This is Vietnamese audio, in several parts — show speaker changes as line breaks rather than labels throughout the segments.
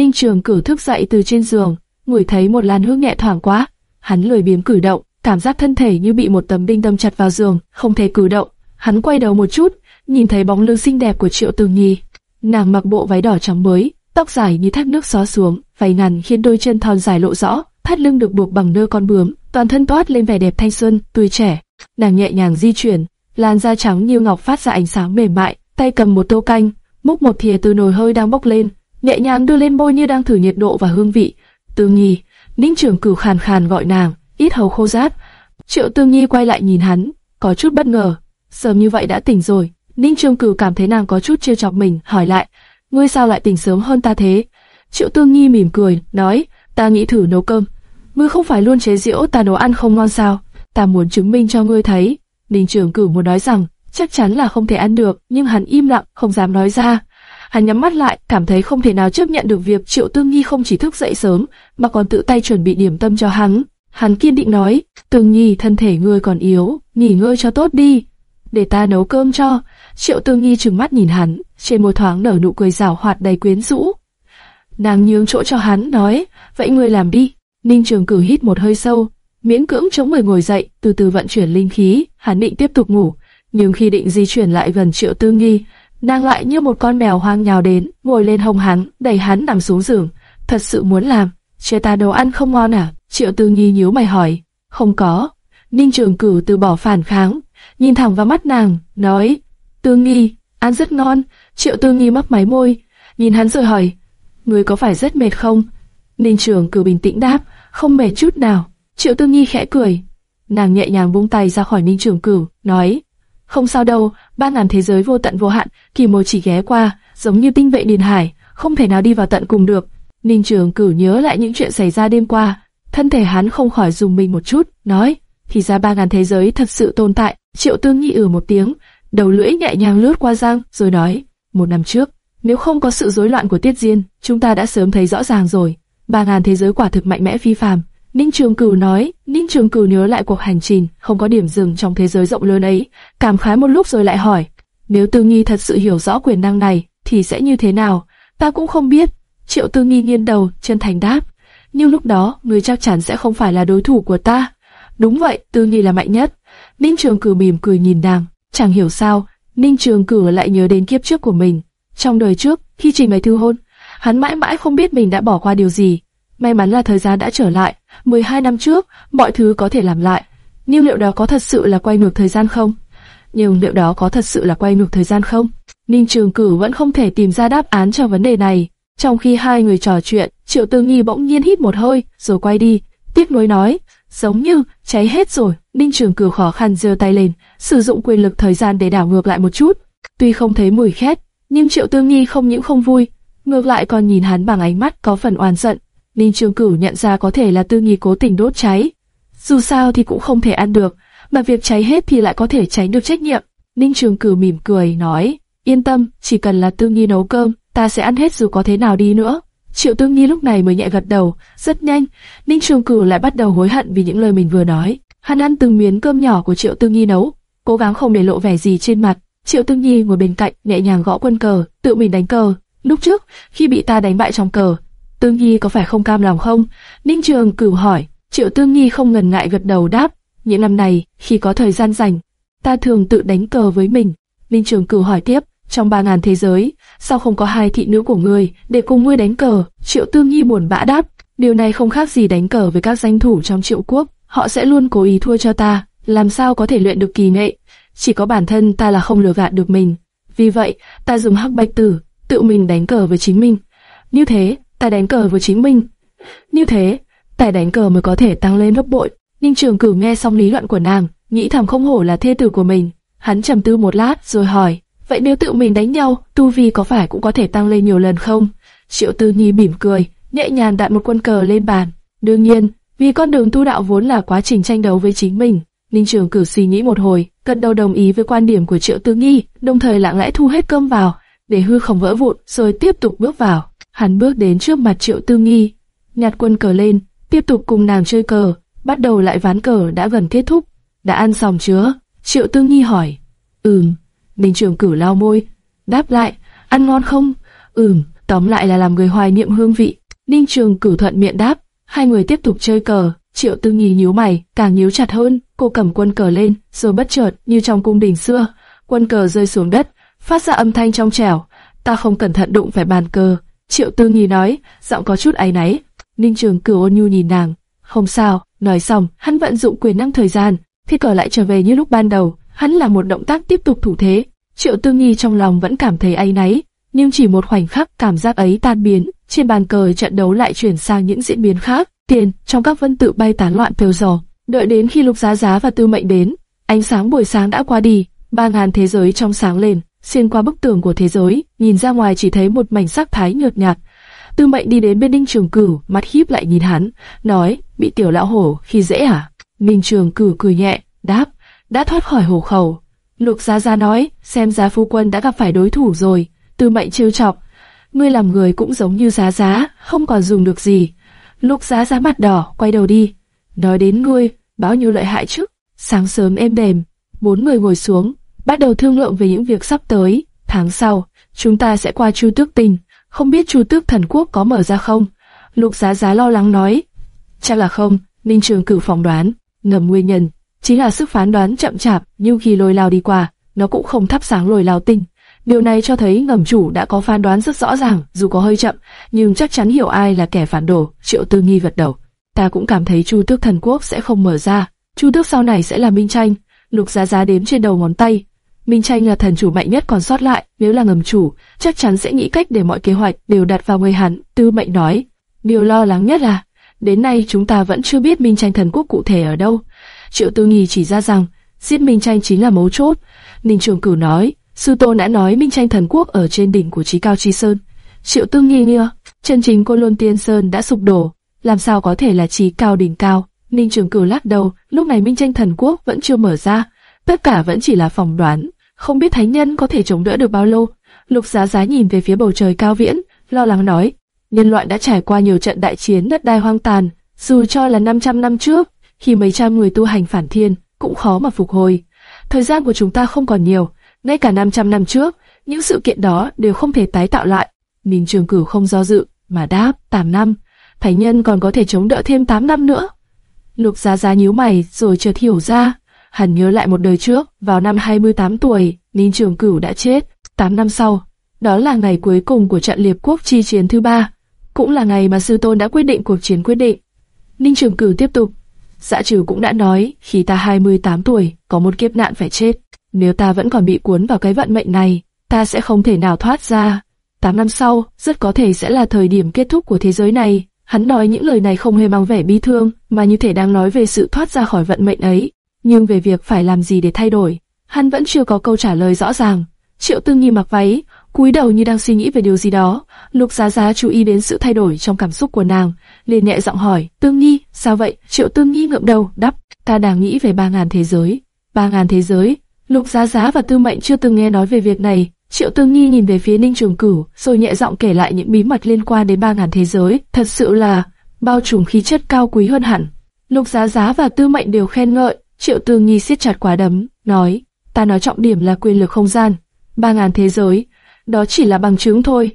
Ninh Trường Cửu thức dậy từ trên giường, ngửi thấy một làn hương nhẹ thoảng quá, hắn lười biếng cử động, cảm giác thân thể như bị một tấm đinh đâm chặt vào giường, không thể cử động. Hắn quay đầu một chút, nhìn thấy bóng lưng xinh đẹp của Triệu Tường Nhi. Nàng mặc bộ váy đỏ trắng mới, tóc dài như thác nước xóa xuống, váy ngắn khiến đôi chân thon dài lộ rõ, thắt lưng được buộc bằng nơ con bướm, toàn thân toát lên vẻ đẹp thanh xuân, tươi trẻ. Nàng nhẹ nhàng di chuyển, làn da trắng như ngọc phát ra ánh sáng mềm mại, tay cầm một tô canh, múc một thìa từ nồi hơi đang bốc lên, nhẹ nhàng đưa lên môi như đang thử nhiệt độ và hương vị. Tương Nhi, Ninh Trường Cửu khàn khàn gọi nàng, ít hầu khô rát. Triệu Tương Nhi quay lại nhìn hắn, có chút bất ngờ. Sớm như vậy đã tỉnh rồi. Ninh Trường Cửu cảm thấy nàng có chút trêu chọc mình, hỏi lại, ngươi sao lại tỉnh sớm hơn ta thế? Triệu Tương Nhi mỉm cười, nói, ta nghĩ thử nấu cơm. Ngươi không phải luôn chế giễu ta nấu ăn không ngon sao? Ta muốn chứng minh cho ngươi thấy. Ninh Trường Cửu muốn nói rằng, chắc chắn là không thể ăn được, nhưng hắn im lặng, không dám nói ra. Hắn nhắm mắt lại, cảm thấy không thể nào chấp nhận được việc Triệu Tương Nhi không chỉ thức dậy sớm, mà còn tự tay chuẩn bị điểm tâm cho hắn. Hắn kiên định nói, Tương Nhi thân thể ngươi còn yếu, nghỉ ngơi cho tốt đi, để ta nấu cơm cho. Triệu Tương Nhi trừng mắt nhìn hắn, trên môi thoáng nở nụ cười rảo hoạt đầy quyến rũ. Nàng nhường chỗ cho hắn, nói, vậy ngươi làm đi. Ninh Trường Cử hít một hơi sâu, miễn cưỡng chống người ngồi dậy, từ từ vận chuyển linh khí, hắn định tiếp tục ngủ, nhưng khi định di chuyển lại gần Triệu Tương Nhi, nàng lại như một con mèo hoang nhào đến, ngồi lên hông hắn, đẩy hắn nằm xuống giường. Thật sự muốn làm, chê ta đồ ăn không ngon à? Triệu Tương Nhi nhíu mày hỏi. Không có. Ninh Trường Cử từ bỏ phản kháng, nhìn thẳng vào mắt nàng, nói, Tương Nhi, ăn rất ngon. Triệu Tương Nhi mấp máy môi, nhìn hắn rồi hỏi, người có phải rất mệt không? Ninh Trường Cử bình tĩnh đáp, không mệt chút nào. Triệu Tương Nhi khẽ cười, nàng nhẹ nhàng buông tay ra khỏi Ninh Trường Cử, nói, không sao đâu, ba ngàn thế giới vô tận vô hạn, kỳ mô chỉ ghé qua, giống như tinh vệ điền hải, không thể nào đi vào tận cùng được. Ninh Trường Cử nhớ lại những chuyện xảy ra đêm qua, thân thể hắn không khỏi dùng mình một chút, nói, thì ra ba ngàn thế giới thật sự tồn tại. Triệu Tương Nhi ử ừ một tiếng, đầu lưỡi nhẹ nhàng lướt qua răng, rồi nói, một năm trước, nếu không có sự rối loạn của Tiết Diên, chúng ta đã sớm thấy rõ ràng rồi. Ba ngàn thế giới quả thực mạnh mẽ phi phàm. Ninh Trường Cửu nói, Ninh Trường Cửu nhớ lại cuộc hành trình, không có điểm dừng trong thế giới rộng lớn ấy, cảm khái một lúc rồi lại hỏi, nếu Tư Nhi thật sự hiểu rõ quyền năng này, thì sẽ như thế nào? Ta cũng không biết. Triệu Tư Nhi nghiêng đầu, chân thành đáp, nhưng lúc đó, người chắc chắn sẽ không phải là đối thủ của ta. Đúng vậy, Tư Nhi là mạnh nhất. Ninh Trường Cửu mỉm cười nhìn nàng, chẳng hiểu sao, Ninh Trường Cửu lại nhớ đến kiếp trước của mình. Trong đời trước, khi trình bày thư hôn, hắn mãi mãi không biết mình đã bỏ qua điều gì. May mắn là thời gian đã trở lại, 12 năm trước, mọi thứ có thể làm lại. Nhưng liệu đó có thật sự là quay ngược thời gian không? Nhưng liệu đó có thật sự là quay ngược thời gian không? Ninh Trường Cử vẫn không thể tìm ra đáp án cho vấn đề này. Trong khi hai người trò chuyện, Triệu Tư Nghi bỗng nhiên hít một hơi, rồi quay đi, tiếc nuối nói, giống như cháy hết rồi. Ninh Trường Cử khó khăn giơ tay lên, sử dụng quyền lực thời gian để đảo ngược lại một chút. Tuy không thấy mùi khét, nhưng Triệu Tư Nghi không những không vui, ngược lại còn nhìn hắn bằng ánh mắt có phần oan giận. Ninh Trường Cửu nhận ra có thể là Tư Nghi cố tình đốt cháy. Dù sao thì cũng không thể ăn được, mà việc cháy hết thì lại có thể tránh được trách nhiệm. Ninh Trường Cửu mỉm cười nói, yên tâm, chỉ cần là Tư Nghi nấu cơm, ta sẽ ăn hết dù có thế nào đi nữa. Triệu Tương Nhi lúc này mới nhẹ gật đầu, rất nhanh, Ninh Trường Cửu lại bắt đầu hối hận vì những lời mình vừa nói. Hắn ăn từng miếng cơm nhỏ của Triệu Tương Nhi nấu, cố gắng không để lộ vẻ gì trên mặt. Triệu Tương Nhi ngồi bên cạnh, nhẹ nhàng gõ quân cờ, tự mình đánh cờ. Lúc trước, khi bị ta đánh bại trong cờ, Tương Nhi có phải không cam lòng không? Ninh Trường Cửu hỏi. Triệu Tương Nhi không ngần ngại gật đầu đáp. Những năm này, khi có thời gian rảnh, ta thường tự đánh cờ với mình. Ninh Trường Cửu hỏi tiếp, trong ba ngàn thế giới, sao không có hai thị nữ của ngươi để cùng ngươi đánh cờ? Triệu Tương Nhi buồn bã đáp, điều này không khác gì đánh cờ với các danh thủ trong triệu quốc, họ sẽ luôn cố ý thua cho ta, làm sao có thể luyện được kỳ nghệ? Chỉ có bản thân ta là không lừa gạt được mình. Vì vậy, ta dùng hắc bạch tử, tự mình đánh cờ với chính mình. Như thế, ta đánh cờ với chính mình. Như thế, tài đánh cờ mới có thể tăng lên gấp bội. Ninh trường cửu nghe xong lý luận của nàng, nghĩ thầm không hổ là thê tử của mình. Hắn trầm tư một lát rồi hỏi, vậy nếu tự mình đánh nhau, tu vi có phải cũng có thể tăng lên nhiều lần không? Triệu Tư Nhi mỉm cười, nhẹ nhàng đặt một quân cờ lên bàn. Đương nhiên, vì con đường tu đạo vốn là quá trình tranh đấu với chính mình. Ninh Trường Cửu suy nghĩ một hồi, gật đầu đồng ý với quan điểm của Triệu Tư Nhi, đồng thời lặng lẽ thu hết cơm vào, để hư không vỡ vụn, rồi tiếp tục bước vào. Hắn bước đến trước mặt Triệu Tư Nghi, nhặt quân cờ lên, tiếp tục cùng nàng chơi cờ, bắt đầu lại ván cờ đã gần kết thúc. Đã ăn xong chưa? Triệu Tư Nghi hỏi. Ừm. Ninh Trường Cửu lau môi, đáp lại, ăn ngon không? Ừm, tóm lại là làm người hoài niệm hương vị. Ninh Trường cửu thuận miệng đáp, hai người tiếp tục chơi cờ. Triệu Tư Nghi nhíu mày, càng nhíu chặt hơn. Cô cầm quân cờ lên, rồi bất chợt như trong cung đình xưa, quân cờ rơi xuống đất, phát ra âm thanh trong trẻo. Ta không cẩn thận đụng phải bàn cờ. Triệu Tư Nghi nói, giọng có chút áy náy. Ninh Trường Cửu ôn nhu nhìn nàng, không sao. Nói xong, hắn vận dụng quyền năng thời gian, thiết cờ lại trở về như lúc ban đầu. Hắn làm một động tác tiếp tục thủ thế. Triệu Tư Nghi trong lòng vẫn cảm thấy áy náy, nhưng chỉ một khoảnh khắc cảm giác ấy tan biến, trên bàn cờ trận đấu lại chuyển sang những diễn biến khác. Tiền trong các vân tự bay tán loạn phèo dò. Đợi đến khi Lục Giá Giá và Tư Mệnh đến, ánh sáng buổi sáng đã qua đi, ba ngàn thế giới trong sáng lên, xuyên qua bức tường của thế giới, nhìn ra ngoài chỉ thấy một mảnh sắc thái nhợt nhạt. Tư Mệnh đi đến bên Ninh Trường Cửu, mắt híp lại nhìn hắn, nói: "Bị tiểu lão hổ khi dễ à?" Ninh Trường Cửu cười nhẹ, đáp: "Đã thoát khỏi hổ khẩu." Lục Giá Giá nói: "Xem giá phu quân đã gặp phải đối thủ rồi." Tư Mệnh trêu chọc: "Ngươi làm người cũng giống như Giá Giá, không còn dùng được gì." Lục Giá Giá mặt đỏ, quay đầu đi. Nói đến ngươi, bao nhiêu lợi hại chứ? Sáng sớm êm đềm, bốn người ngồi xuống, bắt đầu thương lượng về những việc sắp tới. Tháng sau, chúng ta sẽ qua Chu Tước Tình, không biết Chu Tước Thần Quốc có mở ra không? Lục Giá Giá lo lắng nói. Chắc là không, Ninh Trường cử phỏng đoán, ngầm nguyên nhân, chính là sức phán đoán chậm chạp, nhưng khi lôi lao đi qua, nó cũng không thắp sáng lôi lao tinh. Điều này cho thấy ngầm chủ đã có phán đoán rất rõ ràng, dù có hơi chậm, nhưng chắc chắn hiểu ai là kẻ phản đồ. Triệu Tư Nghi vật đầu. Ta cũng cảm thấy Chu Tước Thần Quốc sẽ không mở ra. Chu Tước sau này sẽ là Minh Tranh. Lục Giá Giá đếm trên đầu ngón tay. Minh Tranh là thần chủ mạnh nhất còn sót lại, nếu là ngầm chủ, chắc chắn sẽ nghĩ cách để mọi kế hoạch đều đặt vào người hắn. Tư Mệnh nói. Điều lo lắng nhất là, đến nay chúng ta vẫn chưa biết Minh Tranh Thần Quốc cụ thể ở đâu. Triệu Tư Nghi chỉ ra rằng, giết Minh Tranh chính là mấu chốt. Ninh Trường Cửu nói, Sư Tôn đã nói Minh Tranh Thần Quốc ở trên đỉnh của Chí Cao Chi Sơn. Triệu Tư nghi ngờ, chân chính Côn Lôn Tiên Sơn đã sụp đổ, làm sao có thể là Chí Cao đỉnh cao? Ninh Trường Cửu lắc đầu, lúc này Minh Tranh Thần Quốc vẫn chưa mở ra, tất cả vẫn chỉ là phỏng đoán, không biết thánh nhân có thể chống đỡ được bao lâu. Lục Giá Giá nhìn về phía bầu trời cao viễn, lo lắng nói, nhân loại đã trải qua nhiều trận đại chiến đất đai hoang tàn, dù cho là 500 năm trước, khi mấy trăm người tu hành phản thiên, cũng khó mà phục hồi. Thời gian của chúng ta không còn nhiều, ngay cả 500 năm trước, những sự kiện đó đều không thể tái tạo lại. Ninh Trường Cửu không do dự, mà đáp, 8 năm, Thánh Nhân còn có thể chống đỡ thêm 8 năm nữa. Lục Giá Giá nhíu mày rồi chợt hiểu ra, hắn nhớ lại một đời trước, vào năm 28 tuổi, Ninh Trường Cửu đã chết, 8 năm sau, đó là ngày cuối cùng của trận liệp quốc chi chiến thứ ba, cũng là ngày mà sư tôn đã quyết định cuộc chiến quyết định. Ninh Trường Cửu tiếp tục, Dạ trừ cũng đã nói, khi ta 28 tuổi, có một kiếp nạn phải chết. Nếu ta vẫn còn bị cuốn vào cái vận mệnh này, ta sẽ không thể nào thoát ra. Tám năm sau, rất có thể sẽ là thời điểm kết thúc của thế giới này. Hắn nói những lời này không hề mang vẻ bi thương, mà như thể đang nói về sự thoát ra khỏi vận mệnh ấy. Nhưng về việc phải làm gì để thay đổi, hắn vẫn chưa có câu trả lời rõ ràng. Triệu Tương Nhi mặc váy, cúi đầu như đang suy nghĩ về điều gì đó. Lục Giá Giá chú ý đến sự thay đổi trong cảm xúc của nàng, liền nhẹ giọng hỏi: Tương Nhi, sao vậy? Triệu Tương Nhi ngậm đầu, đáp: Ta đang nghĩ về ba ngàn thế giới. Ba ngàn thế giới? Lục Giá Giá và Tư Mệnh chưa từng nghe nói về việc này. Triệu Tương Nhi nhìn về phía Ninh Trường Cửu, rồi nhẹ giọng kể lại những bí mật liên quan đến ba ngàn thế giới. Thật sự là bao trùm khí chất cao quý hơn hẳn. Lục Giá Giá và Tư Mệnh đều khen ngợi. Triệu Tương Nhi siết chặt quả đấm, nói: Ta nói trọng điểm là quyền lực không gian, ba ngàn thế giới, đó chỉ là bằng chứng thôi.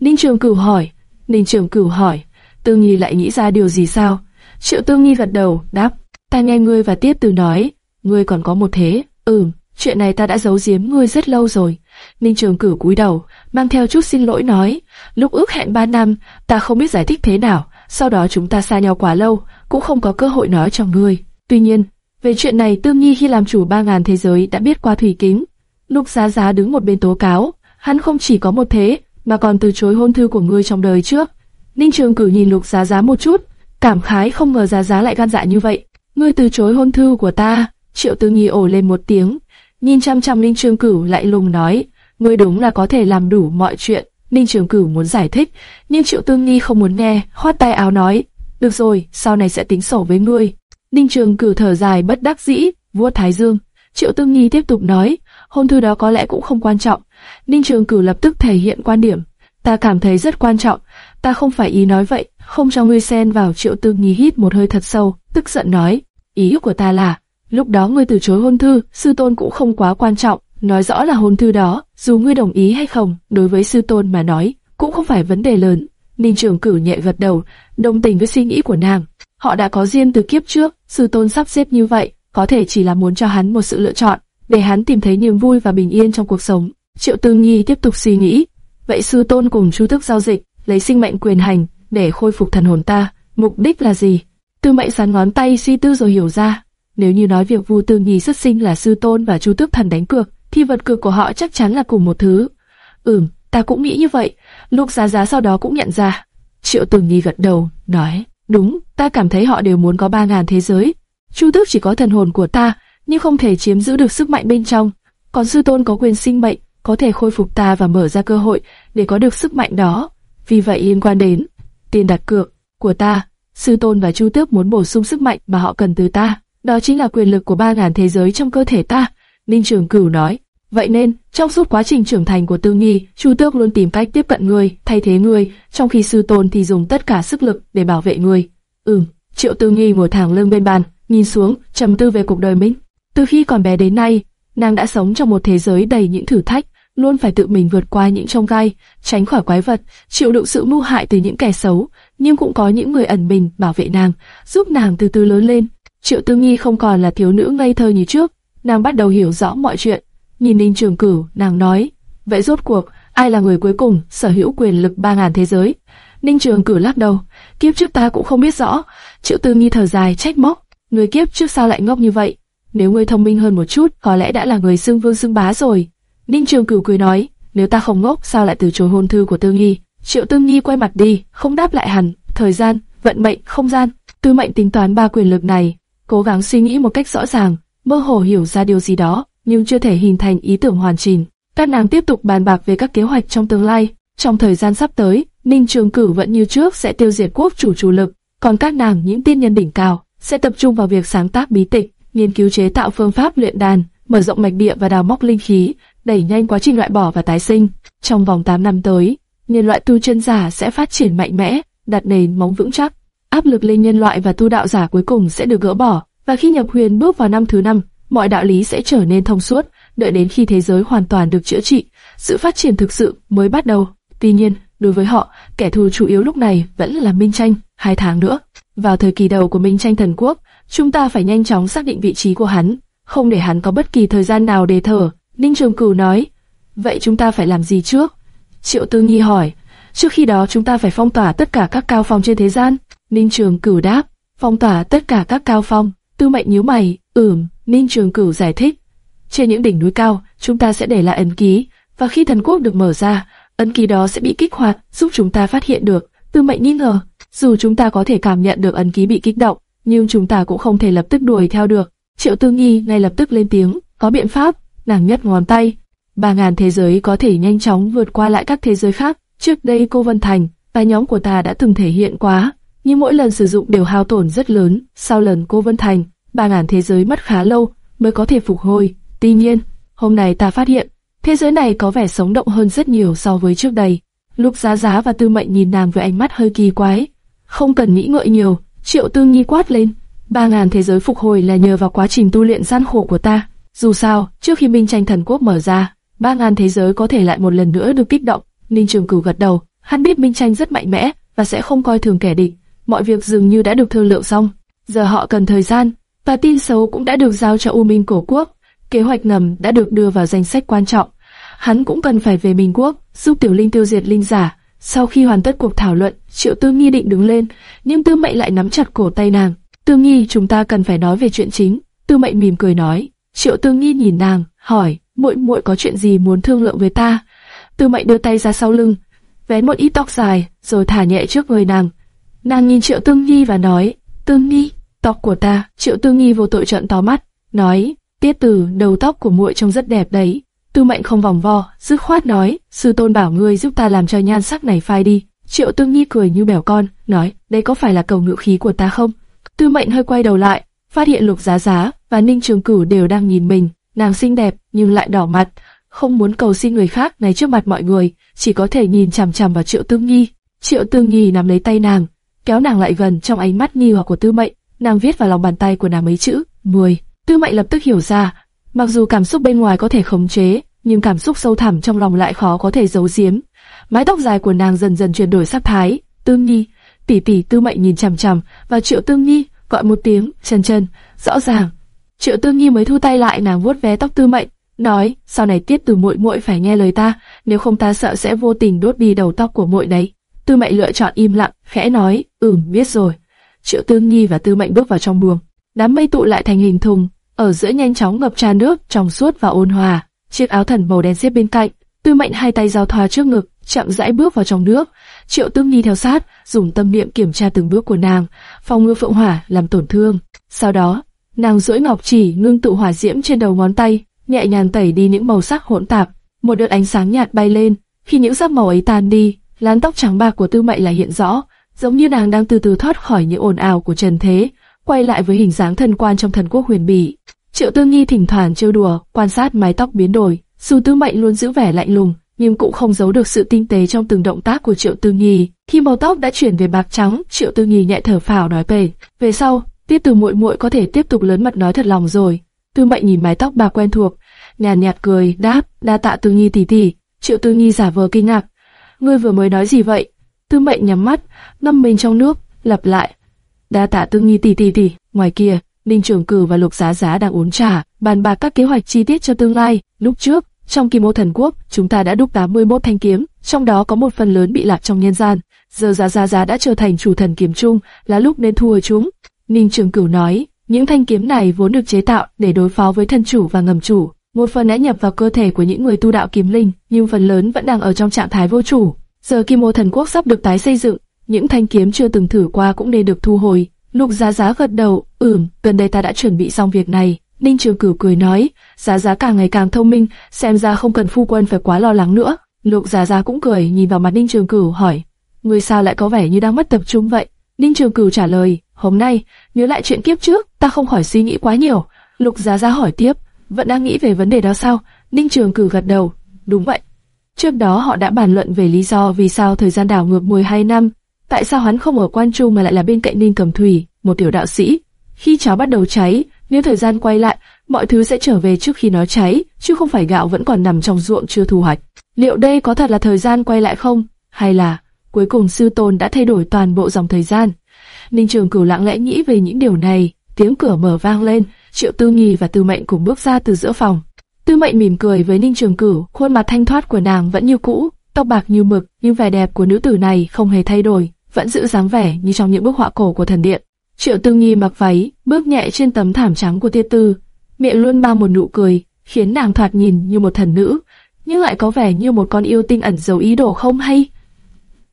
Ninh Trường Cửu hỏi. Ninh Trường Cửu hỏi. Tương Nhi lại nghĩ ra điều gì sao? Triệu Tương Nhi gật đầu, đáp: Ta nghe ngươi và tiếp từ nói, ngươi còn có một thế. Ừm chuyện này ta đã giấu giếm ngươi rất lâu rồi. Ninh Trường Cửu cúi đầu, mang theo chút xin lỗi nói, lúc ước hẹn ba năm, ta không biết giải thích thế nào, sau đó chúng ta xa nhau quá lâu, cũng không có cơ hội nói cho ngươi. Tuy nhiên, về chuyện này Tương Nhi khi làm chủ ba ngàn thế giới đã biết qua thủy kính. Lục Giá Giá đứng một bên tố cáo, hắn không chỉ có một thế, mà còn từ chối hôn thư của ngươi trong đời trước. Ninh Trường Cửu nhìn Lục Giá Giá một chút, cảm khái không ngờ Giá Giá lại gan dạ như vậy. Ngươi từ chối hôn thư của ta, Triệu tương Nhi ồ lên một tiếng, Nhìn chăm chăm Ninh Trường Cửu lại lùng nói, ngươi đúng là có thể làm đủ mọi chuyện. Ninh Trường Cửu muốn giải thích, nhưng Triệu Tương Nhi không muốn nghe, khoát tay áo nói, được rồi, sau này sẽ tính sổ với ngươi. Ninh Trường Cửu thở dài bất đắc dĩ, vuốt thái dương. Triệu Tương Nhi tiếp tục nói, hôn thư đó có lẽ cũng không quan trọng. Ninh Trường Cửu lập tức thể hiện quan điểm, ta cảm thấy rất quan trọng, ta không phải ý nói vậy, không cho ngươi xen vào. Triệu Tương Nhi hít một hơi thật sâu, tức giận nói, ý của ta là, Lúc đó ngươi từ chối hôn thư, sư tôn cũng không quá quan trọng, nói rõ là hôn thư đó, dù ngươi đồng ý hay không, đối với sư tôn mà nói, cũng không phải vấn đề lớn. Ninh Trường Cửu nhẹ gật đầu, đồng tình với suy nghĩ của nàng. Họ đã có duyên từ kiếp trước, sư tôn sắp xếp như vậy, có thể chỉ là muốn cho hắn một sự lựa chọn, để hắn tìm thấy niềm vui và bình yên trong cuộc sống. Triệu Tư Nhi tiếp tục suy nghĩ, vậy sư tôn cùng Chu Tước giao dịch, lấy sinh mệnh quyền hành để khôi phục thần hồn ta, mục đích là gì? Tư Mệnh sán ngón tay suy tư rồi hiểu ra, nếu như nói việc Vu Tư Nhi xuất sinh là sư tôn và Chu Tước thần đánh cược, thì vật cược của họ chắc chắn là cùng một thứ. Ừm, ta cũng nghĩ như vậy. Lục Giá Giá sau đó cũng nhận ra. Triệu Tử Nhi gật đầu, nói, đúng, ta cảm thấy họ đều muốn có ba ngàn thế giới. Chu Tước chỉ có thần hồn của ta, nhưng không thể chiếm giữ được sức mạnh bên trong. Còn sư tôn có quyền sinh mệnh, có thể khôi phục ta và mở ra cơ hội để có được sức mạnh đó. Vì vậy liên quan đến tiền đặt cược của ta, sư tôn và Chu Tước muốn bổ sung sức mạnh mà họ cần từ ta. Đó chính là quyền lực của ba ngàn thế giới trong cơ thể ta. Ninh Trường Cửu nói. Vậy nên, trong suốt quá trình trưởng thành của Tư Nghi, Chu Tước luôn tìm cách tiếp cận người, thay thế người, trong khi sư tôn thì dùng tất cả sức lực để bảo vệ người. Ừm, Triệu Tư Nghi ngồi thẳng lưng bên bàn, nhìn xuống, trầm tư về cuộc đời mình. Từ khi còn bé đến nay, nàng đã sống trong một thế giới đầy những thử thách, luôn phải tự mình vượt qua những trông gai, tránh khỏi quái vật, chịu đựng sự mưu hại từ những kẻ xấu, nhưng cũng có những người ẩn mình bảo vệ nàng, giúp nàng từ từ lớn lên. Triệu Tư Nghi không còn là thiếu nữ ngây thơ như trước, nàng bắt đầu hiểu rõ mọi chuyện. Nhìn Ninh Trường Cửu, nàng nói, vậy rốt cuộc, ai là người cuối cùng sở hữu quyền lực ba ngàn thế giới? Ninh Trường Cửu lắc đầu, kiếp trước ta cũng không biết rõ. Triệu Tư Nghi thở dài trách móc, người kiếp trước sao lại ngốc như vậy? Nếu ngươi thông minh hơn một chút, có lẽ đã là người xưng vương xưng bá rồi. Ninh Trường Cửu cười nói, nếu ta không ngốc, sao lại từ chối hôn thư của Tư Nghi? Triệu Tư Nghi quay mặt đi, không đáp lại hẳn. Thời gian, vận mệnh, không gian, Tư Mệnh tính toán ba quyền lực này, cố gắng suy nghĩ một cách rõ ràng, mơ hồ hiểu ra điều gì đó, nhưng chưa thể hình thành ý tưởng hoàn chỉnh. Các nàng tiếp tục bàn bạc về các kế hoạch trong tương lai. Trong thời gian sắp tới, Ninh Trường Cửu vẫn như trước sẽ tiêu diệt quốc chủ chủ lực, còn các nàng những tiên nhân đỉnh cao sẽ tập trung vào việc sáng tác bí tịch, nghiên cứu chế tạo phương pháp luyện đàn, mở rộng mạch địa và đào móc linh khí, đẩy nhanh quá trình loại bỏ và tái sinh. Trong vòng 8 năm tới, nhân loại tu chân giả sẽ phát triển mạnh mẽ, đặt nền móng vững chắc. Áp lực lên nhân loại và tu đạo giả cuối cùng sẽ được gỡ bỏ, và khi nhập huyền bước vào năm thứ năm, mọi đạo lý sẽ trở nên thông suốt, đợi đến khi thế giới hoàn toàn được chữa trị, sự phát triển thực sự mới bắt đầu. Tuy nhiên, đối với họ, kẻ thù chủ yếu lúc này vẫn là Minh Tranh, hai tháng nữa. Vào thời kỳ đầu của Minh Tranh thần quốc, chúng ta phải nhanh chóng xác định vị trí của hắn, không để hắn có bất kỳ thời gian nào để thở. Ninh Trường Cửu nói, vậy chúng ta phải làm gì trước? Triệu Tư Nhi hỏi, trước khi đó chúng ta phải phong tỏa tất cả các cao phong trên thế gian. Ninh Trường Cửu đáp, phong tỏa tất cả các cao phong. Tư Mệnh nhíu mày, ừm. Ninh Trường Cửu giải thích, trên những đỉnh núi cao, chúng ta sẽ để lại ấn ký, và khi thần quốc được mở ra, ấn ký đó sẽ bị kích hoạt, giúp chúng ta phát hiện được. Tư Mệnh nghi ngờ, dù chúng ta có thể cảm nhận được ấn ký bị kích động, nhưng chúng ta cũng không thể lập tức đuổi theo được. Triệu Tư Nghi ngay lập tức lên tiếng, có biện pháp, nàng nhất ngón tay. Ba ngàn thế giới có thể nhanh chóng vượt qua lại các thế giới khác. Trước đây cô Vân Thành và nhóm của ta đã từng thể hiện quá, nhưng mỗi lần sử dụng đều hao tổn rất lớn. Sau lần cô Vân Thành, ba ngàn thế giới mất khá lâu mới có thể phục hồi. Tuy nhiên, hôm nay ta phát hiện, thế giới này có vẻ sống động hơn rất nhiều so với trước đây. Lục Giá Giá và Tư Mệnh nhìn nàng với ánh mắt hơi kỳ quái. Không cần nghĩ ngợi nhiều, Triệu Tư Nhi quát lên. Ba ngàn thế giới phục hồi là nhờ vào quá trình tu luyện gian khổ của ta. Dù sao, trước khi Minh Tranh Thần Quốc mở ra, ba ngàn thế giới có thể lại một lần nữa được kích động. Ninh Trường Cửu gật đầu, hắn biết Minh Tranh rất mạnh mẽ và sẽ không coi thường kẻ địch. Mọi việc dường như đã được thương lượng xong. Giờ họ cần thời gian, và tin xấu cũng đã được giao cho U Minh Cổ Quốc. Kế hoạch ngầm đã được đưa vào danh sách quan trọng. Hắn cũng cần phải về Minh Quốc, giúp Tiểu Linh tiêu diệt linh giả. Sau khi hoàn tất cuộc thảo luận, Triệu Tư Nghi định đứng lên, nhưng Tư Mệnh lại nắm chặt cổ tay nàng. Tư Nghi, chúng ta cần phải nói về chuyện chính. Tư Mệnh mỉm cười nói. Triệu Tư Nghi nhìn nàng, hỏi, muội muội có chuyện gì muốn thương lượng với ta? Tư Mệnh đưa tay ra sau lưng, vén một ít tóc dài, rồi thả nhẹ trước người nàng. Nàng nhìn Triệu Tương Nhi và nói, Tương Nhi, tóc của ta. Triệu Tương nghi vô tội trợn to mắt, nói, Tiết Tử, đầu tóc của muội trông rất đẹp đấy. Tư Mệnh không vòng vo, dứt khoát nói, sư tôn bảo ngươi giúp ta làm cho nhan sắc này phai đi. Triệu Tương nghi cười như bèo con, nói, đây có phải là cầu ngự khí của ta không? Tư Mệnh hơi quay đầu lại, phát hiện Lục Giá Giá và Ninh Trường Cửu đều đang nhìn mình. Nàng xinh đẹp nhưng lại đỏ mặt, không muốn cầu xin người khác này trước mặt mọi người, chỉ có thể nhìn chằm chằm vào Triệu Tương nghi Triệu Tương nghi nắm lấy tay nàng, kéo nàng lại gần trong ánh mắt nghi hoặc của Tư Mệnh. Nàng viết vào lòng bàn tay của nàng mấy chữ, 10. Tư Mệnh lập tức hiểu ra, mặc dù cảm xúc bên ngoài có thể khống chế, nhưng cảm xúc sâu thẳm trong lòng lại khó có thể giấu giếm. mái tóc dài của nàng dần dần chuyển đổi sắc thái. Tương Nhi, tỷ tỷ Tư Mệnh nhìn chằm chằm và Triệu Tương Nhi gọi một tiếng, chân chân, rõ ràng. Triệu Tương Nhi mới thu tay lại, nàng vuốt vé tóc Tư Mệnh, nói, sau này tiết từ muội muội phải nghe lời ta, nếu không ta sợ sẽ vô tình đốt đi đầu tóc của muội đấy. Tư Mệnh lựa chọn im lặng, khẽ nói, ừm, biết rồi. Triệu Tương Nhi và Tư Mệnh bước vào trong buồng, đám mây tụ lại thành hình thùng, ở giữa nhanh chóng ngập tràn nước, trong suốt và ôn hòa. Chiếc áo thần màu đen xếp bên cạnh, Tư Mệnh hai tay giao thoa trước ngực, chậm rãi bước vào trong nước. Triệu Tương Nhi theo sát, dùng tâm niệm kiểm tra từng bước của nàng, phòng ngừa phượng hỏa làm tổn thương. Sau đó, nàng duỗi ngọc chỉ ngưng tụ hỏa diễm trên đầu ngón tay, nhẹ nhàng tẩy đi những màu sắc hỗn tạp. Một đợt ánh sáng nhạt bay lên, khi những sắc màu ấy tan đi, lán tóc trắng bạc của Tư Mệnh là hiện rõ, giống như nàng đang từ từ thoát khỏi những ồn ào của trần thế, quay lại với hình dáng thần quan trong thần quốc huyền bỉ. Triệu tư nghi thỉnh thoảng trêu đùa, quan sát mái tóc biến đổi, dù Tư Mệnh luôn giữ vẻ lạnh lùng, nhưng cũng không giấu được sự tinh tế trong từng động tác của Triệu Tư nghi. Khi màu tóc đã chuyển về bạc trắng, Triệu Tư nghi nhẹ thở phào nói về, về sau, Tiết Từ muội muội có thể tiếp tục lớn mật nói thật lòng rồi. Tư Mệnh nhìn mái tóc bạc quen thuộc, nhàn nhạt, cười, đáp, đa tạ Tư nghi tỷ tỷ. Triệu Tư nghi giả vờ kinh ngạc, ngươi vừa mới nói gì vậy? Tư Mệnh nhắm mắt, ngâm mình trong nước, lặp lại, đa tạ Tư nghi tỷ tỷ tỷ. Ngoài kia, Ninh Trường Cử và Lục Giá Giá đang uống trà, bàn bạc các kế hoạch chi tiết cho tương lai. Lúc trước, trong Kim Ô Thần Quốc, chúng ta đã đúc 81 thanh kiếm, trong đó có một phần lớn bị lạc trong nhân gian. Giờ Giá Giá Giá đã trở thành chủ thần kiếm chung, là lúc nên thu hồi chúng. Ninh Trường Cửu nói, những thanh kiếm này vốn được chế tạo để đối phó với thần chủ và ngầm chủ. Một phần đã nhập vào cơ thể của những người tu đạo kiếm linh, nhưng phần lớn vẫn đang ở trong trạng thái vô chủ. Giờ Kim Ô Thần Quốc sắp được tái xây dựng, những thanh kiếm chưa từng thử qua cũng nên được thu hồi. Lục Giá Giá gật đầu, ừm, gần đây ta đã chuẩn bị xong việc này. Ninh Trường Cửu cười nói, Giá Giá càng ngày càng thông minh, xem ra không cần phu quân phải quá lo lắng nữa. Lục Giá Giá cũng cười, nhìn vào mặt Ninh Trường Cửu hỏi, người sao lại có vẻ như đang mất tập trung vậy? Ninh Trường Cửu trả lời, hôm nay nhớ lại chuyện kiếp trước, ta không khỏi suy nghĩ quá nhiều. Lục Giá Giá hỏi tiếp, vẫn đang nghĩ về vấn đề đó sao? Ninh Trường Cửu gật đầu, đúng vậy. Trước đó họ đã bàn luận về lý do vì sao thời gian đảo ngược 12 năm, tại sao hắn không ở Quan Trung mà lại là bên cạnh Ninh Cầm Thủy, một tiểu đạo sĩ. Khi cháo bắt đầu cháy, nếu thời gian quay lại, mọi thứ sẽ trở về trước khi nó cháy, chứ không phải gạo vẫn còn nằm trong ruộng chưa thu hoạch. Liệu đây có thật là thời gian quay lại không? Hay là, cuối cùng sư tôn đã thay đổi toàn bộ dòng thời gian? Ninh Trường Cửu lặng lẽ nghĩ về những điều này, tiếng cửa mở vang lên, Triệu Tư Nghi và Tư Mệnh cùng bước ra từ giữa phòng. Tư Mệnh mỉm cười với Ninh Trường Cửu, khuôn mặt thanh thoát của nàng vẫn như cũ, tóc bạc như mực, nhưng vẻ đẹp của nữ tử này không hề thay đổi, vẫn giữ dáng vẻ như trong những bức họa cổ của thần điện. Triệu Tư Nghi mặc váy, bước nhẹ trên tấm thảm trắng của Tiết Tư, miệng luôn mang một nụ cười, khiến nàng thoạt nhìn như một thần nữ, nhưng lại có vẻ như một con yêu tinh ẩn giấu ý đồ không hay.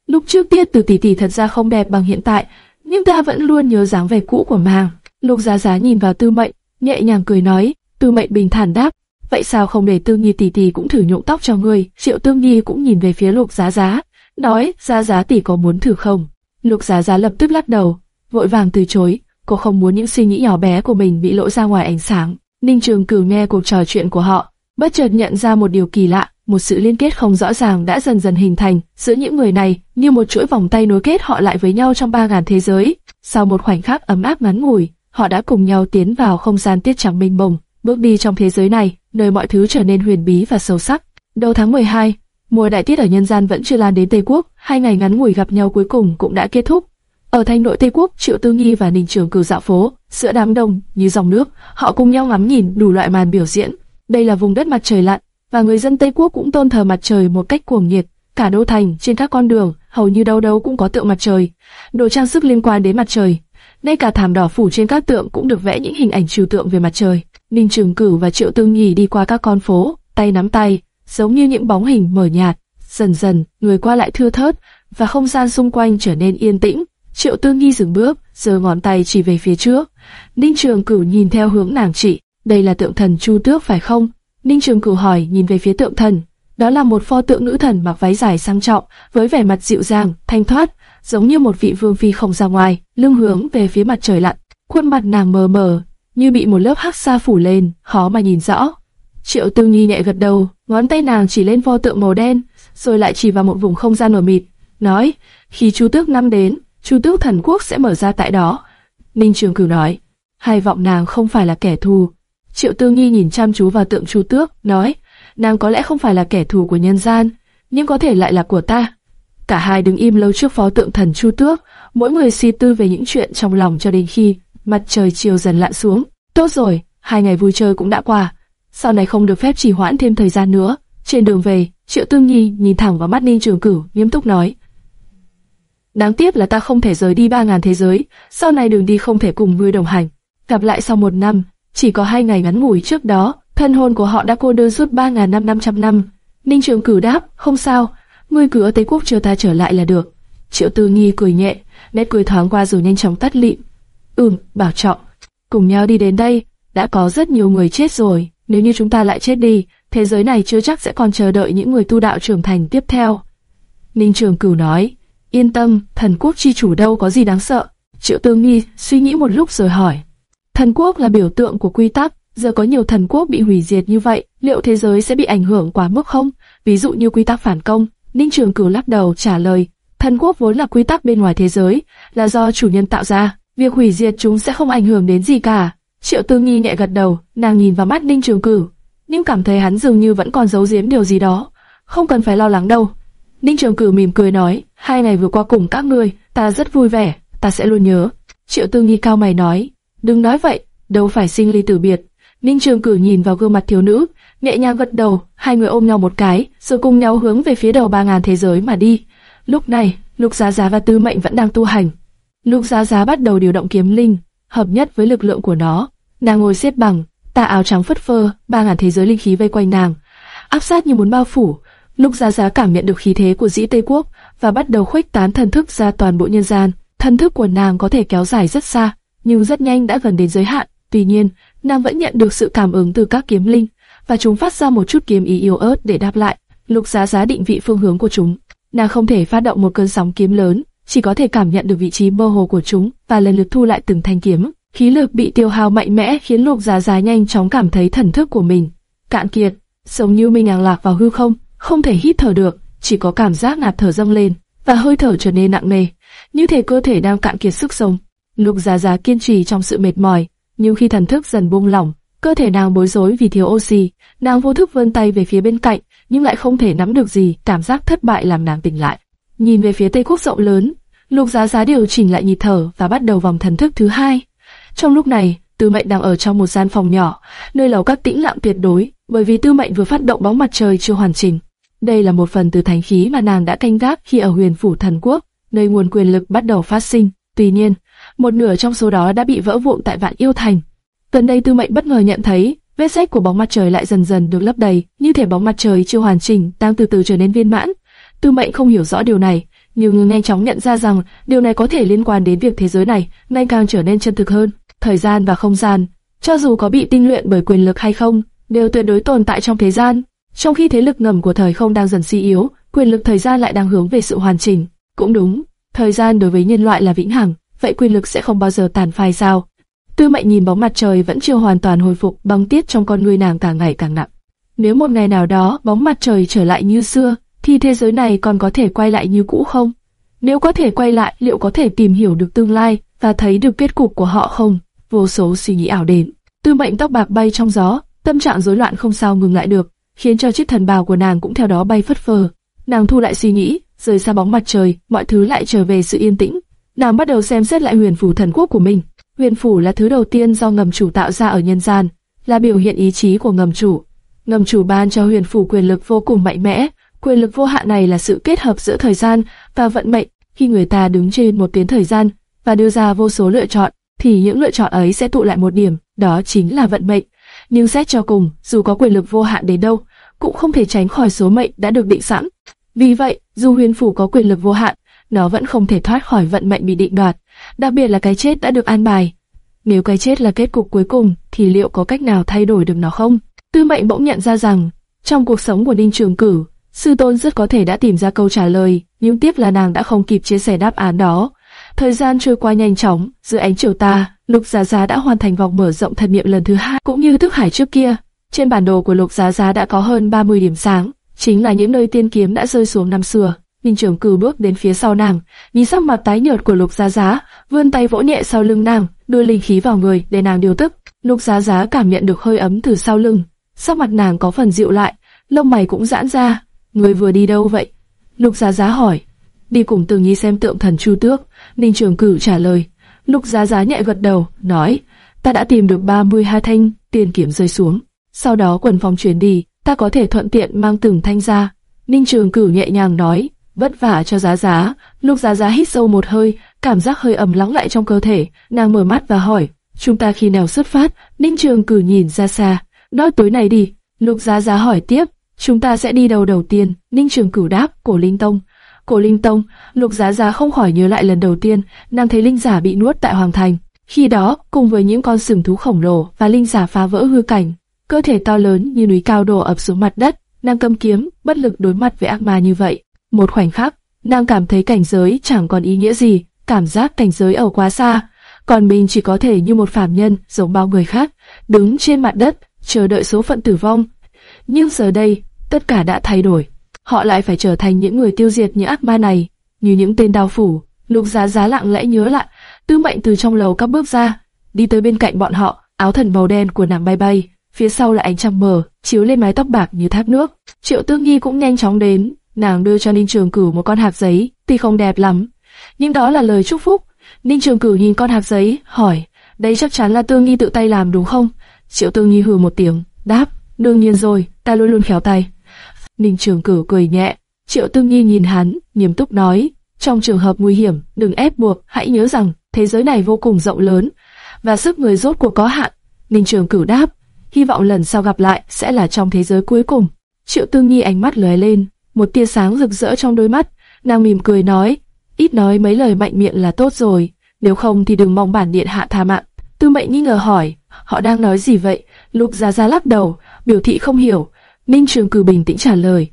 Lúc trước Tiết Từ tỷ tỷ thật ra không đẹp bằng hiện tại, nhưng ta vẫn luôn nhớ dáng vẻ cũ của nàng. Lục Giá Giá nhìn vào Tư Mệnh, nhẹ nhàng cười nói, Tư Mệnh bình thản đáp, vậy sao không để tương Nhi tỷ tỷ cũng thử nhuộm tóc cho ngươi? Triệu Tương Nhi cũng nhìn về phía Lục Giá Giá, nói, Giá Giá tỷ có muốn thử không? Lục Giá Giá lập tức lắc đầu, vội vàng từ chối, cô không muốn những suy nghĩ nhỏ bé của mình bị lộ ra ngoài ánh sáng. Ninh Trường Cửu nghe cuộc trò chuyện của họ, bất chợt nhận ra một điều kỳ lạ, một sự liên kết không rõ ràng đã dần dần hình thành giữa những người này, như một chuỗi vòng tay nối kết họ lại với nhau trong ba ngàn thế giới. Sau một khoảnh khắc ấm áp ngắn ngủi, họ đã cùng nhau tiến vào không gian tiết trắng mênh mông, bước đi trong thế giới này, nơi mọi thứ trở nên huyền bí và sâu sắc. Đầu tháng 12, mùa đại tiết ở nhân gian vẫn chưa lan đến Tây Quốc, hai ngày ngắn ngủi gặp nhau cuối cùng cũng đã kết thúc. Ở thành nội Tây Quốc, Triệu Tư Nghi và Ninh Trường cử dạo phố, giữa đám đông như dòng nước, họ cùng nhau ngắm nhìn đủ loại màn biểu diễn. Đây là vùng đất mặt trời lặn, và người dân Tây Quốc cũng tôn thờ mặt trời một cách cuồng nhiệt. Cả đô thành, trên các con đường, hầu như đâu đâu cũng có tượng mặt trời, đồ trang sức liên quan đến mặt trời. Ngay cả thảm đỏ phủ trên các tượng cũng được vẽ những hình ảnh trừu tượng về mặt trời. Ninh Trường Cửu và Triệu Tư Nghi đi qua các con phố, tay nắm tay, giống như những bóng hình mờ nhạt. Dần dần, người qua lại thưa thớt, và không gian xung quanh trở nên yên tĩnh. Triệu Tư Nghi dừng bước, giơ ngón tay chỉ về phía trước. Ninh Trường Cửu nhìn theo hướng nàng chỉ, đây là tượng thần Chu Tước phải không? Ninh Trường Cửu hỏi nhìn về phía tượng thần. Đó là một pho tượng nữ thần mặc váy dài sang trọng, với vẻ mặt dịu dàng, thanh thoát, giống như một vị vương phi không ra ngoài, lưng hướng về phía mặt trời lặn. Khuôn mặt nàng mờ mờ, như bị một lớp hắc sa phủ lên, khó mà nhìn rõ. Triệu Tư Nhi nhẹ gật đầu, ngón tay nàng chỉ lên pho tượng màu đen, rồi lại chỉ vào một vùng không gian mờ mịt, nói: khi Chu Tước năm đến, Chu Tước Thần Quốc sẽ mở ra tại đó. Ninh Trường Cửu nói: hai vọng nàng không phải là kẻ thù. Triệu Tư Nhi nhìn chăm chú vào tượng Chu Tước, nói: nàng có lẽ không phải là kẻ thù của nhân gian, nhưng có thể lại là của ta. Cả hai đứng im lâu trước phó tượng thần Chu Tước, mỗi người suy tư về những chuyện trong lòng cho đến khi mặt trời chiều dần lặn xuống. Tốt rồi, hai ngày vui chơi cũng đã qua, sau này không được phép trì hoãn thêm thời gian nữa. Trên đường về, Triệu Tương Nhi nhìn thẳng vào mắt Ninh Trường Cửu, nghiêm túc nói: Đáng tiếc là ta không thể rời đi ba ngàn thế giới, sau này đường đi không thể cùng ngươi đồng hành. Gặp lại sau một năm, chỉ có hai ngày ngắn ngủi trước đó, thân hôn của họ đã cô đơn suốt ba ngàn năm năm trăm năm. Ninh Trường Cửu đáp, không sao, ngươi cứ ở Tây Quốc chờ ta trở lại là được. Triệu Tư Nghi cười nhẹ, nét cười thoáng qua rồi nhanh chóng tắt lịm. Ừm, bảo trọng. Cùng nhau đi đến đây, đã có rất nhiều người chết rồi. Nếu như chúng ta lại chết đi, thế giới này chưa chắc sẽ còn chờ đợi những người tu đạo trưởng thành tiếp theo. Ninh Trường Cửu nói, yên tâm, thần quốc chi chủ đâu có gì đáng sợ. Triệu Tương Nghi suy nghĩ một lúc rồi hỏi, thần quốc là biểu tượng của quy tắc, giờ có nhiều thần quốc bị hủy diệt như vậy, liệu thế giới sẽ bị ảnh hưởng quá mức không? Ví dụ như quy tắc phản công. Ninh Trường Cửu lắc đầu trả lời, thần quốc vốn là quy tắc bên ngoài thế giới, là do chủ nhân tạo ra, việc hủy diệt chúng sẽ không ảnh hưởng đến gì cả. Triệu Tư Nghi nhẹ gật đầu, nàng nhìn vào mắt Ninh Trường Cửu, nhưng cảm thấy hắn dường như vẫn còn giấu giếm điều gì đó. Không cần phải lo lắng đâu. Ninh Trường Cửu mỉm cười nói, hai ngày vừa qua cùng các ngươi, ta rất vui vẻ, ta sẽ luôn nhớ. Triệu Tư Nghi cao mày nói, đừng nói vậy, đâu phải sinh ly tử biệt. Ninh Trường Cửu nhìn vào gương mặt thiếu nữ, nhẹ nhàng gật đầu, hai người ôm nhau một cái, rồi cùng nhau hướng về phía đầu ba ngàn thế giới mà đi. Lúc này, Lục Giá Giá và Tư Mệnh vẫn đang tu hành. Lục Giá Giá bắt đầu điều động kiếm linh, hợp nhất với lực lượng của nó. Nàng ngồi xếp bằng, tà áo trắng phất phơ, ba ngàn thế giới linh khí vây quanh nàng, áp sát như muốn bao phủ. Lục Giá Giá cảm nhận được khí thế của Dĩ Tây Quốc và bắt đầu khuếch tán thần thức ra toàn bộ nhân gian. Thần thức của nàng có thể kéo dài rất xa, nhưng rất nhanh đã gần đến giới hạn. Tuy nhiên, nàng vẫn nhận được sự cảm ứng từ các kiếm linh, và chúng phát ra một chút kiếm ý yếu ớt để đáp lại. Lục Giá Giá định vị phương hướng của chúng. Nàng không thể phát động một cơn sóng kiếm lớn, chỉ có thể cảm nhận được vị trí mơ hồ của chúng và lần lượt thu lại từng thanh kiếm. Khí lực bị tiêu hao mạnh mẽ khiến Lục Giá Giá nhanh chóng cảm thấy thần thức của mình cạn kiệt, giống như mình đang lạc vào hư không, không thể hít thở được, chỉ có cảm giác ngạt thở dâng lên và hơi thở trở nên nặng nề, như thể cơ thể đang cạn kiệt sức sống. Lục Giá Giá kiên trì trong sự mệt mỏi, nhưng khi thần thức dần buông lỏng, cơ thể nàng bối rối vì thiếu oxy, nàng vô thức vươn tay về phía bên cạnh, nhưng lại không thể nắm được gì, cảm giác thất bại làm nàng tỉnh lại. Nhìn về phía tây quốc rộng lớn, Lục Giá Giá điều chỉnh lại nhịp thở và bắt đầu vòng thần thức thứ hai. Trong lúc này, Tư Mệnh đang ở trong một gian phòng nhỏ, nơi lầu các tĩnh lặng tuyệt đối, bởi vì Tư Mệnh vừa phát động bóng mặt trời chưa hoàn chỉnh. Đây là một phần từ thánh khí mà nàng đã canh gác khi ở Huyền phủ thần quốc, nơi nguồn quyền lực bắt đầu phát sinh. Tuy nhiên, một nửa trong số đó đã bị vỡ vụn tại Vạn Yêu Thành. Gần đây Tư Mệnh bất ngờ nhận thấy, vết rách của bóng mặt trời lại dần dần được lấp đầy, như thể bóng mặt trời chưa hoàn chỉnh đang từ từ trở nên viên mãn. Tư Mệnh không hiểu rõ điều này, nhưng nhanh chóng nhận ra rằng điều này có thể liên quan đến việc thế giới này ngày càng trở nên chân thực hơn. Thời gian và không gian, cho dù có bị tinh luyện bởi quyền lực hay không, đều tuyệt đối tồn tại trong thế gian. Trong khi thế lực ngầm của thời không đang dần suy yếu, quyền lực thời gian lại đang hướng về sự hoàn chỉnh. Cũng đúng, thời gian đối với nhân loại là vĩnh hằng, vậy quyền lực sẽ không bao giờ tàn phai sao? Tư Mệnh nhìn bóng mặt trời vẫn chưa hoàn toàn hồi phục, băng tiết trong con người nàng càng ngày càng nặng. Nếu một ngày nào đó bóng mặt trời trở lại như xưa, thì thế giới này còn có thể quay lại như cũ không? Nếu có thể quay lại, liệu có thể tìm hiểu được tương lai và thấy được kết cục của họ không? Vô số suy nghĩ ảo đến. Tư Mệnh tóc bạc bay trong gió, tâm trạng rối loạn không sao ngừng lại được, khiến cho chiếc thần bào của nàng cũng theo đó bay phất phơ. Nàng thu lại suy nghĩ, rời xa bóng mặt trời, mọi thứ lại trở về sự yên tĩnh. Nàng bắt đầu xem xét lại huyền phủ thần quốc của mình. Huyền phủ là thứ đầu tiên do ngầm chủ tạo ra ở nhân gian, là biểu hiện ý chí của ngầm chủ. Ngầm chủ ban cho huyền phủ quyền lực vô cùng mạnh mẽ, quyền lực vô hạn này là sự kết hợp giữa thời gian và vận mệnh. Khi người ta đứng trên một tuyến thời gian và đưa ra vô số lựa chọn, thì những lựa chọn ấy sẽ tụ lại một điểm, đó chính là vận mệnh. Nhưng xét cho cùng, dù có quyền lực vô hạn đến đâu, cũng không thể tránh khỏi số mệnh đã được định sẵn. Vì vậy, dù huyền phủ có quyền lực vô hạn, nó vẫn không thể thoát khỏi vận mệnh bị định đoạt, đặc biệt là cái chết đã được an bài. Nếu cái chết là kết cục cuối cùng, thì liệu có cách nào thay đổi được nó không? Tư mệnh bỗng nhận ra rằng, trong cuộc sống của Đinh Trường Cử, sư tôn rất có thể đã tìm ra câu trả lời, nhưng tiếc là nàng đã không kịp chia sẻ đáp án đó. Thời gian trôi qua nhanh chóng, dưới ánh chiều tà, Lục Giá Giá đã hoàn thành vòng mở rộng thần niệm lần thứ hai, cũng như thức hải trước kia. Trên bản đồ của Lục Giá Giá đã có hơn 30 điểm sáng, chính là những nơi tiên kiếm đã rơi xuống năm xưa. Ninh Trường Cử bước đến phía sau nàng, nhìn sắc mặt tái nhợt của Lục Giá Giá, vươn tay vỗ nhẹ sau lưng nàng, đưa linh khí vào người để nàng điều tức. Lục Giá Giá cảm nhận được hơi ấm từ sau lưng, sắc mặt nàng có phần dịu lại, lông mày cũng giãn ra người vừa đi đâu vậy? Lục Giá Giá hỏi. Đi cùng Từ Nhi xem tượng thần Chu Tước. Ninh Trường Cử trả lời. Lục Giá Giá nhẹ gật đầu, nói, ta đã tìm được 32 thanh tiền kiếm rơi xuống. Sau đó quần phòng chuyển đi, ta có thể thuận tiện mang từng thanh ra. Ninh Trường Cử nhẹ nhàng nói, vất vả cho Giá Giá. Lục Giá Giá hít sâu một hơi, cảm giác hơi ẩm lắng lại trong cơ thể. Nàng mở mắt và hỏi, chúng ta khi nào xuất phát? Ninh Trường Cử nhìn ra xa, nói tối này đi. Lục Giá Giá hỏi tiếp, chúng ta sẽ đi đầu đầu tiên? Ninh Trường Cửu đáp, cổ Linh Tông. Cổ Linh Tông, Lục Giá Giá không khỏi nhớ lại lần đầu tiên, nàng thấy linh giả bị nuốt tại Hoàng Thành. Khi đó, cùng với những con sừng thú khổng lồ và linh giả phá vỡ hư cảnh, cơ thể to lớn như núi cao đổ ập xuống mặt đất, nàng cầm kiếm, bất lực đối mặt với ác ma như vậy. Một khoảnh khắc, nàng cảm thấy cảnh giới chẳng còn ý nghĩa gì, cảm giác cảnh giới ở quá xa, còn mình chỉ có thể như một phàm nhân giống bao người khác, đứng trên mặt đất, chờ đợi số phận tử vong. Nhưng giờ đây, tất cả đã thay đổi họ lại phải trở thành những người tiêu diệt những ác ma này, như những tên đao phủ. Lục Giá Giá lặng lẽ nhớ lại, Tư Mệnh từ trong lầu các bước ra, đi tới bên cạnh bọn họ, áo thần màu đen của nàng bay bay, phía sau là ánh trăng mờ, chiếu lên mái tóc bạc như thác nước. Triệu Tương Nhi cũng nhanh chóng đến, nàng đưa cho Ninh Trường Cửu một con hạt giấy, tuy không đẹp lắm, nhưng đó là lời chúc phúc. Ninh Trường Cửu nhìn con hạt giấy, hỏi, đây chắc chắn là Tương Nhi tự tay làm đúng không? Triệu Tương Nhi hừ một tiếng, đáp, đương nhiên rồi, ta luôn luôn khéo tay. Ninh Trường Cửu cười nhẹ, Triệu Tương Nhi nhìn hắn, nghiêm túc nói, trong trường hợp nguy hiểm, đừng ép buộc, hãy nhớ rằng thế giới này vô cùng rộng lớn và sức người rốt cuộc có hạn. Ninh Trường Cửu đáp, hy vọng lần sau gặp lại sẽ là trong thế giới cuối cùng. Triệu Tương Nhi ánh mắt lóe lên, một tia sáng rực rỡ trong đôi mắt, nàng mỉm cười nói, ít nói mấy lời mạnh miệng là tốt rồi, nếu không thì đừng mong bản điện hạ tha mạng. Tư Mệnh nghi ngờ hỏi, họ đang nói gì vậy? Lục Gia Gia lắc đầu, biểu thị không hiểu. Ninh Trường Cử bình tĩnh trả lời.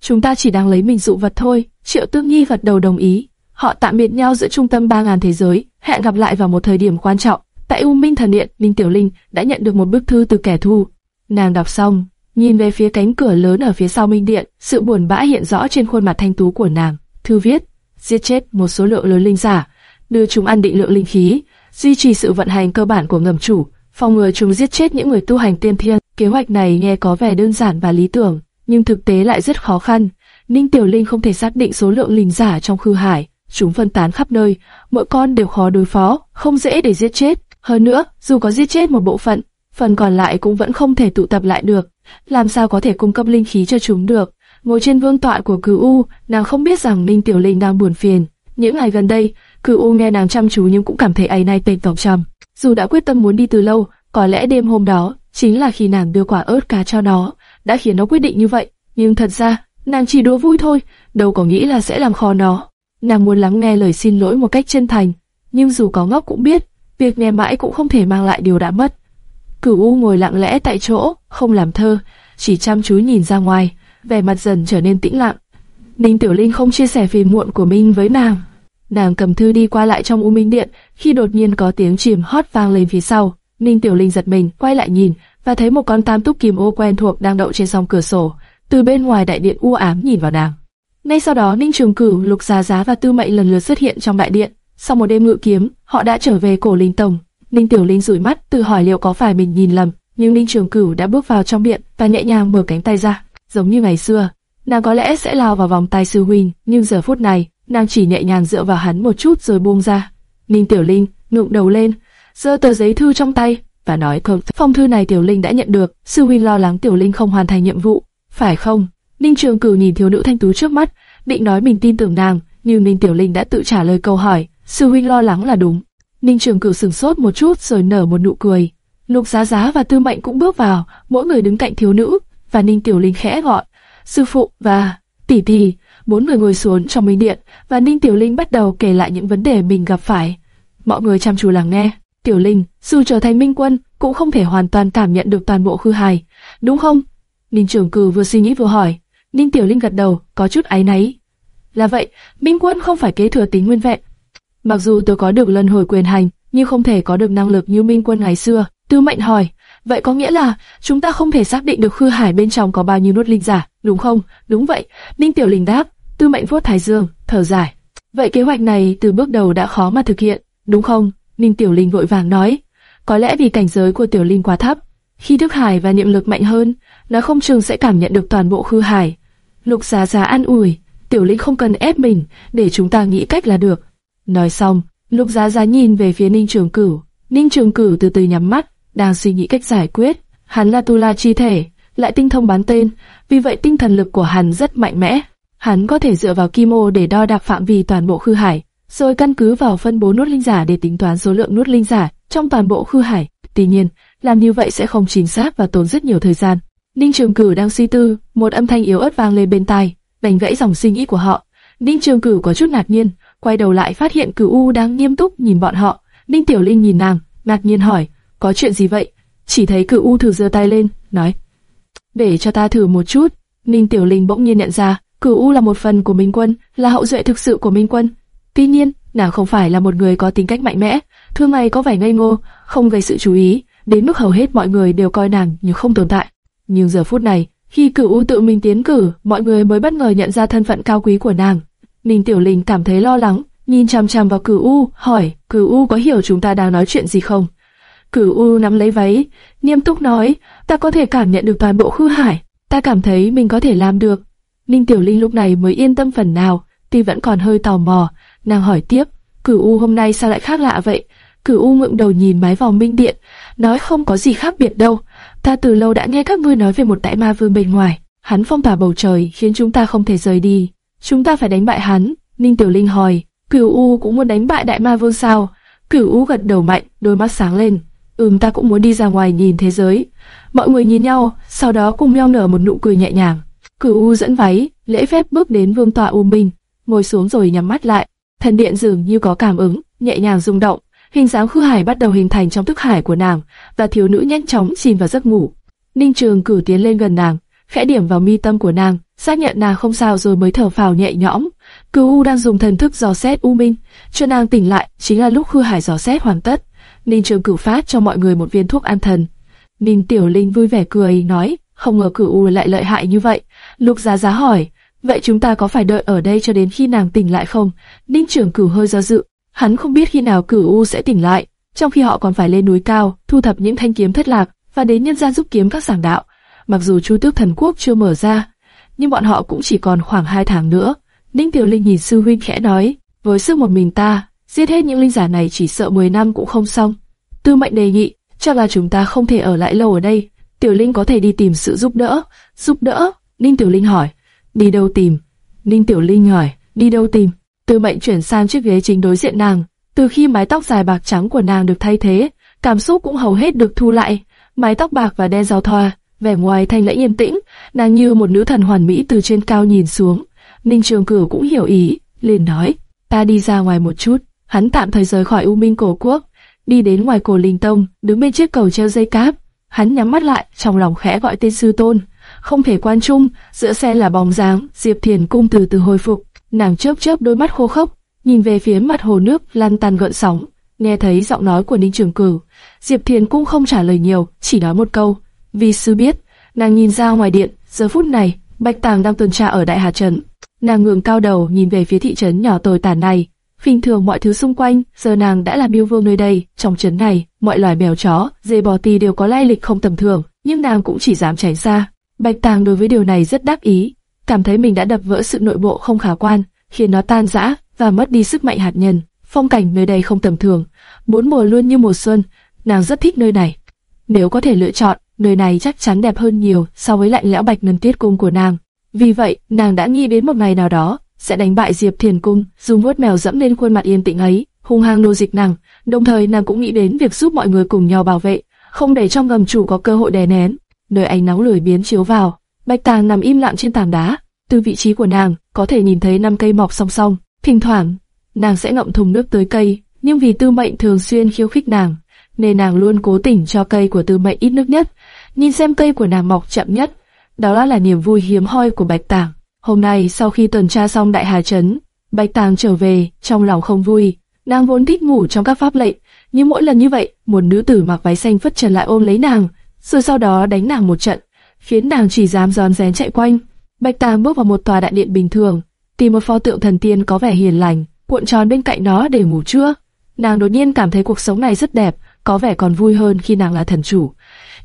Chúng ta chỉ đang lấy mình dụ vật thôi. Triệu Tương Nhi gật đầu đồng ý. Họ tạm biệt nhau giữa trung tâm ba ngàn thế giới, hẹn gặp lại vào một thời điểm quan trọng. Tại U Minh Thần Điện, Ninh Tiểu Linh đã nhận được một bức thư từ kẻ thù. Nàng đọc xong, nhìn về phía cánh cửa lớn ở phía sau Minh Điện, sự buồn bã hiện rõ trên khuôn mặt thanh tú của nàng. Thư viết, giết chết một số lượng lớn linh giả, đưa chúng ăn định lượng linh khí, duy trì sự vận hành cơ bản của ngầm chủ, phòng ngừa chúng giết chết những người tu hành tiên thiên. Kế hoạch này nghe có vẻ đơn giản và lý tưởng, nhưng thực tế lại rất khó khăn. Ninh Tiểu Linh không thể xác định số lượng linh giả trong khư hải, chúng phân tán khắp nơi, mỗi con đều khó đối phó, không dễ để giết chết. Hơn nữa, dù có giết chết một bộ phận, phần còn lại cũng vẫn không thể tụ tập lại được. Làm sao có thể cung cấp linh khí cho chúng được? Ngồi trên vương tọa của Cửu U, nàng không biết rằng Ninh Tiểu Linh đang buồn phiền. Những ngày gần đây, Cửu U nghe nàng chăm chú nhưng cũng cảm thấy ấy nay tên tổng trầm. Dù đã quyết tâm muốn đi từ lâu, có lẽ đêm hôm đó chính là khi nàng đưa quả ớt cá cho nó, đã khiến nó quyết định như vậy. Nhưng thật ra, nàng chỉ đùa vui thôi, đâu có nghĩ là sẽ làm khó nó. Nàng muốn lắng nghe lời xin lỗi một cách chân thành, nhưng dù có ngốc cũng biết, việc nghe mãi cũng không thể mang lại điều đã mất. Cửu U ngồi lặng lẽ tại chỗ, không làm thơ, chỉ chăm chú nhìn ra ngoài, vẻ mặt dần trở nên tĩnh lặng. Ninh Tiểu Linh không chia sẻ phiền muộn của mình với nàng. Nàng cầm thư đi qua lại trong U Minh Điện, khi đột nhiên có tiếng chìm hót vang lên phía sau. Ninh Tiểu Linh giật mình, quay lại nhìn, và thấy một con tam túc kim ô quen thuộc đang đậu trên song cửa sổ. Từ bên ngoài đại điện u ám nhìn vào nàng. Ngay sau đó Ninh Trường Cửu, Lục Giá Giá và Tư Mệnh lần lượt xuất hiện trong đại điện. Sau một đêm ngự kiếm, họ đã trở về cổ linh tông. Ninh Tiểu Linh rủi mắt, tự hỏi liệu có phải mình nhìn lầm, nhưng Ninh Trường Cửu đã bước vào trong điện và nhẹ nhàng mở cánh tay ra, giống như ngày xưa. Nàng có lẽ sẽ lao vào vòng tay sư huynh, nhưng giờ phút này, nàng chỉ nhẹ nhàng dựa vào hắn một chút rồi buông ra. Ninh Tiểu Linh ngượng đầu lên, giơ tờ giấy thư trong tay và nói không. phong thư này Tiểu Linh đã nhận được, sư huynh lo lắng Tiểu Linh không hoàn thành nhiệm vụ, phải không? Ninh Trường Cửu nhìn thiếu nữ thanh tú trước mắt, định nói mình tin tưởng nàng, nhưng Ninh Tiểu Linh đã tự trả lời câu hỏi, sư huynh lo lắng là đúng. Ninh Trường Cửu sừng sốt một chút rồi nở một nụ cười. Lục Giá Giá và Tư Mệnh cũng bước vào, mỗi người đứng cạnh thiếu nữ, và Ninh Tiểu Linh khẽ gọi, sư phụ và tỷ tỷ. Bốn người ngồi xuống trong minh điện, và Ninh Tiểu Linh bắt đầu kể lại những vấn đề mình gặp phải. Mọi người chăm chú lắng nghe. Tiểu Linh, dù trở thành minh quân, cũng không thể hoàn toàn cảm nhận được toàn bộ hư hài, đúng không? Ninh Trường Cử vừa suy nghĩ vừa hỏi. Ninh Tiểu Linh gật đầu, có chút áy náy. Là vậy, minh quân không phải kế thừa tính nguyên vẹn. Mặc dù tôi có được lần hồi quyền hành, nhưng không thể có được năng lực như minh quân ngày xưa. Tư Mệnh hỏi, vậy có nghĩa là chúng ta không thể xác định được hư hải bên trong có bao nhiêu nốt linh giả, đúng không? Đúng vậy. Ninh Tiểu Linh đáp. Tư Mệnh vuốt thái dương, thở dài. Vậy kế hoạch này từ bước đầu đã khó mà thực hiện, đúng không? Ninh Tiểu Linh vội vàng nói, có lẽ vì cảnh giới của Tiểu Linh quá thấp, khi Đức hải và niệm lực mạnh hơn, nó không chừng sẽ cảm nhận được toàn bộ hư hải. Lục Giá Giá an ủi, Tiểu Linh không cần ép mình, để chúng ta nghĩ cách là được. Nói xong, Lục Giá Giá nhìn về phía Ninh Trường Cửu. Ninh Trường Cửu từ từ nhắm mắt, đang suy nghĩ cách giải quyết. Hắn là tu la chi thể, lại tinh thông bán tên, vì vậy tinh thần lực của hắn rất mạnh mẽ. Hắn có thể dựa vào kim ô để đo đạc phạm vi toàn bộ khư hải, rồi căn cứ vào phân bố nốt linh giả để tính toán số lượng nốt linh giả trong toàn bộ khư hải. Tuy nhiên, làm như vậy sẽ không chính xác và tốn rất nhiều thời gian. Ninh Trường Cửu đang suy tư, một âm thanh yếu ớt vang lên bên tai, đánh gãy dòng suy nghĩ của họ. Ninh Trường Cửu có chút ngạc nhiên, quay đầu lại phát hiện Cửu U đang nghiêm túc nhìn bọn họ. Ninh Tiểu Linh nhìn nàng, ngạc nhiên hỏi, có chuyện gì vậy? Chỉ thấy Cửu U thử giơ tay lên, nói, để cho ta thử một chút. Ninh Tiểu Linh bỗng nhiên nhận ra, Cửu U là một phần của Minh Quân, là hậu duệ thực sự của Minh Quân. Tuy nhiên, nàng không phải là một người có tính cách mạnh mẽ, thường ngày có vẻ ngây ngô, không gây sự chú ý, đến mức hầu hết mọi người đều coi nàng như không tồn tại. Nhưng giờ phút này, khi Cửu U tự mình tiến cử, mọi người mới bất ngờ nhận ra thân phận cao quý của nàng. Ninh Tiểu Linh cảm thấy lo lắng, nhìn chằm chằm vào Cửu U, hỏi: "Cửu U có hiểu chúng ta đang nói chuyện gì không?" Cửu U nắm lấy váy, nghiêm túc nói: "Ta có thể cảm nhận được toàn bộ khư hải, ta cảm thấy mình có thể làm được." Ninh Tiểu Linh lúc này mới yên tâm phần nào, tuy vẫn còn hơi tò mò, nàng hỏi tiếp: "Cửu U hôm nay sao lại khác lạ vậy?" Cửu U ngượng đầu nhìn mái vòng minh điện, nói không có gì khác biệt đâu. Ta từ lâu đã nghe các ngươi nói về một đại ma vương bên ngoài, hắn phong tỏa bầu trời khiến chúng ta không thể rời đi. Chúng ta phải đánh bại hắn. Ninh Tiểu Linh hỏi, Cửu U cũng muốn đánh bại đại ma vương sao? Cửu U gật đầu mạnh, đôi mắt sáng lên. Ừm ta cũng muốn đi ra ngoài nhìn thế giới. Mọi người nhìn nhau, sau đó cùng nhau nở một nụ cười nhẹ nhàng. Cửu U dẫn váy, lễ phép bước đến vương tọa U Minh, ngồi xuống rồi nhắm mắt lại. Thần điện dường như có cảm ứng, nhẹ nhàng rung động hình dáng khư hải bắt đầu hình thành trong thức hải của nàng, và thiếu nữ nhanh chóng chìm vào giấc ngủ. Ninh Trường cử tiến lên gần nàng, khẽ điểm vào mi tâm của nàng, xác nhận nàng không sao rồi mới thở phào nhẹ nhõm. Cửu U đang dùng thần thức dò xét U Minh, cho nàng tỉnh lại, chính là lúc khư hải dò xét hoàn tất. Ninh Trường cử phát cho mọi người một viên thuốc an thần. Ninh Tiểu Linh vui vẻ cười nói, không ngờ Cửu U lại lợi hại như vậy. Lục Giá Giá hỏi, vậy chúng ta có phải đợi ở đây cho đến khi nàng tỉnh lại không? Ninh trưởng Cửu hơi do dự, Hắn không biết khi nào Cửu U sẽ tỉnh lại, trong khi họ còn phải lên núi cao, thu thập những thanh kiếm thất lạc và đến nhân gian giúp kiếm các giảng đạo. Mặc dù Chu Tước Thần Quốc chưa mở ra, nhưng bọn họ cũng chỉ còn khoảng hai tháng nữa. Ninh Tiểu Linh nhìn sư huynh khẽ nói, với sức một mình ta, giết hết những linh giả này chỉ sợ 10 năm cũng không xong. Tư Mệnh đề nghị, chắc là chúng ta không thể ở lại lâu ở đây. Tiểu Linh có thể đi tìm sự giúp đỡ. Giúp đỡ? Ninh Tiểu Linh hỏi. Đi đâu tìm? Ninh Tiểu Linh hỏi. Đi đâu tìm? Tư Mệnh chuyển sang chiếc ghế chính đối diện nàng. Từ khi mái tóc dài bạc trắng của nàng được thay thế, cảm xúc cũng hầu hết được thu lại. Mái tóc bạc và đen giao thoa, vẻ ngoài thanh lãnh yên tĩnh, nàng như một nữ thần hoàn mỹ từ trên cao nhìn xuống. Ninh Trường Cửu cũng hiểu ý, liền nói: "Ta đi ra ngoài một chút." Hắn tạm thời rời khỏi U Minh cổ quốc, đi đến ngoài cổ Linh Tông, đứng bên chiếc cầu treo dây cáp. Hắn nhắm mắt lại, trong lòng khẽ gọi tên sư tôn. Không thể quan trung, giữa xe là bóng dáng, Diệp Thiền cung từ từ hồi phục. Nàng chớp chớp đôi mắt khô khốc, nhìn về phía mặt hồ nước lan tàn gợn sóng, nghe thấy giọng nói của Ninh Trường Cửu. Diệp Thiền cung không trả lời nhiều, chỉ nói một câu. Vì sư biết, nàng nhìn ra ngoài điện, giờ phút này, Bạch Tàng đang tuần tra ở Đại Hà Trần, Nàng ngường cao đầu nhìn về phía thị trấn nhỏ tồi tàn này. Bình thường mọi thứ xung quanh, giờ nàng đã là miêu vương nơi đây. Trong trấn này, mọi loài mèo chó, dê bò tì đều có lai lịch không tầm thường, nhưng nàng cũng chỉ dám tránh xa. Bạch Tàng đối với điều này rất đắc ý, cảm thấy mình đã đập vỡ sự nội bộ không khả quan, khiến nó tan rã và mất đi sức mạnh hạt nhân. Phong cảnh nơi đây không tầm thường, bốn mùa luôn như mùa xuân, nàng rất thích nơi này. Nếu có thể lựa chọn, nơi này chắc chắn đẹp hơn nhiều so với lạnh lẽo bạch ngân tiết cung của nàng. Vì vậy, nàng đã nghĩ đến một ngày nào đó sẽ đánh bại Diệp Thiền Cung, dùng vuốt mèo dẫm lên khuôn mặt yên tĩnh ấy, hung hăng nô dịch nàng. Đồng thời nàng cũng nghĩ đến việc giúp mọi người cùng nhau bảo vệ, không để cho ngầm chủ có cơ hội đè nén. Nơi ánh nắng lười biến chiếu vào, Bạch Tàng nằm im lặng trên tảng đá, từ vị trí của nàng, có thể nhìn thấy năm cây mọc song song. Thỉnh thoảng, nàng sẽ ngậm thùng nước tới cây, nhưng vì Tư Mệnh thường xuyên khiêu khích nàng, nên nàng luôn cố tình cho cây của Tư Mệnh ít nước nhất. Nhìn xem cây của nàng mọc chậm nhất, đó là, là niềm vui hiếm hoi của Bạch Tàng. Hôm nay sau khi tuần tra xong Đại Hà Trấn, Bạch Tàng trở về, trong lòng không vui. Nàng vốn thích ngủ trong các pháp lệnh, nhưng mỗi lần như vậy, một nữ tử mặc váy xanh phất trần lại ôm lấy nàng, rồi sau đó đánh nàng một trận, khiến nàng chỉ dám giòn rén chạy quanh. Bạch Tàng bước vào một tòa đại điện bình thường, tìm một pho tượng thần tiên có vẻ hiền lành, cuộn tròn bên cạnh nó để ngủ trưa. Nàng đột nhiên cảm thấy cuộc sống này rất đẹp, có vẻ còn vui hơn khi nàng là thần chủ.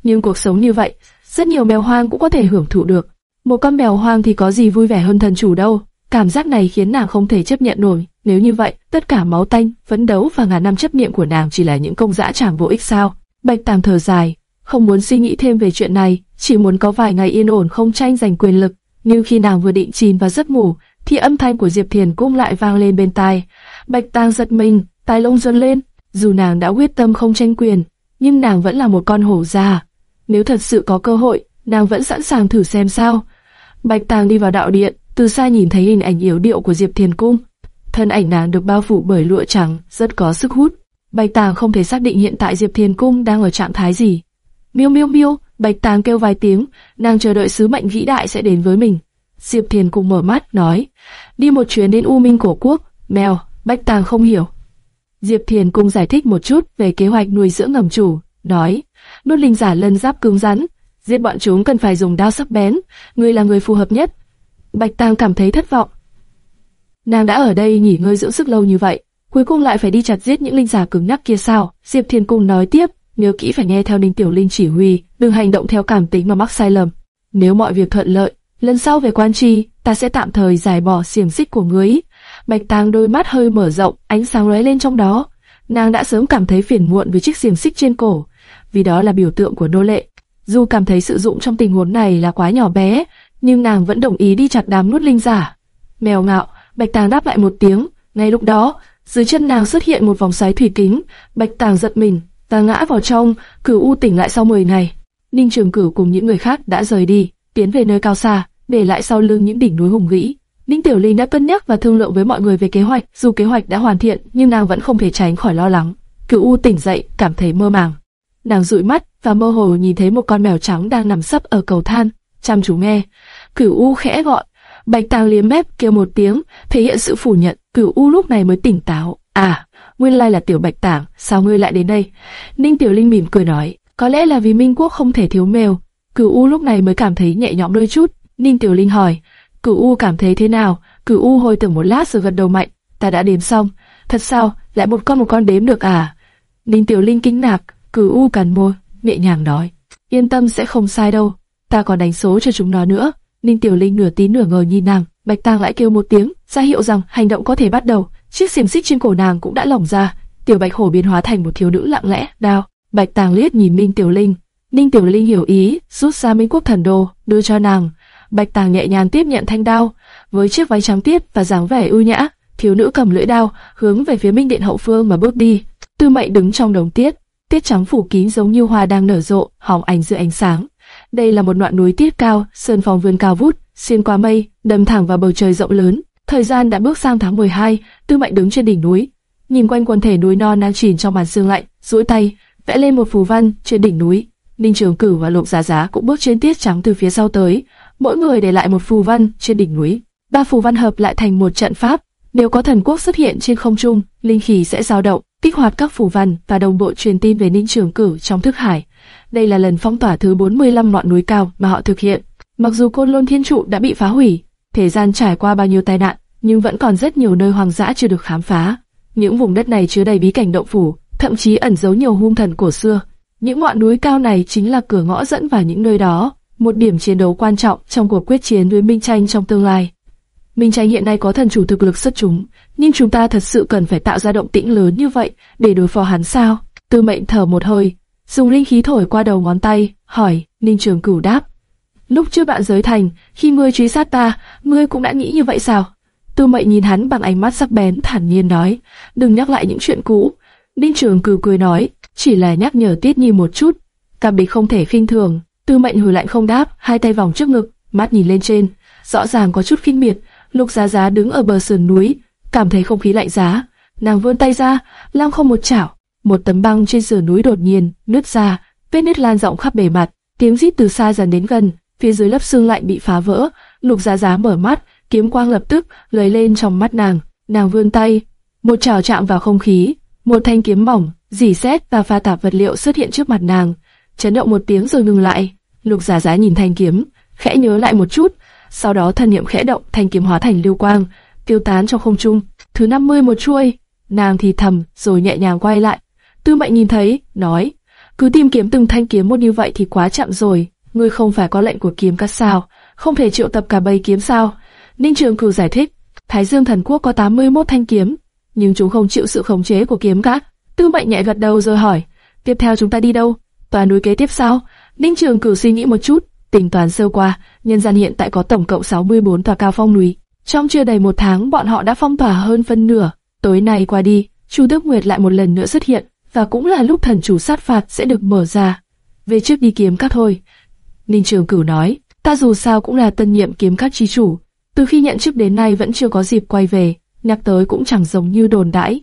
Nhưng cuộc sống như vậy, rất nhiều mèo hoang cũng có thể hưởng thụ được. Một con mèo hoang thì có gì vui vẻ hơn thần chủ đâu. Cảm giác này khiến nàng không thể chấp nhận nổi. Nếu như vậy, tất cả máu tanh, phấn đấu và ngàn năm chấp niệm của nàng chỉ là những công dã tràng vô ích sao? Bạch Tàng thở dài, không muốn suy nghĩ thêm về chuyện này, chỉ muốn có vài ngày yên ổn không tranh giành quyền lực. Nhưng khi nàng vừa định chìm vào giấc ngủ, thì âm thanh của Diệp Thiền cung lại vang lên bên tai. Bạch Tàng giật mình, tai lông dần lên. Dù nàng đã quyết tâm không tranh quyền, nhưng nàng vẫn là một con hổ già. Nếu thật sự có cơ hội, nàng vẫn sẵn sàng thử xem sao. Bạch Tàng đi vào đạo điện, từ xa nhìn thấy hình ảnh yếu điệu của Diệp Thiền cung. Thân ảnh nàng được bao phủ bởi lụa trắng, rất có sức hút. Bạch Tàng không thể xác định hiện tại Diệp Thiền cung đang ở trạng thái gì. Miêu miêu miêu, Bạch Tàng kêu vài tiếng, nàng chờ đợi sứ mệnh vĩ đại sẽ đến với mình. Diệp Thiền cung mở mắt, nói, đi một chuyến đến U Minh cổ quốc. Mèo, Bạch Tàng không hiểu. Diệp Thiền cung giải thích một chút về kế hoạch nuôi dưỡng ngầm chủ, nói, nuốt linh giả lân giáp cứng rắn, giết bọn chúng cần phải dùng đao sắc bén, ngươi là người phù hợp nhất. Bạch Tàng cảm thấy thất vọng. Nàng đã ở đây nghỉ ngơi dưỡng sức lâu như vậy, cuối cùng lại phải đi chặt giết những linh giả cứng nhắc kia sao? Diệp Thiên Cung nói tiếp, nhớ kỹ phải nghe theo Ninh Tiểu Linh chỉ huy, đừng hành động theo cảm tính mà mắc sai lầm. Nếu mọi việc thuận lợi, lần sau về quan tri, ta sẽ tạm thời giải bỏ xiềng xích của ngươi. Bạch Tàng đôi mắt hơi mở rộng, ánh sáng lóe lên trong đó. Nàng đã sớm cảm thấy phiền muộn với chiếc xiềng xích trên cổ, vì đó là biểu tượng của nô lệ. Dù cảm thấy sự dụng trong tình huống này là quá nhỏ bé, nhưng nàng vẫn đồng ý đi chặt đám nuốt linh giả. Mèo ngạo, Bạch Tàng đáp lại một tiếng. Ngay lúc đó, dưới chân nàng xuất hiện một vòng xoáy thủy kính. Bạch Tàng giật mình, ta ngã vào trong, cửu u tỉnh lại sau 10 ngày. Ninh Trường Cửu cùng những người khác đã rời đi, tiến về nơi cao xa, để lại sau lưng những đỉnh núi hùng vĩ. Ninh Tiểu Linh đã cân nhắc và thương lượng với mọi người về kế hoạch. Dù kế hoạch đã hoàn thiện, nhưng nàng vẫn không thể tránh khỏi lo lắng. Cửu U tỉnh dậy, cảm thấy mơ màng. Nàng dụi mắt và mơ hồ nhìn thấy một con mèo trắng đang nằm sấp ở cầu than, chăm chú nghe. Cửu U khẽ gọi, Bạch Tàng liếm mép kêu một tiếng, thể hiện sự phủ nhận. Cửu U lúc này mới tỉnh táo. À, nguyên lai là Tiểu Bạch Tàng, sao ngươi lại đến đây? Ninh Tiểu Linh mỉm cười nói, có lẽ là vì Minh Quốc không thể thiếu mèo. Cửu U lúc này mới cảm thấy nhẹ nhõm đôi chút. Ninh Tiểu Linh hỏi, Cửu U cảm thấy thế nào? Cửu U hồi tưởng một lát rồi gật đầu mạnh, ta đã đếm xong. Thật sao? Lại một con một con đếm được à? Ninh Tiểu Linh kinh ngạc, Cửu U cắn môi, nhẹ nhàng nói, yên tâm sẽ không sai đâu, ta còn đánh số cho chúng nó nữa. Ninh Tiểu Linh nửa tín nửa ngờ nhìn nàng, Bạch tàng lại kêu một tiếng, ra hiệu rằng hành động có thể bắt đầu. Chiếc xiềng xích trên cổ nàng cũng đã lỏng ra, Tiểu Bạch Hổ biến hóa thành một thiếu nữ lặng lẽ, đao. Bạch tàng liếc nhìn Ninh Tiểu Linh, Ninh Tiểu Linh hiểu ý, rút ra Minh Quốc Thần Đồ, đưa cho nàng. Bạch Tàng nhẹ nhàng tiếp nhận thanh đao, với chiếc váy trắng tiết và dáng vẻ ưu nhã, thiếu nữ cầm lưỡi đao, hướng về phía Minh Điện hậu phương mà bước đi. Tư Mệnh đứng trong đống tiết, tiết trắng phủ kín giống như hoa đang nở rộ, hóng ánh dưới ánh sáng. Đây là một ngọn núi tiết cao, sơn phong vươn cao vút, xuyên qua mây, đâm thẳng vào bầu trời rộng lớn. Thời gian đã bước sang tháng 12, Tư Mệnh đứng trên đỉnh núi, nhìn quanh quần thể núi non đang chìm trong màn sương lạnh, duỗi tay vẽ lên một phù văn trên đỉnh núi. Ninh Trường Cử và Lục Giá Giá cũng bước trên tiết trắng từ phía sau tới, mỗi người để lại một phù văn trên đỉnh núi. Ba phù văn hợp lại thành một trận pháp. Nếu có thần quốc xuất hiện trên không trung, linh khí sẽ dao động, kích hoạt các phù văn và đồng bộ truyền tin về Ninh Trường Cử trong thức hải. Đây là lần phong tỏa thứ 45 ngọn núi cao mà họ thực hiện. Mặc dù Côn Lôn Thiên Trụ đã bị phá hủy, thế gian trải qua bao nhiêu tai nạn, nhưng vẫn còn rất nhiều nơi hoang dã chưa được khám phá. Những vùng đất này chứa đầy bí cảnh động phủ, thậm chí ẩn giấu nhiều hung thần cổ xưa. Những ngọn núi cao này chính là cửa ngõ dẫn vào những nơi đó, một điểm chiến đấu quan trọng trong cuộc quyết chiến với Minh Tranh trong tương lai. Minh Tranh hiện nay có thần chủ thực lực xuất chúng, nhưng chúng ta thật sự cần phải tạo ra động tĩnh lớn như vậy để đối phó hắn sao? Tư Mệnh thở một hơi, dùng linh khí thổi qua đầu ngón tay, hỏi. Ninh Trường Cửu đáp: Lúc trước bạn giới thành, khi ngươi truy sát ta, ngươi cũng đã nghĩ như vậy sao? Tư Mệnh nhìn hắn bằng ánh mắt sắc bén, thản nhiên nói: Đừng nhắc lại những chuyện cũ. Ninh Trường cười cười nói: Chỉ là nhắc nhở Tiết Nhi một chút, cảm bị không thể khinh thường. Tư Mệnh hừ lạnh không đáp, hai tay vòng trước ngực, mắt nhìn lên trên, rõ ràng có chút khinh miệt. Lục Giá Giá đứng ở bờ sườn núi, cảm thấy không khí lạnh giá, nàng vươn tay ra, lăng không một chảo, một tấm băng trên sườn núi đột nhiên nứt ra, vết nứt lan rộng khắp bề mặt, tiếng rít từ xa dần đến gần, phía dưới lớp xương lạnh bị phá vỡ. Lục Giá Giá mở mắt, kiếm quang lập tức lóe lên trong mắt nàng, nàng vươn tay, một chảo chạm vào không khí, một thanh kiếm mỏng, dỉ xét và pha tạp vật liệu xuất hiện trước mặt nàng, chấn động một tiếng rồi ngừng lại. Lục Giá Giá nhìn thanh kiếm, khẽ nhớ lại một chút, sau đó thần niệm khẽ động, thanh kiếm hóa thành lưu quang, tiêu tán trong không trung. Thứ 50 một chuôi, nàng thì thầm rồi nhẹ nhàng quay lại. Tư Mệnh nhìn thấy, nói, cứ tìm kiếm từng thanh kiếm một như vậy thì quá chậm rồi, ngươi không phải có lệnh của kiếm cắt sao? không thể triệu tập cả bầy kiếm sao? Ninh Trường Cửu giải thích, Thái Dương Thần Quốc có 81 thanh kiếm, nhưng chúng không chịu sự khống chế của kiếm các. Tư Mệnh nhẹ gật đầu rồi hỏi, tiếp theo chúng ta đi đâu? Tòa núi kế tiếp sao? Ninh Trường Cửu suy nghĩ một chút, tính toán sơ qua, nhân gian hiện tại có tổng cộng 64 tòa cao phong núi. Trong chưa đầy một tháng, bọn họ đã phong tỏa hơn phân nửa. Tối nay qua đi, Chu Đức Nguyệt lại một lần nữa xuất hiện, và cũng là lúc thần chủ sát phạt sẽ được mở ra. Về trước đi kiếm các thôi. Ninh Trường Cửu nói, ta dù sao cũng là tân nhiệm kiếm các chi chủ, từ khi nhận chức đến nay vẫn chưa có dịp quay về, nhắc tới cũng chẳng giống như đồn đãi.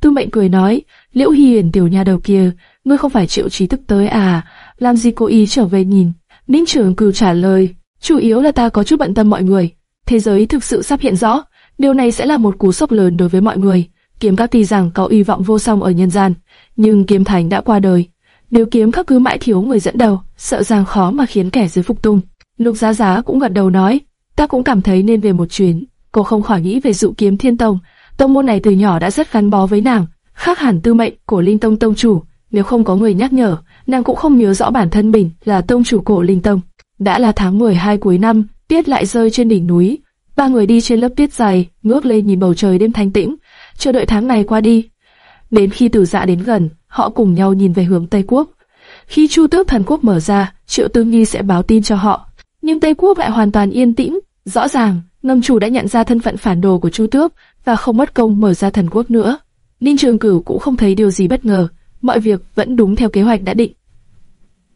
Tư mệnh cười nói, Liễu Hiền tiểu nha đầu kia, ngươi không phải triệu trí tức tới à, làm gì cố ý trở về nhìn. Ninh Trường Cửu trả lời, chủ yếu là ta có chút bận tâm mọi người. Thế giới thực sự sắp hiện rõ, điều này sẽ là một cú sốc lớn đối với mọi người. Kiếm các tuy rằng có uy vọng vô song ở nhân gian, nhưng kiếm thành đã qua đời. Nếu kiếm các cứ mãi thiếu người dẫn đầu, sợ rằng khó mà khiến kẻ dưới phục tùng. Lục Giá Giá cũng gật đầu nói, ta cũng cảm thấy nên về một chuyến. Cô không khỏi nghĩ về dụ kiếm thiên tông, tông môn này từ nhỏ đã rất gắn bó với nàng, khác hẳn tư mệnh của linh tông tông chủ. Nếu không có người nhắc nhở, nàng cũng không nhớ rõ bản thân mình là tông chủ cổ linh tông. Đã là tháng 12 cuối năm, tiết lại rơi trên đỉnh núi. Ba người đi trên lớp tuyết dày, ngước lên nhìn bầu trời đêm thanh tĩnh, chờ đợi tháng này qua đi. Đến khi tử dạ đến gần, họ cùng nhau nhìn về hướng Tây Quốc. Khi Chu Tước Thần Quốc mở ra, Triệu Tư Nghi sẽ báo tin cho họ. Nhưng Tây Quốc lại hoàn toàn yên tĩnh. Rõ ràng, Ngâm Chủ đã nhận ra thân phận phản đồ của Chu Tước và không mất công mở ra thần quốc nữa. Ninh Trường Cửu cũng không thấy điều gì bất ngờ, mọi việc vẫn đúng theo kế hoạch đã định.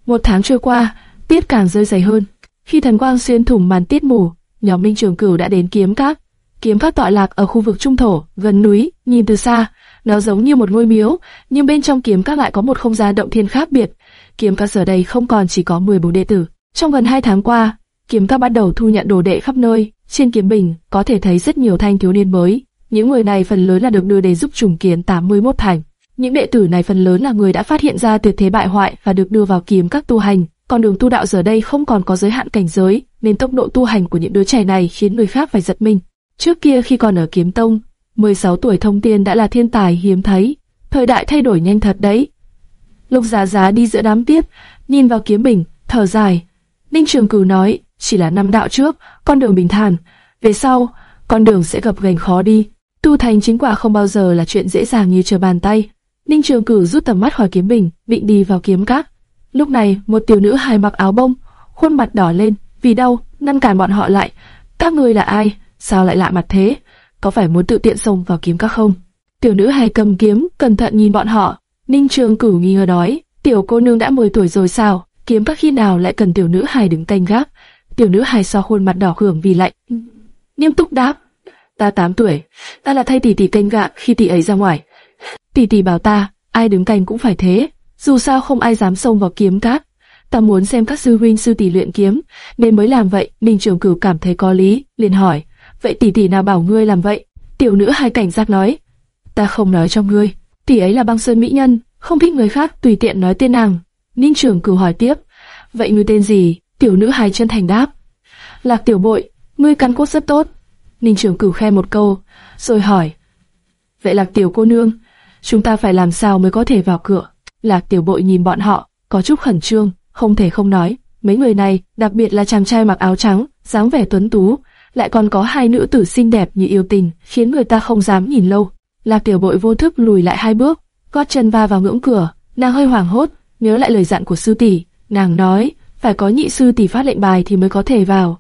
Một tháng trôi qua, tiết càng rơi dày hơn. Khi thần quang xuyên thủng màn tiết mù, nhóm Ninh Trường Cửu đã đến kiếm các. Kiếm các tọa lạc ở khu vực trung thổ, gần núi, nhìn từ xa, nó giống như một ngôi miếu, nhưng bên trong kiếm các lại có một không gian động thiên khác biệt. Kiếm các giờ đây không còn chỉ có 14 đệ tử. Trong gần 2 tháng qua, kiếm các bắt đầu thu nhận đồ đệ khắp nơi. Trên kiếm bình có thể thấy rất nhiều thanh thiếu niên mới. Những người này phần lớn là được đưa đến giúp trùng kiến 81 thành. Những đệ tử này phần lớn là người đã phát hiện ra tuyệt thế bại hoại và được đưa vào kiếm các tu hành. Con đường tu đạo giờ đây không còn có giới hạn cảnh giới, nên tốc độ tu hành của những đứa trẻ này khiến người khác phải giật mình. Trước kia khi còn ở kiếm tông, 16 tuổi thông tiên đã là thiên tài hiếm thấy. Thời đại thay đổi nhanh thật đấy. Lục Giá Giá đi giữa đám tiếp, nhìn vào kiếm bình, thở dài. Ninh Trường Cửu nói, chỉ là năm đạo trước, con đường bình thản, về sau, con đường sẽ gặp gành khó đi. Tu thành chính quả không bao giờ là chuyện dễ dàng như trở bàn tay. Ninh Trường Cửu rút tầm mắt khỏi kiếm bình, định đi vào kiếm các. Lúc này, một tiểu nữ hài mặc áo bông, khuôn mặt đỏ lên, vì đau, ngăn cản bọn họ lại. Các người là ai? Sao lại lạ mặt thế? Có phải muốn tự tiện xông vào kiếm các không? Tiểu nữ hài cầm kiếm, cẩn thận nhìn bọn họ. Ninh Trường Cửu nghi ngờ nói, tiểu cô nương đã 10 tuổi rồi sao? Kiếm các khi nào lại cần tiểu nữ hài đứng canh gác? Tiểu nữ hài so khuôn mặt đỏ hưởng vì lạnh. Nghiêm túc đáp, ta 8 tuổi, ta là thay tỷ tỷ canh gác khi tỷ ấy ra ngoài. Tỷ tỷ bảo ta, ai đứng canh cũng phải thế, dù sao không ai dám xông vào kiếm các. Ta muốn xem các sư huynh sư tỷ luyện kiếm, nên mới làm vậy. Ninh Trường Cửu cảm thấy có lý, liền hỏi, vậy tỷ tỷ nào bảo ngươi làm vậy? Tiểu nữ hai cảnh giác nói, ta không nói cho ngươi, tỷ ấy là băng sơn mỹ nhân, không thích người khác tùy tiện nói tên nàng. Ninh trưởng cửu hỏi tiếp, vậy ngươi tên gì? Tiểu nữ hai chân thành đáp, lạc tiểu bội, ngươi căn cốt rất tốt. Ninh trưởng cửu khe một câu, rồi hỏi, vậy lạc tiểu cô nương, chúng ta phải làm sao mới có thể vào cửa? Lạc tiểu bội nhìn bọn họ, có chút khẩn trương, không thể không nói. Mấy người này, đặc biệt là chàng trai mặc áo trắng, dáng vẻ tuấn tú, lại còn có hai nữ tử xinh đẹp như yêu tình, khiến người ta không dám nhìn lâu. Lạc Tiểu Bội vô thức lùi lại hai bước, gót chân va vào ngưỡng cửa, nàng hơi hoảng hốt, nhớ lại lời dặn của sư tỷ, nàng nói, phải có nhị sư tỷ phát lệnh bài thì mới có thể vào.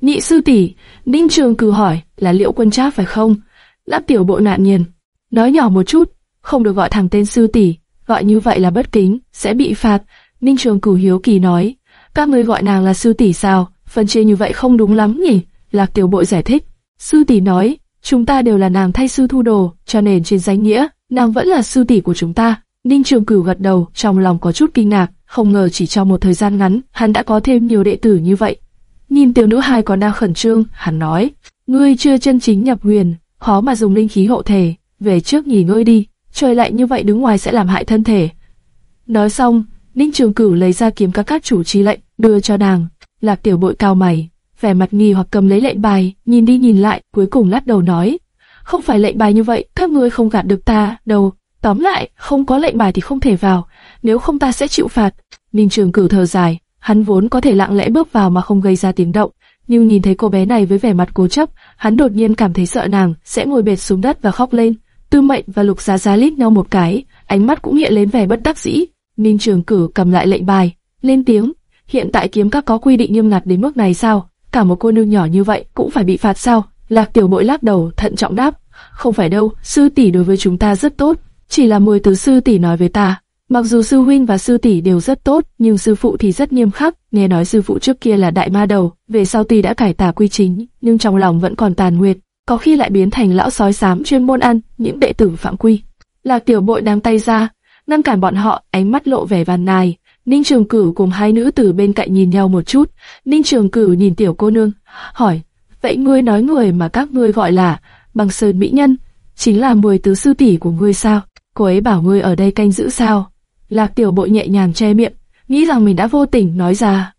Nhị sư tỷ, Ninh Trường cử hỏi, là Liễu Quân Trác phải không? Lạc Tiểu Bội nạn nhiên, nói nhỏ một chút, không được gọi thẳng tên sư tỷ, gọi như vậy là bất kính, sẽ bị phạt. Ninh Trường cử hiếu kỳ nói, các ngươi gọi nàng là sư tỷ sao? Phân chia như vậy không đúng lắm nhỉ? Lạc Tiểu Bội giải thích. Sư tỷ nói, chúng ta đều là nàng thay sư thu đồ, cho nên trên danh nghĩa, nàng vẫn là sư tỷ của chúng ta. Ninh Trường Cửu gật đầu, trong lòng có chút kinh ngạc, không ngờ chỉ trong một thời gian ngắn, hắn đã có thêm nhiều đệ tử như vậy. Nhìn tiểu nữ hai còn đang khẩn trương, hắn nói, ngươi chưa chân chính nhập huyền, khó mà dùng linh khí hộ thể, về trước nghỉ ngơi đi, trời lạnh như vậy đứng ngoài sẽ làm hại thân thể. Nói xong, Ninh Trường Cửu lấy ra kiếm các các chủ chi lệnh, đưa cho nàng. Lạc Tiểu Bội cao mày, vẻ mặt nghi hoặc cầm lấy lệnh bài, nhìn đi nhìn lại, cuối cùng lắc đầu nói, không phải lệnh bài như vậy, các ngươi không gạt được ta, đâu. Tóm lại, không có lệnh bài thì không thể vào, nếu không ta sẽ chịu phạt. Ninh Trường Cửu thở dài, Hắn vốn có thể lặng lẽ bước vào mà không gây ra tiếng động, nhưng nhìn thấy cô bé này với vẻ mặt cố chấp, hắn đột nhiên cảm thấy sợ nàng sẽ ngồi bệt xuống đất và khóc lên. Tư Mệnh và Lục Giá Giá lít nhau một cái, ánh mắt cũng hiện lên vẻ bất đắc dĩ. Ninh Trường Cử cầm lại lệnh bài, lên tiếng, hiện tại kiếm các có quy định nghiêm ngặt đến mức này sao? Cả một cô nương nhỏ như vậy cũng phải bị phạt sao? Lạc Tiểu Bội lắc đầu, thận trọng đáp, không phải đâu, sư tỷ đối với chúng ta rất tốt, chỉ là mùi từ sư tỷ nói với ta. Mặc dù sư huynh và sư tỷ đều rất tốt, nhưng sư phụ thì rất nghiêm khắc. Nghe nói sư phụ trước kia là đại ma đầu, về sau tỷ đã cải tà quy chính, nhưng trong lòng vẫn còn tàn nguyệt, có khi lại biến thành lão sói xám chuyên môn ăn những đệ tử phạm quy. Lạc Tiểu Bội đang tay ra, ngăn cản bọn họ, ánh mắt lộ vẻ van nài. Ninh Trường Cửu cùng hai nữ tử bên cạnh nhìn nhau một chút. Ninh Trường Cửu nhìn tiểu cô nương, hỏi: vậy ngươi nói người mà các ngươi gọi là bằng sơn mỹ nhân, chính là mười tứ sư tỷ của ngươi sao? Cô ấy bảo ngươi ở đây canh giữ sao? Lạc tiểu bội nhẹ nhàng che miệng, nghĩ rằng mình đã vô tình nói ra.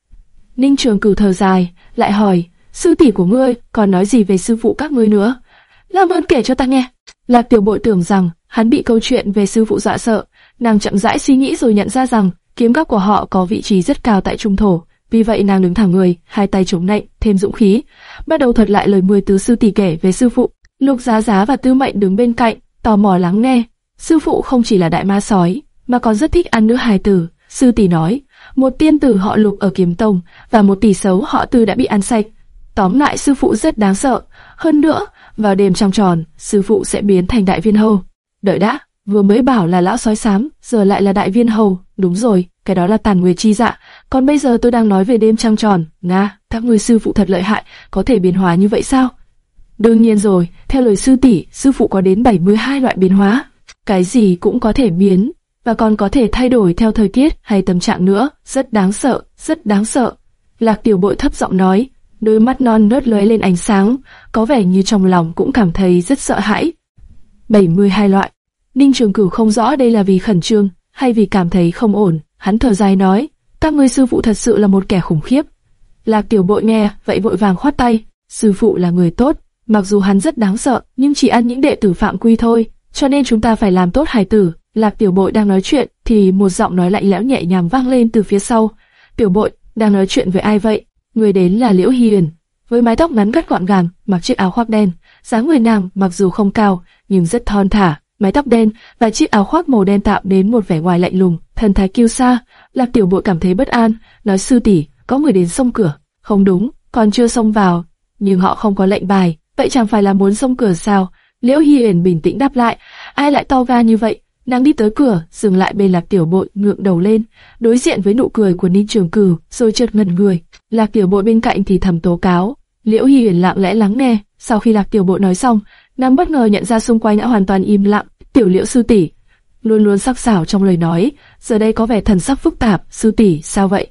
Ninh trường cửu thở dài, lại hỏi, sư tỷ của ngươi còn nói gì về sư phụ các ngươi nữa? Làm ơn kể cho ta nghe. Lạc tiểu bội tưởng rằng hắn bị câu chuyện về sư phụ dọa sợ, nàng chậm rãi suy nghĩ rồi nhận ra rằng kiếm các của họ có vị trí rất cao tại trung thổ, vì vậy nàng đứng thẳng người, hai tay chống nạnh, thêm dũng khí, bắt đầu thuật lại lời mười tứ sư tỷ kể về sư phụ. Lục Giá Giá và Tư Mệnh đứng bên cạnh, tò mò lắng nghe. Sư phụ không chỉ là đại ma sói, mà còn rất thích ăn nữ hài tử. Sư tỷ nói, một tiên tử họ Lục ở Kiếm Tông và một tỷ xấu họ Tư đã bị ăn sạch. Tóm lại sư phụ rất đáng sợ. Hơn nữa, vào đêm trăng tròn, sư phụ sẽ biến thành đại viên hầu. Đợi đã, vừa mới bảo là lão sói xám, giờ lại là đại viên hầu. Đúng rồi, cái đó là tàn nguyệt chi dạ. Còn bây giờ tôi đang nói về đêm trăng tròn. Nga, các người sư phụ thật lợi hại, có thể biến hóa như vậy sao? Đương nhiên rồi, theo lời sư tỷ, sư phụ có đến 72 loại biến hóa. Cái gì cũng có thể biến, và còn có thể thay đổi theo thời tiết hay tâm trạng nữa, rất đáng sợ, rất đáng sợ. Lạc tiểu bội thấp giọng nói, đôi mắt non nớt lóe lên ánh sáng, có vẻ như trong lòng cũng cảm thấy rất sợ hãi. 72 loại. Ninh Trường Cửu không rõ đây là vì khẩn trương hay vì cảm thấy không ổn, hắn thở dài nói, các ngươi sư phụ thật sự là một kẻ khủng khiếp. Lạc tiểu bội nghe, vậy vội vàng khoát tay, sư phụ là người tốt, mặc dù hắn rất đáng sợ, nhưng chỉ ăn những đệ tử phạm quy thôi, cho nên chúng ta phải làm tốt hài tử. Lạc tiểu bội đang nói chuyện, thì một giọng nói lạnh lẽo nhẹ nhàng vang lên từ phía sau. Tiểu bội, đang nói chuyện với ai vậy? Người đến là Liễu Hiền, với mái tóc ngắn cắt gọn gàng, mặc chiếc áo khoác đen. dáng người nàng mặc dù không cao, nhưng rất thon thả, mái tóc đen và chiếc áo khoác màu đen tạo đến một vẻ ngoài lạnh lùng, thần thái kiêu sa. Lạc tiểu bội cảm thấy bất an, nói sư tỷ, có người đến xông cửa. Không đúng, còn chưa xông vào, nhưng họ không có lệnh bài, vậy chẳng phải là muốn xông cửa sao? Liễu Hiền bình tĩnh đáp lại, ai lại to ga như vậy? Nàng đi tới cửa, dừng lại bên Lạc Tiểu Bội, ngượng đầu lên, đối diện với nụ cười của Ninh Trường Cửu, rồi chợt ngẩn người. Lạc Tiểu Bội bên cạnh thì thầm tố cáo. Liễu Hiền lặng lẽ lắng nghe. Sau khi Lạc Tiểu Bội nói xong, nàng bất ngờ nhận ra xung quanh đã hoàn toàn im lặng. Tiểu Liễu sư tỷ luôn luôn sắc sảo trong lời nói, giờ đây có vẻ thần sắc phức tạp. Sư tỷ, sao vậy?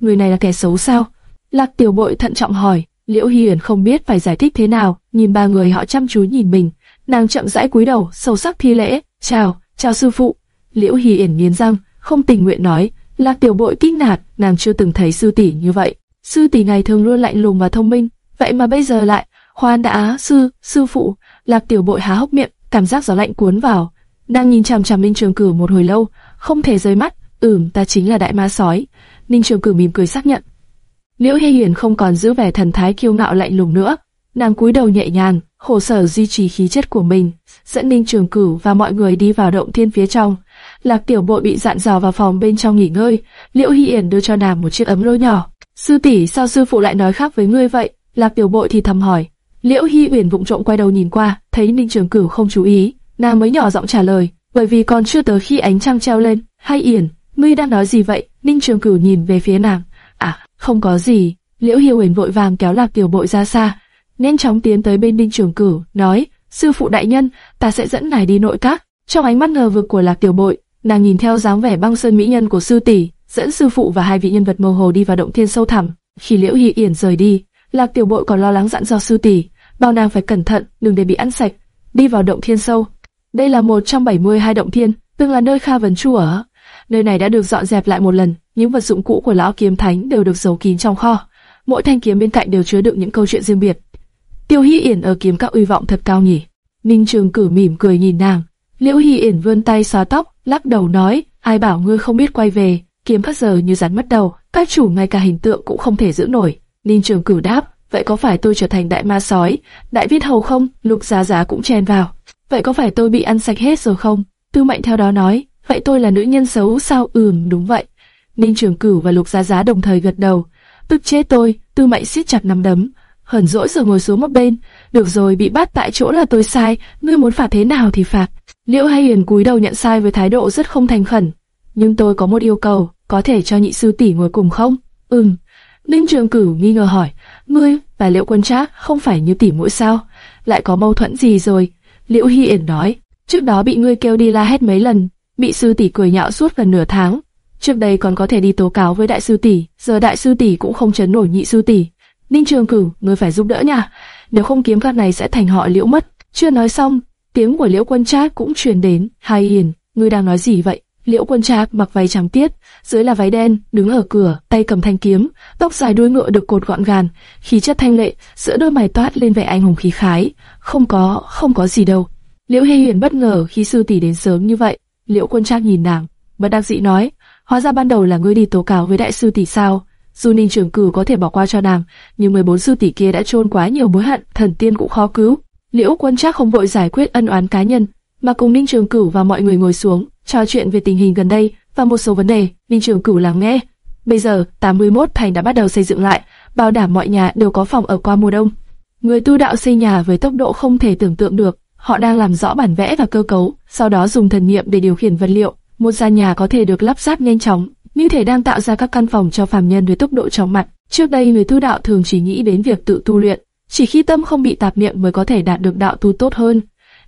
Người này là kẻ xấu sao? Lạc Tiểu Bội thận trọng hỏi. Liễu Hiền không biết phải giải thích thế nào, nhìn ba người họ chăm chú nhìn mình, nàng chậm rãi cúi đầu, sâu sắc thi lễ, chào, chào sư phụ. Liễu Hiền nghiến răng, không tình nguyện nói, Lạc Tiểu Bội kinh ngạc, nàng chưa từng thấy sư tỷ như vậy. Sư tỷ ngày thường luôn lạnh lùng và thông minh, vậy mà bây giờ lại, khoan đã, sư, sư phụ. Lạc Tiểu Bội há hốc miệng, cảm giác gió lạnh cuốn vào. đang nhìn chằm chằm Ninh Trường Cử một hồi lâu, không thể rời mắt. Ừm, ta chính là đại ma sói. Ninh Trường Cử mỉm cười xác nhận. Liễu Hi Hiền không còn giữ vẻ thần thái kiêu ngạo lạnh lùng nữa, nàng cúi đầu nhẹ nhàng, khổ sở duy trì khí chất của mình, dẫn Ninh Trường Cửu và mọi người đi vào động thiên phía trong. Lạc Tiểu Bội bị dặn dò vào phòng bên trong nghỉ ngơi, Liễu Hi Hiền đưa cho nàng một chiếc ấm lô nhỏ. Sư tỷ, sao sư phụ lại nói khác với ngươi vậy? Lạc Tiểu Bội thì thầm hỏi. Liễu Hi Uyển vụng trộm quay đầu nhìn qua, thấy Ninh Trường Cửu không chú ý, nàng mới nhỏ giọng trả lời, bởi vì còn chưa tới khi ánh trăng treo lên. Hay Yển, ngươi đang nói gì vậy? Ninh Trường Cửu nhìn về phía nàng. À, không có gì. Liễu Hi Uyển vội vàng kéo Lạc Tiểu Bội ra xa, nên chóng tiến tới bên Ninh Trường Cửu, nói: sư phụ đại nhân, ta sẽ dẫn ngài đi nội các. Trong ánh mắt ngờ vực của Lạc Tiểu Bội, nàng nhìn theo dáng vẻ băng sơn mỹ nhân của sư tỷ, dẫn sư phụ và hai vị nhân vật mơ hồ đi vào động thiên sâu thẳm. Khi Liễu Hi Uyển rời đi, Lạc Tiểu Bội còn lo lắng dặn dò sư tỷ, bao nàng phải cẩn thận, đừng để bị ăn sạch. Đi vào động thiên sâu. Đây là một trong 72 động thiên, từng là nơi Kha Vấn Chu ở. Nơi này đã được dọn dẹp lại một lần, những vật dụng cũ của lão kiếm thánh đều được giấu kín trong kho. Mỗi thanh kiếm bên cạnh đều chứa đựng những câu chuyện riêng biệt. Tiêu Hi Yển ở kiếm các uy vọng thật cao nhỉ. Ninh Trường Cử mỉm cười nhìn nàng. Liễu Hi Yển vươn tay xóa tóc, lắc đầu nói, ai bảo ngươi không biết quay về. Kiếm các giờ như rắn mất đầu, các chủ ngay cả hình tượng cũng không thể giữ nổi. Ninh Trường Cử đáp, vậy có phải tôi trở thành đại ma sói, đại viết hầu không? Lục Giá Giá cũng chen vào. Vậy có phải tôi bị ăn sạch hết rồi không? Tư Mệnh theo đó nói, vậy tôi là nữ nhân xấu sao? Ừm, đúng vậy. Ninh Trường Cửu và Lục Giá Giá đồng thời gật đầu. Tức chết tôi, Tư Mệnh siết chặt nắm đấm, hờn dỗi rồi ngồi xuống một bên. Được rồi, bị bắt tại chỗ là tôi sai, ngươi muốn phạt thế nào thì phạt. Liễu Hay Hiền cúi đầu nhận sai với thái độ rất không thành khẩn. Nhưng tôi có một yêu cầu, có thể cho nhị sư tỷ ngồi cùng không? Ừm. Ninh Trường Cửu nghi ngờ hỏi, ngươi và Liễu Quân Trác không phải như tỷ muội sao? Lại có mâu thuẫn gì rồi? Liễu Hi Yển nói, trước đó bị ngươi kêu đi la hét mấy lần, bị sư tỷ cười nhạo suốt gần nửa tháng. Trước đây còn có thể đi tố cáo với đại sư tỷ, giờ đại sư tỷ cũng không chấn nổi nhị sư tỷ. Ninh Trường Cửu, ngươi phải giúp đỡ nha, nếu không kiếm các này sẽ thành họ Liễu mất. Chưa nói xong, tiếng của Liễu Quân Trác cũng truyền đến. Hai Hiền, ngươi đang nói gì vậy? Liễu Quân Trác mặc váy trắng tiết, dưới là váy đen, đứng ở cửa, tay cầm thanh kiếm, tóc dài đuôi ngựa được cột gọn gàng, khí chất thanh lệ, giữa đôi mày toát lên vẻ anh hùng khí khái. Không có, không có gì đâu. Liễu Hi Huyền bất ngờ khi sư tỷ đến sớm như vậy. Liễu Quân Trác nhìn nàng, bất đắc dĩ nói, hóa ra ban đầu là ngươi đi tố cáo với đại sư tỷ sao? Dù Ninh trưởng Cử có thể bỏ qua cho nàng, nhưng 14 sư tỷ kia đã trôn quá nhiều mối hận, thần tiên cũng khó cứu. Liễu Quân Trác không vội giải quyết ân oán cá nhân, mà cùng Ninh Trường Cửu và mọi người ngồi xuống, trò chuyện về tình hình gần đây và một số vấn đề. Ninh Trường Cửu lắng nghe. Bây giờ, 81 thành đã bắt đầu xây dựng lại, bảo đảm mọi nhà đều có phòng ở qua mùa đông. Người tu đạo xây nhà với tốc độ không thể tưởng tượng được. Họ đang làm rõ bản vẽ và cơ cấu, sau đó dùng thần niệm để điều khiển vật liệu. Một gian nhà có thể được lắp ráp nhanh chóng, như thể đang tạo ra các căn phòng cho phàm nhân với tốc độ chóng mặt. Trước đây người tu đạo thường chỉ nghĩ đến việc tự tu luyện, chỉ khi tâm không bị tạp niệm mới có thể đạt được đạo tu tốt hơn.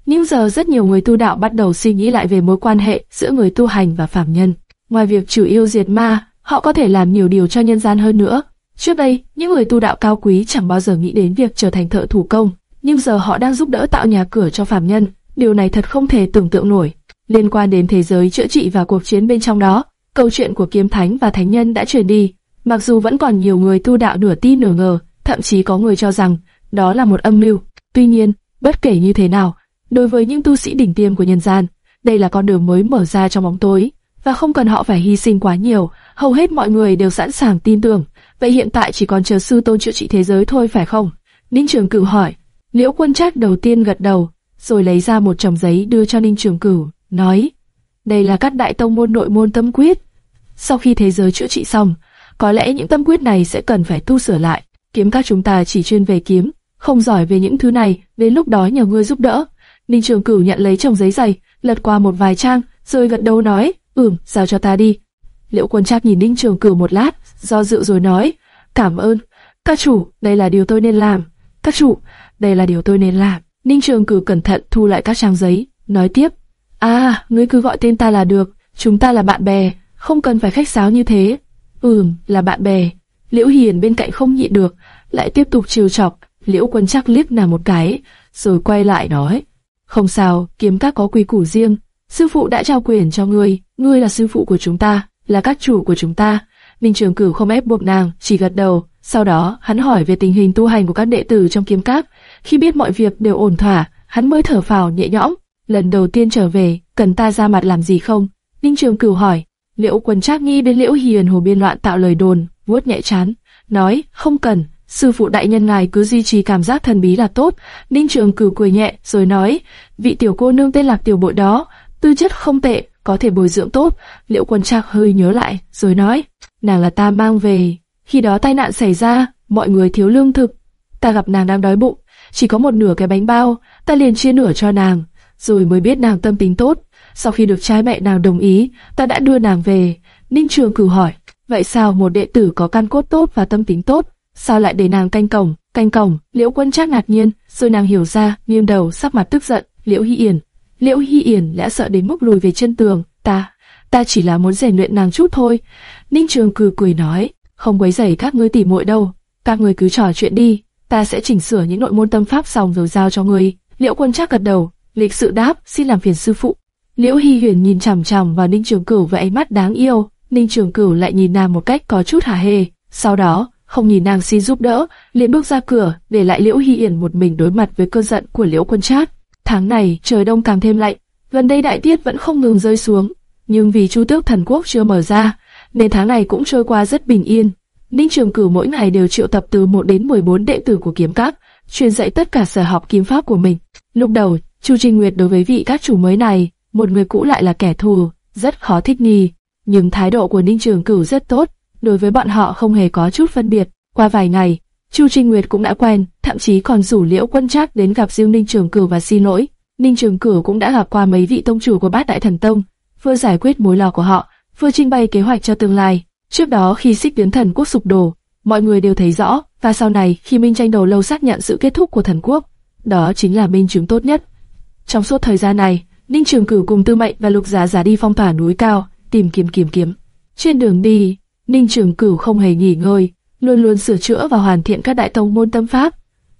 Nhưng giờ rất nhiều người tu đạo bắt đầu suy nghĩ lại về mối quan hệ giữa người tu hành và phạm nhân. Ngoài việc trừ yêu diệt ma, họ có thể làm nhiều điều cho nhân gian hơn nữa. Trước đây, những người tu đạo cao quý chẳng bao giờ nghĩ đến việc trở thành thợ thủ công, nhưng giờ họ đang giúp đỡ tạo nhà cửa cho phạm nhân. Điều này thật không thể tưởng tượng nổi. Liên quan đến thế giới chữa trị và cuộc chiến bên trong đó, câu chuyện của kiếm thánh và thánh nhân đã truyền đi. Mặc dù vẫn còn nhiều người tu đạo nửa tin nửa ngờ, thậm chí có người cho rằng đó là một âm mưu. Tuy nhiên, bất kể như thế nào, đối với những tu sĩ đỉnh tiêm của nhân gian, đây là con đường mới mở ra trong bóng tối, và không cần họ phải hy sinh quá nhiều, hầu hết mọi người đều sẵn sàng tin tưởng. Vậy hiện tại chỉ còn chờ sư tôn chữa trị thế giới thôi phải không? Ninh Trường Cửu hỏi. Liễu Quân Trác đầu tiên gật đầu, rồi lấy ra một chồng giấy đưa cho Ninh Trường Cửu, nói: đây là các đại tông môn nội môn tâm quyết. Sau khi thế giới chữa trị xong, có lẽ những tâm quyết này sẽ cần phải tu sửa lại. Kiếm các chúng ta chỉ chuyên về kiếm, không giỏi về những thứ này, đến lúc đó nhờ ngươi giúp đỡ. Ninh Trường Cửu nhận lấy chồng giấy dày, lật qua một vài trang, rồi gật đầu nói, ừm, giao cho ta đi. Liễu Quân Trác nhìn Ninh Trường Cửu một lát, do dự rồi nói, cảm ơn. Các chủ, đây là điều tôi nên làm. Các chủ, đây là điều tôi nên làm. Ninh Trường Cửu cẩn thận thu lại các trang giấy, nói tiếp, à, ngươi cứ gọi tên ta là được, chúng ta là bạn bè, không cần phải khách sáo như thế. Ừm, là bạn bè. Liễu Hiền bên cạnh không nhịn được, lại tiếp tục trêu chọc. Liễu Quân Trác liếc nàng một cái, rồi quay lại nói: không sao, kiếm các có quy củ riêng. Sư phụ đã trao quyền cho ngươi, ngươi là sư phụ của chúng ta, là các chủ của chúng ta. Ninh Trường Cửu không ép buộc nàng, chỉ gật đầu. Sau đó, hắn hỏi về tình hình tu hành của các đệ tử trong kiếm các. Khi biết mọi việc đều ổn thỏa, hắn mới thở phào nhẹ nhõm. Lần đầu tiên trở về, cần ta ra mặt làm gì không? Ninh Trường Cửu hỏi. Liễu Quân Trác nghi đến Liễu Hiền hồ biên loạn tạo lời đồn, vuốt nhẹ chán, nói không cần, sư phụ đại nhân ngài cứ duy trì cảm giác thần bí là tốt. Ninh Trường Cửu cười nhẹ rồi nói, vị tiểu cô nương tên Lạc Tiểu Bội đó, tư chất không tệ, có thể bồi dưỡng tốt. Liệu Quân Trạc hơi nhớ lại, rồi nói, nàng là ta mang về. Khi đó tai nạn xảy ra, mọi người thiếu lương thực, ta gặp nàng đang đói bụng, chỉ có một nửa cái bánh bao, ta liền chia nửa cho nàng, rồi mới biết nàng tâm tính tốt. Sau khi được trai mẹ nàng đồng ý, ta đã đưa nàng về. Ninh Trường Cửu hỏi, vậy sao một đệ tử có căn cốt tốt và tâm tính tốt, sao lại để nàng canh cổng, canh cổng? Liễu Quân Trác ngạc nhiên, rồi nàng hiểu ra, nghiêng đầu, sắc mặt tức giận. Liễu Hi Yển, Liễu Hi Yển đã sợ đến mức lùi về chân tường. Ta, ta chỉ là muốn rèn luyện nàng chút thôi. Ninh Trường cười cười nói, không quấy rầy các ngươi tỉ muội đâu, các ngươi cứ trò chuyện đi, ta sẽ chỉnh sửa những nội môn tâm pháp xong rồi giao cho ngươi. Liễu Quân Trác gật đầu, lịch sự đáp, xin làm phiền sư phụ. Liễu Hi Huyền nhìn chằm chằm vào Ninh Trường Cửu với ánh mắt đáng yêu, Ninh Trường Cửu lại nhìn nàng một cách có chút hả hê. Sau đó, không nhìn nàng xin giúp đỡ, liền bước ra cửa, để lại Liễu Hy Yển một mình đối mặt với cơn giận của Liễu Quân Trác. Tháng này trời đông càng thêm lạnh, gần đây đại tiết vẫn không ngừng rơi xuống, nhưng vì Chu Tước Thần Quốc chưa mở ra, nên tháng này cũng trôi qua rất bình yên. Ninh Trường Cửu mỗi ngày đều triệu tập từ 1 đến 14 đệ tử của kiếm các, truyền dạy tất cả sở học kiếm pháp của mình. Lúc đầu, Chu Trinh Nguyệt đối với vị các chủ mới này, một người cũ lại là kẻ thù, rất khó thích nghi. Nhưng thái độ của Ninh Trường Cửu rất tốt, đối với bọn họ không hề có chút phân biệt. Qua vài ngày, Chu Trinh Nguyệt cũng đã quen, thậm chí còn rủ Liễu Quân Trác đến gặp diêu Ninh Trường Cửu và xin lỗi. Ninh Trường Cửu cũng đã gặp qua mấy vị tông chủ của Bát Đại Thần Tông, vừa giải quyết mối lo của họ, vừa trình bày kế hoạch cho tương lai. Trước đó khi Xích Biến Thần Quốc sụp đổ, mọi người đều thấy rõ, và sau này khi Minh Tranh Đầu Lâu xác nhận sự kết thúc của thần quốc, đó chính là minh chứng tốt nhất. Trong suốt thời gian này, Ninh Trường Cửu cùng Tư Mệnh và Lục Giá Giá đi phong tỏa núi cao, tìm kiếm kiếm kiếm. Trên đường đi, Ninh Trường Cửu không hề nghỉ ngơi, luôn luôn sửa chữa và hoàn thiện các đại tông môn tâm pháp.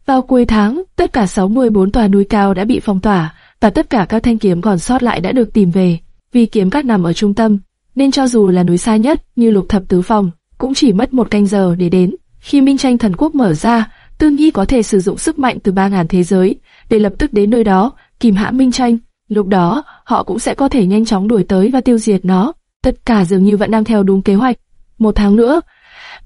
Vào cuối tháng, tất cả 64 tòa núi cao đã bị phong tỏa, và tất cả các thanh kiếm còn sót lại đã được tìm về. Vì kiếm các nằm ở trung tâm, nên cho dù là núi xa nhất như Lục Thập Tứ Phong, cũng chỉ mất một canh giờ để đến. Khi Minh Tranh Thần Quốc mở ra, Tương Nhi có thể sử dụng sức mạnh từ 3.000 thế giới để lập tức đến nơi đó, kìm hãm Minh Tranh. Lúc đó, họ cũng sẽ có thể nhanh chóng đuổi tới và tiêu diệt nó. Tất cả dường như vẫn đang theo đúng kế hoạch. Một tháng nữa,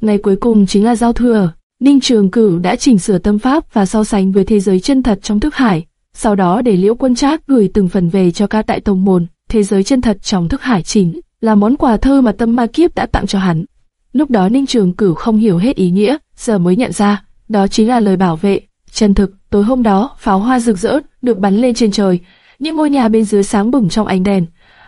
ngày cuối cùng chính là giao thừa. Ninh Trường Cửu đã chỉnh sửa tâm pháp và so sánh với thế giới chân thật trong thức hải. Sau đó để Liễu Quân Trác gửi từng phần về cho ca tại tông môn. Thế giới chân thật trong thức hải chính là món quà thơ mà tâm ma kiếp đã tặng cho hắn. Lúc đó Ninh Trường Cửu không hiểu hết ý nghĩa, giờ mới nhận ra, đó chính là lời bảo vệ. Chân thực, tối hôm đó, pháo hoa rực rỡ được bắn lên trên trời, những ngôi nhà bên dưới sáng bừng trong ánh đèn.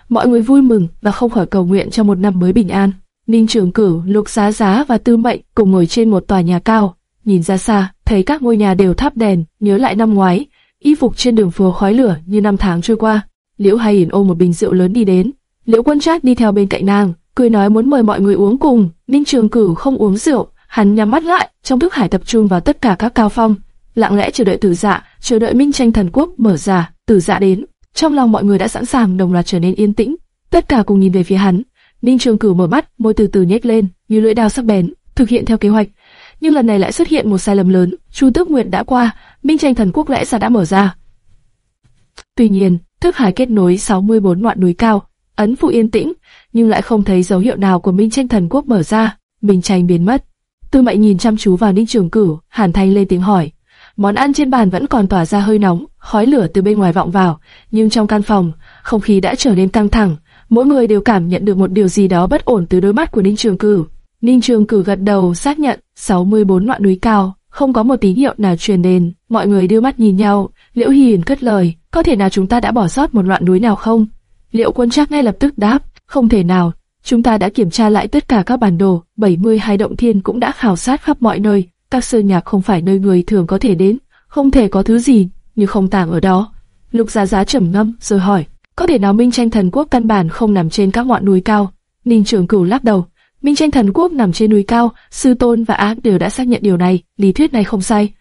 Mọi người vui mừng và không khỏi cầu nguyện cho một năm mới bình an. Ninh Trường Cửu, Lục Giá Giá và Tư Mệnh cùng ngồi trên một tòa nhà cao, nhìn ra xa, thấy các ngôi nhà đều thắp đèn, nhớ lại năm ngoái, y phục trên đường phố khói lửa như năm tháng trôi qua. Liễu Hay Yển ôm một bình rượu lớn đi đến, Liễu Quân Trác đi theo bên cạnh nàng, cười nói muốn mời mọi người uống cùng. Ninh Trường Cửu không uống rượu, hắn nhắm mắt lại, trong thức hải tập trung vào tất cả các cao phong, lặng lẽ chờ đợi Tử Dạ, chờ đợi Minh Tranh Thần Quốc mở ra. Tử Dạ đến, trong lòng mọi người đã sẵn sàng, đồng loạt trở nên yên tĩnh, tất cả cùng nhìn về phía hắn. Ninh Trường Cửu mở mắt, môi từ từ nhếch lên, như lưỡi dao sắc bén, thực hiện theo kế hoạch. Nhưng lần này lại xuất hiện một sai lầm lớn. Chu Tước Nguyệt đã qua, Minh Tranh Thần Quốc lẽ ra đã mở ra. Tuy nhiên, thức hải kết nối 64 ngọn núi cao, ấn phụ yên tĩnh, nhưng lại không thấy dấu hiệu nào của Minh Tranh Thần Quốc mở ra. Minh Tranh biến mất. Tư Mệnh nhìn chăm chú vào Ninh Trường Cửu, Hàn Thanh lên tiếng hỏi. Món ăn trên bàn vẫn còn tỏa ra hơi nóng, khói lửa từ bên ngoài vọng vào, nhưng trong căn phòng, không khí đã trở nên căng thẳng. Mỗi người đều cảm nhận được một điều gì đó bất ổn từ đôi mắt của Ninh Trường Cửu. Ninh Trường Cửu gật đầu xác nhận 64 ngọn núi cao, không có một tín hiệu nào truyền đến. Mọi người đưa mắt nhìn nhau. Liễu Hiền cất lời, có thể nào chúng ta đã bỏ sót một loạn núi nào không? Liệu quân chắc ngay lập tức đáp, không thể nào, chúng ta đã kiểm tra lại tất cả các bản đồ, 72 động thiên cũng đã khảo sát khắp mọi nơi, các sơn nhạc không phải nơi người thường có thể đến, không thể có thứ gì, như không tàng ở đó. Lục Giá Giá trầm ngâm, rồi hỏi, có thể nào Minh Tranh Thần Quốc căn bản không nằm trên các ngọn núi cao? Ninh Trường Cửu lắc đầu, Minh Tranh Thần Quốc nằm trên núi cao, Sư Tôn và Ác đều đã xác nhận điều này, lý thuyết này không sai.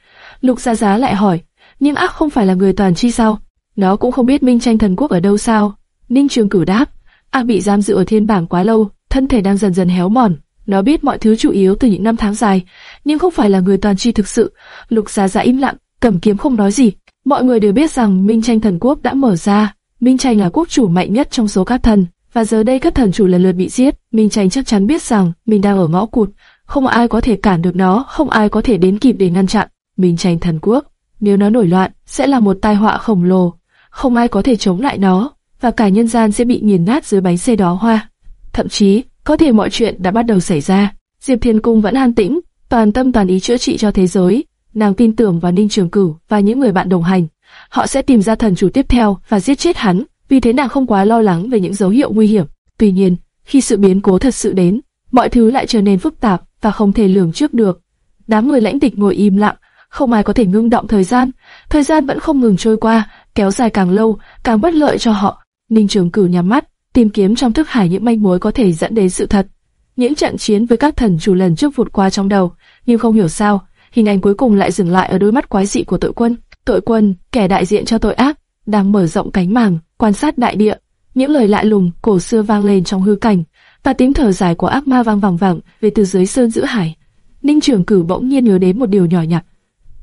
Lục gia Giá lại hỏi, nhưng Ác không phải là người toàn chi sao? Nó cũng không biết Minh Tranh Thần Quốc ở đâu sao? Ninh Trường Cửu đáp, Ác bị giam giữ ở thiên bảng quá lâu, thân thể đang dần dần héo mòn. Nó biết mọi thứ chủ yếu từ những năm tháng dài, nhưng không phải là người toàn chi thực sự. Lục gia Giá im lặng, cầm kiếm không nói gì. Mọi người đều biết rằng Minh Tranh Thần Quốc đã mở ra. Minh Tranh là quốc chủ mạnh nhất trong số các thần, và giờ đây các thần chủ lần lượt bị giết. Minh Tranh chắc chắn biết rằng mình đang ở ngõ cụt, không ai có thể cản được nó, không ai có thể đến kịp để ngăn chặn. Minh Tranh Thần Quốc, nếu nó nổi loạn, sẽ là một tai họa khổng lồ, không ai có thể chống lại nó và cả nhân gian sẽ bị nghiền nát dưới bánh xe đó hoa. Thậm chí, có thể mọi chuyện đã bắt đầu xảy ra. Diệp Thiên Cung vẫn an tĩnh, toàn tâm toàn ý chữa trị cho thế giới. Nàng tin tưởng vào Ninh Trường Cửu và những người bạn đồng hành. Họ sẽ tìm ra thần chủ tiếp theo và giết chết hắn. Vì thế nàng không quá lo lắng về những dấu hiệu nguy hiểm. Tuy nhiên, khi sự biến cố thật sự đến, mọi thứ lại trở nên phức tạp và không thể lường trước được. Đám người lãnh địch ngồi im lặng, không ai có thể ngưng động thời gian. Thời gian vẫn không ngừng trôi qua, kéo dài càng lâu, càng bất lợi cho họ. Ninh Trường Cửu nhắm mắt, tìm kiếm trong thức hải những manh mối có thể dẫn đến sự thật. Những trận chiến với các thần chủ lần trước vụt qua trong đầu, nhưng không hiểu sao, hình ảnh cuối cùng lại dừng lại ở đôi mắt quái dị của tội quân. Tội quân, kẻ đại diện cho tội ác, đang mở rộng cánh màng, quan sát đại địa. Những lời lạ lùng, cổ xưa vang lên trong hư cảnh, và tiếng thở dài của ác ma vang vẳng vẳng về từ dưới sơn giữ hải. Ninh trưởng cử bỗng nhiên nhớ đến một điều nhỏ nhặt.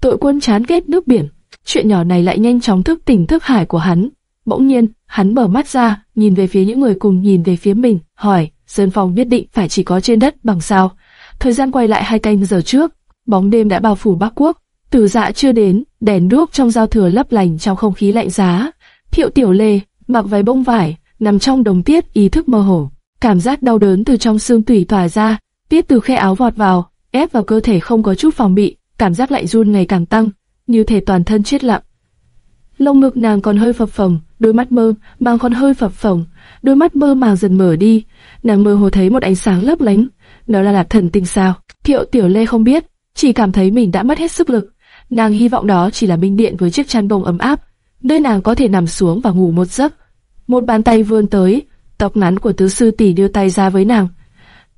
Tội quân chán ghét nước biển, chuyện nhỏ này lại nhanh chóng thức tỉnh thức hải của hắn. Bỗng nhiên, hắn mở mắt ra, nhìn về phía những người cùng nhìn về phía mình, hỏi, Sơn Phong nhất định phải chỉ có trên đất bằng sao. Thời gian quay lại hai canh giờ trước, bóng đêm đã bao phủ Bắc Quốc. Từ dạ chưa đến, đèn đuốc trong giao thừa lấp lành trong không khí lạnh giá. Thiệu Tiểu Lê mặc váy bông vải, nằm trong đồng tiết ý thức mơ hồ. Cảm giác đau đớn từ trong xương tủy tỏa ra, tiết từ khe áo vọt vào, ép vào cơ thể không có chút phòng bị, cảm giác lạnh run ngày càng tăng, như thể toàn thân chết lặng. Lông ngực nàng còn hơi phập phồng, đôi mắt mơ màng còn hơi phập phồng, đôi mắt mơ màng dần mở đi, nàng mơ hồ thấy một ánh sáng lấp lánh, đó là lạc thần tinh sao? Thiệu Tiểu Lê không biết, chỉ cảm thấy mình đã mất hết sức lực. Nàng hy vọng đó chỉ là minh điện với chiếc chăn bông ấm áp, nơi nàng có thể nằm xuống và ngủ một giấc. Một bàn tay vươn tới, tóc ngắn của tứ sư tỷ đưa tay ra với nàng.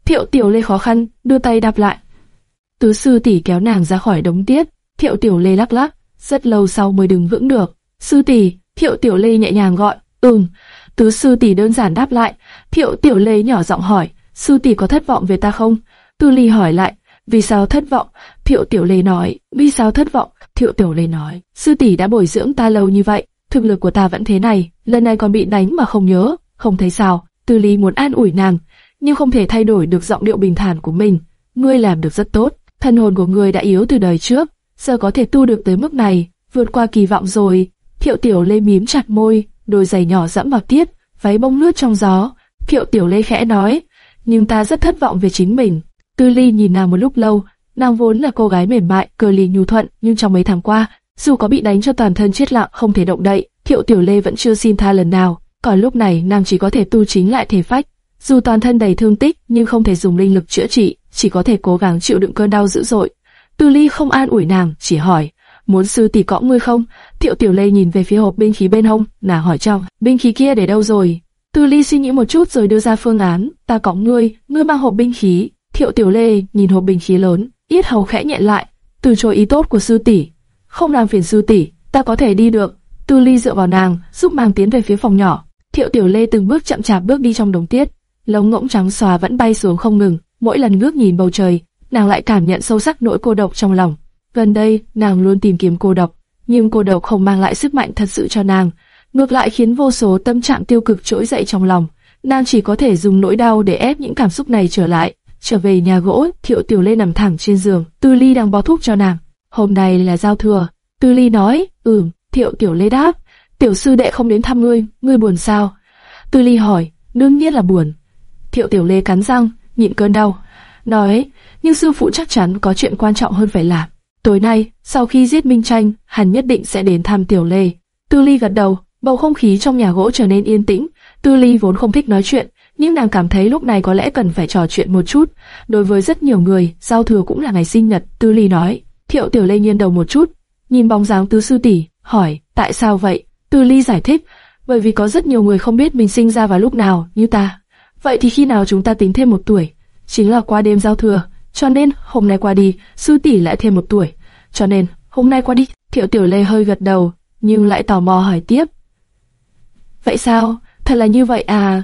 Thiệu Tiểu Lê khó khăn đưa tay đáp lại. Tứ sư tỷ kéo nàng ra khỏi đống tiết, Thiệu Tiểu Lê lắc lắc, rất lâu sau mới đứng vững được. Sư tỷ, Thiệu Tiểu Lê nhẹ nhàng gọi, ừm. Tứ sư tỷ đơn giản đáp lại. Thiệu Tiểu Lê nhỏ giọng hỏi, sư tỷ có thất vọng về ta không? Tư Ly hỏi lại, vì sao thất vọng? Thiệu Tiểu Lê nói, vì sao thất vọng? Thiệu Tiểu Lê nói, sư tỷ đã bồi dưỡng ta lâu như vậy, thực lực của ta vẫn thế này, lần này còn bị đánh mà không nhớ, không thấy sao? Tư lý muốn an ủi nàng, nhưng không thể thay đổi được giọng điệu bình thản của mình. Ngươi làm được rất tốt, thân hồn của ngươi đã yếu từ đời trước, giờ có thể tu được tới mức này, vượt qua kỳ vọng rồi. Thiệu Tiểu Lê mím chặt môi, đôi giày nhỏ dẫm vào tiết, váy bông lướt trong gió. Thiệu Tiểu Lê khẽ nói, nhưng ta rất thất vọng về chính mình. Tư Ly nhìn nàng một lúc lâu, nàng vốn là cô gái mềm mại, cơ lì nhu thuận, nhưng trong mấy tháng qua, dù có bị đánh cho toàn thân chết lặng không thể động đậy, Thiệu Tiểu Lê vẫn chưa xin tha lần nào. Còn lúc này nàng chỉ có thể tu chính lại thể phách, dù toàn thân đầy thương tích nhưng không thể dùng linh lực chữa trị, chỉ có thể cố gắng chịu đựng cơn đau dữ dội. Tư Ly không an ủi nàng, chỉ hỏi, muốn sư tỷ cõng ngươi không? Thiệu Tiểu Lê nhìn về phía hộp binh khí bên hông, nàng hỏi trong, binh khí kia để đâu rồi? Tư Ly suy nghĩ một chút rồi đưa ra phương án, ta cõng ngươi, ngươi mang hộp binh khí. Thiệu Tiểu Lê nhìn hộp bình khí lớn, yết hầu khẽ nhẹ lại, từ chối ý tốt của sư tỷ. Không làm phiền sư tỷ, ta có thể đi được. Tư Ly dựa vào nàng, giúp mang tiến về phía phòng nhỏ. Thiệu Tiểu Lê từng bước chậm chạp bước đi trong đống tiết, lông ngỗng trắng xòa vẫn bay xuống không ngừng. Mỗi lần ngước nhìn bầu trời, nàng lại cảm nhận sâu sắc nỗi cô độc trong lòng. Gần đây, nàng luôn tìm kiếm cô độc, nhưng cô độc không mang lại sức mạnh thật sự cho nàng, ngược lại khiến vô số tâm trạng tiêu cực trỗi dậy trong lòng. Nàng chỉ có thể dùng nỗi đau để ép những cảm xúc này trở lại. Trở về nhà gỗ, Thiệu Tiểu Lê nằm thẳng trên giường, Tư Ly đang bó thuốc cho nàng. Hôm nay là giao thừa. Tư Ly nói, ừm, Thiệu Tiểu Lê đáp, tiểu sư đệ không đến thăm ngươi, ngươi buồn sao? Tư Ly hỏi, đương nhiên là buồn. Thiệu Tiểu Lê cắn răng, nhịn cơn đau, nói, nhưng sư phụ chắc chắn có chuyện quan trọng hơn phải làm. Tối nay, sau khi giết Minh Tranh, hắn nhất định sẽ đến thăm Tiểu Lê. Tư Ly gật đầu, bầu không khí trong nhà gỗ trở nên yên tĩnh. Tư Ly vốn không thích nói chuyện, nhưng nàng cảm thấy lúc này có lẽ cần phải trò chuyện một chút. Đối với rất nhiều người, giao thừa cũng là ngày sinh nhật. Tư Ly nói. Thiệu Tiểu Lê nghiêng đầu một chút, nhìn bóng dáng tứ sư tỷ, hỏi, tại sao vậy? Tư Ly giải thích, bởi vì có rất nhiều người không biết mình sinh ra vào lúc nào, như ta. Vậy thì khi nào chúng ta tính thêm một tuổi? Chính là qua đêm giao thừa. Cho nên, hôm nay qua đi, sư tỷ lại thêm một tuổi. Cho nên, hôm nay qua đi, Thiệu Tiểu Lê hơi gật đầu, nhưng lại tò mò hỏi tiếp. Vậy sao? Thật là như vậy à?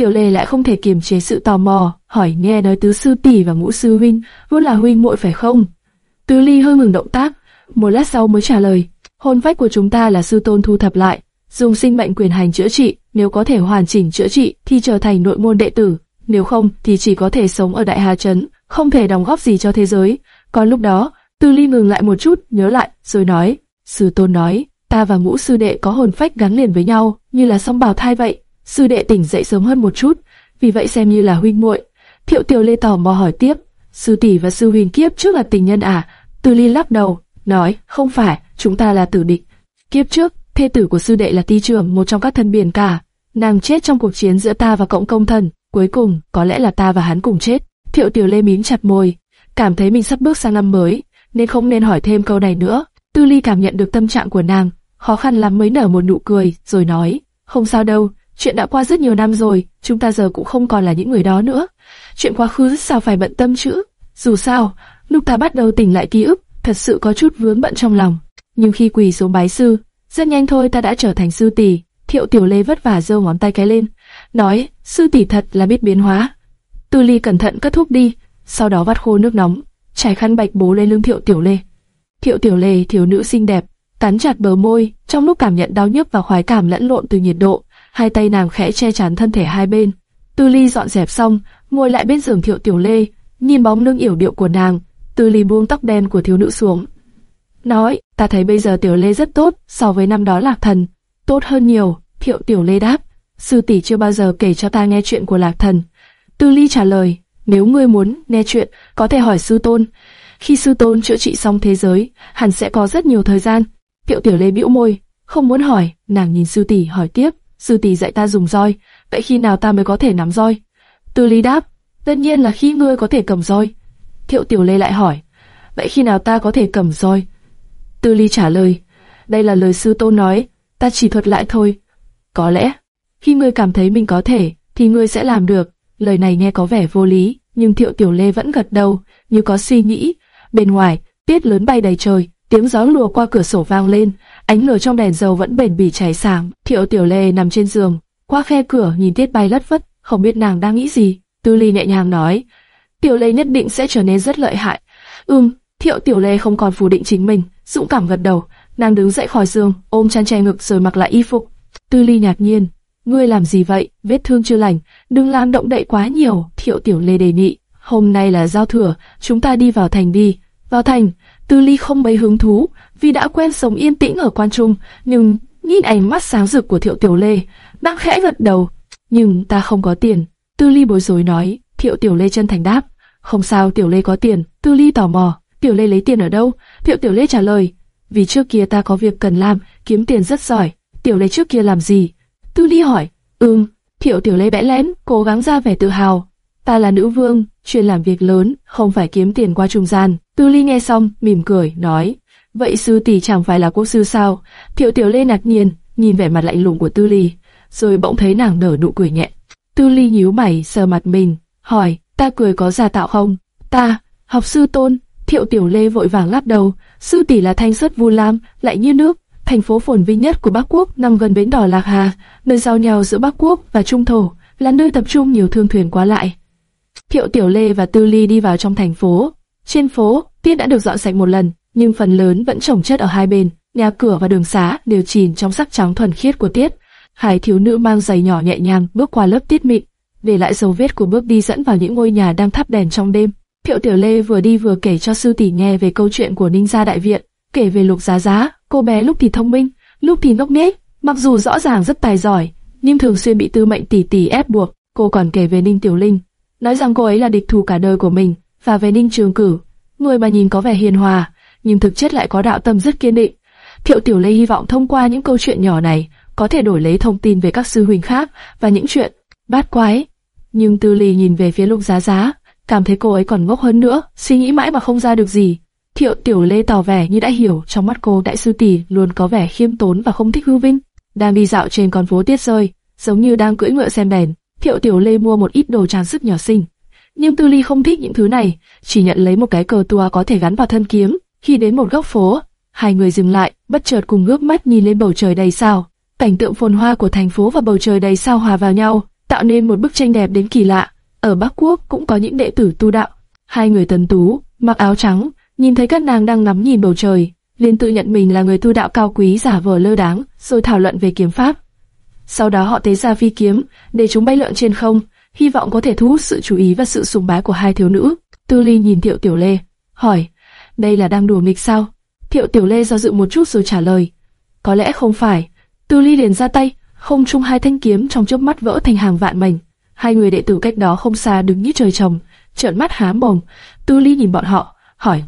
Tiểu Lê lại không thể kiềm chế sự tò mò, hỏi nghe nói tứ sư tỷ và ngũ sư huynh, vốn là huynh muội phải không? Tứ Ly hơi ngừng động tác, một lát sau mới trả lời. Hồn phách của chúng ta là sư tôn thu thập lại, dùng sinh mệnh quyền hành chữa trị, nếu có thể hoàn chỉnh chữa trị thì trở thành nội môn đệ tử, nếu không thì chỉ có thể sống ở Đại Hà Trấn, không thể đóng góp gì cho thế giới. Còn lúc đó, Tư Ly ngừng lại một chút, nhớ lại, rồi nói, sư tôn nói, ta và ngũ sư đệ có hồn phách gắn liền với nhau, như là song bào thai vậy. Sư đệ tỉnh dậy sớm hơn một chút, vì vậy xem như là huynh muội. Thiệu Tiểu Lê tò mò hỏi tiếp, sư tỷ và sư huynh kiếp trước là tình nhân à? Tư Ly lắc đầu, nói, không phải, chúng ta là tử địch. Kiếp trước, thê tử của sư đệ là ti trưởng, một trong các thân biển cả. Nàng chết trong cuộc chiến giữa ta và cộng công thần, cuối cùng có lẽ là ta và hắn cùng chết. Thiệu Tiểu Lê mím chặt môi, cảm thấy mình sắp bước sang năm mới, nên không nên hỏi thêm câu này nữa. Tư Ly cảm nhận được tâm trạng của nàng, khó khăn lắm mới nở một nụ cười, rồi nói, không sao đâu, chuyện đã qua rất nhiều năm rồi, chúng ta giờ cũng không còn là những người đó nữa. Chuyện quá khứ sao phải bận tâm chứ? Dù sao, lúc ta bắt đầu tỉnh lại ký ức, thật sự có chút vướng bận trong lòng. Nhưng khi quỳ xuống bái sư, rất nhanh thôi ta đã trở thành sư tỷ. Thiệu Tiểu Lê vất vả giơ ngón tay cái lên, nói, sư tỷ thật là biết biến hóa. Tư Ly cẩn thận cất thuốc đi, sau đó vắt khô nước nóng, trải khăn bạch bố lên lưng Thiệu Tiểu Lê. Thiệu Tiểu Lê thiếu nữ xinh đẹp, cắn chặt bờ môi, trong lúc cảm nhận đau nhức và khoái cảm lẫn lộn từ nhiệt độ, hai tay nàng khẽ che chắn thân thể hai bên. Tư Ly dọn dẹp xong, ngồi lại bên giường Thiệu Tiểu Lê, nhìn bóng lưng yểu điệu của nàng. Tư Ly buông tóc đen của thiếu nữ xuống, nói: Ta thấy bây giờ Tiểu Lê rất tốt, so với năm đó Lạc Thần, tốt hơn nhiều. Thiệu Tiểu Lê đáp: Sư tỷ chưa bao giờ kể cho ta nghe chuyện của Lạc Thần. Tư Ly trả lời: Nếu ngươi muốn nghe chuyện, có thể hỏi sư tôn. Khi sư tôn chữa trị xong thế giới, hẳn sẽ có rất nhiều thời gian. Thiệu Tiểu Lê bĩu môi, không muốn hỏi. Nàng nhìn sư tỷ hỏi tiếp: Sư tỷ dạy ta dùng roi, vậy khi nào ta mới có thể nắm roi? Tư Lý đáp: Tất nhiên là khi ngươi có thể cầm roi. Thiệu Tiểu Lê lại hỏi: Vậy khi nào ta có thể cầm roi? Tư Lý trả lời: Đây là lời sư tôn nói, ta chỉ thuật lại thôi. Có lẽ khi ngươi cảm thấy mình có thể, thì ngươi sẽ làm được. Lời này nghe có vẻ vô lý, nhưng Thiệu Tiểu Lê vẫn gật đầu, như có suy nghĩ. Bên ngoài, tiết lớn bay đầy trời, tiếng gió lùa qua cửa sổ vang lên, ánh lửa trong đèn dầu vẫn bền bỉ cháy sáng. Thiệu Tiểu Lê nằm trên giường, qua khe cửa nhìn tiết bay lất phất, không biết nàng đang nghĩ gì. Tư Ly nhẹ nhàng nói, Tiểu Lê nhất định sẽ trở nên rất lợi hại. Ừm, Thiệu Tiểu Lê không còn phủ định chính mình, dũng cảm gật đầu. Nàng đứng dậy khỏi giường, ôm chăn che ngực rồi mặc lại y phục. Tư Ly ngạc nhiên, ngươi làm gì vậy? Vết thương chưa lành, đừng làm động đậy quá nhiều. Thiệu Tiểu Lê đề nghị, hôm nay là giao thừa, chúng ta đi vào thành đi. Vào thành, Tư Ly không mấy hứng thú, vì đã quen sống yên tĩnh ở quan trung, nhưng nhìn ánh mắt sáng rực của Thiệu Tiểu Lê, đang khẽ gật đầu. Nhưng ta không có tiền. Tư Ly bối rối nói, Thiệu Tiểu Lê chân thành đáp, không sao Tiểu Lê có tiền. Tư Ly tò mò, Tiểu Lê lấy tiền ở đâu? Thiệu Tiểu Lê trả lời, vì trước kia ta có việc cần làm, kiếm tiền rất giỏi. Tiểu Lê trước kia làm gì? Tư Ly hỏi, ừm. Thiệu Tiểu Lê bẽ lén, cố gắng ra vẻ tự hào. Ta là nữ vương, chuyên làm việc lớn, không phải kiếm tiền qua trung gian. Tư Ly nghe xong, mỉm cười, nói, vậy sư tỷ chẳng phải là quốc sư sao? Thiệu Tiểu Lê ngạc nhiên, nhìn vẻ mặt lạnh lùng của Tư Ly, rồi bỗng thấy nàng nở nụ cười nhẹ. Tư Ly nhíu mày, sờ mặt mình, hỏi, ta cười có giả tạo không? Ta, học sư tôn, Thiệu Tiểu Lê vội vàng lắc đầu, sư tỷ là thanh xuất vu lam, lại như nước, thành phố phồn vinh nhất của Bắc Quốc nằm gần bến đỏ Lạc Hà, nơi giao nhau giữa Bắc Quốc và Trung Thổ, là nơi tập trung nhiều thương thuyền qua lại. Thiệu Tiểu Lê và Tư Ly đi vào trong thành phố. Trên phố, tiết đã được dọn sạch một lần, nhưng phần lớn vẫn trồng chất ở hai bên, nhà cửa và đường xá đều chìm trong sắc trắng thuần khiết của tiết. Hai thiếu nữ mang giày nhỏ nhẹ nhàng bước qua lớp tiết mịn, để lại dấu vết của bước đi dẫn vào những ngôi nhà đang thắp đèn trong đêm. Thiệu Tiểu Lê vừa đi vừa kể cho sư tỷ nghe về câu chuyện của Ninh gia đại viện, kể về Lục Giá Giá, cô bé lúc thì thông minh, lúc thì ngốc nghếch, mặc dù rõ ràng rất tài giỏi, nhưng thường xuyên bị Tư Mệnh tỷ tỷ ép buộc. Cô còn kể về Ninh Tiểu Linh, nói rằng cô ấy là địch thù cả đời của mình, và về Ninh Trường Cử, người mà nhìn có vẻ hiền hòa, nhưng thực chất lại có đạo tâm rất kiên định. Thiệu Tiểu Lê hy vọng thông qua những câu chuyện nhỏ này, có thể đổi lấy thông tin về các sư huynh khác và những chuyện bát quái. Nhưng Tư Ly nhìn về phía Lục Giá Giá, cảm thấy cô ấy còn ngốc hơn nữa, suy nghĩ mãi mà không ra được gì. Thiệu Tiểu Lê tỏ vẻ như đã hiểu, trong mắt cô đại sư tỷ luôn có vẻ khiêm tốn và không thích hư vinh. Đang đi dạo trên con phố tiết rơi, giống như đang cưỡi ngựa xem đèn. Thiệu Tiểu Lê mua một ít đồ trang sức nhỏ xinh, nhưng Tư Ly không thích những thứ này, chỉ nhận lấy một cái cờ tua có thể gắn vào thân kiếm. Khi đến một góc phố, hai người dừng lại, bất chợt cùng ngước mắt nhìn lên bầu trời đầy sao. Cảnh tượng phồn hoa của thành phố và bầu trời đầy sao hòa vào nhau, tạo nên một bức tranh đẹp đến kỳ lạ. Ở Bắc Quốc cũng có những đệ tử tu đạo. Hai người tần tú, mặc áo trắng, nhìn thấy các nàng đang ngắm nhìn bầu trời, liền tự nhận mình là người tu đạo cao quý giả vờ lơ đáng, rồi thảo luận về kiếm pháp. Sau đó họ tế ra phi kiếm, để chúng bay lượn trên không, hy vọng có thể thu hút sự chú ý và sự sùng bái của hai thiếu nữ. Tư Ly nhìn Thiệu Tiểu Lê, hỏi, đây là đang đùa nghịch sao? Thiệu Tiểu Lê do dự một chút rồi trả lời, có lẽ không phải. Tư Ly liền ra tay, không chung hai thanh kiếm trong chớp mắt vỡ thành hàng vạn mảnh. Hai người đệ tử cách đó không xa đứng như trời trồng, trợn mắt há mồm. Tư Ly nhìn bọn họ, hỏi: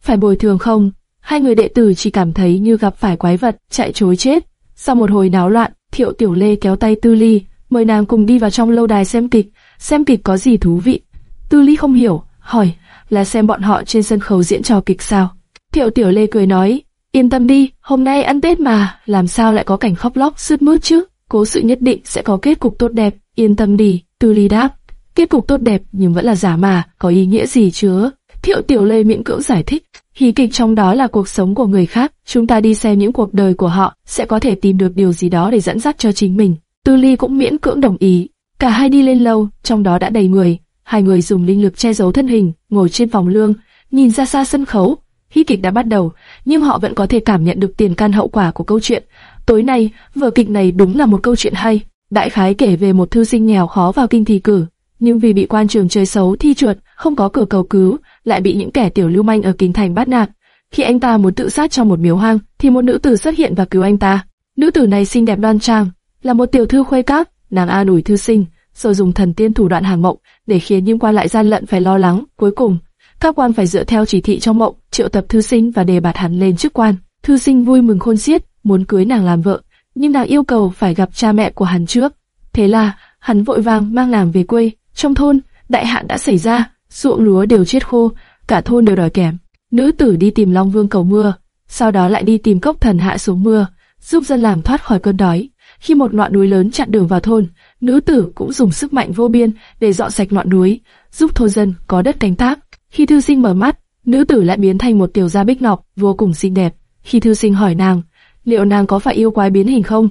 phải bồi thường không? Hai người đệ tử chỉ cảm thấy như gặp phải quái vật, chạy trối chết. Sau một hồi náo loạn, Thiệu Tiểu Lê kéo tay Tư Ly, mời nàng cùng đi vào trong lâu đài xem kịch. Xem kịch có gì thú vị? Tư Ly không hiểu, hỏi: là xem bọn họ trên sân khấu diễn trò kịch sao? Thiệu Tiểu Lê cười nói: yên tâm đi, hôm nay ăn Tết mà, làm sao lại có cảnh khóc lóc sướt mướt chứ? Cố sự nhất định sẽ có kết cục tốt đẹp, yên tâm đi. Tư Ly đáp: kết cục tốt đẹp nhưng vẫn là giả mà, có ý nghĩa gì chứ? Thiệu Tiểu Lê miễn cưỡng giải thích, hí kịch trong đó là cuộc sống của người khác, chúng ta đi xem những cuộc đời của họ, sẽ có thể tìm được điều gì đó để dẫn dắt cho chính mình. Tư Ly cũng miễn cưỡng đồng ý. Cả hai đi lên lâu, trong đó đã đầy người. Hai người dùng linh lực che giấu thân hình, ngồi trên phòng lương, nhìn ra xa sân khấu. Hí kịch đã bắt đầu, nhưng họ vẫn có thể cảm nhận được tiền căn hậu quả của câu chuyện. Tối nay, vở kịch này đúng là một câu chuyện hay. đại khái kể về một thư sinh nghèo khó vào kinh thi cử, nhưng vì bị quan trường chơi xấu thi chuột, không có cửa cầu cứu, lại bị những kẻ tiểu lưu manh ở kinh thành bắt nạt. Khi anh ta muốn tự sát trong một miếu hoang, thì một nữ tử xuất hiện và cứu anh ta. Nữ tử này xinh đẹp đoan trang, là một tiểu thư khuê các, nàng an ủi thư sinh, rồi dùng thần tiên thủ đoạn hàng mộng để khiến những quan lại gian lận phải lo lắng. Cuối cùng, các quan phải dựa theo chỉ thị trong mộng triệu tập thư sinh và đề bạt hắn lên chức quan. Thư sinh vui mừng khôn xiết, muốn cưới nàng làm vợ, nhưng nàng yêu cầu phải gặp cha mẹ của hắn trước. Thế là hắn vội vàng mang nàng về quê. Trong thôn, đại hạn đã xảy ra, ruộng lúa đều chết khô, cả thôn đều đói kém. Nữ tử đi tìm Long Vương cầu mưa, sau đó lại đi tìm cốc thần hạ xuống mưa, giúp dân làm thoát khỏi cơn đói. Khi một ngọn núi lớn chặn đường vào thôn, nữ tử cũng dùng sức mạnh vô biên để dọn sạch ngọn núi, giúp thôn dân có đất canh tác. Khi thư sinh mở mắt, nữ tử lại biến thành một tiểu gia bích ngọc vô cùng xinh đẹp. Khi thư sinh hỏi nàng, liệu nàng có phải yêu quái biến hình không?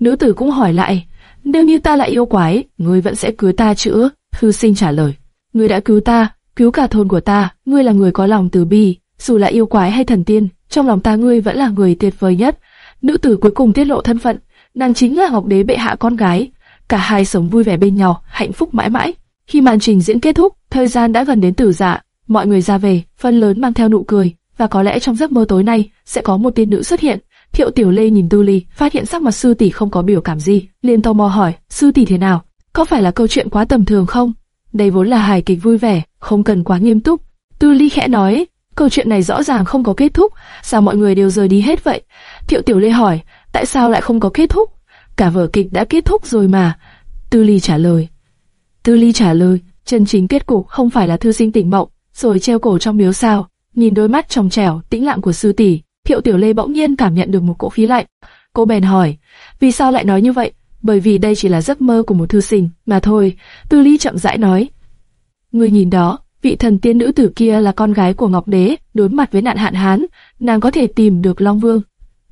Nữ tử cũng hỏi lại, nếu như ta là yêu quái, ngươi vẫn sẽ cưới ta chứ? Thư sinh trả lời, ngươi đã cứu ta, cứu cả thôn của ta, ngươi là người có lòng từ bi, dù là yêu quái hay thần tiên, trong lòng ta ngươi vẫn là người tuyệt vời nhất. Nữ tử cuối cùng tiết lộ thân phận, nàng chính là Ngọc Đế bệ hạ con gái. Cả hai sống vui vẻ bên nhau, hạnh phúc mãi mãi. Khi màn trình diễn kết thúc, thời gian đã gần đến tử dạ, mọi người ra về, phần lớn mang theo nụ cười, và có lẽ trong giấc mơ tối nay sẽ có một tiên nữ xuất hiện. Thiệu Tiểu Lê nhìn Tu Ly, phát hiện sắc mặt sư tỷ không có biểu cảm gì, liền tò mò hỏi, sư tỷ thế nào? Có phải là câu chuyện quá tầm thường không? Đây vốn là hài kịch vui vẻ, không cần quá nghiêm túc. Tu Ly khẽ nói, câu chuyện này rõ ràng không có kết thúc, sao mọi người đều rời đi hết vậy? Thiệu Tiểu Lê hỏi, tại sao lại không có kết thúc? Cả vở kịch đã kết thúc rồi mà. Tư Ly trả lời. Tư Ly trả lời, chân chính kết cục không phải là thư sinh tỉnh mộng, rồi treo cổ trong miếu sao. Nhìn đôi mắt trong trẻo, tĩnh lặng của sư tỷ, Thiệu Tiểu Lê bỗng nhiên cảm nhận được một cỗ khí lạnh. Cô bèn hỏi, vì sao lại nói như vậy? Bởi vì đây chỉ là giấc mơ của một thư sinh, mà thôi. Tư Ly chậm rãi nói. Người nhìn đó, vị thần tiên nữ tử kia là con gái của Ngọc Đế, đối mặt với nạn hạn hán, nàng có thể tìm được Long Vương.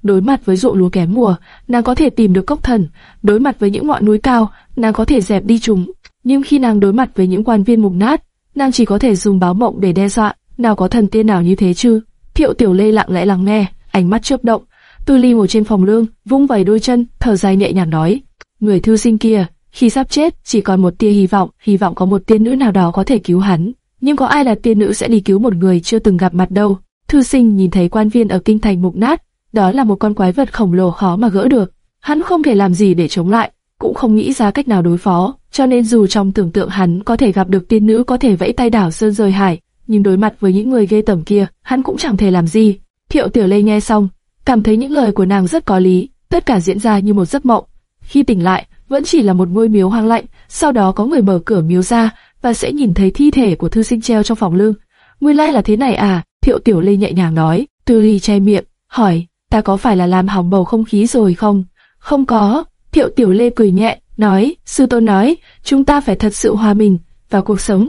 Đối mặt với ruộng lúa kém mùa, nàng có thể tìm được cốc thần. Đối mặt với những ngọn núi cao, nàng có thể dẹp đi chúng. Nhưng khi nàng đối mặt với những quan viên mục nát, nàng chỉ có thể dùng báo mộng để đe dọa. Nào có thần tiên nào như thế chứ? Thiệu Tiểu Lê lặng lẽ lắng nghe, ánh mắt chớp động. Tư Ly ngồi trên phòng lương, vung vẩy đôi chân, thở dài nhẹ nhàng nói: người thư sinh kia, khi sắp chết chỉ còn một tia hy vọng, hy vọng có một tiên nữ nào đó có thể cứu hắn. Nhưng có ai là tiên nữ sẽ đi cứu một người chưa từng gặp mặt đâu? Thư sinh nhìn thấy quan viên ở kinh thành mục nát, đó là một con quái vật khổng lồ khó mà gỡ được. Hắn không thể làm gì để chống lại, cũng không nghĩ ra cách nào đối phó, cho nên dù trong tưởng tượng hắn có thể gặp được tiên nữ có thể vẫy tay đảo sơn rời hải, nhưng đối mặt với những người ghê tởm kia, hắn cũng chẳng thể làm gì. Thiệu Tiểu Lê nghe xong, cảm thấy những lời của nàng rất có lý, tất cả diễn ra như một giấc mộng. Khi tỉnh lại, vẫn chỉ là một ngôi miếu hoang lạnh, sau đó có người mở cửa miếu ra và sẽ nhìn thấy thi thể của thư sinh treo trong phòng lương. Nguyên lai là thế này à? Thiệu Tiểu Lê nhẹ nhàng nói. Tư Ly che miệng, hỏi, ta có phải là làm hỏng bầu không khí rồi không? Không có. Thiệu Tiểu Lê cười nhẹ, nói, sư tôn nói, chúng ta phải thật sự hòa mình vào cuộc sống.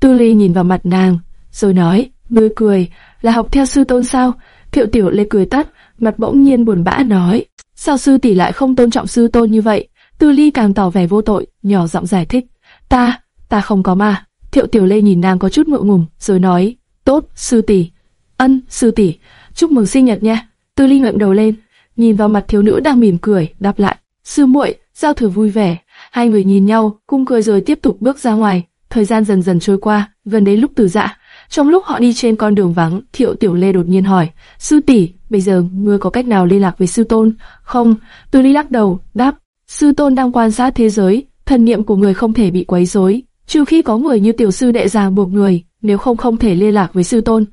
Tư Ly nhìn vào mặt nàng, rồi nói, ngươi cười, là học theo sư tôn sao? Thiệu Tiểu Lê cười tắt, mặt bỗng nhiên buồn bã nói, sao sư tỷ lại không tôn trọng sư tôn như vậy? Tư Ly càng tỏ vẻ vô tội, nhỏ giọng giải thích, ta, ta không có mà. Thiệu Tiểu Lê nhìn nàng có chút ngượng ngùng, rồi nói, tốt, sư tỷ, ân, sư tỷ, chúc mừng sinh nhật nha. Tư Ly ngẩng đầu lên, nhìn vào mặt thiếu nữ đang mỉm cười, đáp lại, sư muội, giao thừa vui vẻ. Hai người nhìn nhau, cung cười rồi tiếp tục bước ra ngoài. Thời gian dần dần trôi qua, gần đến lúc từ dạ. Trong lúc họ đi trên con đường vắng, Thiệu Tiểu Lê đột nhiên hỏi, sư tỷ, bây giờ ngươi có cách nào liên lạc với sư tôn? Không, Tư Ly lắc đầu, đáp, sư tôn đang quan sát thế giới, thần niệm của người không thể bị quấy rối, trừ khi có người như tiểu sư đệ già buộc người, nếu không không thể liên lạc với sư tôn.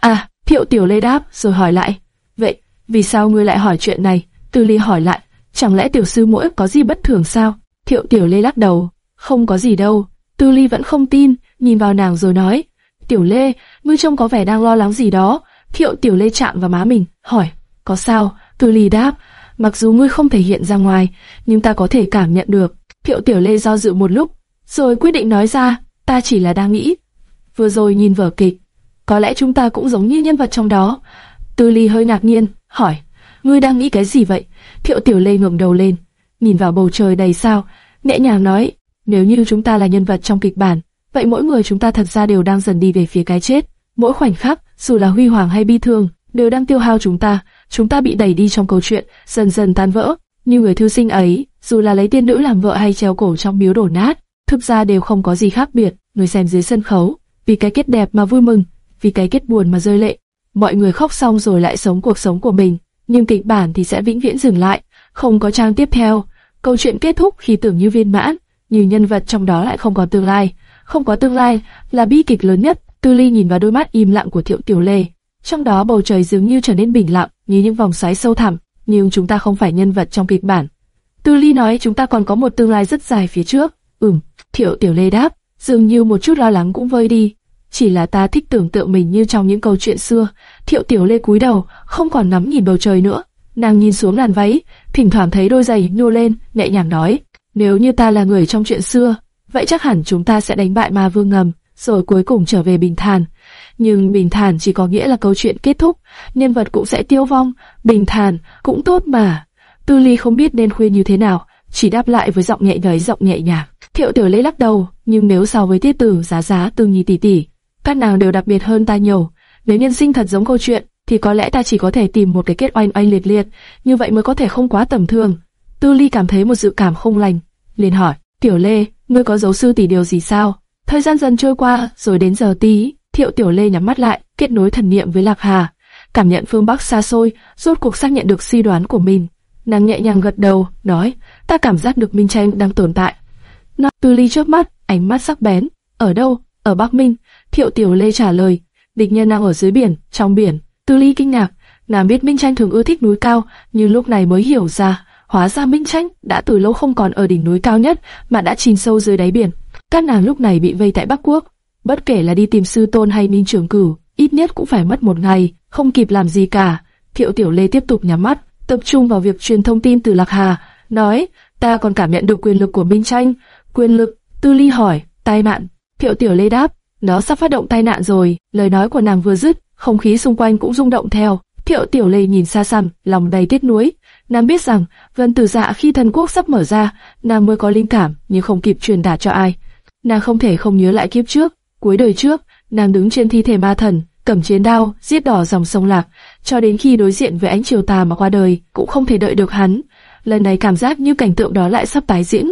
À, Thiệu Tiểu Lê đáp, rồi hỏi lại, vậy, vì sao ngươi lại hỏi chuyện này? Tư Ly hỏi lại, chẳng lẽ tiểu sư mỗi có gì bất thường sao? Thiệu Tiểu Lê lắc đầu, không có gì đâu. Tư Ly vẫn không tin, nhìn vào nàng rồi nói, Tiểu Lê, ngươi trông có vẻ đang lo lắng gì đó. Thiệu Tiểu Lê chạm vào má mình, hỏi, có sao? Tư Ly đáp, mặc dù ngươi không thể hiện ra ngoài, nhưng ta có thể cảm nhận được. Thiệu Tiểu Lê do dự một lúc, rồi quyết định nói ra, ta chỉ là đang nghĩ. Vừa rồi nhìn vở kịch, có lẽ chúng ta cũng giống như nhân vật trong đó. Tư Ly hơi ngạc nhiên, hỏi, ngươi đang nghĩ cái gì vậy? Thiệu Tiểu Lê ngẩng đầu lên, nhìn vào bầu trời đầy sao, nhẹ nhàng nói, nếu như chúng ta là nhân vật trong kịch bản, vậy mỗi người chúng ta thật ra đều đang dần đi về phía cái chết. Mỗi khoảnh khắc, dù là huy hoàng hay bi thương, đều đang tiêu hao chúng ta, chúng ta bị đẩy đi trong câu chuyện, dần dần tan vỡ. Như người thư sinh ấy, dù là lấy tiên nữ làm vợ hay treo cổ trong miếu đổ nát, thực ra đều không có gì khác biệt. Người xem dưới sân khấu, vì cái kết đẹp mà vui mừng, vì cái kết buồn mà rơi lệ. Mọi người khóc xong rồi lại sống cuộc sống của mình, nhưng kịch bản thì sẽ vĩnh viễn dừng lại, không có trang tiếp theo. Câu chuyện kết thúc khi tưởng như viên mãn, nhiều nhân vật trong đó lại không có tương lai. Không có tương lai là bi kịch lớn nhất. Tư Ly nhìn vào đôi mắt im lặng của Thiệu Tiểu Lê, trong đó bầu trời dường như trở nên bình lặng, như những vòng xoáy sâu thẳm. Nhưng chúng ta không phải nhân vật trong kịch bản. Tư Ly nói chúng ta còn có một tương lai rất dài phía trước. Ừm, Thiệu Tiểu Lê đáp, dường như một chút lo lắng cũng vơi đi. Chỉ là ta thích tưởng tượng mình như trong những câu chuyện xưa. Thiệu Tiểu Lê cúi đầu, không còn nắm nhìn bầu trời nữa. Nàng nhìn xuống làn váy, thỉnh thoảng thấy đôi giày nhô lên, nhẹ nhàng nói: nếu như ta là người trong chuyện xưa, vậy chắc hẳn chúng ta sẽ đánh bại ma vương ngầm, rồi cuối cùng trở về bình thản. Nhưng bình thản chỉ có nghĩa là câu chuyện kết thúc, nhân vật cũng sẽ tiêu vong, bình thản cũng tốt mà. Tư Ly không biết nên khuyên như thế nào, chỉ đáp lại với giọng nhẹ nhảy giọng nhẹ nhàng. Thiệu Tiểu lấy lắc đầu, nhưng nếu so với tiết tử giá giá tư nhi tỷ tỷ, các nàng đều đặc biệt hơn ta nhiều. Nếu nhân sinh thật giống câu chuyện, thì có lẽ ta chỉ có thể tìm một cái kết oanh oanh liệt liệt, như vậy mới có thể không quá tầm thường. Tư Ly cảm thấy một dự cảm không lành, liền hỏi, Tiểu Lê, ngươi có giấu sư tỷ điều gì sao? Thời gian dần trôi qua, rồi đến giờ tí, Thiệu Tiểu Lê nhắm mắt lại, kết nối thần niệm với Lạc Hà, cảm nhận phương Bắc xa xôi, rốt cuộc xác nhận được suy đoán của mình. Nàng nhẹ nhàng gật đầu, nói, ta cảm giác được Minh Tranh đang tồn tại. Nó Tư Ly chớp mắt, ánh mắt sắc bén, ở đâu? Ở Bắc Minh. Thiệu Tiểu Lê trả lời, địch nhân đang ở dưới biển, trong biển. Tư Ly kinh ngạc, nàng biết Minh Tranh thường ưa thích núi cao, nhưng lúc này mới hiểu ra, Hóa ra Minh Tranh đã từ lâu không còn ở đỉnh núi cao nhất mà đã chìm sâu dưới đáy biển. Các nàng lúc này bị vây tại Bắc Quốc, bất kể là đi tìm sư tôn hay Minh Trường Cửu, ít nhất cũng phải mất một ngày, không kịp làm gì cả. Thiệu Tiểu Lê tiếp tục nhắm mắt, tập trung vào việc truyền thông tin từ Lạc Hà, nói, ta còn cảm nhận được quyền lực của Minh Tranh. Quyền lực? Tư Ly hỏi, tai nạn. Thiệu Tiểu Lê đáp, nó sắp phát động tai nạn rồi. Lời nói của nàng vừa dứt, không khí xung quanh cũng rung động theo. Thiệu Tiểu Lê nhìn xa xăm, lòng đầy tiếc nuối. Nàng biết rằng, Vân Tử Dạ khi thần quốc sắp mở ra, nàng mới có linh cảm, nhưng không kịp truyền đạt cho ai. Nàng không thể không nhớ lại kiếp trước, cuối đời trước, nàng đứng trên thi thể ma thần, cầm chiến đao, giết đỏ dòng sông lạc, cho đến khi đối diện với ánh chiều tà mà qua đời, cũng không thể đợi được hắn. Lần này cảm giác như cảnh tượng đó lại sắp tái diễn.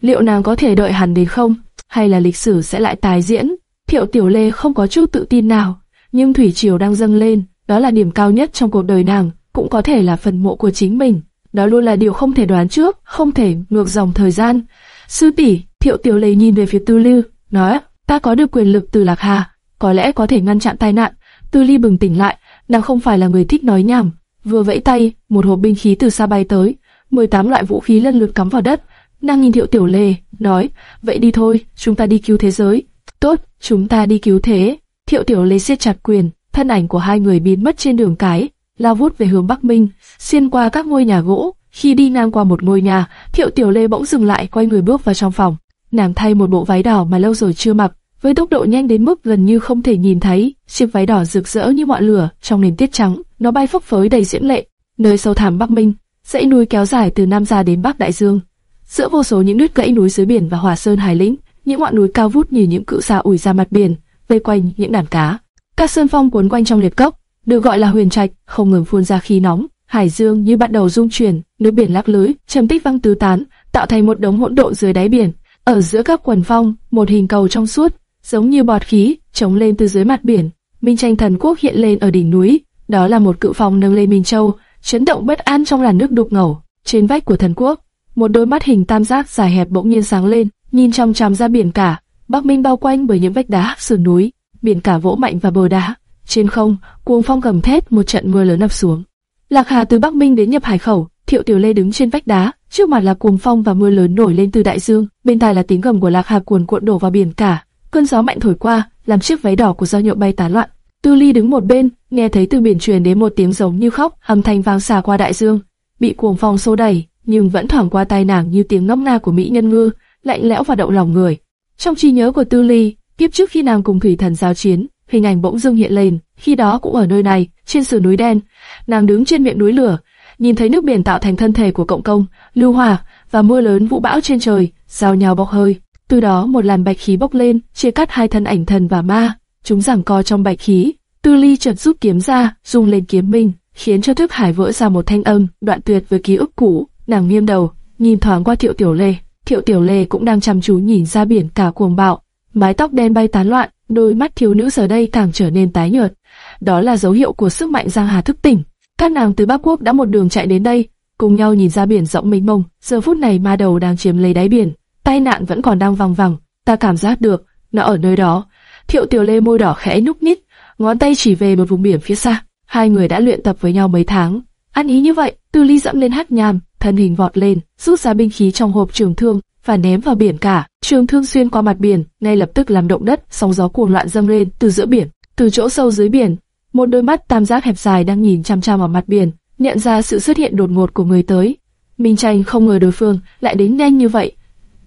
Liệu nàng có thể đợi hắn đến không? Hay là lịch sử sẽ lại tái diễn? Thiệu Tiểu Lê không có chút tự tin nào, nhưng thủy triều đang dâng lên, đó là điểm cao nhất trong cuộc đời nàng cũng có thể là phần mộ của chính mình. Đó luôn là điều không thể đoán trước, không thể ngược dòng thời gian. Sư tỷ, Thiệu Tiểu lầy nhìn về phía Tư Lư, nói: "Ta có được quyền lực từ Lạc Hà, có lẽ có thể ngăn chặn tai nạn." Tư Ly bừng tỉnh lại, nàng không phải là người thích nói nhảm, vừa vẫy tay, một hộp binh khí từ xa bay tới, 18 loại vũ khí lần lượt cắm vào đất. Nàng nhìn Thiệu Tiểu lề, nói: "Vậy đi thôi, chúng ta đi cứu thế giới." "Tốt, chúng ta đi cứu thế." Thiệu Tiểu lê siết chặt quyền, thân ảnh của hai người biến mất trên đường cái lao vút về hướng Bắc Minh, xuyên qua các ngôi nhà gỗ. Khi đi ngang qua một ngôi nhà, Thiệu Tiểu Lê bỗng dừng lại, quay người bước vào trong phòng. Nàng thay một bộ váy đỏ mà lâu rồi chưa mặc, với tốc độ nhanh đến mức gần như không thể nhìn thấy. Chiếc váy đỏ rực rỡ như ngọn lửa trong nền tiết trắng, nó bay phấp phới đầy diễm lệ. Nơi sâu thẳm Bắc Minh, dãy núi kéo dài từ Nam ra đến Bắc Đại Dương. Giữa vô số những nứt gãy núi dưới biển và hỏa sơn hải lĩnh, những ngọn núi cao vút như những cự xà ủi ra mặt biển, vây quanh những đàn cá. Các sơn phong cuốn quanh trong liệt cốc, được gọi là huyền trạch, không ngừng phun ra khí nóng. Hải dương như bắt đầu rung chuyển, nước biển lắc lưới, trầm tích văng tứ tán, tạo thành một đống hỗn độn dưới đáy biển. Ở giữa các quần phong, một hình cầu trong suốt, giống như bọt khí, chống lên từ dưới mặt biển. Minh tranh thần quốc hiện lên ở đỉnh núi, đó là một cự phong nâng lên Minh Châu, chấn động bất an trong làn nước đục ngầu. Trên vách của thần quốc, một đôi mắt hình tam giác dài hẹp bỗng nhiên sáng lên, nhìn trong tràm ra biển cả. Bắc Minh bao quanh bởi những vách đá sườn núi, biển cả vỗ mạnh vào bờ đá. Trên không, cuồng phong gầm thét, một trận mưa lớn ập xuống. Lạc Hà từ Bắc Minh đến nhập Hải khẩu, Thiệu Tiểu Lê đứng trên vách đá, trước mặt là cuồng phong và mưa lớn nổi lên từ đại dương, bên tai là tiếng gầm của Lạc Hà cuồn cuộn đổ vào biển cả. Cơn gió mạnh thổi qua, làm chiếc váy đỏ của Giao nhượng bay tán loạn. Tư Ly đứng một bên, nghe thấy từ biển truyền đến một tiếng giống như khóc, âm thanh vang xa qua đại dương, bị cuồng phong xô đẩy, nhưng vẫn thoảng qua tai nàng như tiếng ngâm nga của mỹ nhân ngư, lạnh lẽo và động lòng người. Trong trí nhớ của Tư Ly, kiếp trước khi nàng cùng thủy thần giao chiến, hình ảnh bỗng dưng hiện lên, khi đó cũng ở nơi này, trên sườn núi đen, nàng đứng trên miệng núi lửa, nhìn thấy nước biển tạo thành thân thể của cộng công, lưu hỏa và mưa lớn vũ bão trên trời, giao nhau bốc hơi. Từ đó một làn bạch khí bốc lên, chia cắt hai thân ảnh thần và ma, chúng giằng co trong bạch khí. Tư Ly chợt rút kiếm ra, dùng lên kiếm minh, khiến cho thức hải vỡ ra một thanh âm đoạn tuyệt với ký ức cũ. Nàng nghiêm đầu, nhìn thoáng qua Thiệu Tiểu Lê. Thiệu Tiểu Lê cũng đang chăm chú nhìn ra biển cả cuồng bạo, mái tóc đen bay tán loạn, đôi mắt thiếu nữ giờ đây càng trở nên tái nhợt. Đó là dấu hiệu của sức mạnh Giang Hà thức tỉnh. Các nàng từ Bắc Quốc đã một đường chạy đến đây, cùng nhau nhìn ra biển rộng mênh mông. Giờ phút này ma đầu đang chiếm lấy đáy biển, tai nạn vẫn còn đang vòng vòng. Ta cảm giác được, nó ở nơi đó. Thiệu Tiểu Lê môi đỏ khẽ núp nít, ngón tay chỉ về một vùng biển phía xa. Hai người đã luyện tập với nhau mấy tháng, ăn ý như vậy. Tư Ly dẫm lên hắc nham, thân hình vọt lên, rút ra binh khí trong hộp trường thương và ném vào biển cả. Trường thương xuyên qua mặt biển, ngay lập tức làm động đất, sóng gió cuồng loạn dâng lên từ giữa biển. Từ chỗ sâu dưới biển, một đôi mắt tam giác hẹp dài đang nhìn chăm chăm vào mặt biển, nhận ra sự xuất hiện đột ngột của người tới. Minh Tranh không ngờ đối phương lại đến nhanh như vậy.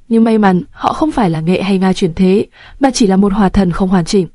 Nhưng may mắn, họ không phải là nghệ hay nga chuyển thế, mà chỉ là một hòa thần không hoàn chỉnh.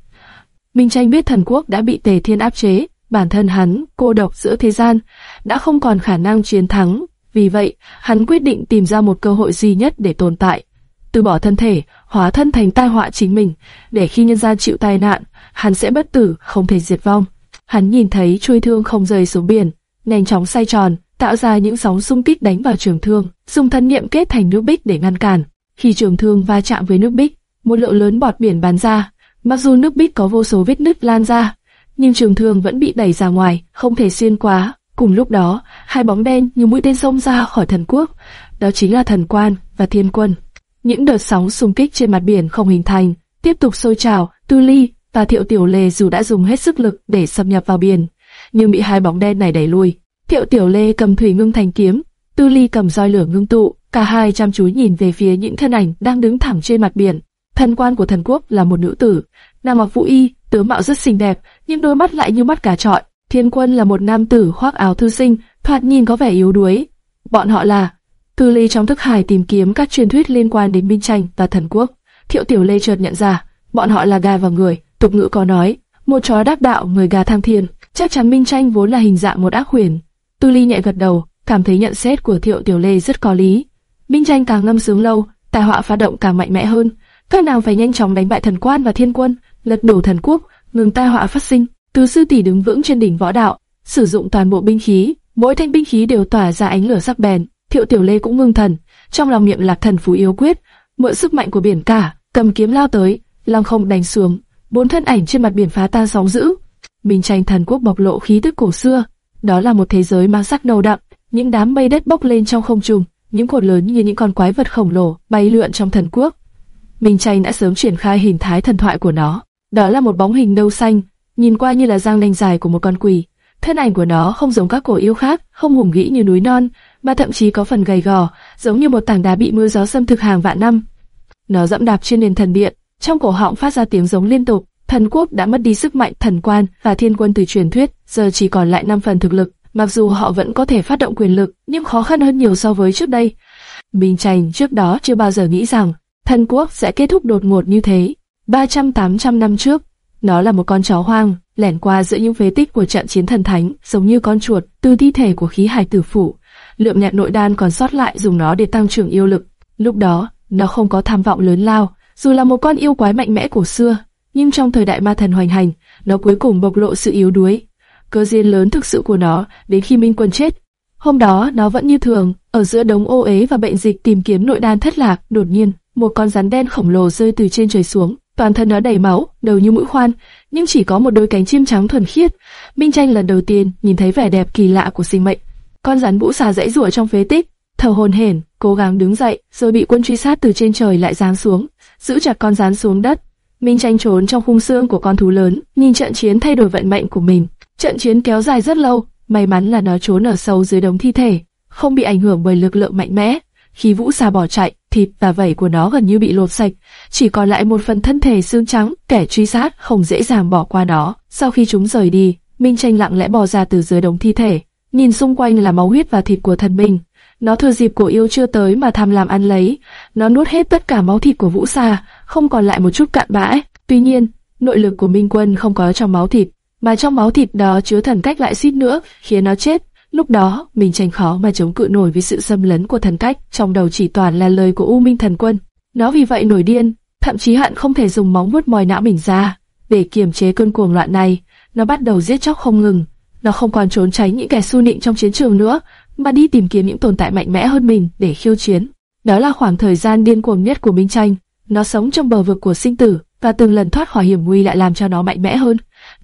Minh Tranh biết thần quốc đã bị Tề Thiên áp chế, bản thân hắn, cô độc giữa thế gian, đã không còn khả năng chiến thắng. Vì vậy, hắn quyết định tìm ra một cơ hội duy nhất để tồn tại. Từ bỏ thân thể, hóa thân thành tai họa chính mình, để khi nhân gian chịu tai nạn, hắn sẽ bất tử, không thể diệt vong. Hắn nhìn thấy chuôi thương không rơi xuống biển, nhanh chóng xoay tròn, tạo ra những sóng xung kích đánh vào trường thương, dùng thân niệm kết thành nước bích để ngăn cản. Khi trường thương va chạm với nước bích, một lượng lớn bọt biển bắn ra. Mặc dù nước bích có vô số vết nứt lan ra, nhưng trường thương vẫn bị đẩy ra ngoài, không thể xuyên qua. Cùng lúc đó, hai bóng đen như mũi tên xông ra khỏi thần quốc, đó chính là thần quan và thiên quân. Những đợt sóng xung kích trên mặt biển không hình thành, tiếp tục sôi trào, Tư Ly và Thiệu Tiểu Lê dù đã dùng hết sức lực để xâm nhập vào biển, nhưng bị hai bóng đen này đẩy lui. Thiệu Tiểu Lê cầm thủy ngưng thành kiếm, Tư Ly cầm roi lửa ngưng tụ, cả hai chăm chú nhìn về phía những thân ảnh đang đứng thẳng trên mặt biển. Thần quan của thần quốc là một nữ tử, nàng mặc vũ y, tướng mạo rất xinh đẹp, nhưng đôi mắt lại như mắt cá trọi. Thiên quân là một nam tử khoác áo thư sinh, thoạt nhìn có vẻ yếu đuối. Bọn họ là Tư Ly trong thức hải tìm kiếm các truyền thuyết liên quan đến Minh Tranh và thần quốc. Thiệu Tiểu Lê chợt nhận ra, bọn họ là gà và người. Tục ngữ có nói, một chó đắc đạo, người gà tham thiên. Chắc chắn Minh Tranh vốn là hình dạng một ác huyền. Tư Ly nhẹ gật đầu, cảm thấy nhận xét của Thiệu Tiểu Lê rất có lý. Minh Tranh càng ngâm sướng lâu, tai họa phát động càng mạnh mẽ hơn. Các nàng phải nhanh chóng đánh bại thần quan và thiên quân, lật đổ thần quốc, ngừng tai họa phát sinh tứ sư tỷ đứng vững trên đỉnh võ đạo, sử dụng toàn bộ binh khí, mỗi thanh binh khí đều tỏa ra ánh lửa sắc bén. Thiệu Tiểu Lê cũng ngưng thần, trong lòng niệm lạc thần phú yếu quyết, mượn sức mạnh của biển cả, cầm kiếm lao tới, long không đánh xuống. Bốn thân ảnh trên mặt biển phá tan sóng dữ. Minh tranh thần quốc bộc lộ khí tức cổ xưa, đó là một thế giới mang sắc nâu đậm, những đám mây đất bốc lên trong không trung, những cột lớn như những con quái vật khổng lồ bay lượn trong thần quốc. Minh tranh đã sớm triển khai hình thái thần thoại của nó, đó là một bóng hình nâu xanh, nhìn qua như là răng nanh dài của một con quỷ. Thân ảnh của nó không giống các cổ yêu khác, không hùng vĩ như núi non, mà thậm chí có phần gầy gò, giống như một tảng đá bị mưa gió xâm thực hàng vạn năm. Nó dẫm đạp trên nền thần điện, trong cổ họng phát ra tiếng giống liên tục. Thần quốc đã mất đi sức mạnh thần quan và thiên quân từ truyền thuyết, giờ chỉ còn lại 5 phần thực lực. Mặc dù họ vẫn có thể phát động quyền lực, nhưng khó khăn hơn nhiều so với trước đây. Minh Tranh trước đó chưa bao giờ nghĩ rằng thần quốc sẽ kết thúc đột ngột như thế. 300-800 năm trước, nó là một con chó hoang, lẻn qua giữa những phế tích của trận chiến thần thánh, giống như con chuột từ thi thể của khí hải tử phủ. Lượm nhặt nội đan còn sót lại dùng nó để tăng trưởng yêu lực. Lúc đó, nó không có tham vọng lớn lao, dù là một con yêu quái mạnh mẽ cổ xưa, nhưng trong thời đại ma thần hoành hành, nó cuối cùng bộc lộ sự yếu đuối. Cơ duyên lớn thực sự của nó đến khi Minh Quân chết. Hôm đó nó vẫn như thường, ở giữa đống ô ế và bệnh dịch tìm kiếm nội đan thất lạc, đột nhiên, một con rắn đen khổng lồ rơi từ trên trời xuống, toàn thân nó đầy máu, đầu như mũi khoan, nhưng chỉ có một đôi cánh chim trắng thuần khiết. Minh Tranh lần đầu tiên nhìn thấy vẻ đẹp kỳ lạ của sinh mệnh. Con rắn vũ xà dãy rủa trong phế tích, thở hồn hển, cố gắng đứng dậy, rồi bị quân truy sát từ trên trời lại giáng xuống, giữ chặt con rắn xuống đất. Minh tranh trốn trong khung xương của con thú lớn, nhìn trận chiến thay đổi vận mệnh của mình. Trận chiến kéo dài rất lâu, may mắn là nó trốn ở sâu dưới đống thi thể, không bị ảnh hưởng bởi lực lượng mạnh mẽ. Khi vũ xà bỏ chạy, thịt và vảy của nó gần như bị lột sạch, chỉ còn lại một phần thân thể xương trắng. Kẻ truy sát không dễ dàng bỏ qua nó. Sau khi chúng rời đi, Minh tranh lặng lẽ bò ra từ dưới đống thi thể, nhìn xung quanh là máu huyết và thịt của thần mình. Nó thừa dịp cổ yêu chưa tới mà tham lam ăn lấy, nó nuốt hết tất cả máu thịt của Vũ Sa, không còn lại một chút cạn bã. Tuy nhiên, nội lực của Minh Quân không có trong máu thịt, mà trong máu thịt đó chứa thần cách lại suýt nữa khiến nó chết. Lúc đó, mình tranh khó mà chống cự nổi với sự xâm lấn của thần cách, trong đầu chỉ toàn là lời của U Minh Thần Quân. Nó vì vậy nổi điên, thậm chí hận không thể dùng móng vuốt mòi não mình ra để kiềm chế cơn cuồng loạn này. Nó bắt đầu giết chóc không ngừng, Nó không còn trốn tránh những kẻ su nịnh trong chiến trường nữa, mà đi tìm kiếm những tồn tại mạnh mẽ hơn mình để khiêu chiến. Đó là khoảng thời gian điên cuồng nhất của Minh Tranh. Nó sống trong bờ vực của sinh tử, và từng lần thoát khỏi hiểm nguy lại làm cho nó mạnh mẽ hơn.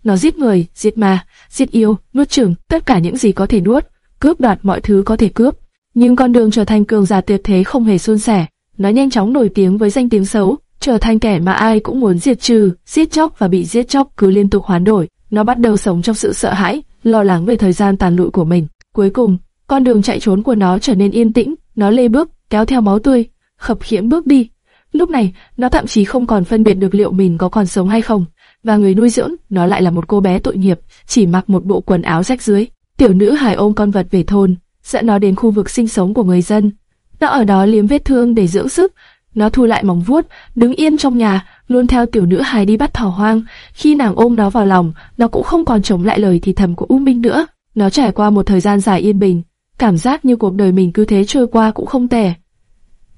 Nó giết người, giết ma, giết yêu, nuốt chửng tất cả những gì có thể nuốt, cướp đoạt mọi thứ có thể cướp. Nhưng con đường trở thành cường giả tuyệt thế không hề suôn sẻ. Nó nhanh chóng nổi tiếng với danh tiếng xấu, trở thành kẻ mà ai cũng muốn diệt trừ, giết chóc và bị giết chóc cứ liên tục hoán đổi. Nó bắt đầu sống trong sự sợ hãi, lo lắng về thời gian tàn lụi của mình. Cuối cùng, con đường chạy trốn của nó trở nên yên tĩnh, nó lê bước, kéo theo máu tươi, khập khiễng bước đi. Lúc này, nó thậm chí không còn phân biệt được liệu mình có còn sống hay không, và người nuôi dưỡng nó lại là một cô bé tội nghiệp, chỉ mặc một bộ quần áo rách dưới. Tiểu nữ hài ôm con vật về thôn, dẫn nó đến khu vực sinh sống của người dân. Nó ở đó liếm vết thương để dưỡng sức. Nó thu lại móng vuốt, đứng yên trong nhà, luôn theo tiểu nữ hài đi bắt thỏ hoang. Khi nàng ôm nó vào lòng, nó cũng không còn chống lại lời thì thầm của U Minh nữa. Nó trải qua một thời gian dài yên bình, cảm giác như cuộc đời mình cứ thế trôi qua cũng không tệ.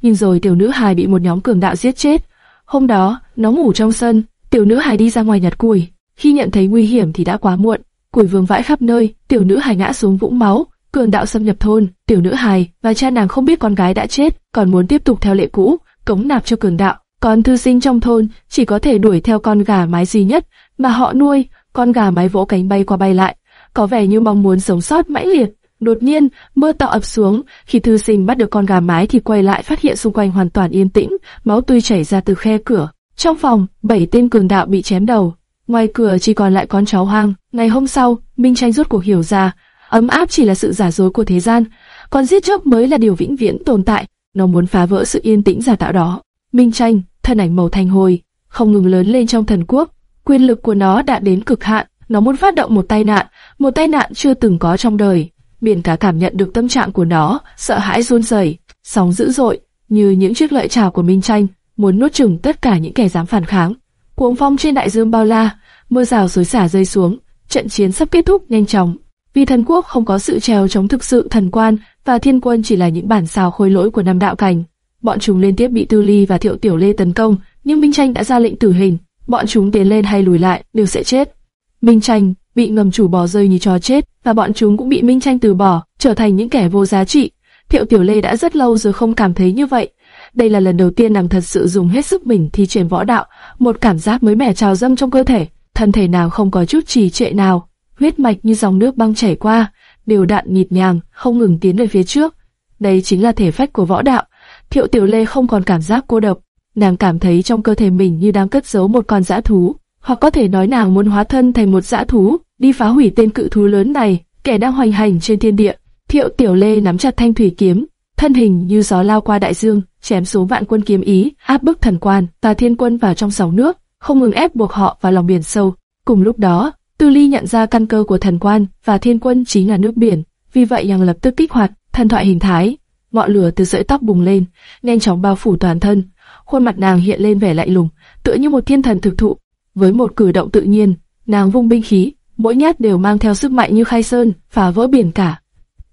Nhưng rồi tiểu nữ hài bị một nhóm cường đạo giết chết. Hôm đó, nó ngủ trong sân, tiểu nữ hài đi ra ngoài nhặt củi. Khi nhận thấy nguy hiểm thì đã quá muộn, củi vương vãi khắp nơi, tiểu nữ hài ngã xuống vũng máu. Cường đạo xâm nhập thôn, tiểu nữ hài và cha nàng không biết con gái đã chết, còn muốn tiếp tục theo lệ cũ, cống nạp cho cường đạo. Còn thư sinh trong thôn chỉ có thể đuổi theo con gà mái duy nhất mà họ nuôi, con gà mái vỗ cánh bay qua bay lại, có vẻ như mong muốn sống sót mãnh liệt. Đột nhiên, mưa to ập xuống, khi thư sinh bắt được con gà mái thì quay lại phát hiện xung quanh hoàn toàn yên tĩnh, máu tươi chảy ra từ khe cửa. Trong phòng, bảy tên cường đạo bị chém đầu, ngoài cửa chỉ còn lại con cháu hoang. Ngày hôm sau, Minh Tranh rốt cuộc hiểu ra, ấm áp chỉ là sự giả dối của thế gian, còn giết chóc mới là điều vĩnh viễn tồn tại. Nó muốn phá vỡ sự yên tĩnh giả tạo đó. Minh Tranh, thân ảnh màu thanh hồi, không ngừng lớn lên trong thần quốc, quyền lực của nó đã đến cực hạn, nó muốn phát động một tai nạn, một tai nạn chưa từng có trong đời. Biển cả cảm nhận được tâm trạng của nó, sợ hãi run rẩy, sóng dữ dội, như những chiếc lợi chảo của Minh Tranh, muốn nuốt chửng tất cả những kẻ dám phản kháng. Cuồng phong trên đại dương bao la, mưa rào xối xả rơi xuống, trận chiến sắp kết thúc nhanh chóng. Vì thần quốc không có sự trèo chống thực sự thần quan và thiên quân chỉ là những bản xào khôi lỗi của năm đạo cảnh. Bọn chúng liên tiếp bị Tư Ly và Thiệu Tiểu Lê tấn công, nhưng Minh Tranh đã ra lệnh tử hình, bọn chúng tiến lên hay lùi lại đều sẽ chết. Minh Tranh bị ngầm chủ bỏ rơi như trò chết, và bọn chúng cũng bị Minh Tranh từ bỏ, trở thành những kẻ vô giá trị. Thiệu Tiểu Lê đã rất lâu rồi không cảm thấy như vậy. Đây là lần đầu tiên nàng thật sự dùng hết sức mình thi triển võ đạo, một cảm giác mới mẻ trào dâng trong cơ thể, thân thể nào không có chút trì trệ nào, huyết mạch như dòng nước băng chảy qua, đều đặn nhịp nhàng, không ngừng tiến về phía trước. Đây chính là thể phách của võ đạo. Thiệu Tiểu Lê không còn cảm giác cô độc, nàng cảm thấy trong cơ thể mình như đang cất giấu một con dã thú, hoặc có thể nói nàng muốn hóa thân thành một dã thú, đi phá hủy tên cự thú lớn này, kẻ đang hoành hành trên thiên địa. Thiệu Tiểu Lê nắm chặt thanh thủy kiếm, thân hình như gió lao qua đại dương, chém xuống vạn quân kiếm ý, áp bức thần quan và thiên quân vào trong sóng nước, không ngừng ép buộc họ vào lòng biển sâu. Cùng lúc đó, Tư Ly nhận ra căn cơ của thần quan và thiên quân chính là nước biển, vì vậy nàng lập tức kích hoạt thần thoại hình thái, ngọn lửa từ sợi tóc bùng lên, nhanh chóng bao phủ toàn thân. Khuôn mặt nàng hiện lên vẻ lạnh lùng, tựa như một thiên thần thực thụ. Với một cử động tự nhiên, nàng vung binh khí, mỗi nhát đều mang theo sức mạnh như khai sơn, phá vỡ biển cả.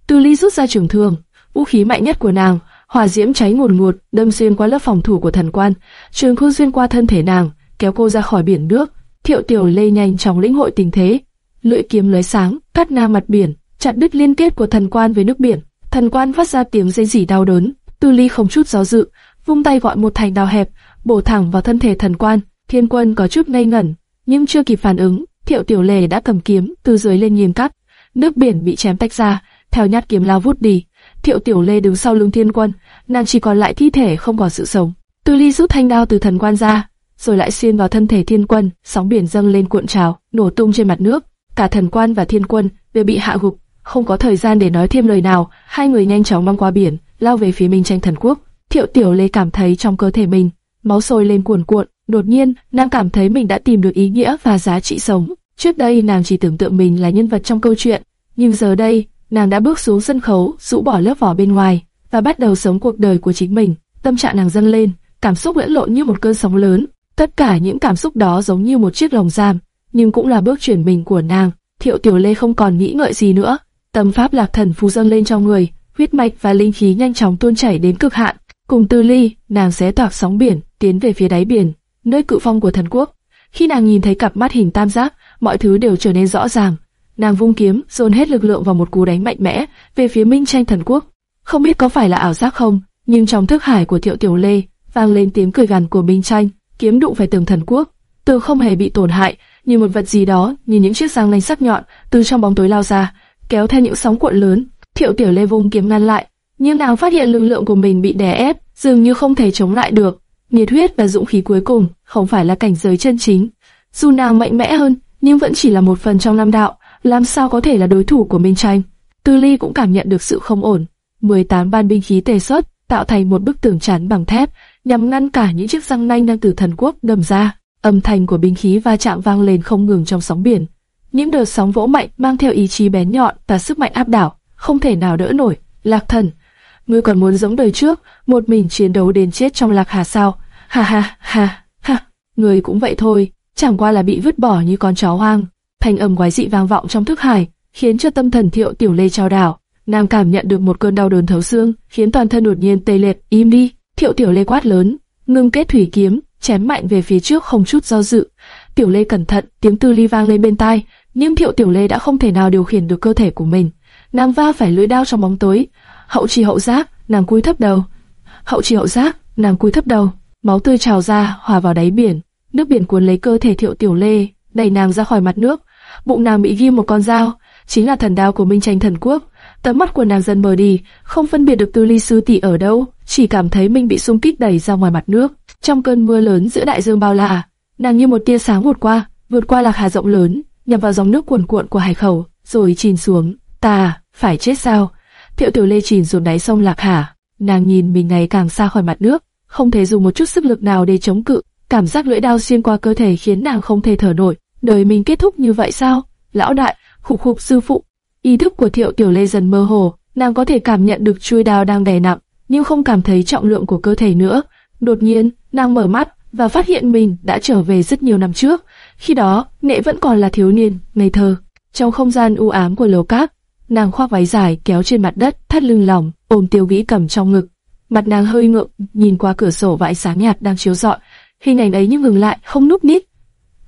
Tư Ly rút ra trường thương, vũ khí mạnh nhất của nàng, hỏa diễm cháy ngùn ngụt, đâm xuyên qua lớp phòng thủ của thần quan, trường thương xuyên qua thân thể nàng, kéo cô ra khỏi biển nước. Thiệu Tiểu Lê nhanh chóng lĩnh hội tình thế, lưỡi kiếm lóe sáng, cắt ngang mặt biển, chặt đứt liên kết của thần quan với nước biển. Thần quan phát ra tiếng rên rỉ đau đớn, Tư Ly không chút do dự, vung tay gọi một thành đào hẹp, bổ thẳng vào thân thể thần quan. Thiên Quân có chút ngây ngẩn, nhưng chưa kịp phản ứng, Thiệu Tiểu Lê đã cầm kiếm từ dưới lên nghiền cắt, nước biển bị chém tách ra, theo nhát kiếm lao vút đi. Thiệu Tiểu Lê đứng sau lưng Thiên Quân, nàng chỉ còn lại thi thể không còn sự sống. Tư Ly rút thanh đao từ thần quan ra, rồi lại xuyên vào thân thể Thiên Quân, sóng biển dâng lên cuộn trào, nổ tung trên mặt nước. Cả thần quan và Thiên Quân đều bị hạ gục, không có thời gian để nói thêm lời nào, hai người nhanh chóng băng qua biển, lao về phía Minh Tranh Thần Quốc. Thiệu Tiểu Lê cảm thấy trong cơ thể mình máu sôi lên cuồn cuộn, đột nhiên nàng cảm thấy mình đã tìm được ý nghĩa và giá trị sống. Trước đây nàng chỉ tưởng tượng mình là nhân vật trong câu chuyện, nhưng giờ đây nàng đã bước xuống sân khấu, rũ bỏ lớp vỏ bên ngoài và bắt đầu sống cuộc đời của chính mình. Tâm trạng nàng dâng lên, cảm xúc lẫn lộn như một cơn sóng lớn. Tất cả những cảm xúc đó giống như một chiếc lồng giam, nhưng cũng là bước chuyển mình của nàng. Thiệu Tiểu Lê không còn nghĩ ngợi gì nữa, tâm pháp lạc thần phù dâng lên trong người, huyết mạch và linh khí nhanh chóng tuôn chảy đến cực hạn. Cùng Tư Ly, nàng xé toạc sóng biển, tiến về phía đáy biển, nơi cự phong của thần quốc. Khi nàng nhìn thấy cặp mắt hình tam giác, mọi thứ đều trở nên rõ ràng nàng vung kiếm, dồn hết lực lượng vào một cú đánh mạnh mẽ về phía Minh Tranh Thần Quốc. Không biết có phải là ảo giác không, nhưng trong thức hải của Thiệu Tiểu Lê vang lên tiếng cười gằn của Minh Tranh, kiếm đụng phải tường thần quốc, tường không hề bị tổn hại, như một vật gì đó, như những chiếc răng nanh sắc nhọn từ trong bóng tối lao ra, kéo theo những sóng cuộn lớn. Thiệu Tiểu Lê vung kiếm ngăn lại, nhưng nàng phát hiện lực lượng của mình bị đè ép, dường như không thể chống lại được. Nhiệt huyết và dũng khí cuối cùng không phải là cảnh giới chân chính. Dù nàng mạnh mẽ hơn, nhưng vẫn chỉ là một phần trong năm đạo, làm sao có thể là đối thủ của Minh Tranh. Tư Ly cũng cảm nhận được sự không ổn. 18 ban binh khí tề xuất, tạo thành một bức tường chắn bằng thép, nhằm ngăn cả những chiếc răng nanh đang từ thần quốc đâm ra. Âm thanh của binh khí va chạm vang lên không ngừng trong sóng biển. Những đợt sóng vỗ mạnh mang theo ý chí bén nhọn và sức mạnh áp đảo, không thể nào đỡ nổi. Lạc thần, ngươi còn muốn giống đời trước, một mình chiến đấu đến chết trong lạc hà sao? Ha ha ha ha, ngươi cũng vậy thôi, chẳng qua là bị vứt bỏ như con chó hoang. Thanh âm quái dị vang vọng trong thức hải, khiến cho tâm thần thiệu tiểu lê trao đảo. Nàng cảm nhận được một cơn đau đớn thấu xương, khiến toàn thân đột nhiên tê liệt, im đi. Thiệu Tiểu Lê quát lớn, ngưng kết thủy kiếm, chém mạnh về phía trước không chút do dự. Tiểu Lê cẩn thận, tiếng tư ly vang lên bên tai, nhưng Thiệu Tiểu Lê đã không thể nào điều khiển được cơ thể của mình. Nàng va phải lưỡi đao trong bóng tối, hậu trì hậu giác, nàng cúi thấp đầu. Hậu trì hậu giác, nàng cúi thấp đầu, máu tươi trào ra, hòa vào đáy biển. Nước biển cuốn lấy cơ thể Thiệu Tiểu Lê, đẩy nàng ra khỏi mặt nước. Bụng nàng bị ghim một con dao, chính là thần đao của Minh Tranh Thần Quốc. Tấm mắt của nàng dần mờ đi, không phân biệt được Tư Ly sư tỷ ở đâu, chỉ cảm thấy mình bị xung kích đẩy ra ngoài mặt nước. Trong cơn mưa lớn giữa đại dương bao la, nàng như một tia sáng vụt qua, vượt qua lạc hà rộng lớn, nhập vào dòng nước cuồn cuộn của hải khẩu, rồi chìm xuống. Ta phải chết sao? Thiệu Tiểu Lê chìm xuống đáy sông Lạc Hà, nàng nhìn mình ngày càng xa khỏi mặt nước, không thể dùng một chút sức lực nào để chống cự. Cảm giác lưỡi đao xuyên qua cơ thể khiến nàng không thể thở nổi. Đời mình kết thúc như vậy sao? Lão đại, khục khục sư phụ, Ý thức của Thiệu Tiểu Lê dần mơ hồ, nàng có thể cảm nhận được chuôi đao đang đè nặng, nhưng không cảm thấy trọng lượng của cơ thể nữa. Đột nhiên, nàng mở mắt và phát hiện mình đã trở về rất nhiều năm trước. Khi đó, Nệ vẫn còn là thiếu niên, ngây thơ. Trong không gian u ám của lầu cát, nàng khoác váy dài kéo trên mặt đất, thắt lưng lỏng, ôm tiêu vĩ cầm trong ngực. Mặt nàng hơi ngượng, nhìn qua cửa sổ và ánh sáng nhạt đang chiếu rọi. Hình ảnh ấy như ngừng lại, không núp nít.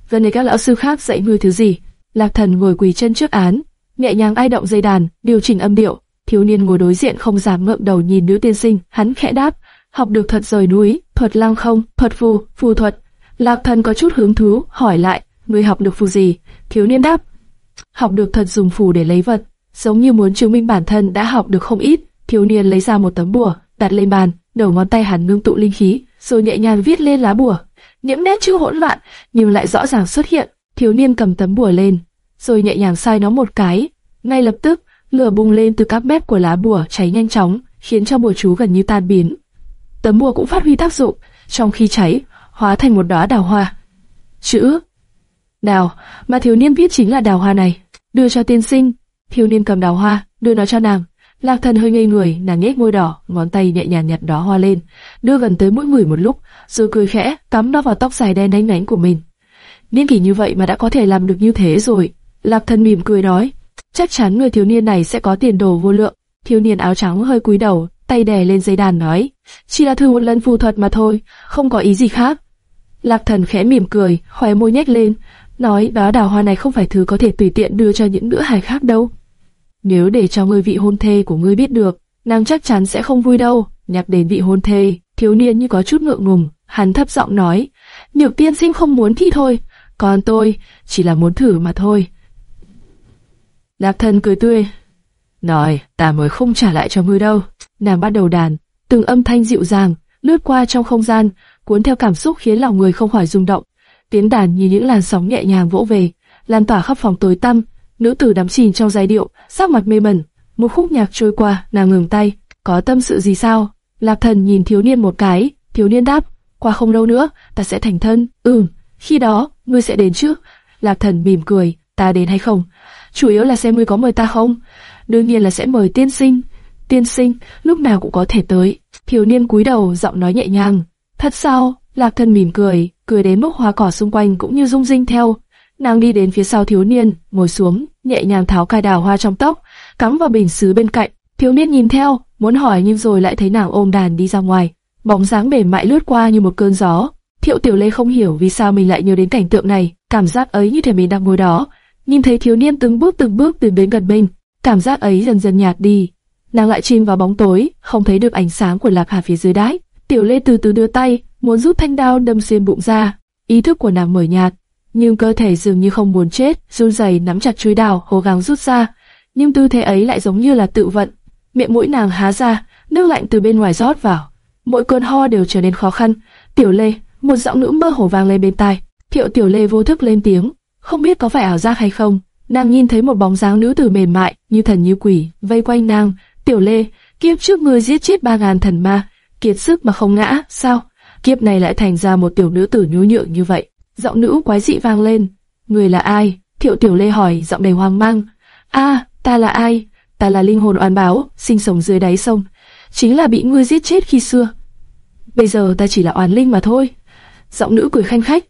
Gần đây các lão sư khác dạy ngươi thứ gì? Lạc Thần ngồi quỳ chân trước án, nhẹ nhàng ai động dây đàn, điều chỉnh âm điệu. Thiếu niên ngồi đối diện không dám ngượng đầu nhìn nữ tiên sinh, hắn khẽ đáp, học được thuật rời núi, thuật lăng không, thuật phù, phù thuật. Lạc thần có chút hứng thú, hỏi lại, ngươi học được phù gì? Thiếu niên đáp, học được thuật dùng phù để lấy vật, giống như muốn chứng minh bản thân đã học được không ít. Thiếu niên lấy ra một tấm bùa, đặt lên bàn, đầu ngón tay hắn ngưng tụ linh khí, rồi nhẹ nhàng viết lên lá bùa. Những nét chữ hỗn loạn nhưng lại rõ ràng xuất hiện. Thiếu niên cầm tấm bùa lên, rồi nhẹ nhàng sai nó một cái. Ngay lập tức, lửa bùng lên từ các mép của lá bùa cháy nhanh chóng, khiến cho bùa chú gần như tan biến. Tấm bùa cũng phát huy tác dụng, trong khi cháy, hóa thành một đóa đào hoa. Chữ đào mà thiếu niên viết chính là đào hoa này. Đưa cho tiên sinh, thiếu niên cầm đào hoa, đưa nó cho nàng. Lạc thần hơi ngây người, nàng nhếch môi đỏ, ngón tay nhẹ nhàng nhặt đóa hoa lên, đưa gần tới mũi người một lúc, rồi cười khẽ, cắm nó vào tóc dài đen đánh đánh của mình. Niên kỷ như vậy mà đã có thể làm được như thế rồi, Lạc Thần mỉm cười nói, chắc chắn người thiếu niên này sẽ có tiền đồ vô lượng. Thiếu niên áo trắng hơi cúi đầu, tay đè lên dây đàn nói, chỉ là thử một lần phù thuật mà thôi, không có ý gì khác. Lạc Thần khẽ mỉm cười, khóe môi nhếch lên, nói đó đào hoa này không phải thứ có thể tùy tiện đưa cho những nữ hài khác đâu. Nếu để cho người vị hôn thê của ngươi biết được, nàng chắc chắn sẽ không vui đâu. Nhắc đến vị hôn thê, thiếu niên như có chút ngượng ngùng, hắn thấp giọng nói, nhược tiên sinh không muốn thì thôi, còn tôi chỉ là muốn thử mà thôi. Lạc thần cười tươi. Nói, ta mới không trả lại cho ngươi đâu. Nàng bắt đầu đàn, từng âm thanh dịu dàng, lướt qua trong không gian, cuốn theo cảm xúc khiến lòng người không khỏi rung động. Tiếng đàn như những làn sóng nhẹ nhàng vỗ về, lan tỏa khắp phòng tối tăm. Nữ tử đắm chìm trong giai điệu, sắc mặt mê mẩn. Một khúc nhạc trôi qua, nàng ngừng tay. Có tâm sự gì sao? Lạc thần nhìn thiếu niên một cái, thiếu niên đáp, qua không lâu nữa, ta sẽ thành thân. Ừm, khi đó, ngươi sẽ đến trước. Lạc thần mỉm cười, ta đến hay không? chủ yếu là xem ngươi có mời ta không. Đương nhiên là sẽ mời tiên sinh. Tiên sinh, lúc nào cũng có thể tới. Thiếu niên cúi đầu, giọng nói nhẹ nhàng. Thật sao? Lạc thần mỉm cười, cười đến mức hoa cỏ xung quanh cũng như rung rinh theo. Nàng đi đến phía sau thiếu niên, ngồi xuống, nhẹ nhàng tháo cài đào hoa trong tóc, cắm vào bình sứ bên cạnh. Thiếu niên nhìn theo, muốn hỏi nhưng rồi lại thấy nàng ôm đàn đi ra ngoài. Bóng dáng mềm mại lướt qua như một cơn gió. Thiệu Tiểu Lê không hiểu vì sao mình lại nhớ đến cảnh tượng này, cảm giác ấy như thể mình đang ngồi đó, nhìn thấy thiếu niên từng bước từng bước tiến đến gần mình, cảm giác ấy dần dần nhạt đi. Nàng lại chìm vào bóng tối, không thấy được ánh sáng của Lạc Hà phía dưới đáy. Tiểu Lê từ từ đưa tay, muốn rút thanh đao đâm xuyên bụng ra. Ý thức của nàng mở nhạt, nhưng cơ thể dường như không muốn chết, run rẩy nắm chặt chuôi đào, cố gắng rút ra. Nhưng tư thế ấy lại giống như là tự vận. Miệng mũi nàng há ra, nước lạnh từ bên ngoài rót vào. Mỗi cơn ho đều trở nên khó khăn. Tiểu Lê, một giọng nữ mơ hồ vang lên bên tai. Thiệu Tiểu Lê vô thức lên tiếng, không biết có phải ảo giác hay không. Nàng nhìn thấy một bóng dáng nữ tử mềm mại, như thần như quỷ, vây quanh nàng. Tiểu Lê, kiếp trước ngươi giết chết ba ngàn thần ma, kiệt sức mà không ngã, sao? Kiếp này lại thành ra một tiểu nữ tử nhu nhược như vậy. Giọng nữ quái dị vang lên. Người là ai? Thiệu Tiểu Lê hỏi, giọng đầy hoang mang. A, ta là ai? Ta là linh hồn oan báo, sinh sống dưới đáy sông. Chính là bị ngươi giết chết khi xưa. Bây giờ ta chỉ là oan linh mà thôi. Giọng nữ cười khanh khách.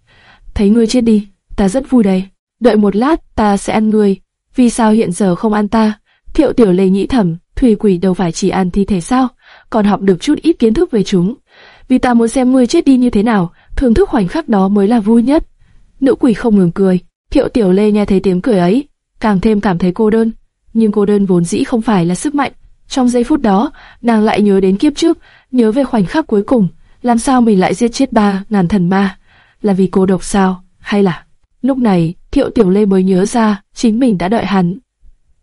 Thấy ngươi chết đi, ta rất vui đây. Đợi một lát, ta sẽ ăn ngươi. Vì sao hiện giờ không ăn ta? Thiệu Tiểu Lê nghĩ thầm, thủy quỷ đâu phải chỉ ăn thi thể sao? Còn học được chút ít kiến thức về chúng. Vì ta muốn xem ngươi chết đi như thế nào, thưởng thức khoảnh khắc đó mới là vui nhất. Nữ quỷ không ngừng cười. Thiệu Tiểu Lê nghe thấy tiếng cười ấy, càng thêm cảm thấy cô đơn. Nhưng cô đơn vốn dĩ không phải là sức mạnh. Trong giây phút đó, nàng lại nhớ đến kiếp trước, nhớ về khoảnh khắc cuối cùng, làm sao mình lại giết chết ba ngàn thần ma? Là vì cô độc sao? Hay là... Lúc này, Thiệu Tiểu Lê mới nhớ ra, chính mình đã đợi hắn.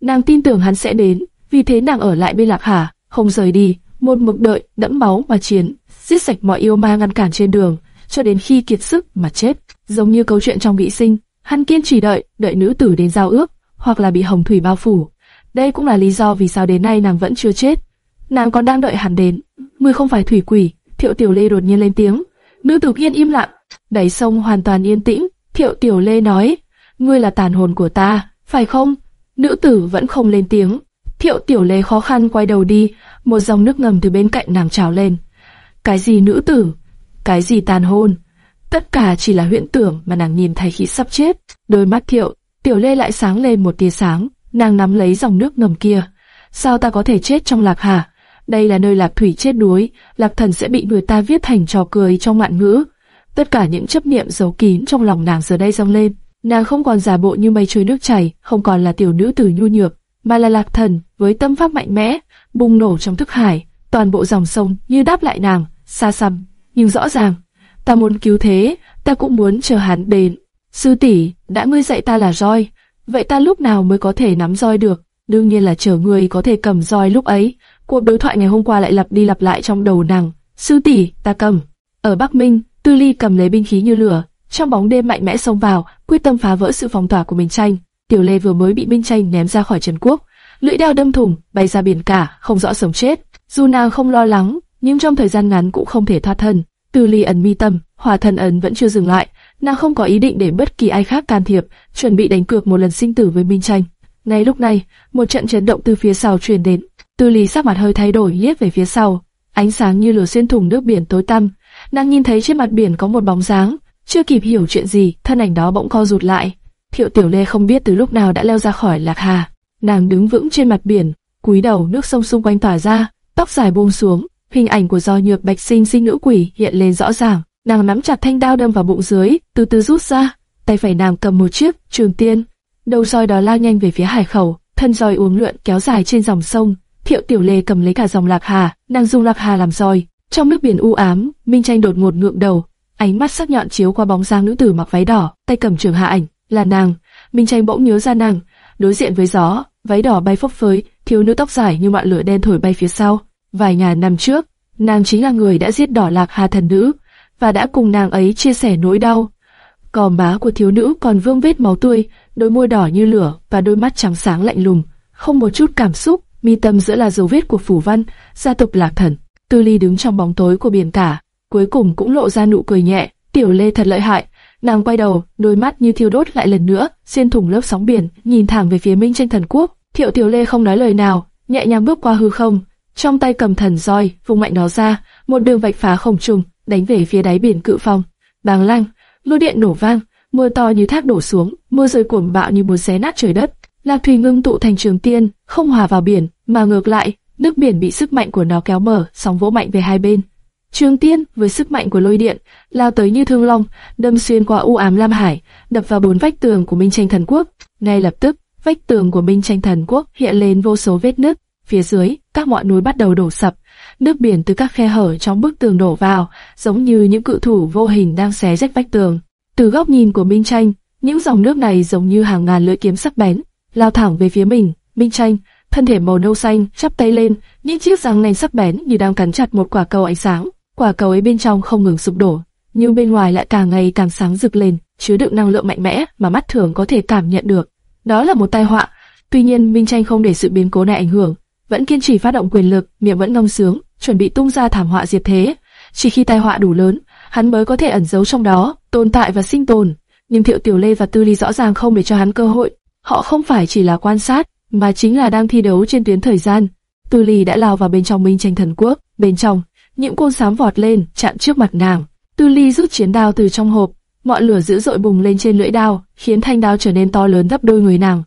Nàng tin tưởng hắn sẽ đến, vì thế nàng ở lại bên Lạc Hà, không rời đi, một mực đợi, đẫm máu mà chiến, giết sạch mọi yêu ma ngăn cản trên đường, cho đến khi kiệt sức mà chết. Giống như câu chuyện trong vị sinh, hắn kiên trì đợi, đợi nữ tử đến giao ước, hoặc là bị hồng thủy bao phủ. Đây cũng là lý do vì sao đến nay nàng vẫn chưa chết. Nàng còn đang đợi hắn đến. Ngươi không phải thủy quỷ, Thiệu Tiểu Lê đột nhiên lên tiếng. Nữ tử yên im lặng, đáy sông hoàn toàn yên tĩnh. Thiệu Tiểu Lê nói, ngươi là tàn hồn của ta, phải không? Nữ tử vẫn không lên tiếng. Thiệu Tiểu Lê khó khăn quay đầu đi, một dòng nước ngầm từ bên cạnh nàng trào lên. Cái gì nữ tử? Cái gì tàn hôn, Tất cả chỉ là huyễn tưởng mà nàng nhìn thấy khi sắp chết. Đôi mắt Thiệu, Tiểu Lê lại sáng lên một tia sáng, nàng nắm lấy dòng nước ngầm kia. Sao ta có thể chết trong lạc hà? Đây là nơi lạc thủy chết đuối, lạc thần sẽ bị người ta viết thành trò cười trong ngạn ngữ. Tất cả những chấp niệm giấu kín trong lòng nàng giờ đây dâng lên. Nàng không còn giả bộ như mây trôi nước chảy, không còn là tiểu nữ tử nhu nhược, mà là lạc thần với tâm pháp mạnh mẽ, bùng nổ trong thức hải, toàn bộ dòng sông như đáp lại nàng, xa xăm, nhưng rõ ràng. Ta muốn cứu thế, ta cũng muốn chờ hắn đến. Sư tỷ, đã ngươi dạy ta là roi, vậy ta lúc nào mới có thể nắm roi được? Đương nhiên là chờ ngươi có thể cầm roi lúc ấy. Cuộc đối thoại ngày hôm qua lại lặp đi lặp lại trong đầu nàng. Sư tỷ, ta cầm. Ở Bắc Minh, Tư Ly cầm lấy binh khí như lửa, trong bóng đêm mạnh mẽ xông vào, quyết tâm phá vỡ sự phòng tỏa của Minh Tranh. Tiểu Lê vừa mới bị Minh Tranh ném ra khỏi Trần Quốc, lưỡi đao đâm thủng, bay ra biển cả, không rõ sống chết. Dù nàng không lo lắng, nhưng trong thời gian ngắn cũng không thể thoát thân. Tư Ly ẩn mi tâm, hỏa thần ẩn vẫn chưa dừng lại, nàng không có ý định để bất kỳ ai khác can thiệp, chuẩn bị đánh cược một lần sinh tử với Minh Tranh. Ngay lúc này, một trận chấn động từ phía sau truyền đến. Tư Ly sắc mặt hơi thay đổi, liếc về phía sau, ánh sáng như lửa xuyên thủng nước biển tối tăm. Nàng nhìn thấy trên mặt biển có một bóng dáng, chưa kịp hiểu chuyện gì, thân ảnh đó bỗng co rụt lại. Thiệu Tiểu Lê không biết từ lúc nào đã leo ra khỏi Lạc Hà. Nàng đứng vững trên mặt biển, cúi đầu nước sông xung quanh tỏa ra, tóc dài buông xuống, hình ảnh của do nhược bạch sinh sinh nữ quỷ hiện lên rõ ràng. Nàng nắm chặt thanh đao đâm vào bụng dưới, từ từ rút ra, tay phải nàng cầm một chiếc trường tiên, đầu roi đó lao nhanh về phía hải khẩu, thân roi uốn lượn kéo dài trên dòng sông. Thiệu Tiểu Lê cầm lấy cả dòng Lạc Hà, nàng dùng Lạc Hà làm roi. Trong nước biển u ám, Minh Tranh đột ngột ngượng đầu, ánh mắt sắc nhọn chiếu qua bóng dáng nữ tử mặc váy đỏ, tay cầm trường hạ ảnh, là nàng. Minh Tranh bỗng nhớ ra nàng, đối diện với gió, váy đỏ bay phấp phới, thiếu nữ tóc dài như ngọn lửa đen thổi bay phía sau. Vài ngàn năm trước, nàng chính là người đã giết đỏ lạc hà thần nữ, và đã cùng nàng ấy chia sẻ nỗi đau. Cò má của thiếu nữ còn vương vết máu tươi, đôi môi đỏ như lửa và đôi mắt trắng sáng lạnh lùng, không một chút cảm xúc, mi tâm giữa là dấu vết của phủ văn, gia tộc lạc thần. Tư Ly đứng trong bóng tối của biển cả, cuối cùng cũng lộ ra nụ cười nhẹ. Tiểu Lê thật lợi hại, nàng quay đầu, đôi mắt như thiêu đốt lại lần nữa, xuyên thủng lớp sóng biển, nhìn thẳng về phía Minh Tranh Thần Quốc. Thiệu Tiểu Lê không nói lời nào, nhẹ nhàng bước qua hư không, trong tay cầm thần roi, vung mạnh nó ra, một đường vạch phá không trung, đánh về phía đáy biển cự phong. Bàng lăng, lôi điện nổ vang, mưa to như thác đổ xuống, mưa rơi cuồng bạo như muốn xé nát trời đất. Lạc thủy ngưng tụ thành trường tiên, không hòa vào biển, mà ngược lại, nước biển bị sức mạnh của nó kéo mở, sóng vỗ mạnh về hai bên. Trường Tiên với sức mạnh của lôi điện lao tới như thương long, đâm xuyên qua u ám lam hải, đập vào bốn vách tường của Minh Tranh Thần Quốc. Ngay lập tức, vách tường của Minh Tranh Thần Quốc hiện lên vô số vết nứt. Phía dưới, các ngọn núi bắt đầu đổ sập, nước biển từ các khe hở trong bức tường đổ vào, giống như những cự thủ vô hình đang xé rách vách tường. Từ góc nhìn của Minh Tranh, những dòng nước này giống như hàng ngàn lưỡi kiếm sắc bén, lao thẳng về phía mình. Minh Tranh, thân thể màu nâu xanh, chắp tay lên, những chiếc răng nanh sắc bén như đang cắn chặt một quả cầu ánh sáng. Quả cầu ấy bên trong không ngừng sụp đổ, nhưng bên ngoài lại càng ngày càng sáng rực lên, chứa đựng năng lượng mạnh mẽ mà mắt thường có thể cảm nhận được. Đó là một tai họa. Tuy nhiên, Minh Tranh không để sự biến cố này ảnh hưởng, vẫn kiên trì phát động quyền lực, miệng vẫn ngông sướng, chuẩn bị tung ra thảm họa diệt thế. Chỉ khi tai họa đủ lớn, hắn mới có thể ẩn giấu trong đó, tồn tại và sinh tồn. Nhưng Thiệu Tiểu Lê và Tư Ly rõ ràng không để cho hắn cơ hội. Họ không phải chỉ là quan sát, mà chính là đang thi đấu trên tuyến thời gian. Tư Ly đã lao vào bên trong Minh Tranh Thần Quốc, bên trong, những côn sám vọt lên, chặn trước mặt nàng. Tư Ly rút chiến đao từ trong hộp, ngọn lửa dữ dội bùng lên trên lưỡi đao, khiến thanh đao trở nên to lớn gấp đôi người nàng.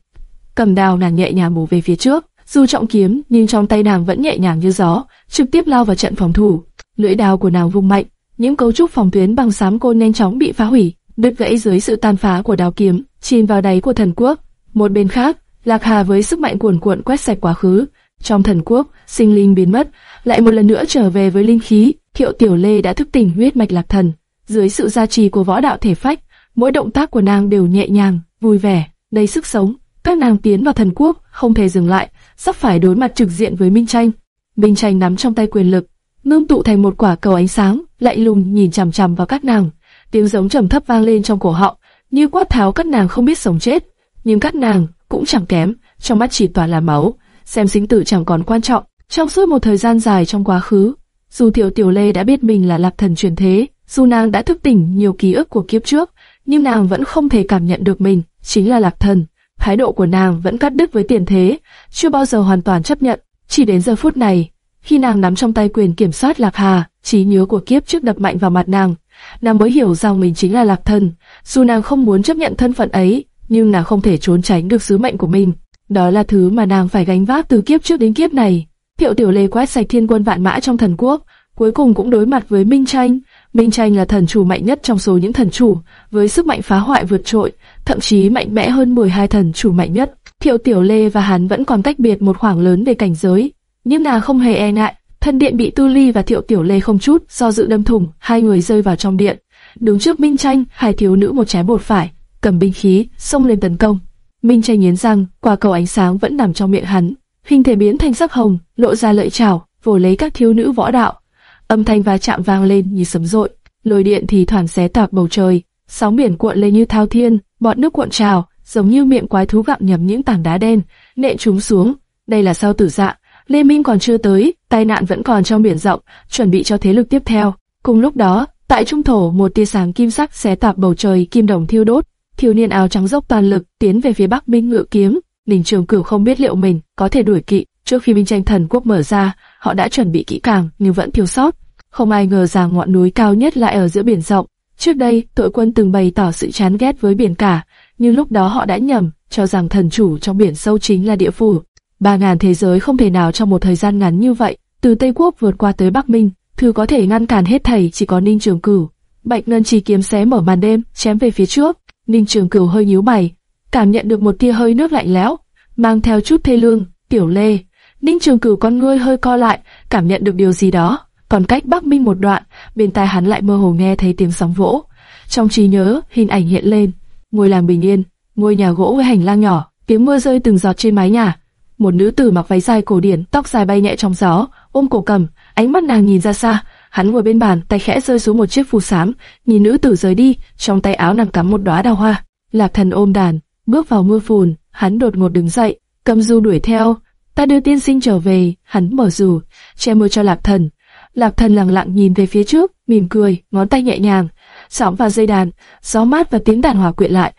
Cầm đao nàng nhẹ nhàng bổ về phía trước, dù trọng kiếm nhưng trong tay nàng vẫn nhẹ nhàng như gió, trực tiếp lao vào trận phòng thủ. Lưỡi đao của nàng vung mạnh, những cấu trúc phòng tuyến bằng sám côn nhanh chóng bị phá hủy, đứt gãy dưới sự tàn phá của đao kiếm, chìm vào đáy của thần quốc. Một bên khác, Lạc Hà với sức mạnh cuồn cuộn quét sạch quá khứ, trong thần quốc, sinh linh biến mất, lại một lần nữa trở về với linh khí. Thiệu Tiểu Lê đã thức tỉnh huyết mạch lạc thần, dưới sự gia trì của võ đạo thể phách, mỗi động tác của nàng đều nhẹ nhàng, vui vẻ, đầy sức sống. Các nàng tiến vào thần quốc, không thể dừng lại, sắp phải đối mặt trực diện với Minh Tranh. Minh Tranh nắm trong tay quyền lực, ngưng tụ thành một quả cầu ánh sáng, lạnh lùng nhìn chằm chằm vào các nàng. Tiếng giống trầm thấp vang lên trong cổ họng, như quát tháo các nàng không biết sống chết. Nhưng các nàng cũng chẳng kém, trong mắt chỉ toàn là máu, xem sinh tử chẳng còn quan trọng. Trong suốt một thời gian dài trong quá khứ, dù Tiểu Tiểu Lê đã biết mình là lạc thần truyền thế, dù nàng đã thức tỉnh nhiều ký ức của kiếp trước, nhưng nàng vẫn không thể cảm nhận được mình chính là lạc thần. Thái độ của nàng vẫn cắt đứt với tiền thế, chưa bao giờ hoàn toàn chấp nhận. Chỉ đến giờ phút này, khi nàng nắm trong tay quyền kiểm soát lạc hà, trí nhớ của kiếp trước đập mạnh vào mặt nàng, nàng mới hiểu rằng mình chính là lạc thần. Dù nàng không muốn chấp nhận thân phận ấy, nhưng nàng không thể trốn tránh được sứ mệnh của mình. Đó là thứ mà nàng phải gánh vác từ kiếp trước đến kiếp này. Thiệu Tiểu Lê quét sạch thiên quân vạn mã trong thần quốc, cuối cùng cũng đối mặt với Minh Tranh. Minh Tranh là thần chủ mạnh nhất trong số những thần chủ, với sức mạnh phá hoại vượt trội, thậm chí mạnh mẽ hơn 12 thần chủ mạnh nhất. Thiệu Tiểu Lê và hắn vẫn còn cách biệt một khoảng lớn về cảnh giới, nhưng nàng không hề e ngại. thân điện bị Tu Ly và Thiệu Tiểu Lê không chút do dự đâm thủng, hai người rơi vào trong điện. Đứng trước Minh Tranh, hai thiếu nữ một trái bột phải, cầm binh khí, xông lên tấn công. Minh Tranh nghiến răng, quả cầu ánh sáng vẫn nằm trong miệng hắn, hình thể biến thành sắc hồng, lộ ra lợi chảo, vồ lấy các thiếu nữ võ đạo. Âm thanh va chạm vang lên như sấm rội, lôi điện thì thoảng xé toạc bầu trời, sóng biển cuộn lên như thao thiên, bọt nước cuộn trào, giống như miệng quái thú gặm nhấm những tảng đá đen, nện chúng xuống. Đây là sao tử dạ, Lê Minh còn chưa tới, tai nạn vẫn còn trong biển rộng, chuẩn bị cho thế lực tiếp theo. Cùng lúc đó, tại trung thổ một tia sáng kim sắc xé toạc bầu trời, kim đồng thiêu đốt, thiếu niên áo trắng dốc toàn lực tiến về phía bắc minh ngự kiếm. Ninh Trường Cửu không biết liệu mình có thể đuổi kịp. Trước khi binh tranh thần quốc mở ra, họ đã chuẩn bị kỹ càng nhưng vẫn thiếu sót. Không ai ngờ rằng ngọn núi cao nhất lại ở giữa biển rộng. Trước đây, tội quân từng bày tỏ sự chán ghét với biển cả, nhưng lúc đó họ đã nhầm, cho rằng thần chủ trong biển sâu chính là địa phủ. Ba ngàn thế giới không thể nào trong một thời gian ngắn như vậy, từ Tây Quốc vượt qua tới Bắc Minh, thứ có thể ngăn cản hết thảy chỉ có Ninh Trường Cửu. Bạch Ngân Chỉ kiếm xé mở màn đêm, chém về phía trước. Ninh Trường Cửu hơi nhíu mày, cảm nhận được một tia hơi nước lạnh lẽo, mang theo chút thê lương. Tiểu Lê, Ninh Trường Cửu con ngươi hơi co lại, cảm nhận được điều gì đó. Còn cách Bắc Minh một đoạn, bên tai hắn lại mơ hồ nghe thấy tiếng sóng vỗ. Trong trí nhớ, hình ảnh hiện lên, ngôi làng bình yên, ngôi nhà gỗ với hành lang nhỏ, tiếng mưa rơi từng giọt trên mái nhà. Một nữ tử mặc váy dài cổ điển, tóc dài bay nhẹ trong gió, ôm cổ cầm, ánh mắt nàng nhìn ra xa. Hắn ngồi bên bàn, tay khẽ rơi xuống một chiếc phù sám, nhìn nữ tử rời đi, trong tay áo nàng cắm một đóa đào hoa. Lạc Thần ôm đàn, bước vào mưa phùn, hắn đột ngột đứng dậy, cầm du đuổi theo. Ta đưa tiên sinh trở về, hắn mở dù, che mưa cho Lạc Thần. Lạc Thần lặng lặng nhìn về phía trước, mỉm cười, ngón tay nhẹ nhàng, sóng vào dây đàn, gió mát và tiếng đàn hòa quyện lại.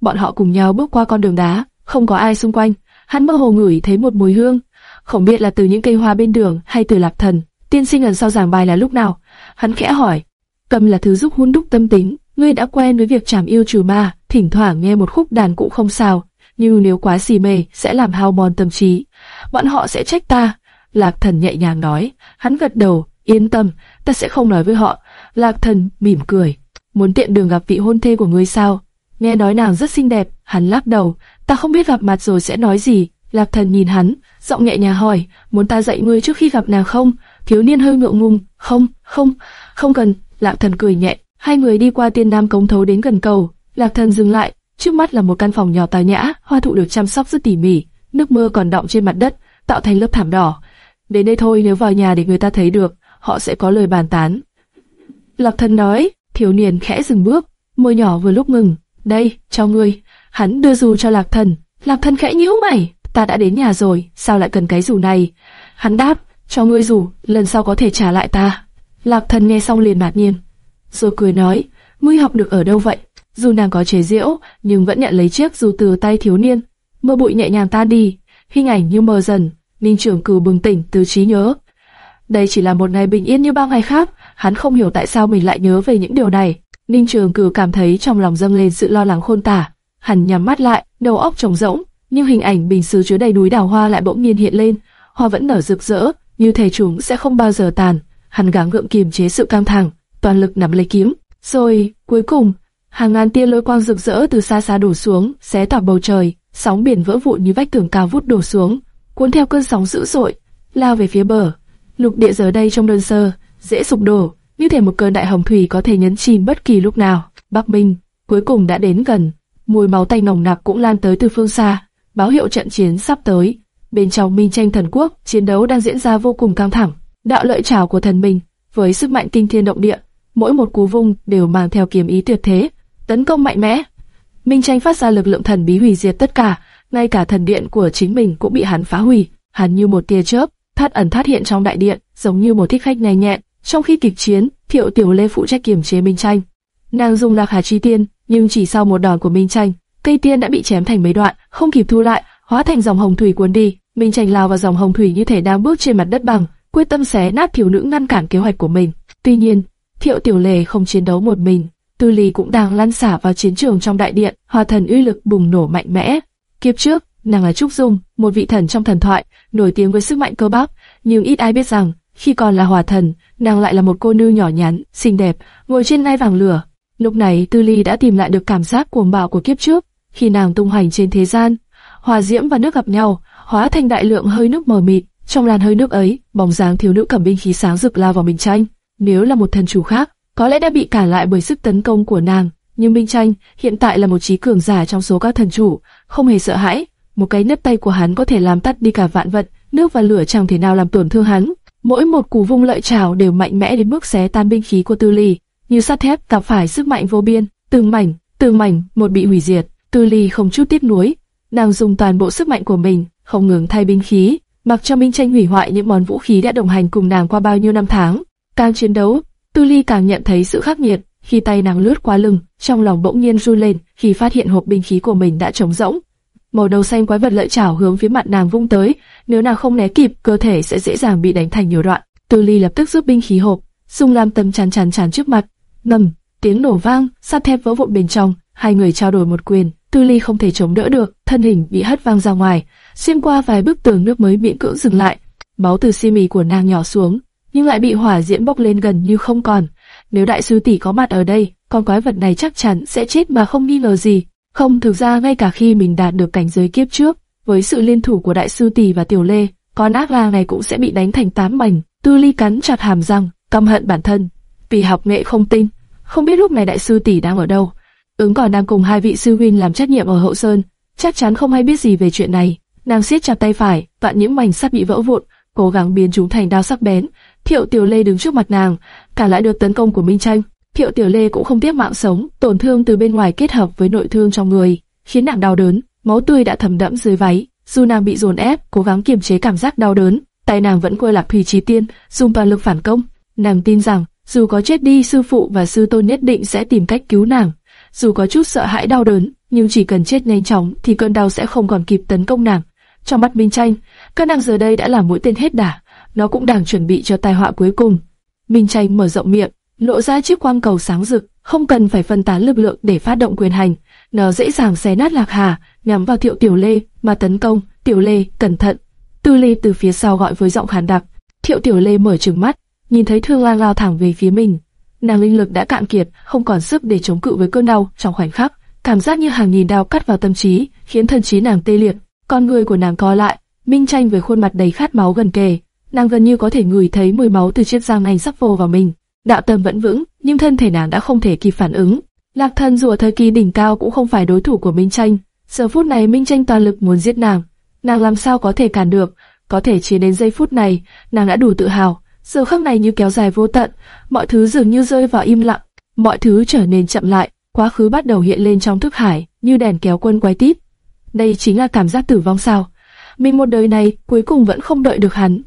Bọn họ cùng nhau bước qua con đường đá, không có ai xung quanh. Hắn mơ hồ ngửi thấy một mùi hương, không biết là từ những cây hoa bên đường hay từ Lạc Thần. Tiên sinh lần sau giảng bài là lúc nào? Hắn khẽ hỏi. Cầm là thứ giúp hun đúc tâm tính, ngươi đã quen với việc chảm yêu trừ ma, thỉnh thoảng nghe một khúc đàn cũng không sao, nhưng nếu quá xì mê sẽ làm hao mòn tâm trí. Bọn họ sẽ trách ta. Lạc Thần nhẹ nhàng nói, hắn gật đầu, Yên tâm, ta sẽ không nói với họ. Lạc thần mỉm cười. Muốn tiện đường gặp vị hôn thê của ngươi sao? Nghe nói nàng rất xinh đẹp, hắn lắc đầu. Ta không biết gặp mặt rồi sẽ nói gì. Lạc thần nhìn hắn, giọng nhẹ nhàng hỏi, muốn ta dạy ngươi trước khi gặp nàng không? Thiếu niên hơi ngượng ngùng, không, không, không cần. Lạc thần cười nhẹ. Hai người đi qua tiên nam cống thấu đến gần cầu. Lạc thần dừng lại, trước mắt là một căn phòng nhỏ tào nhã, hoa thụ được chăm sóc rất tỉ mỉ, nước mưa còn đọng trên mặt đất, tạo thành lớp thảm đỏ. Đến đây thôi nếu vào nhà để người ta thấy được, họ sẽ có lời bàn tán. Lạc thần nói, thiếu niên khẽ dừng bước, môi nhỏ vừa lúc ngừng. Đây, cho ngươi. Hắn đưa dù cho lạc thần. Lạc thần khẽ nhíu mày, ta đã đến nhà rồi, sao lại cần cái dù này? Hắn đáp, cho ngươi dù, lần sau có thể trả lại ta. Lạc thần nghe xong liền mạt nhiên, rồi cười nói, ngươi học được ở đâu vậy? Dù nàng có chế giễu, nhưng vẫn nhận lấy chiếc dù từ tay thiếu niên. Mưa bụi nhẹ nhàng tan đi, hình ảnh như mờ dần. Ninh Trường cử bừng tỉnh từ trí nhớ. Đây chỉ là một ngày bình yên như bao ngày khác, hắn không hiểu tại sao mình lại nhớ về những điều này. Ninh Trường Cử cảm thấy trong lòng dâng lên sự lo lắng khôn tả. Hắn nhắm mắt lại, đầu óc trống rỗng, nhưng hình ảnh bình sứ chứa đầy núi đào hoa lại bỗng nhiên hiện lên. Hoa vẫn nở rực rỡ, như thể chúng sẽ không bao giờ tàn. Hắn gắng gượng kiềm chế sự căng thẳng, toàn lực nắm lấy kiếm. Rồi, cuối cùng, hàng ngàn tia lôi quang rực rỡ từ xa xa đổ xuống, xé tỏa bầu trời, sóng biển vỡ vụn như vách tường cao vút đổ xuống, cuốn theo cơn sóng dữ dội, lao về phía bờ. Lục địa giờ đây trong đơn sơ, dễ sụp đổ, như thể một cơn đại hồng thủy có thể nhấn chìm bất kỳ lúc nào. Bắc Minh cuối cùng đã đến gần, mùi máu tanh nồng nặc cũng lan tới từ phương xa, báo hiệu trận chiến sắp tới. Bên trong Minh tranh thần quốc, chiến đấu đang diễn ra vô cùng căng thẳng. Đạo lợi trảo của thần minh với sức mạnh kinh thiên động địa, mỗi một cú vung đều mang theo kiếm ý tuyệt thế, tấn công mạnh mẽ. Minh tranh phát ra lực lượng thần bí hủy diệt tất cả, ngay cả thần điện của chính mình cũng bị hắn phá hủy. Hắn như một tia chớp, thắt ẩn thắt hiện trong đại điện, giống như một thích khách nhanh nhẹn. Trong khi kịch chiến, Thiệu Tiểu Lê phụ trách kiềm chế Minh Tranh. Nàng dùng lạc hà chi tiên, nhưng chỉ sau một đòn của Minh Tranh, cây tiên đã bị chém thành mấy đoạn, không kịp thu lại, hóa thành dòng hồng thủy cuốn đi. Minh Tranh lao vào dòng hồng thủy như thể đang bước trên mặt đất bằng, quyết tâm xé nát thiếu nữ ngăn cản kế hoạch của mình. Tuy nhiên, Thiệu Tiểu Lê không chiến đấu một mình, Tư Lý cũng đang lăn xả vào chiến trường trong đại điện, hòa thần uy lực bùng nổ mạnh mẽ. Kiếp trước, nàng là Trúc Dung, một vị thần trong thần thoại, nổi tiếng với sức mạnh cơ bắp, nhưng ít ai biết rằng, khi còn là hòa thần, nàng lại là một cô nương nhỏ nhắn, xinh đẹp, ngồi trên ngai vàng lửa. Lúc này Tư Ly đã tìm lại được cảm giác cuồng bạo của kiếp trước, khi nàng tung hoành trên thế gian, hòa diễm và nước gặp nhau, hóa thành đại lượng hơi nước mờ mịt. Trong làn hơi nước ấy, bóng dáng thiếu nữ cầm binh khí sáng rực lao vào mình Tranh. Nếu là một thần chủ khác, có lẽ đã bị cản lại bởi sức tấn công của nàng. Nhưng Minh Tranh hiện tại là một trí cường giả trong số các thần chủ, không hề sợ hãi. Một cái nếp tay của hắn có thể làm tắt đi cả vạn vật, nước và lửa chẳng thể nào làm tổn thương hắn. Mỗi một cú vung lợi trào đều mạnh mẽ đến mức xé tan binh khí của Tư Ly, như sắt thép gặp phải sức mạnh vô biên, từng mảnh, từng mảnh một bị hủy diệt. Tư Ly không chút tiếc nuối, nàng dùng toàn bộ sức mạnh của mình, không ngừng thay binh khí, mặc cho Minh Tranh hủy hoại những món vũ khí đã đồng hành cùng nàng qua bao nhiêu năm tháng. Càng chiến đấu, Tư Ly càng nhận thấy sự khắc nghiệt, khi tay nàng lướt qua lưng, trong lòng bỗng nhiên run lên khi phát hiện hộp binh khí của mình đã trống rỗng. Màu đầu xanh quái vật lợi chảo hướng phía mặt nàng vung tới, nếu nàng không né kịp, cơ thể sẽ dễ dàng bị đánh thành nhiều đoạn. Tư Ly lập tức rút binh khí hộp, dùng làm tầm chắn chắn chắn trước mặt. Ngầm, tiếng nổ vang, sắt thép vỡ vụn bên trong, hai người trao đổi một quyền. Tư Ly không thể chống đỡ được, thân hình bị hất văng ra ngoài, xuyên qua vài bức tường nước mới miễn cưỡng dừng lại. Máu từ xi mì của nàng nhỏ xuống, nhưng lại bị hỏa diễm bốc lên gần như không còn. Nếu đại sư tỷ có mặt ở đây, con quái vật này chắc chắn sẽ chết mà không nghi ngờ gì. Không, thực ra ngay cả khi mình đạt được cảnh giới kiếp trước, với sự liên thủ của đại sư tỷ và tiểu lê, con ác lang này cũng sẽ bị đánh thành tám mảnh. Tư Ly cắn chặt hàm răng, căm hận bản thân, vì học nghệ không tinh, không biết lúc này đại sư tỷ đang ở đâu. Ứng còn đang cùng hai vị sư huynh làm trách nhiệm ở hậu sơn, chắc chắn không hay biết gì về chuyện này. Nàng siết chặt tay phải, vạn những mảnh sắt bị vỡ vụn, cố gắng biến chúng thành đao sắc bén. Thiệu Tiểu Lê đứng trước mặt nàng, cả lại được tấn công của Minh Tranh. Thiệu Tiểu Lê cũng không tiếc mạng sống, tổn thương từ bên ngoài kết hợp với nội thương trong người, khiến nàng đau đớn, máu tươi đã thấm đẫm dưới váy. Dù nàng bị dồn ép, cố gắng kiềm chế cảm giác đau đớn, tay nàng vẫn quay lạc thủy trí tiên, dùng toàn lực phản công. Nàng tin rằng, dù có chết đi, sư phụ và sư tôn nhất định sẽ tìm cách cứu nàng. Dù có chút sợ hãi đau đớn, nhưng chỉ cần chết nhanh chóng thì cơn đau sẽ không còn kịp tấn công nàng. Trong mắt Minh Tranh, cơn nàng giờ đây đã là mũi tên hết đà, nó cũng đang chuẩn bị cho tai họa cuối cùng. Minh Tranh mở rộng miệng, lộ ra chiếc quang cầu sáng rực, không cần phải phân tán lực lượng để phát động quyền hành, nó dễ dàng xé nát lạc hà, nhắm vào Thiệu Tiểu Lê mà tấn công. Tiểu Lê, cẩn thận! Tư Lê từ phía sau gọi với giọng khàn đặc. Thiệu Tiểu Lê mở trừng mắt, nhìn thấy Thương Lang lao thẳng về phía mình. Nàng linh lực đã cạn kiệt, không còn sức để chống cự với cơn đau trong khoảnh khắc. Cảm giác như hàng nghìn đao cắt vào tâm trí, khiến thần trí nàng tê liệt. Con người của nàng co lại, minh tranh với khuôn mặt đầy khát máu gần kề. Nàng gần như có thể ngửi thấy mùi máu từ chiếc răng anh sắp vô vào mình. Đạo tâm vẫn vững, nhưng thân thể nàng đã không thể kịp phản ứng. Lạc thần dù ở thời kỳ đỉnh cao cũng không phải đối thủ của Minh Tranh. Giờ phút này Minh Tranh toàn lực muốn giết nàng, nàng làm sao có thể cản được? Có thể chỉ đến giây phút này, nàng đã đủ tự hào. Giờ khắc này như kéo dài vô tận, mọi thứ dường như rơi vào im lặng, mọi thứ trở nên chậm lại, quá khứ bắt đầu hiện lên trong thức hải, như đèn kéo quân quay tít. Đây chính là cảm giác tử vong sao? Mình một đời này cuối cùng vẫn không đợi được hắn.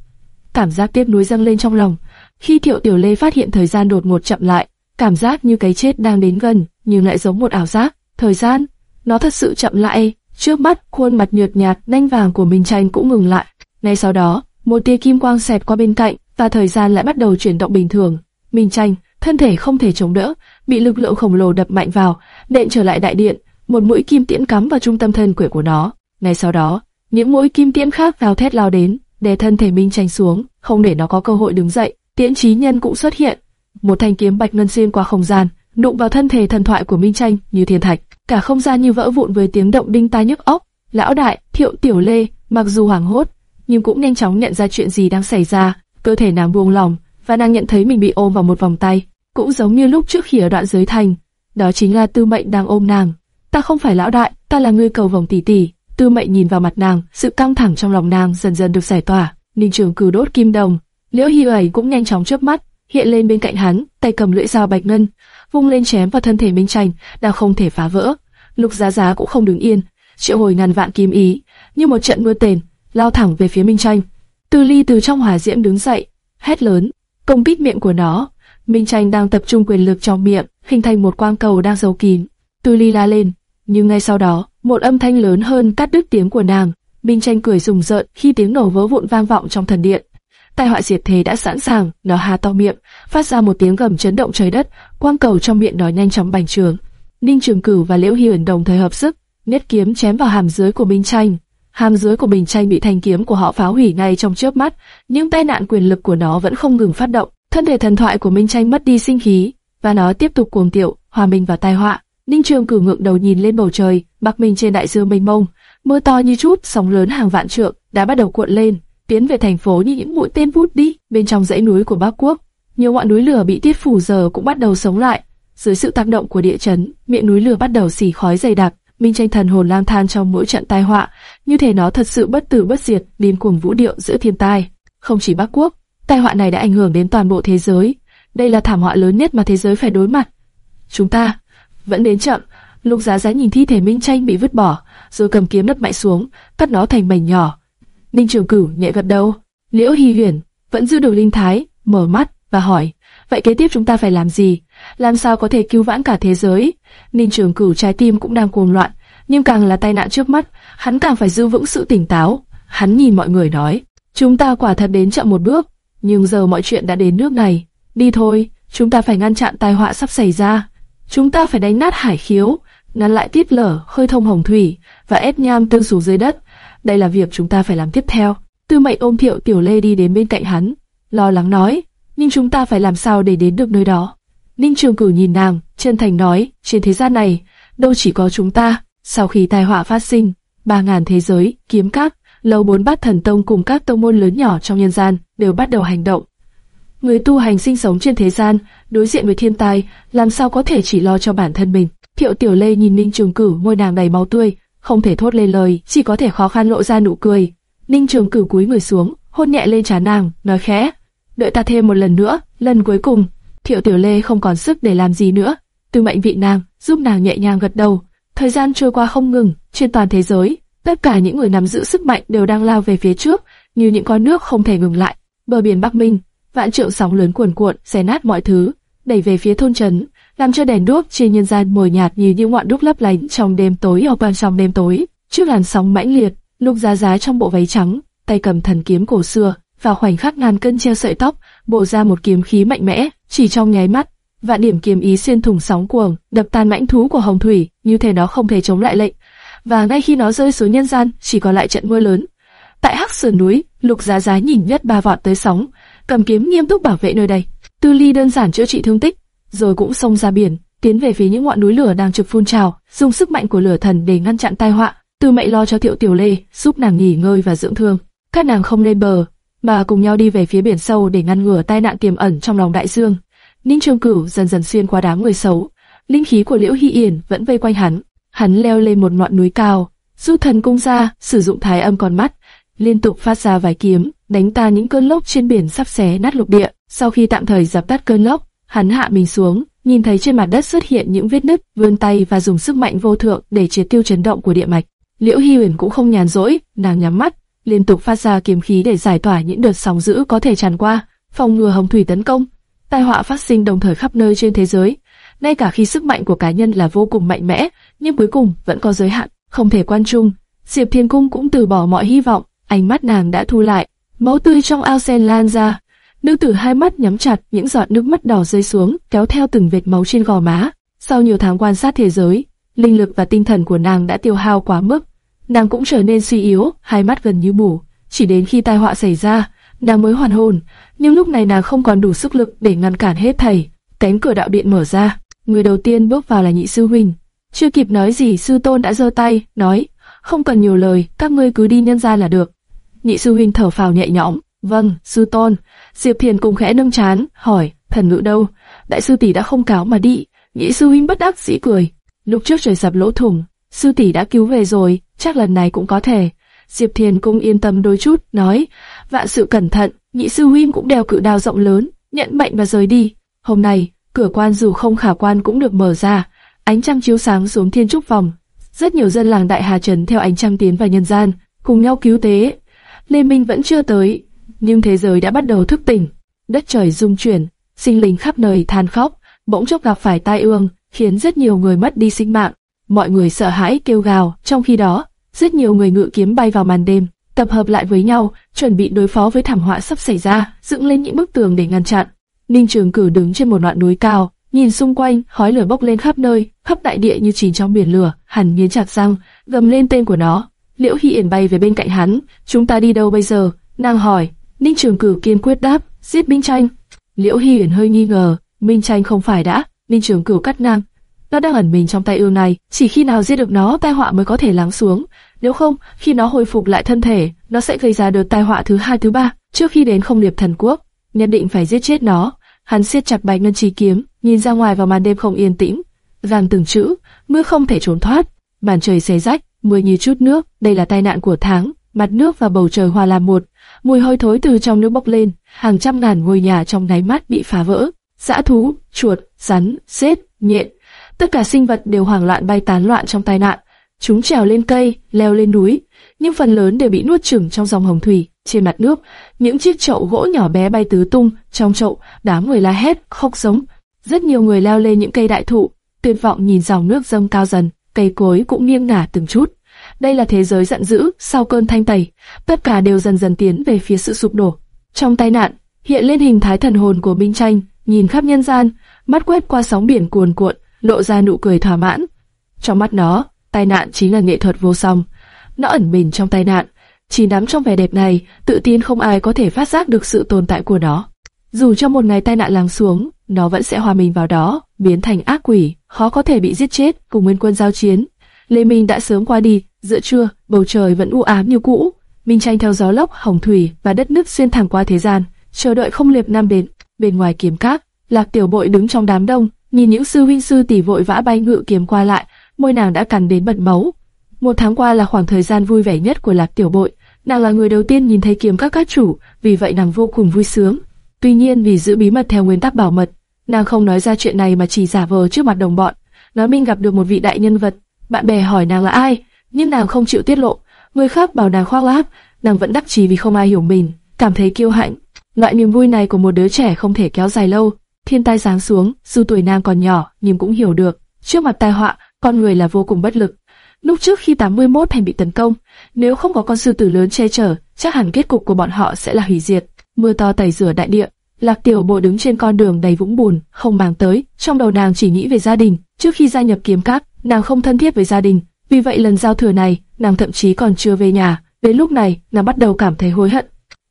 Cảm giác tiếc nuối dâng lên trong lòng. Khi Thiệu Tiểu Lê phát hiện thời gian đột ngột chậm lại, cảm giác như cái chết đang đến gần, nhưng lại giống một ảo giác. Thời gian, nó thật sự chậm lại. Trước mắt, khuôn mặt nhợt nhạt, nhanh vàng của Minh Tranh cũng ngừng lại. Ngay sau đó, một tia kim quang xẹt qua bên cạnh, và thời gian lại bắt đầu chuyển động bình thường. Minh Tranh, thân thể không thể chống đỡ, bị lực lượng khổng lồ đập mạnh vào, đện trở lại đại điện. Một mũi kim tiễn cắm vào trung tâm thân quỷ của nó. Ngay sau đó, những mũi kim tiễn khác vào thét lao đến, đè thân thể Minh Tranh xuống, không để nó có cơ hội đứng dậy. Tiễn Chí nhân cũng xuất hiện, một thanh kiếm bạch ngân xuyên qua không gian, đụng vào thân thể thần thoại của Minh Tranh như thiên thạch, cả không gian như vỡ vụn với tiếng động đinh tai nhức óc. Lão đại, Thiệu Tiểu Lê, mặc dù hoảng hốt, nhưng cũng nhanh chóng nhận ra chuyện gì đang xảy ra, cơ thể nàng buông lỏng, và nàng nhận thấy mình bị ôm vào một vòng tay, cũng giống như lúc trước khi ở đoạn giới thành, đó chính là Tư Mệnh đang ôm nàng. Ta không phải lão đại, ta là người cầu vòng tỷ tỷ. Tư Mệnh nhìn vào mặt nàng, sự căng thẳng trong lòng nàng dần dần được giải tỏa. Ninh Trường cử đốt kim đồng, Liễu Hi ấy cũng nhanh chóng chớp mắt, hiện lên bên cạnh hắn, tay cầm lưỡi dao bạch ngân, vung lên chém vào thân thể Minh Tranh, đã không thể phá vỡ. Lục Giá Giá cũng không đứng yên, triệu hồi ngàn vạn kim ý, như một trận mưa tên, lao thẳng về phía Minh Tranh. Từ Ly từ trong hỏa diễm đứng dậy, hét lớn, công kích miệng của nó. Minh Tranh đang tập trung quyền lực trong miệng, hình thành một quang cầu đang giấu kín. Từ Ly la lên, nhưng ngay sau đó, một âm thanh lớn hơn cắt đứt tiếng của nàng. Minh Tranh cười rùng rợn khi tiếng nổ vỡ vụn vang vọng trong thần điện tai họa diệt thế đã sẵn sàng, nó hà to miệng, phát ra một tiếng gầm chấn động trời đất, quang cầu trong miệng nó nhanh chóng bành trướng. Ninh Trường Cửu và Liễu Hiền đồng thời hợp sức, nét kiếm chém vào hàm dưới của Minh Tranh. Hàm dưới của Minh Tranh bị thanh kiếm của họ phá hủy ngay trong chớp mắt, nhưng tai nạn quyền lực của nó vẫn không ngừng phát động. Thân thể thần thoại của Minh Tranh mất đi sinh khí, và nó tiếp tục cuồng tiệu, hòa mình vào tai họa. Ninh Trường cử ngượng đầu nhìn lên bầu trời, bạc mình trên đại dương mênh mông, mưa to như chút, sóng lớn hàng vạn trượng đã bắt đầu cuộn lên tiến về thành phố như những mũi tên vút đi. Bên trong dãy núi của Bắc Quốc, nhiều ngọn núi lửa bị tiết phủ giờ cũng bắt đầu sống lại. Dưới sự tác động của địa chấn, miệng núi lửa bắt đầu xì khói dày đặc. Minh tranh thần hồn lang than trong mỗi trận tai họa, như thể nó thật sự bất tử bất diệt, điên cuồng vũ điệu giữa thiên tai. Không chỉ Bắc Quốc, tai họa này đã ảnh hưởng đến toàn bộ thế giới. Đây là thảm họa lớn nhất mà thế giới phải đối mặt. Chúng ta vẫn đến chậm. Lục Giá Giá nhìn thi thể Minh Tranh bị vứt bỏ, rồi cầm kiếm đất mạnh xuống, cắt nó thành mảnh nhỏ. Ninh Trường Cửu nhẹ gật đầu. Liễu Hy Huyền vẫn giữ được linh thái, mở mắt và hỏi: vậy kế tiếp chúng ta phải làm gì? Làm sao có thể cứu vãn cả thế giới? Ninh Trường Cửu trái tim cũng đang cuồng loạn, nhưng càng là tai nạn trước mắt, hắn càng phải giữ vững sự tỉnh táo. Hắn nhìn mọi người nói: chúng ta quả thật đến chậm một bước, nhưng giờ mọi chuyện đã đến nước này, đi thôi, chúng ta phải ngăn chặn tai họa sắp xảy ra. Chúng ta phải đánh nát hải khiếu, ngăn lại tiết lở, khơi thông hồng thủy và ép nham tương xuống dưới đất đây là việc chúng ta phải làm tiếp theo. Tư mệnh ôm thiệu tiểu lê đi đến bên cạnh hắn, lo lắng nói, nhưng chúng ta phải làm sao để đến được nơi đó. Ninh Trường Cửu nhìn nàng, chân thành nói, trên thế gian này, đâu chỉ có chúng ta. Sau khi tai họa phát sinh, ba ngàn thế giới, kiếm các, lâu bốn bát thần tông cùng các tông môn lớn nhỏ trong nhân gian đều bắt đầu hành động. Người tu hành sinh sống trên thế gian, đối diện với thiên tai, làm sao có thể chỉ lo cho bản thân mình. Thiệu Tiểu Lê nhìn Ninh Trường Cửu, môi nàng đầy máu tươi, không thể thốt lên lời, chỉ có thể khó khăn lộ ra nụ cười. Ninh Trường Cửu cúi người xuống, hôn nhẹ lên trán nàng, nói khẽ, đợi ta thêm một lần nữa, lần cuối cùng. Thiệu Tiểu Lê không còn sức để làm gì nữa, từ mệnh vị nàng, giúp nàng nhẹ nhàng gật đầu. Thời gian trôi qua không ngừng, trên toàn thế giới, tất cả những người nắm giữ sức mạnh đều đang lao về phía trước, như những con nước không thể ngừng lại. Bờ biển Bắc Minh, vạn triệu sóng lớn cuồn cuộn, xé nát mọi thứ, đẩy về phía thôn trấn, làm cho đèn đuốc trên nhân gian mờ nhạt như những ngọn đuốc lấp lánh trong đêm tối ở ban trong đêm tối. Trước làn sóng mãnh liệt, Lục Giá Giá trong bộ váy trắng, tay cầm thần kiếm cổ xưa, vào khoảnh khắc ngàn cân treo sợi tóc, bộ ra một kiếm khí mạnh mẽ, chỉ trong nháy mắt, vạn điểm kiếm ý xuyên thủng sóng cuồng, đập tan mãnh thú của hồng thủy, như thể nó không thể chống lại lệnh. Và ngay khi nó rơi xuống nhân gian, chỉ còn lại trận mưa lớn. Tại hắc sườn núi, Lục Giá Giá nhìn nhất ba vọt tới sóng, cầm kiếm nghiêm túc bảo vệ nơi đây. Tư Ly đơn giản chữa trị thương tích, rồi cũng xông ra biển, tiến về phía những ngọn núi lửa đang trực phun trào, dùng sức mạnh của lửa thần để ngăn chặn tai họa. Tư Mệnh lo cho Thiệu Tiểu Lê, giúp nàng nghỉ ngơi và dưỡng thương. Các nàng không lên bờ, mà cùng nhau đi về phía biển sâu để ngăn ngừa tai nạn tiềm ẩn trong lòng đại dương. Ninh Trường Cửu dần dần xuyên qua đám người xấu, linh khí của Liễu Hy Yển vẫn vây quanh hắn. Hắn leo lên một ngọn núi cao, rút thần cung ra, sử dụng thái âm con mắt, liên tục phát ra vài kiếm, đánh tan những cơn lốc trên biển sắp xé nát lục địa. Sau khi tạm thời dập tắt cơn lốc, hắn hạ mình xuống, nhìn thấy trên mặt đất xuất hiện những vết nứt, vươn tay và dùng sức mạnh vô thượng để triệt tiêu chấn động của địa mạch. Liễu Hi Huyền cũng không nhàn rỗi, nàng nhắm mắt, liên tục phát ra kiếm khí để giải tỏa những đợt sóng dữ có thể tràn qua, phòng ngừa hồng thủy tấn công. Tai họa phát sinh đồng thời khắp nơi trên thế giới. Ngay cả khi sức mạnh của cá nhân là vô cùng mạnh mẽ, nhưng cuối cùng vẫn có giới hạn, không thể quan trung. Diệp Thiên Cung cũng từ bỏ mọi hy vọng, ánh mắt nàng đã thu lại, máu tươi trong ao sen lan ra. Nữ tử hai mắt nhắm chặt, những giọt nước mắt đỏ rơi xuống, kéo theo từng vệt máu trên gò má. Sau nhiều tháng quan sát thế giới, linh lực và tinh thần của nàng đã tiêu hao quá mức, nàng cũng trở nên suy yếu, hai mắt gần như mù. Chỉ đến khi tai họa xảy ra, nàng mới hoàn hồn, nhưng lúc này nàng không còn đủ sức lực để ngăn cản hết thảy. Cánh cửa đạo điện mở ra, người đầu tiên bước vào là nhị sư huynh. Chưa kịp nói gì, sư tôn đã giơ tay, nói: không cần nhiều lời, các ngươi cứ đi nhân gian là được. Nhị sư huynh thở phào nhẹ nhõm, vâng, sư tôn. Diệp Thiền cùng khẽ nâng chán, hỏi: thần ngữ đâu? Đại sư tỷ đã không cáo mà đi. Nhị sư huynh bất đắc dĩ cười. Lúc trước trời sập lỗ thủng, sư tỷ đã cứu về rồi, chắc lần này cũng có thể. Diệp Thiền cũng yên tâm đôi chút, nói, vạn sự cẩn thận, nhị sư huynh cũng đeo cự đao rộng lớn, nhận mệnh và rời đi. Hôm nay, cửa quan dù không khả quan cũng được mở ra, ánh trăng chiếu sáng xuống thiên trúc phòng. Rất nhiều dân làng Đại Hà Trần theo ánh trăng tiến vào nhân gian, cùng nhau cứu tế. Lê Minh vẫn chưa tới, nhưng thế giới đã bắt đầu thức tỉnh. Đất trời rung chuyển, sinh linh khắp nơi than khóc, bỗng chốc gặp phải tai ương, khiến rất nhiều người mất đi sinh mạng. Mọi người sợ hãi kêu gào, trong khi đó, rất nhiều người ngự kiếm bay vào màn đêm, tập hợp lại với nhau, chuẩn bị đối phó với thảm họa sắp xảy ra, dựng lên những bức tường để ngăn chặn. Ninh Trường Cử đứng trên một ngọn núi cao, nhìn xung quanh, khói lửa bốc lên khắp nơi, khắp đại địa như chìm trong biển lửa. Hắn nghiến chặt răng, gầm lên tên của nó. Liễu Hy Yển bay về bên cạnh hắn. Chúng ta đi đâu bây giờ? Nàng hỏi. Ninh Trường Cử kiên quyết đáp, giết Minh Tranh. Liễu Hy Yển hơi nghi ngờ, Minh Tranh không phải đã? Ninh Trường Cử cắt nàng. nó đang ẩn mình trong tay ương này, chỉ khi nào giết được nó, tai họa mới có thể lắng xuống. Nếu không, khi nó hồi phục lại thân thể, nó sẽ gây ra đợt tai họa thứ hai thứ ba. Trước khi đến không liệp thần quốc, nhất định phải giết chết nó. Hắn siết chặt bạch ngân chi kiếm, nhìn ra ngoài vào màn đêm không yên tĩnh, Giam từng chữ, mưa không thể trốn thoát. Màn trời xé rách, mưa như chút nước, đây là tai nạn của tháng. Mặt nước và bầu trời hòa làm một, mùi hôi thối từ trong nước bốc lên, hàng trăm ngàn ngôi nhà trong náy mắt bị phá vỡ. Dã thú, chuột, rắn, xếp, nhện, Tất cả sinh vật đều hoảng loạn bay tán loạn trong tai nạn. Chúng trèo lên cây, leo lên núi, nhưng phần lớn đều bị nuốt chửng trong dòng hồng thủy. Trên mặt nước, những chiếc chậu gỗ nhỏ bé bay tứ tung, trong chậu, đám người la hét, khóc sống. Rất nhiều người leo lên những cây đại thụ, tuyệt vọng nhìn dòng nước dâng cao dần, cây cối cũng nghiêng ngả từng chút. Đây là thế giới giận dữ, sau cơn thanh tẩy, tất cả đều dần dần tiến về phía sự sụp đổ. Trong tai nạn, hiện lên hình thái thần hồn của Minh Tranh, nhìn khắp nhân gian, mắt quét qua sóng biển cuồn cuộn, lộ ra nụ cười thỏa mãn. Trong mắt nó, tai nạn chính là nghệ thuật vô song. Nó ẩn mình trong tai nạn, chỉ nắm trong vẻ đẹp này, tự tin không ai có thể phát giác được sự tồn tại của nó. Dù trong một ngày tai nạn lắng xuống, nó vẫn sẽ hòa mình vào đó, biến thành ác quỷ, khó có thể bị giết chết cùng nguyên quân giao chiến. Lê Minh đã sớm qua đi, giữa trưa, bầu trời vẫn u ám như cũ. Minh tranh theo gió lốc, hồng thủy và đất nước xuyên thẳng qua thế gian, chờ đợi không liệp nam đến. Bên ngoài kiếm cát, Lạc Tiểu Bội đứng trong đám đông, Nhìn những sư huynh sư tỷ vội vã bay ngự kiếm qua lại, môi nàng đã cắn đến bật máu. Một tháng qua là khoảng thời gian vui vẻ nhất của Lạc Tiểu Bội, nàng là người đầu tiên nhìn thấy kiếm các các chủ, vì vậy nàng vô cùng vui sướng. Tuy nhiên vì giữ bí mật theo nguyên tắc bảo mật, nàng không nói ra chuyện này mà chỉ giả vờ trước mặt đồng bọn. Nói mình gặp được một vị đại nhân vật, bạn bè hỏi nàng là ai, nhưng nàng không chịu tiết lộ. Người khác bảo nàng khoác lác, nàng vẫn đắc chí vì không ai hiểu mình, cảm thấy kiêu hãnh. Loại niềm vui này của một đứa trẻ không thể kéo dài lâu, Thiên tai giáng xuống, dù tuổi nàng còn nhỏ, nhưng cũng hiểu được, trước mặt tai họa, con người là vô cùng bất lực. Lúc trước khi 81 thành bị tấn công, nếu không có con sư tử lớn che chở, chắc hẳn kết cục của bọn họ sẽ là hủy diệt. Mưa to tẩy rửa đại địa, Lạc Tiểu Bộ đứng trên con đường đầy vũng bùn, không màng tới, trong đầu nàng chỉ nghĩ về gia đình. Trước khi gia nhập kiếm các, nàng không thân thiết với gia đình, vì vậy lần giao thừa này, nàng thậm chí còn chưa về nhà. Đến lúc này, nàng bắt đầu cảm thấy hối hận.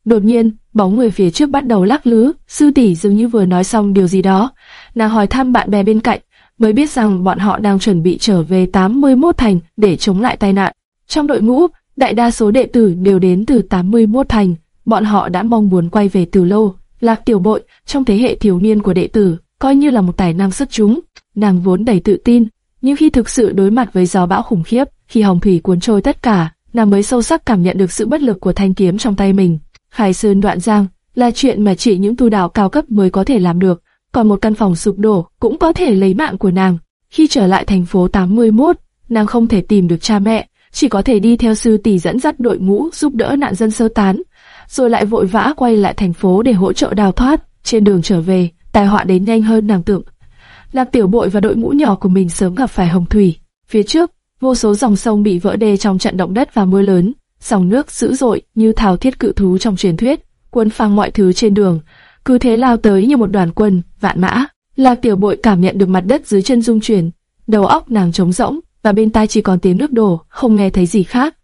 Đột nhiên, bóng người phía trước bắt đầu lắc lứ, sư tỷ dường như vừa nói xong điều gì đó. Nàng hỏi thăm bạn bè bên cạnh, mới biết rằng bọn họ đang chuẩn bị trở về 81 thành để chống lại tai nạn. Trong đội ngũ, đại đa số đệ tử đều đến từ 81 thành, bọn họ đã mong muốn quay về từ lâu. Lạc Tiểu Bội, trong thế hệ thiếu niên của đệ tử, coi như là một tài năng xuất chúng. Nàng vốn đầy tự tin, nhưng khi thực sự đối mặt với gió bão khủng khiếp, khi hồng thủy cuốn trôi tất cả, nàng mới sâu sắc cảm nhận được sự bất lực của thanh kiếm trong tay mình. Khai Sơn đoạn giang là chuyện mà chỉ những tu đạo cao cấp mới có thể làm được, còn một căn phòng sụp đổ cũng có thể lấy mạng của nàng. Khi trở lại thành phố 81, nàng không thể tìm được cha mẹ, chỉ có thể đi theo sư tỷ dẫn dắt đội ngũ giúp đỡ nạn dân sơ tán, rồi lại vội vã quay lại thành phố để hỗ trợ đào thoát. Trên đường trở về, tai họa đến nhanh hơn nàng tưởng. Lạc Tiểu Bội và đội ngũ nhỏ của mình sớm gặp phải hồng thủy. Phía trước, vô số dòng sông bị vỡ đê trong trận động đất và mưa lớn, dòng nước dữ dội như thảo thiết cự thú trong truyền thuyết, cuốn phăng mọi thứ trên đường, cứ thế lao tới như một đoàn quân, vạn mã. Lạc Tiểu Bội cảm nhận được mặt đất dưới chân rung chuyển, đầu óc nàng trống rỗng, và bên tai chỉ còn tiếng nước đổ, không nghe thấy gì khác.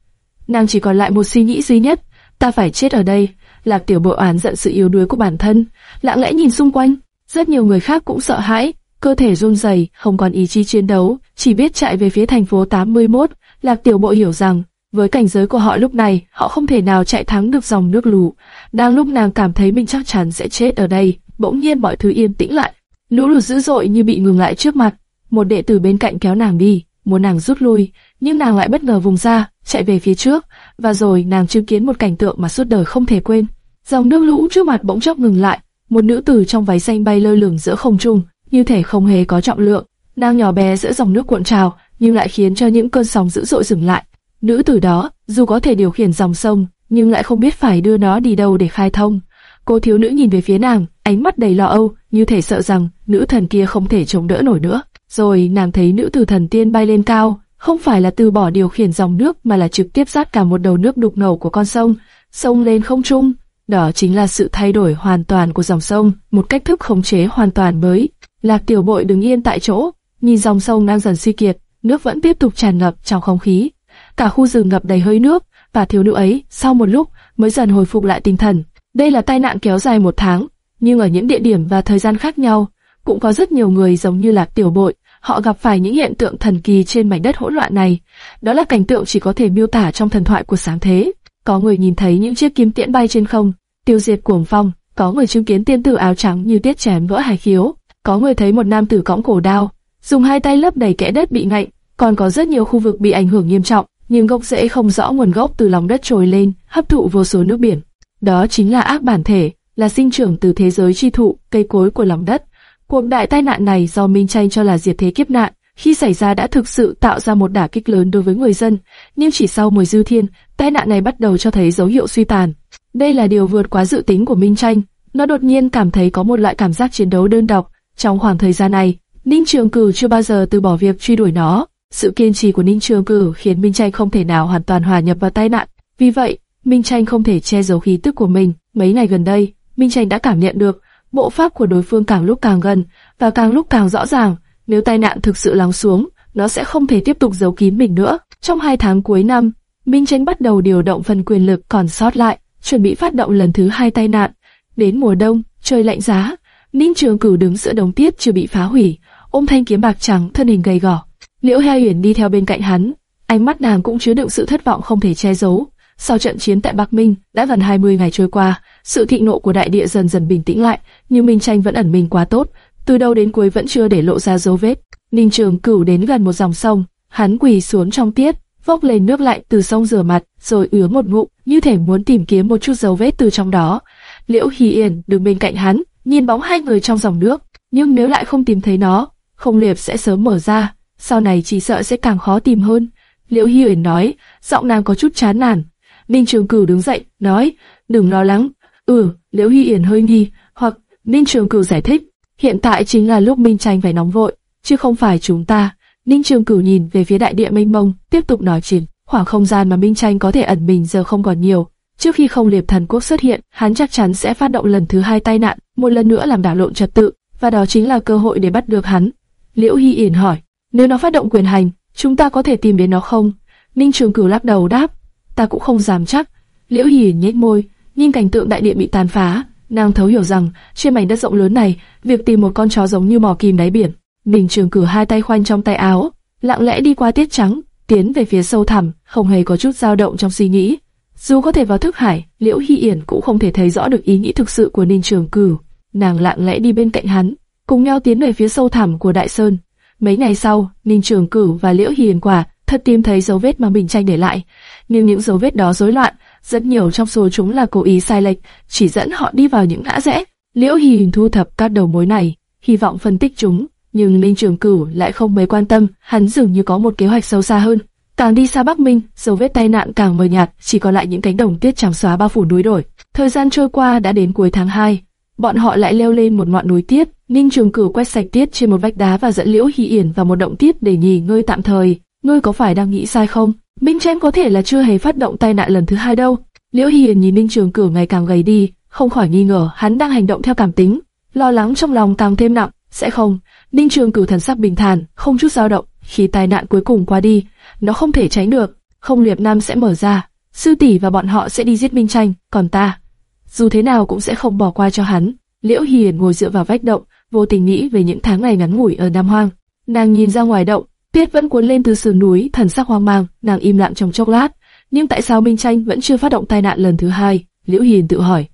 Nàng chỉ còn lại một suy nghĩ duy nhất, ta phải chết ở đây. Lạc Tiểu Bội oán giận sự yếu đuối của bản thân, lặng lẽ nhìn xung quanh, rất nhiều người khác cũng sợ hãi, cơ thể run rẩy, không còn ý chí chiến đấu, chỉ biết chạy về phía thành phố 81. Lạc Tiểu bộ hiểu rằng, với cảnh giới của họ lúc này, họ không thể nào chạy thắng được dòng nước lũ. Đang lúc nàng cảm thấy mình chắc chắn sẽ chết ở đây, bỗng nhiên mọi thứ yên tĩnh lại. Lũ lụt dữ dội như bị ngừng lại trước mặt. Một đệ tử bên cạnh kéo nàng đi, muốn nàng rút lui, nhưng nàng lại bất ngờ vùng ra, chạy về phía trước, và rồi nàng chứng kiến một cảnh tượng mà suốt đời không thể quên. Dòng nước lũ trước mặt bỗng chốc ngừng lại, một nữ tử trong váy xanh bay lơ lửng giữa không trung, như thể không hề có trọng lượng. đang nhỏ bé giữa dòng nước cuộn trào, nhưng lại khiến cho những cơn sóng dữ dội dừng lại. Nữ tử đó, dù có thể điều khiển dòng sông, nhưng lại không biết phải đưa nó đi đâu để khai thông. Cô thiếu nữ nhìn về phía nàng, ánh mắt đầy lo âu, như thể sợ rằng nữ thần kia không thể chống đỡ nổi nữa. Rồi nàng thấy nữ tử thần tiên bay lên cao, không phải là từ bỏ điều khiển dòng nước mà là trực tiếp dắt cả một đầu nước đục ngầu của con sông, sông lên không trung. Đó chính là sự thay đổi hoàn toàn của dòng sông, một cách thức khống chế hoàn toàn mới. Lạc tiểu bội đứng yên tại chỗ, nhìn dòng sông đang dần suy kiệt, nước vẫn tiếp tục tràn ngập trong không khí. Cả khu rừng ngập đầy hơi nước, và thiếu nữ ấy, sau một lúc, mới dần hồi phục lại tinh thần. Đây là tai nạn kéo dài một tháng, nhưng ở những địa điểm và thời gian khác nhau, cũng có rất nhiều người giống như Lạc Tiểu Bội, họ gặp phải những hiện tượng thần kỳ trên mảnh đất hỗn loạn này. Đó là cảnh tượng chỉ có thể miêu tả trong thần thoại của sáng thế. Có người nhìn thấy những chiếc kiếm tiễn bay trên không, tiêu diệt cuồng phong, có người chứng kiến tiên tử áo trắng như tiết chém vỡ hải khiếu, có người thấy một nam tử cõng cổ đao, dùng hai tay lấp đầy kẽ đất bị ngạnh, còn có rất nhiều khu vực bị ảnh hưởng nghiêm trọng, nhưng gốc rễ không rõ nguồn gốc từ lòng đất trồi lên, hấp thụ vô số nước biển. Đó chính là ác bản thể, là sinh trưởng từ thế giới chi thụ, cây cối của lòng đất. Cuộc đại tai nạn này do Minh Tranh cho là diệt thế kiếp nạn, khi xảy ra đã thực sự tạo ra một đả kích lớn đối với người dân, nhưng chỉ sau mười dư thiên, tai nạn này bắt đầu cho thấy dấu hiệu suy tàn. Đây là điều vượt quá dự tính của Minh Tranh. Nó đột nhiên cảm thấy có một loại cảm giác chiến đấu đơn độc. Trong khoảng thời gian này, Ninh Trường Cử chưa bao giờ từ bỏ việc truy đuổi nó. Sự kiên trì của Ninh Trường Cử khiến Minh Tranh không thể nào hoàn toàn hòa nhập vào tai nạn. Vì vậy, Minh Tranh không thể che giấu khí tức của mình. Mấy ngày gần đây, Minh Tranh đã cảm nhận được bộ pháp của đối phương càng lúc càng gần và càng lúc càng rõ ràng. Nếu tai nạn thực sự lắng xuống, nó sẽ không thể tiếp tục giấu kín mình nữa. Trong hai tháng cuối năm, Minh Tranh bắt đầu điều động phần quyền lực còn sót lại, chuẩn bị phát động lần thứ hai tai nạn. Đến mùa đông, trời lạnh giá, Ninh Trường Cửu đứng giữa đống tiết chưa bị phá hủy, ôm thanh kiếm bạc trắng, thân hình gầy gò. Liễu Hea Uyển đi theo bên cạnh hắn, ánh mắt nàng cũng chứa đựng sự thất vọng không thể che giấu. Sau trận chiến tại Bắc Minh, đã gần 20 ngày trôi qua, sự thịnh nộ của đại địa dần dần bình tĩnh lại, nhưng Minh Tranh vẫn ẩn mình quá tốt, từ đầu đến cuối vẫn chưa để lộ ra dấu vết. Ninh Trường Cửu đến gần một dòng sông, hắn quỳ xuống trong tiết, vốc lên nước lạnh từ sông rửa mặt, rồi ứa một ngụm, như thể muốn tìm kiếm một chút dấu vết từ trong đó. Liễu Hy Yên đứng bên cạnh hắn, nhìn bóng hai người trong dòng nước, nhưng nếu lại không tìm thấy nó, không liệp sẽ sớm mở ra, sau này chỉ sợ sẽ càng khó tìm hơn. Liễu Hi Uyển nói, giọng nàng có chút chán nản. Ninh Trường Cửu đứng dậy, nói, đừng lo lắng. Ừ, Liễu Hi Uyển hơi nghi, hoặc Ninh Trường Cửu giải thích, hiện tại chính là lúc Minh Tranh phải nóng vội, chứ không phải chúng ta. Ninh Trường Cửu nhìn về phía đại địa mênh mông, tiếp tục nói chuyện, khoảng không gian mà Minh Tranh có thể ẩn mình giờ không còn nhiều. Trước khi không liệp thần quốc xuất hiện, hắn chắc chắn sẽ phát động lần thứ hai tai nạn, một lần nữa làm đảo lộn trật tự, và đó chính là cơ hội để bắt được hắn. Liễu Hy Yển hỏi, nếu nó phát động quyền hành, chúng ta có thể tìm đến nó không? Ninh Trường Cửu lắc đầu đáp, ta cũng không dám chắc. Liễu Hy Yển nhếch môi, nhìn cảnh tượng đại địa bị tàn phá, nàng thấu hiểu rằng trên mảnh đất rộng lớn này, việc tìm một con chó giống như mò kìm đáy biển. Ninh Trường cử hai tay khoanh trong tay áo, lặng lẽ đi qua tiết trắng, tiến về phía sâu thẳm, không hề có chút dao động trong suy nghĩ. Dù có thể vào thức hải, Liễu Hy Yển cũng không thể thấy rõ được ý nghĩ thực sự của Ninh Trường Cử. Nàng lặng lẽ đi bên cạnh hắn, cùng nhau tiến về phía sâu thẳm của Đại Sơn. Mấy ngày sau, Ninh Trường Cử và Liễu Hiền quả thật tìm thấy dấu vết mà mình tranh để lại, nhưng những dấu vết đó rối loạn, rất nhiều trong số chúng là cố ý sai lệch, chỉ dẫn họ đi vào những ngã rẽ. Liễu Hiền thu thập các đầu mối này, hy vọng phân tích chúng, nhưng Ninh Trường Cửu lại không mấy quan tâm, hắn dường như có một kế hoạch sâu xa hơn. Càng đi xa Bắc Minh, dấu vết tai nạn càng mờ nhạt, chỉ còn lại những cánh đồng tiết trắng xóa bao phủ núi đồi. Thời gian trôi qua đã đến cuối tháng 2, bọn họ lại leo lên một ngọn núi tiết. Ninh Trường Cửu quét sạch tiết trên một vách đá và dẫn Liễu Hy Yển vào một động tiết để nghỉ ngơi tạm thời. Ngươi có phải đang nghĩ sai không? Minh Chém có thể là chưa hề phát động tai nạn lần thứ hai đâu. Liễu Hy Yển nhìn Ninh Trường Cửu ngày càng gầy đi, không khỏi nghi ngờ hắn đang hành động theo cảm tính, lo lắng trong lòng càng thêm nặng. Sẽ không, Ninh Trường Cửu thần sắc bình thản, không chút dao động. Khi tai nạn cuối cùng qua đi, nó không thể tránh được, không liệp Nam sẽ mở ra, sư tỷ và bọn họ sẽ đi giết Minh Tranh, còn ta, dù thế nào cũng sẽ không bỏ qua cho hắn. Liễu Hiền ngồi dựa vào vách động, vô tình nghĩ về những tháng ngày ngắn ngủi ở Nam Hoang. Nàng nhìn ra ngoài động, tuyết vẫn cuốn lên từ sườn núi, thần sắc hoang mang, nàng im lặng trong chốc lát. Nhưng tại sao Minh Tranh vẫn chưa phát động tai nạn lần thứ hai? Liễu Hiền tự hỏi.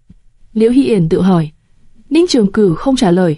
Liễu Hiền tự hỏi. Ninh Trường Cử không trả lời.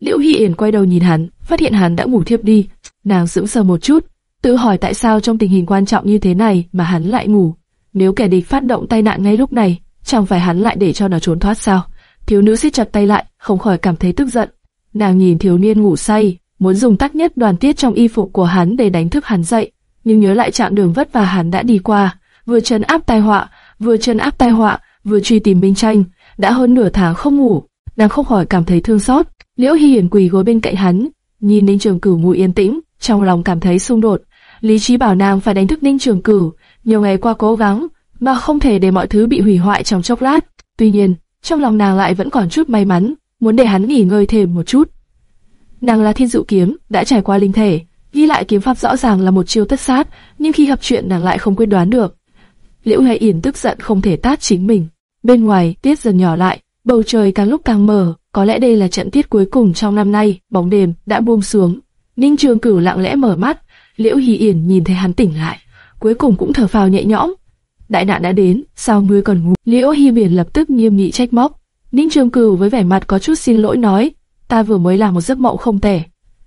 Liễu Hiền quay đầu nhìn hắn, phát hiện hắn đã ngủ thiếp đi. Nàng sững sờ một chút, tự hỏi tại sao trong tình hình quan trọng như thế này mà hắn lại ngủ. Nếu kẻ địch phát động tai nạn ngay lúc này, chẳng phải hắn lại để cho nó trốn thoát sao? Thiếu nữ siết chặt tay lại, không khỏi cảm thấy tức giận. Nàng nhìn thiếu niên ngủ say, muốn dùng tắc nhất đoàn tiết trong y phục của hắn để đánh thức hắn dậy, nhưng nhớ lại chặng đường vất vả hắn đã đi qua, vừa chân áp tai họa, vừa chân áp tai họa, vừa truy tìm Minh Tranh, đã hơn nửa tháng không ngủ, nàng không khỏi cảm thấy thương xót. Liễu Hi Hiển quỳ gối bên cạnh hắn, nhìn Ninh Trường Cửu ngủ yên tĩnh, trong lòng cảm thấy xung đột. Lý trí bảo nàng phải đánh thức Ninh Trường Cửu, nhiều ngày qua cố gắng, mà không thể để mọi thứ bị hủy hoại trong chốc lát. Tuy nhiên, trong lòng nàng lại vẫn còn chút may mắn, muốn để hắn nghỉ ngơi thêm một chút. Nàng là thiên dụ kiếm, đã trải qua linh thể, ghi lại kiếm pháp rõ ràng là một chiêu tất sát, nhưng khi gặp chuyện nàng lại không quyết đoán được. Liễu Hải Yển tức giận không thể tát chính mình. Bên ngoài, tiết dần nhỏ lại, bầu trời càng lúc càng mờ, có lẽ đây là trận tiết cuối cùng trong năm nay, bóng đêm đã buông xuống. Ninh Trường Cửu lặng lẽ mở mắt, Liễu Hỷ Yển nhìn thấy hắn tỉnh lại, cuối cùng cũng thở phào nhẹ nhõm. Đại nạn đã đến, sao ngươi còn ngủ? Liễu Hi Biển lập tức nghiêm nghị trách móc. Ninh Trường Cửu với vẻ mặt có chút xin lỗi nói, ta vừa mới làm một giấc mộng không tệ.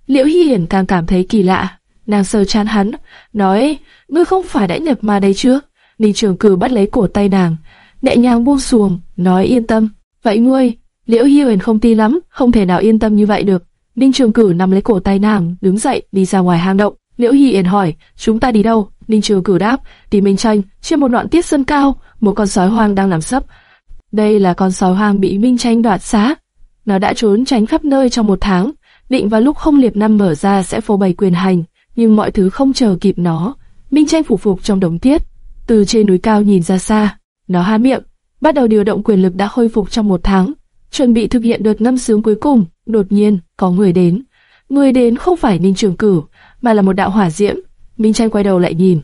Liễu Hi Hiển càng cảm thấy kỳ lạ, nàng sờ chán hắn, nói, ngươi không phải đã nhập ma đây chưa? Ninh Trường Cửu bắt lấy cổ tay nàng, nhẹ nhàng buông xuồng, nói yên tâm. Vậy ngươi, Liễu Hi Huyền không tin lắm, không thể nào yên tâm như vậy được. Ninh Trường Cửu nắm lấy cổ tay nàng, đứng dậy đi ra ngoài hang động. Liễu Hi Huyền hỏi, chúng ta đi đâu? Ninh Trường Cửu đáp, tìm Minh Tranh. Trên một đoạn tiết sơn cao, một con sói hoang đang nằm sấp. Đây là con sói hoang bị Minh Tranh đoạt xá. Nó đã trốn tránh khắp nơi trong một tháng, định vào lúc không liệp năm mở ra sẽ phô bày quyền hành, nhưng mọi thứ không chờ kịp nó. Minh Tranh phủ phục trong đống tiết, từ trên núi cao nhìn ra xa, nó há miệng, bắt đầu điều động quyền lực đã khôi phục trong một tháng, chuẩn bị thực hiện đợt ngâm sướng cuối cùng. Đột nhiên, có người đến. Người đến không phải Ninh Trường Cửu, mà là một đạo hỏa diễm. Minh Tranh quay đầu lại nhìn.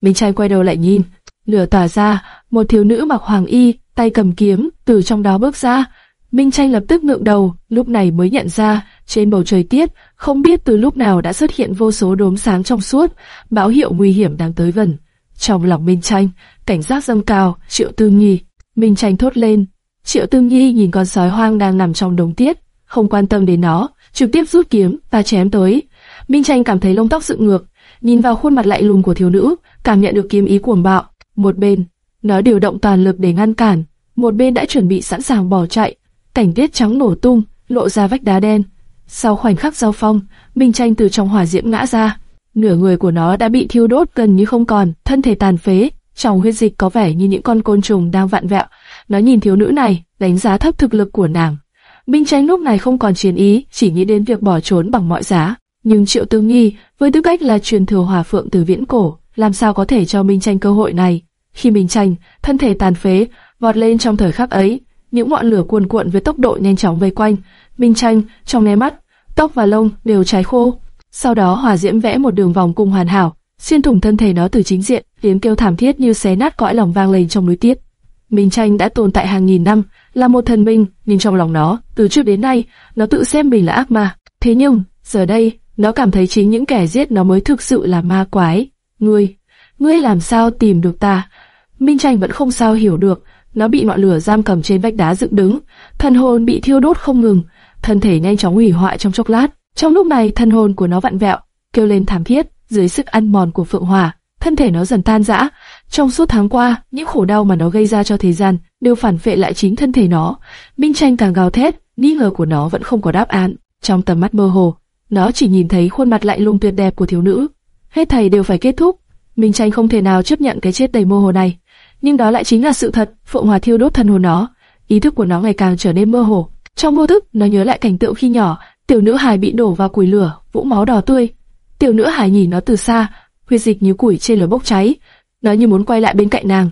Minh Tranh quay đầu lại nhìn, lửa tỏa ra, một thiếu nữ mặc hoàng y, tay cầm kiếm, từ trong đó bước ra. Minh Tranh lập tức ngượng đầu, lúc này mới nhận ra, trên bầu trời tiết, không biết từ lúc nào đã xuất hiện vô số đốm sáng trong suốt, báo hiệu nguy hiểm đang tới gần. Trong lòng Minh Tranh, cảnh giác dâng cao, Triệu Tư nghi Minh Tranh thốt lên. Triệu Tư Nhi nhìn con sói hoang đang nằm trong đống tiết, không quan tâm đến nó, trực tiếp rút kiếm và chém tới. Minh Tranh cảm thấy lông tóc dựng ngược, nhìn vào khuôn mặt lạnh lùng của thiếu nữ, cảm nhận được kiếm ý cuồng bạo. Một bên, nó điều động toàn lực để ngăn cản, một bên đã chuẩn bị sẵn sàng bỏ chạy. Cảnh tiết trắng nổ tung, lộ ra vách đá đen. Sau khoảnh khắc giao phong, Minh Tranh từ trong hỏa diễm ngã ra, nửa người của nó đã bị thiêu đốt gần như không còn, thân thể tàn phế, trong huyết dịch có vẻ như những con côn trùng đang vặn vẹo. Nó nhìn thiếu nữ này, đánh giá thấp thực lực của nàng. Minh Tranh lúc này không còn chiến ý, chỉ nghĩ đến việc bỏ trốn bằng mọi giá. Nhưng Triệu Tư Nghi, với tư cách là truyền thừa hòa phượng từ viễn cổ, làm sao có thể cho Minh Tranh cơ hội này? Khi Minh Tranh, thân thể tàn phế, vọt lên trong thời khắc ấy, những ngọn lửa cuồn cuộn với tốc độ nhanh chóng vây quanh. Minh Tranh, trong né mắt, tóc và lông đều cháy khô. Sau đó hỏa diễm vẽ một đường vòng cung hoàn hảo, xuyên thủng thân thể nó từ chính diện, tiếng kêu thảm thiết như xé nát cõi lòng vang lên trong núi tiết. Minh Tranh đã tồn tại hàng nghìn năm, là một thần minh, nhưng trong lòng nó, từ trước đến nay, nó tự xem mình là ác ma. Thế nhưng, giờ đây, nó cảm thấy chính những kẻ giết nó mới thực sự là ma quái. Ngươi, ngươi làm sao tìm được ta? Minh Tranh vẫn không sao hiểu được, nó bị ngọn lửa giam cầm trên vách đá dựng đứng, thần hồn bị thiêu đốt không ngừng, thân thể nhanh chóng hủy hoại trong chốc lát. Trong lúc này, thân hồn của nó vặn vẹo, kêu lên thảm thiết dưới sức ăn mòn của phượng hỏa, thân thể nó dần tan rã. Trong suốt tháng qua, những khổ đau mà nó gây ra cho thế gian đều phản vệ lại chính thân thể nó. Minh Tranh càng gào thét, nghi ngờ của nó vẫn không có đáp án. Trong tầm mắt mơ hồ, nó chỉ nhìn thấy khuôn mặt lạnh lùng tuyệt đẹp của thiếu nữ. Hết thầy đều phải kết thúc. Minh Tranh không thể nào chấp nhận cái chết đầy mơ hồ này. Nhưng đó lại chính là sự thật, Phượng Hòa thiêu đốt thân hồn nó. Ý thức của nó ngày càng trở nên mơ hồ. Trong vô thức, nó nhớ lại cảnh tượng khi nhỏ, tiểu nữ hài bị đổ vào củi lửa, vũng máu đỏ tươi. Tiểu nữ hài nhìn nó từ xa, huyết dịch như củi trên lửa bốc cháy. Nó như muốn quay lại bên cạnh nàng.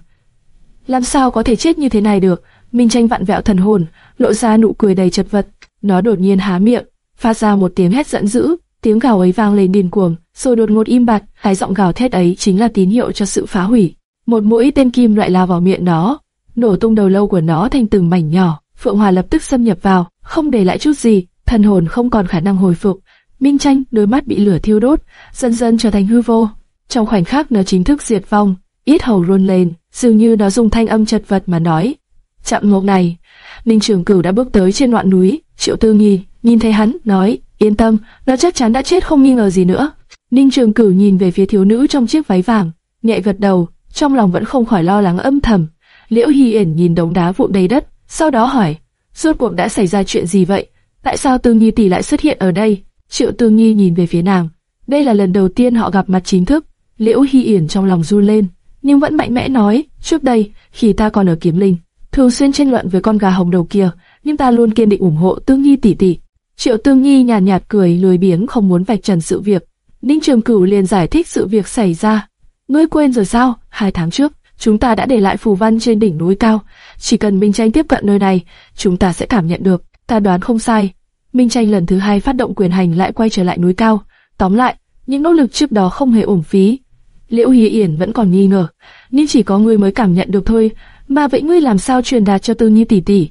Làm sao có thể chết như thế này được? Minh Tranh vặn vẹo thần hồn, lộ ra nụ cười đầy chật vật. Nó đột nhiên há miệng, phát ra một tiếng hét giận dữ, tiếng gào ấy vang lên điên cuồng, rồi đột ngột im bặt, cái giọng gào thét ấy chính là tín hiệu cho sự phá hủy. Một mũi tên kim loại lao vào miệng nó, nổ tung đầu lâu của nó thành từng mảnh nhỏ. Phượng Hòa lập tức xâm nhập vào, không để lại chút gì, thần hồn không còn khả năng hồi phục. Minh Tranh đôi mắt bị lửa thiêu đốt, dần dần trở thành hư vô. Trong khoảnh khắc nó chính thức diệt vong, ít hầu run lên, dường như nó dùng thanh âm chật vật mà nói. Chạm ngục này, Ninh Trường Cửu đã bước tới trên ngọn núi, Triệu Tư Nghi nhìn thấy hắn, nói, yên tâm, nó chắc chắn đã chết không nghi ngờ gì nữa. Ninh Trường Cửu nhìn về phía thiếu nữ trong chiếc váy vàng, nhẹ gật đầu, trong lòng vẫn không khỏi lo lắng âm thầm. Liễu Hy ẩn nhìn đống đá vụn đầy đất, sau đó hỏi, rốt cuộc đã xảy ra chuyện gì vậy? Tại sao Tư Nhi tỷ lại xuất hiện ở đây? Triệu Tư Nhi nhìn về phía nàng, đây là lần đầu tiên họ gặp mặt chính thức. Liễu Hy Yển trong lòng du lên, nhưng vẫn mạnh mẽ nói, trước đây, khi ta còn ở Kiếm Linh, thường xuyên tranh luận với con gà hồng đầu kia, nhưng ta luôn kiên định ủng hộ Tương Nhi tỷ tỷ. Triệu Tương Nhi nhàn nhạt, nhạt cười lười biếng không muốn vạch trần sự việc. Ninh Trường Cửu liền giải thích sự việc xảy ra. Ngươi quên rồi sao? Hai tháng trước, chúng ta đã để lại phù văn trên đỉnh núi cao. Chỉ cần Minh Tranh tiếp cận nơi này, chúng ta sẽ cảm nhận được. Ta đoán không sai. Minh Tranh lần thứ hai phát động quyền hành lại quay trở lại núi cao. Tóm lại, những nỗ lực trước đó không hề uổng phí. Liễu Hi Yển vẫn còn nghi ngờ, nhưng chỉ có ngươi mới cảm nhận được thôi. Mà vậy ngươi làm sao truyền đạt cho Tư Nhi tỷ tỷ?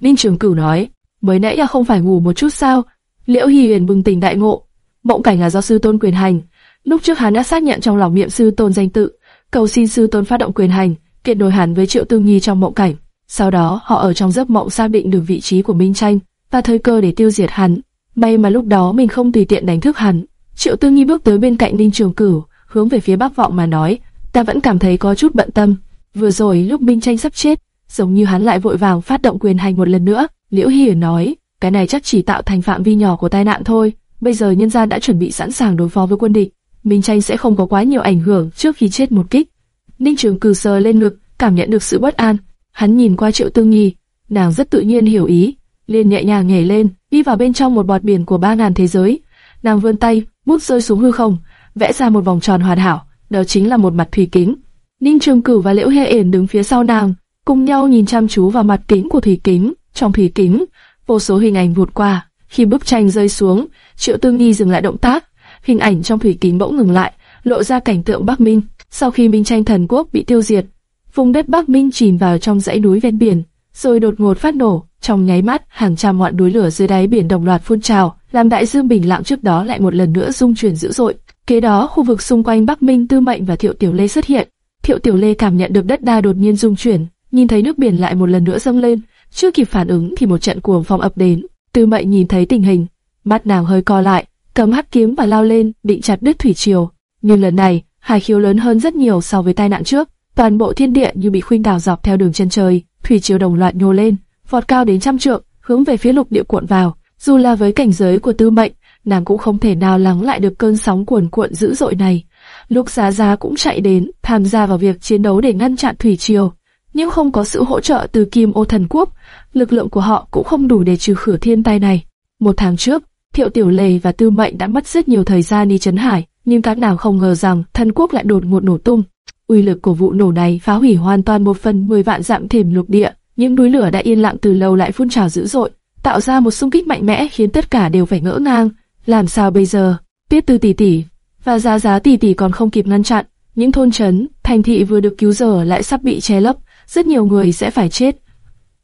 Ninh Trường Cửu nói, mới nãy là không phải ngủ một chút sao? Liễu Hi yển bừng tỉnh đại ngộ, mộng cảnh là do sư tôn quyền hành. Lúc trước hắn đã xác nhận trong lòng miệng sư tôn danh tự, cầu xin sư tôn phát động quyền hành, kết nối hắn với Triệu tư Nhi trong mộng cảnh. Sau đó họ ở trong giấc mộng xác định được vị trí của Minh Tranh và thời cơ để tiêu diệt hắn. May mà lúc đó mình không tùy tiện đánh thức hắn. Triệu tư Nhi bước tới bên cạnh Ninh Trường Cửu, hướng về phía Bắc Vọng mà nói, ta vẫn cảm thấy có chút bận tâm. Vừa rồi lúc Minh Tranh sắp chết, giống như hắn lại vội vàng phát động quyền hành một lần nữa. Liễu Hiển nói, cái này chắc chỉ tạo thành phạm vi nhỏ của tai nạn thôi. Bây giờ nhân gian đã chuẩn bị sẵn sàng đối phó với quân địch, Minh Tranh sẽ không có quá nhiều ảnh hưởng trước khi chết một kích. Ninh Trường Cử sờ lên ngực, cảm nhận được sự bất an. Hắn nhìn qua Triệu Tương Nhi, nàng rất tự nhiên hiểu ý, liền nhẹ nhàng nhảy lên, đi vào bên trong một bọt biển của ba ngàn thế giới. Nàng vươn tay, bút rơi xuống hư không, vẽ ra một vòng tròn hoàn hảo, đó chính là một mặt thủy kính. Ninh Trường Cử và Liễu Hề Yển đứng phía sau nàng, cùng nhau nhìn chăm chú vào mặt kính của thủy kính. Trong thủy kính, vô số hình ảnh vụt qua. Khi bức tranh rơi xuống, Triệu Tương Nhi dừng lại động tác, hình ảnh trong thủy kính bỗng ngừng lại, lộ ra cảnh tượng Bắc Minh. Sau khi Minh tranh thần quốc bị tiêu diệt, vùng đất Bắc Minh chìm vào trong dãy núi ven biển, rồi đột ngột phát nổ. Trong nháy mắt, hàng trăm ngọn núi lửa dưới đáy biển đồng loạt phun trào, làm đại dương bình lặng trước đó lại một lần nữa rung chuyển dữ dội. Kế đó, khu vực xung quanh Bắc Minh Tư Mệnh và Thiệu Tiểu Lê xuất hiện. Thiệu Tiểu Lê cảm nhận được đất đai đột nhiên rung chuyển, nhìn thấy nước biển lại một lần nữa dâng lên, chưa kịp phản ứng thì một trận cuồng phong ập đến. Tư Mệnh nhìn thấy tình hình, mắt nàng hơi co lại, cầm hắc kiếm và lao lên, định chặt đứt thủy triều. Nhưng lần này, hải khiếu lớn hơn rất nhiều so với tai nạn trước. Toàn bộ thiên địa như bị khuynh đảo dọc theo đường chân trời, thủy triều đồng loạt nhô lên, vọt cao đến trăm trượng, hướng về phía lục địa cuộn vào. Dù là với cảnh giới của Tư Mệnh, nàng cũng không thể nào lắng lại được cơn sóng cuồn cuộn dữ dội này. Lúc Giá Giá cũng chạy đến, tham gia vào việc chiến đấu để ngăn chặn thủy triều nhưng không có sự hỗ trợ từ Kim Ô Thần Quốc, lực lượng của họ cũng không đủ để trừ khử thiên tai này. Một tháng trước, Thiệu Tiểu Lề và Tư Mệnh đã mất rất nhiều thời gian đi chấn hải, nhưng các nàng không ngờ rằng thần quốc lại đột ngột nổ tung. Uy lực của vụ nổ này phá hủy hoàn toàn một phần mười vạn dặm thềm lục địa, những núi lửa đã yên lặng từ lâu lại phun trào dữ dội, tạo ra một xung kích mạnh mẽ khiến tất cả đều phải ngỡ ngàng. Làm sao bây giờ? Tiết Tư tỷ tỷ và Giá Giá tỷ tỷ còn không kịp ngăn chặn, những thôn trấn, thành thị vừa được cứu giờ lại sắp bị che lấp, rất nhiều người sẽ phải chết.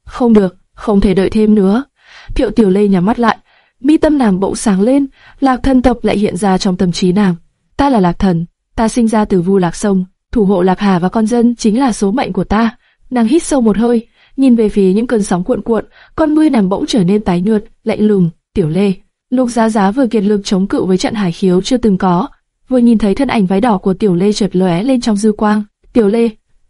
Không được, không thể đợi thêm nữa. Thiệu Tiểu Lê nhắm mắt lại, mi tâm nàng bỗng sáng lên, lạc thần tập lại hiện ra trong tâm trí nàng. Ta là lạc thần, ta sinh ra từ vu lạc sông, thủ hộ lạc hà và con dân chính là số mệnh của ta. Nàng hít sâu một hơi, nhìn về phía những cơn sóng cuộn cuộn, con ngươi nàng bỗng trở nên tái nhợt, lạnh lùng. Tiểu Lê, Lục Giá Giá vừa kiệt lực chống cự với trận hải khiếu chưa từng có, vừa nhìn thấy thân ảnh váy đỏ của Tiểu Lê chợt lóe lên trong dư quang. Tiểu Lê,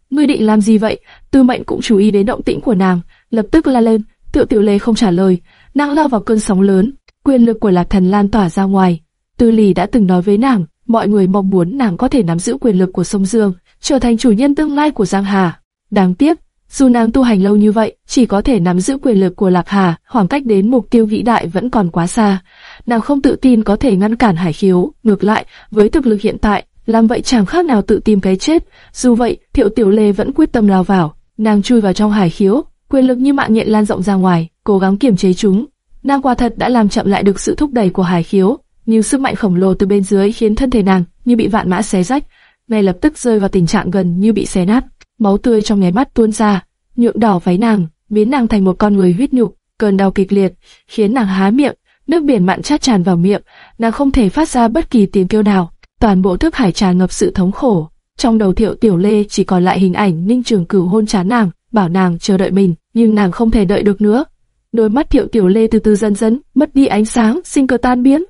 ngươi định làm gì vậy? Tư Mệnh cũng chú ý đến động tĩnh của nàng, lập tức la lên. Tiểu Tiểu Lê không trả lời, nàng lao vào cơn sóng lớn, quyền lực của Lạc Thần lan tỏa ra ngoài. Tư Lì đã từng nói với nàng, mọi người mong muốn nàng có thể nắm giữ quyền lực của sông Dương, trở thành chủ nhân tương lai của Giang Hà. Đáng tiếc, dù nàng tu hành lâu như vậy, chỉ có thể nắm giữ quyền lực của Lạc Hà, khoảng cách đến mục tiêu vĩ đại vẫn còn quá xa. Nàng không tự tin có thể ngăn cản hải khiếu, ngược lại, với thực lực hiện tại, làm vậy chẳng khác nào tự tìm cái chết. Dù vậy, Thiệu Tiểu Lê vẫn quyết tâm lao vào. Nàng chui vào trong hải khiếu, quyền lực như mạng nhện lan rộng ra ngoài, cố gắng kiềm chế chúng. Nàng quả thật đã làm chậm lại được sự thúc đẩy của hải khiếu, nhưng sức mạnh khổng lồ từ bên dưới khiến thân thể nàng như bị vạn mã xé rách, ngay lập tức rơi vào tình trạng gần như bị xé nát máu tươi trong nháy mắt tuôn ra, nhuộm đỏ váy nàng, biến nàng thành một con người huyết nhục. Cơn đau kịch liệt khiến nàng há miệng, nước biển mặn chát tràn vào miệng, nàng không thể phát ra bất kỳ tiếng kêu nào. Toàn bộ thức hải tràn ngập sự thống khổ. Trong đầu Thiệu Tiểu Lê chỉ còn lại hình ảnh Ninh Trường Cửu hôn chán nàng, bảo nàng chờ đợi mình, nhưng nàng không thể đợi được nữa. Đôi mắt Thiệu Tiểu Lê từ từ dần dần mất đi ánh sáng, sinh cơ tan biến.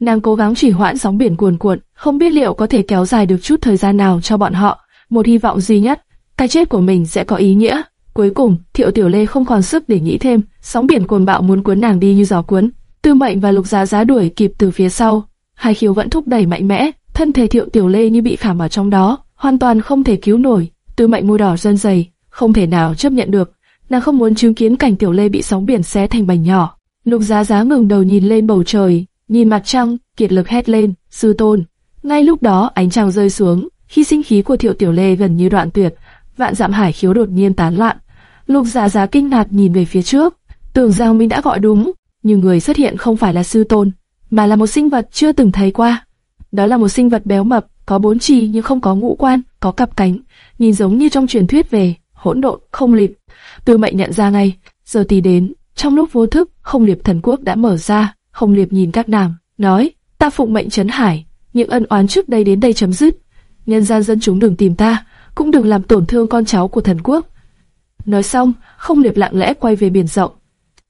Nàng cố gắng chỉ hoãn sóng biển cuồn cuộn, không biết liệu có thể kéo dài được chút thời gian nào cho bọn họ. Một hy vọng duy nhất cái chết của mình sẽ có ý nghĩa. Cuối cùng, Thiệu Tiểu Lê không còn sức để nghĩ thêm, sóng biển cuồn bạo muốn cuốn nàng đi như gió cuốn. Tư Mệnh và Lục Giá Giá đuổi kịp từ phía sau, hai khiếu vẫn thúc đẩy mạnh mẽ, thân thể Thiệu Tiểu Lê như bị khảm vào trong đó, hoàn toàn không thể cứu nổi. Tư Mệnh môi đỏ dần dày, không thể nào chấp nhận được, nàng không muốn chứng kiến cảnh Tiểu Lê bị sóng biển xé thành mảnh nhỏ. Lục Giá Giá ngẩng đầu nhìn lên bầu trời, nhìn mặt trăng, kiệt lực hét lên, sư tôn. Ngay lúc đó ánh trăng rơi xuống, khi sinh khí của Thiệu Tiểu Lê gần như đoạn tuyệt, vạn dặm hải khiếu đột nhiên tán loạn. Lục Giả Giá kinh ngạc nhìn về phía trước, tưởng rằng mình đã gọi đúng, nhưng người xuất hiện không phải là sư tôn, mà là một sinh vật chưa từng thấy qua. Đó là một sinh vật béo mập, có bốn chi nhưng không có ngũ quan, có cặp cánh, nhìn giống như trong truyền thuyết về hỗn độn, không liệp. Tư Mệnh nhận ra ngay, giờ tí đến, trong lúc vô thức, không liệp thần quốc đã mở ra, không liệp nhìn các nàng, nói, ta phụng mệnh chấn hải, những ân oán trước đây đến đây chấm dứt, nhân gian dân chúng đừng tìm ta, cũng đừng làm tổn thương con cháu của thần quốc. Nói xong, không liệp lặng lẽ quay về biển rộng.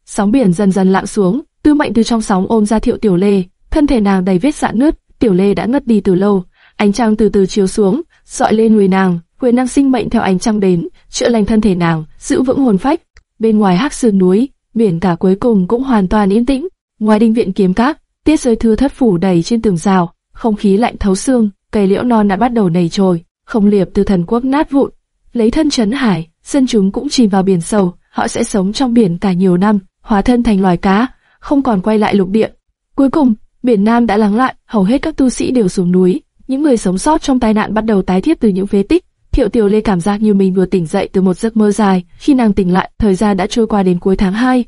Sóng biển dần dần lặng xuống, tư mệnh từ trong sóng ôm ra thiệu tiểu lê, thân thể nàng đầy vết dạn nứt, tiểu lê đã ngất đi từ lâu. Ánh trăng từ từ chiếu xuống, dọi lên người nàng, quyền năng sinh mệnh theo ánh trăng đến, chữa lành thân thể nàng, giữ vững hồn phách. Bên ngoài hắc sườn núi, biển cả cuối cùng cũng hoàn toàn yên tĩnh. Ngoài đinh viện kiếm cát, tiết rơi thưa thất phủ đầy trên tường rào, không khí lạnh thấu xương, cây liễu non đã bắt đầu nảy trồi không liệp từ thần quốc nát vụn, lấy thân chấn hải, dân chúng cũng chìm vào biển sâu, họ sẽ sống trong biển cả nhiều năm, hóa thân thành loài cá, không còn quay lại lục địa. Cuối cùng, biển Nam đã lắng lại, hầu hết các tu sĩ đều xuống núi, những người sống sót trong tai nạn bắt đầu tái thiết từ những phế tích. Thiệu Tiểu Lê cảm giác như mình vừa tỉnh dậy từ một giấc mơ dài, khi nàng tỉnh lại, thời gian đã trôi qua đến cuối tháng 2.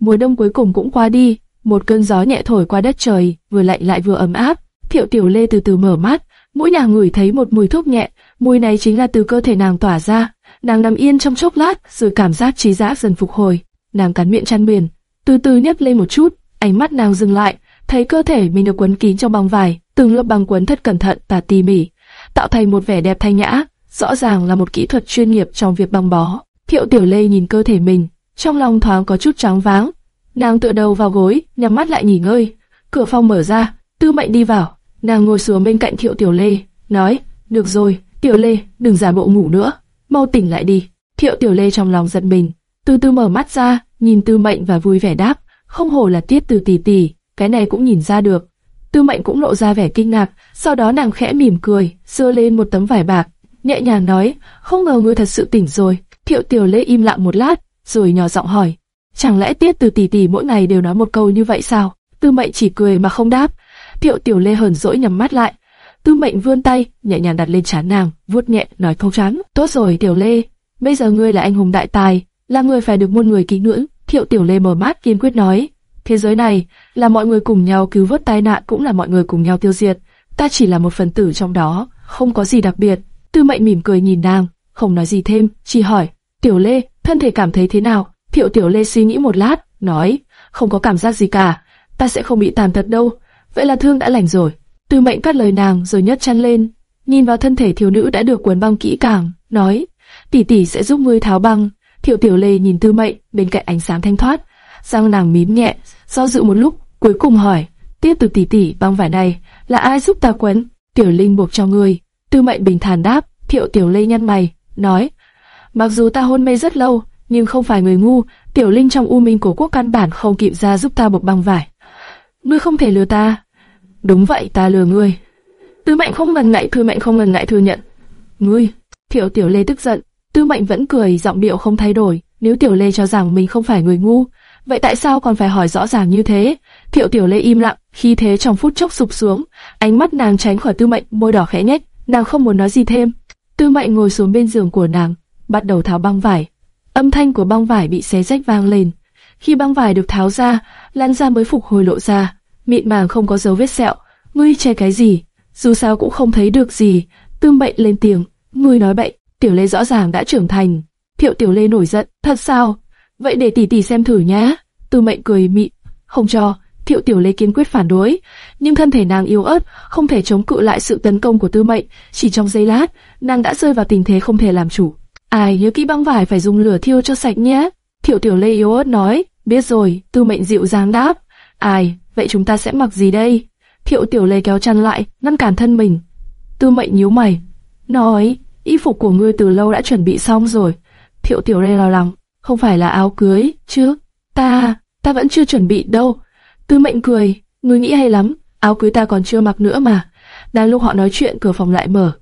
Mùa đông cuối cùng cũng qua đi, một cơn gió nhẹ thổi qua đất trời, vừa lạnh lại vừa ấm áp. Thiệu Tiểu Lê từ từ mở mắt, mũi nàng ngửi thấy một mùi thuốc nhẹ, mùi này chính là từ cơ thể nàng tỏa ra. Nàng nằm yên trong chốc lát, rồi cảm giác trí giác dần phục hồi. Nàng cắn miệng chăn biển, từ từ nhấp lên một chút, ánh mắt nàng dừng lại, thấy cơ thể mình được quấn kín trong băng vải, từng lớp băng quấn thật cẩn thận và tỉ mỉ, tạo thành một vẻ đẹp thanh nhã, rõ ràng là một kỹ thuật chuyên nghiệp trong việc băng bó. Thiệu Tiểu Lê nhìn cơ thể mình, trong lòng thoáng có chút trắng váng. Nàng tựa đầu vào gối, nhắm mắt lại nghỉ ngơi. Cửa phòng mở ra, Tư Mệnh đi vào, nàng ngồi xuống bên cạnh Thiệu Tiểu Lê, nói: "Được rồi, Tiểu Lê, đừng giả bộ ngủ nữa, mau tỉnh lại đi. Thiệu Tiểu Lê trong lòng giật mình, từ từ mở mắt ra, nhìn Tư Mệnh và vui vẻ đáp, không hồ là tiết từ tỷ tỷ, cái này cũng nhìn ra được. Tư Mệnh cũng lộ ra vẻ kinh ngạc, sau đó nàng khẽ mỉm cười, sơ lên một tấm vải bạc, nhẹ nhàng nói, không ngờ ngươi thật sự tỉnh rồi. Thiệu Tiểu Lê im lặng một lát, rồi nhỏ giọng hỏi, chẳng lẽ tiết từ tỷ tỷ mỗi ngày đều nói một câu như vậy sao? Tư Mệnh chỉ cười mà không đáp. Thiệu Tiểu Lê hờn dỗi nhắm mắt lại, Tư Mệnh vươn tay, nhẹ nhàng đặt lên trán nàng, vuốt nhẹ, nói không chán. Tốt rồi, Tiểu Lê, bây giờ ngươi là anh hùng đại tài, là người phải được muôn người kính ngưỡng. Thiệu Tiểu Lê mở mắt kiên quyết nói, thế giới này là mọi người cùng nhau cứu vớt tai nạn cũng là mọi người cùng nhau tiêu diệt. Ta chỉ là một phần tử trong đó, không có gì đặc biệt. Tư Mệnh mỉm cười nhìn nàng, không nói gì thêm, chỉ hỏi, Tiểu Lê, thân thể cảm thấy thế nào? Thiệu Tiểu Lê suy nghĩ một lát, nói, không có cảm giác gì cả, ta sẽ không bị tàn tật đâu. Vậy là thương đã lành rồi. Tư mệnh cắt lời nàng rồi nhấc chăn lên, nhìn vào thân thể thiếu nữ đã được quấn băng kỹ càng, nói, tỷ tỷ sẽ giúp ngươi tháo băng. Thiệu Tiểu Lê nhìn Tư Mệnh bên cạnh ánh sáng thanh thoát, sang nàng mím nhẹ, do dự một lúc, cuối cùng hỏi, tiếp từ tỷ tỷ băng vải này là ai giúp ta quấn? Tiểu Linh buộc cho ngươi. Tư Mệnh bình thản đáp, Thiệu Tiểu Lê nhăn mày, nói, mặc dù ta hôn mê rất lâu, nhưng không phải người ngu, Tiểu Linh trong u minh của quốc căn bản không kịp ra giúp ta buộc băng vải. Ngươi không thể lừa ta. Đúng vậy, ta lừa ngươi. Tư Mệnh không ngần ngại, Tư Mệnh không ngần ngại thừa nhận. Ngươi, Thiệu Tiểu Lê tức giận, Tư Mệnh vẫn cười, giọng điệu không thay đổi. Nếu Tiểu Lê cho rằng mình không phải người ngu, vậy tại sao còn phải hỏi rõ ràng như thế? Thiệu Tiểu Lê im lặng, khi thế trong phút chốc sụp xuống, ánh mắt nàng tránh khỏi Tư Mệnh, môi đỏ khẽ nhếch, nàng không muốn nói gì thêm. Tư Mệnh ngồi xuống bên giường của nàng, bắt đầu tháo băng vải. Âm thanh của băng vải bị xé rách vang lên. Khi băng vải được tháo ra, lan ra mới phục hồi lộ ra, mịn màng không có dấu vết sẹo. Ngươi che cái gì? Dù sao cũng không thấy được gì. Tư Mệnh lên tiếng, ngươi nói bậy. Tiểu Lê rõ ràng đã trưởng thành. Thiệu Tiểu Lê nổi giận, thật sao? Vậy để tỷ tỷ xem thử nhá. Tư Mệnh cười mịn, không cho. Thiệu Tiểu Lê kiên quyết phản đối, nhưng thân thể nàng yếu ớt, không thể chống cự lại sự tấn công của Tư Mệnh. Chỉ trong giây lát, nàng đã rơi vào tình thế không thể làm chủ. Ai nhớ kỹ băng vải phải dùng lửa thiêu cho sạch nhé. Thiệu Tiểu Lê yếu ớt nói, biết rồi. Tư Mệnh dịu dàng đáp, ai, vậy chúng ta sẽ mặc gì đây? Thiệu Tiểu Lê kéo chăn lại, ngăn cản thân mình. Tư Mệnh nhíu mày, nói, y phục của ngươi từ lâu đã chuẩn bị xong rồi. Thiệu Tiểu Lê lo lắng, không phải là áo cưới, chứ? Ta, ta vẫn chưa chuẩn bị đâu. Tư Mệnh cười, ngươi nghĩ hay lắm, áo cưới ta còn chưa mặc nữa mà. Đang lúc họ nói chuyện, cửa phòng lại mở.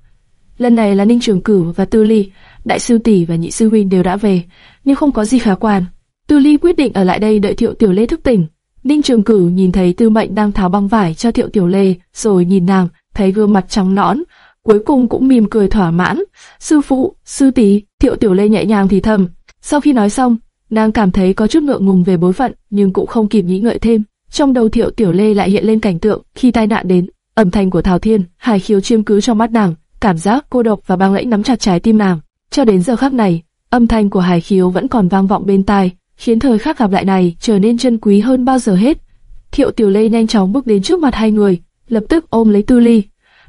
Lần này là Ninh Trường Cửu và Tư Ly, đại sư tỷ và nhị sư huynh đều đã về, nhưng không có gì khả quan. Tư Ly quyết định ở lại đây đợi Thiệu Tiểu Lê thức tỉnh. Ninh Trường Cửu nhìn thấy Tư Mệnh đang tháo băng vải cho Thiệu Tiểu Lê, rồi nhìn nàng, thấy gương mặt trắng nõn, cuối cùng cũng mỉm cười thỏa mãn. Sư phụ, sư tỷ, Thiệu Tiểu Lê nhẹ nhàng thì thầm. Sau khi nói xong, nàng cảm thấy có chút ngượng ngùng về bối phận, nhưng cũng không kịp nghĩ ngợi thêm. Trong đầu Thiệu Tiểu Lê lại hiện lên cảnh tượng khi tai nạn đến, âm thanh của Thảo Thiên, hài khiếu chiêm cứ trong mắt nàng, cảm giác cô độc và băng lãnh nắm chặt trái tim nàng. Cho đến giờ khắc này, âm thanh của hài khiếu vẫn còn vang vọng bên tai, khiến thời khắc gặp lại này trở nên chân quý hơn bao giờ hết. Thiệu Tiểu Lê nhanh chóng bước đến trước mặt hai người, lập tức ôm lấy Tư Ly.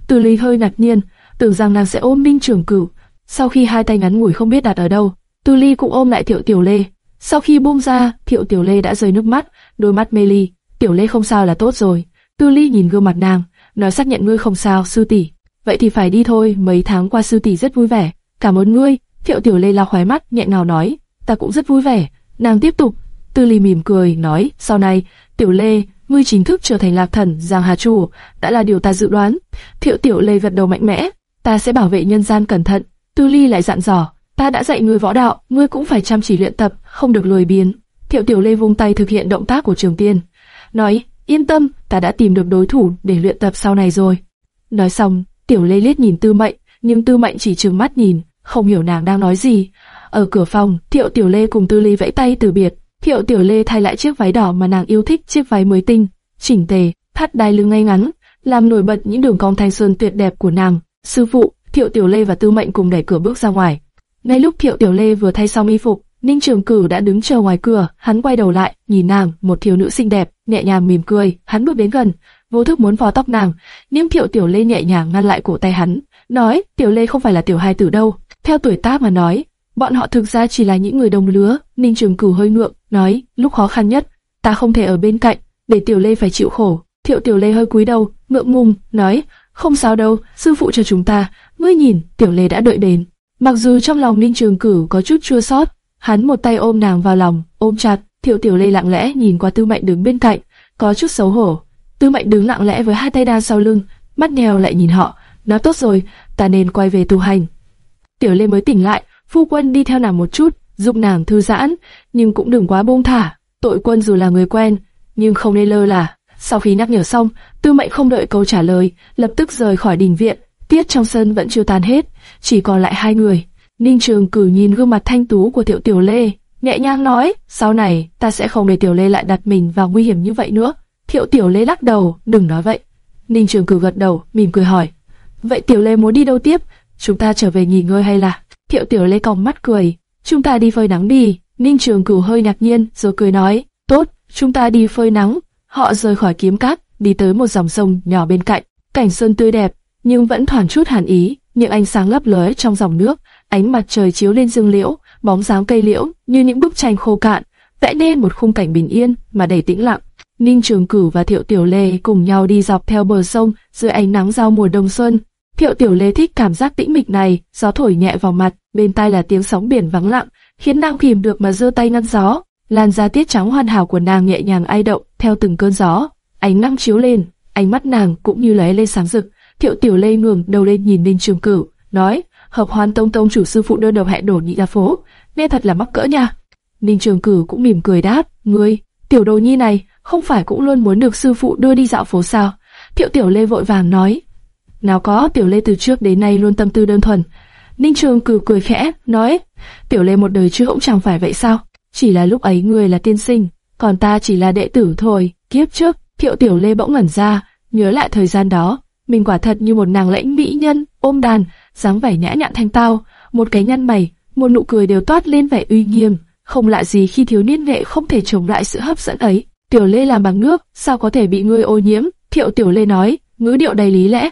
Tư Ly hơi ngạc nhiên, tưởng rằng nàng sẽ ôm Minh Trường Cửu. Sau khi hai tay ngắn ngủi không biết đặt ở đâu, Tư Ly cũng ôm lại Thiệu Tiểu Lê. Sau khi buông ra, Thiệu Tiểu Lê đã rơi nước mắt, đôi mắt mê ly. Tiểu Lê không sao là tốt rồi. Tư Ly nhìn gương mặt nàng, nói xác nhận ngươi không sao, sư tỷ. Vậy thì phải đi thôi, mấy tháng qua sư tỷ rất vui vẻ. Cảm ơn ngươi. Thiệu Tiểu Lê lau khóe mắt, nhẹ nào nói, ta cũng rất vui vẻ. Nàng tiếp tục, Tư Ly mỉm cười, nói, sau này, Tiểu Lê, ngươi chính thức trở thành lạc thần Giang Hà Chủ, đã là điều ta dự đoán. Thiệu Tiểu Lê gật đầu mạnh mẽ, ta sẽ bảo vệ nhân gian cẩn thận. Tư Ly lại dặn dò, ta đã dạy ngươi võ đạo, ngươi cũng phải chăm chỉ luyện tập, không được lười biếng. Thiệu Tiểu Lê vung tay thực hiện động tác của Trường Tiên, nói, yên tâm, ta đã tìm được đối thủ để luyện tập sau này rồi. Nói xong, Tiểu Lê liếc nhìn Tư Mệnh, nhưng Tư Mệnh chỉ trừng mắt nhìn, không hiểu nàng đang nói gì. Ở cửa phòng, Thiệu Tiểu Lê cùng Tư Ly vẫy tay từ biệt. Thiệu Tiểu Lê thay lại chiếc váy đỏ mà nàng yêu thích, chiếc váy mới tinh, chỉnh tề, thắt đai lưng ngay ngắn, làm nổi bật những đường cong thanh xuân tuyệt đẹp của nàng. Sư phụ, Thiệu Tiểu Lê và Tư Mệnh cùng đẩy cửa bước ra ngoài. Ngay lúc Thiệu Tiểu Lê vừa thay xong y phục, Ninh Trường Cửu đã đứng chờ ngoài cửa, hắn quay đầu lại, nhìn nàng, một thiếu nữ xinh đẹp, nhẹ nhàng mỉm cười, hắn bước đến gần, vô thức muốn vò tóc nàng, nhưng Thiệu Tiểu Lê nhẹ nhàng ngăn lại cổ tay hắn, nói, Tiểu Lê không phải là tiểu hai tử đâu, theo tuổi tác mà nói, bọn họ thực ra chỉ là những người đồng lứa. Ninh Trường Cửu hơi ngượng, nói, lúc khó khăn nhất, ta không thể ở bên cạnh, để Tiểu Lê phải chịu khổ. Thiệu Tiểu Lê hơi cúi đầu, ngượng ngùng, nói, không sao đâu, sư phụ cho chúng ta. Ngươi nhìn, Tiểu Lê đã đợi đến. Mặc dù trong lòng Ninh Trường Cửu có chút chua xót, hắn một tay ôm nàng vào lòng, ôm chặt. Thiệu Tiểu Lê lặng lẽ nhìn qua Tư Mệnh đứng bên cạnh, có chút xấu hổ. Tư Mệnh đứng lặng lẽ với hai tay đan sau lưng, mắt nheo lại nhìn họ. Nói tốt rồi, ta nên quay về tu hành. Tiểu Lê mới tỉnh lại, phu quân đi theo nàng một chút, giúp nàng thư giãn, nhưng cũng đừng quá buông thả. Tội quân dù là người quen, nhưng không nên lơ là. Sau khi nhắc nhở xong, Tư Mệnh không đợi câu trả lời, lập tức rời khỏi đình viện. Tiết trong sân vẫn chưa tan hết, chỉ còn lại hai người. Ninh Trường cử nhìn gương mặt thanh tú của Tiểu Tiểu Lê, nhẹ nhàng nói, sau này ta sẽ không để Tiểu Lê lại đặt mình vào nguy hiểm như vậy nữa. Thiệu Tiểu Lê lắc đầu, đừng nói vậy. Ninh Trường cử gật đầu, mỉm cười hỏi, vậy Tiểu Lê muốn đi đâu tiếp? Chúng ta trở về nghỉ ngơi hay là? Thiệu Tiểu Lê còng mắt cười, chúng ta đi phơi nắng đi. Ninh Trường Cửu hơi ngạc nhiên, rồi cười nói, tốt, chúng ta đi phơi nắng. Họ rời khỏi kiếm cát, đi tới một dòng sông nhỏ bên cạnh. Cảnh sơn tươi đẹp, nhưng vẫn thoảng chút hàn ý, những ánh sáng lấp lóe trong dòng nước, ánh mặt trời chiếu lên dương liễu, bóng dáng cây liễu như những bức tranh khô cạn, vẽ nên một khung cảnh bình yên mà đầy tĩnh lặng. Ninh Trường Cửu và Thiệu Tiểu Lê cùng nhau đi dọc theo bờ sông dưới ánh nắng giao mùa đông xuân. Thiệu Tiểu Lê thích cảm giác tĩnh mịch này, gió thổi nhẹ vào mặt, bên tai là tiếng sóng biển vắng lặng, khiến nàng kìm được mà giơ tay ngăn gió. Làn da tiết trắng hoàn hảo của nàng nhẹ nhàng ai động theo từng cơn gió. Ánh nắng chiếu lên, ánh mắt nàng cũng như lóe lên sáng rực. Thiệu Tiểu Lê ngẩng đầu lên nhìn Ninh Trường Cửu, nói: "Hợp Hoan Tông Tông chủ sư phụ đơn độc hẹn đổ nhị ra phố, nghe thật là mắc cỡ nha." Ninh Trường Cửu cũng mỉm cười đáp: "Ngươi, tiểu đồ nhi này, không phải cũng luôn muốn được sư phụ đưa đi dạo phố sao?" Thiệu Tiểu Lê vội vàng nói: "Nào có, Tiểu Lê từ trước đến nay luôn tâm tư đơn thuần." Ninh Trường cười cười khẽ, nói: "Tiểu Lê một đời chưa cũng chẳng phải vậy sao? Chỉ là lúc ấy ngươi là tiên sinh, còn ta chỉ là đệ tử thôi." Kiếp trước, Thiệu Tiểu Lê bỗng ngẩn ra, nhớ lại thời gian đó, mình quả thật như một nàng lãnh mỹ nhân, ôm đàn, dáng vẻ nhã nhặn thanh tao, một cái nhăn mày, một nụ cười đều toát lên vẻ uy nghiêm, không lạ gì khi thiếu niên nghệ không thể chống lại sự hấp dẫn ấy. Tiểu Lê làm bằng nước, sao có thể bị ngươi ô nhiễm? Thiệu Tiểu Lê nói, ngữ điệu đầy lý lẽ.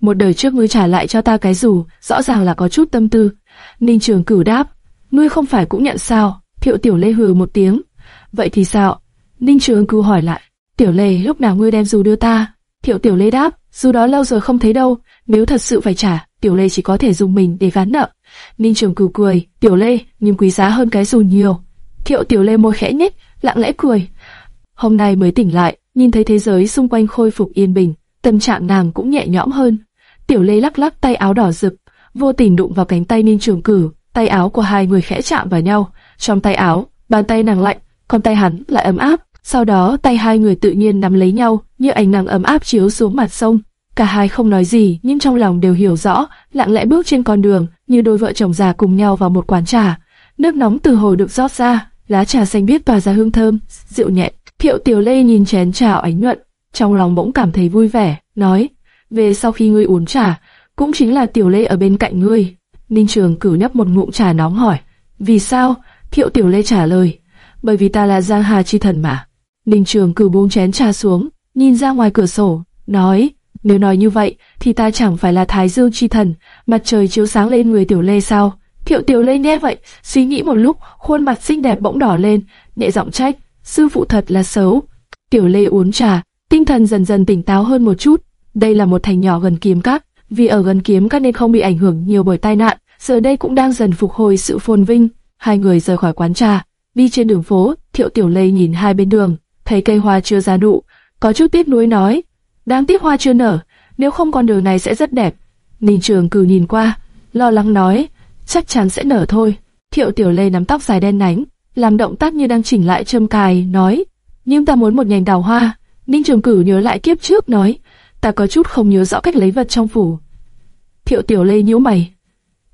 Một đời trước ngươi trả lại cho ta cái dù, rõ ràng là có chút tâm tư. Ninh Trường Cửu đáp, ngươi không phải cũng nhận sao? Thiệu Tiểu Lê hừ một tiếng. Vậy thì sao? Ninh Trường Cửu hỏi lại, Tiểu Lê lúc nào ngươi đem dù đưa ta? Thiệu Tiểu Lê đáp, dù đó lâu rồi không thấy đâu, nếu thật sự phải trả, Tiểu Lê chỉ có thể dùng mình để gán nợ. Ninh Trường Cửu cười, Tiểu Lê, nhưng quý giá hơn cái dù nhiều. Thiệu Tiểu Lê môi khẽ nhếch, lặng lẽ cười. Hôm nay mới tỉnh lại, nhìn thấy thế giới xung quanh khôi phục yên bình, tâm trạng nàng cũng nhẹ nhõm hơn. Tiểu Lê lắc lắc tay áo đỏ rực, vô tình đụng vào cánh tay Ninh Trường cử. tay áo của hai người khẽ chạm vào nhau. Trong tay áo, bàn tay nàng lạnh, còn tay hắn lại ấm áp. Sau đó tay hai người tự nhiên nắm lấy nhau, như ánh nắng ấm áp chiếu xuống mặt sông. Cả hai không nói gì, nhưng trong lòng đều hiểu rõ, lặng lẽ bước trên con đường, như đôi vợ chồng già cùng nhau vào một quán trà. Nước nóng từ hồ được rót ra, lá trà xanh biếc tỏa ra hương thơm, rượu nhẹ. Thiệu Tiểu Lê nhìn chén trà ánh nhuận, trong lòng bỗng cảm thấy vui vẻ, nói: "Về sau khi ngươi uống trà, cũng chính là Tiểu Lê ở bên cạnh ngươi." Ninh Trường cử nhấp một ngụm trà nóng hỏi: "Vì sao?" Thiệu Tiểu Lê trả lời: "Bởi vì ta là Giang Hà chi thần mà." Ninh Trường cử buông chén trà xuống, nhìn ra ngoài cửa sổ, nói: "Nếu nói như vậy, thì ta chẳng phải là Thái Dương chi thần, mặt trời chiếu sáng lên người Tiểu Lê sao?" Thiệu Tiểu Lê nghe vậy, suy nghĩ một lúc, khuôn mặt xinh đẹp bỗng đỏ lên, nhẹ giọng trách: "Sư phụ thật là xấu." Tiểu Lê uống trà, tinh thần dần dần tỉnh táo hơn một chút. Đây là một thành nhỏ gần kiếm cát, vì ở gần kiếm cát nên không bị ảnh hưởng nhiều bởi tai nạn, giờ đây cũng đang dần phục hồi sự phồn vinh. Hai người rời khỏi quán trà, đi trên đường phố, Thiệu Tiểu Lê nhìn hai bên đường, thấy cây hoa chưa ra nụ, có chút tiếc nuối nói, đáng tiếc hoa chưa nở, nếu không con đường này sẽ rất đẹp. Ninh Trường Cử nhìn qua, lo lắng nói, chắc chắn sẽ nở thôi. Thiệu Tiểu Lê nắm tóc dài đen nhánh, làm động tác như đang chỉnh lại châm cài, nói, nhưng ta muốn một nhành đào hoa. Ninh Trường Cử nhớ lại kiếp trước nói, ta có chút không nhớ rõ cách lấy vật trong phủ. Thiệu Tiểu Lê nhíu mày,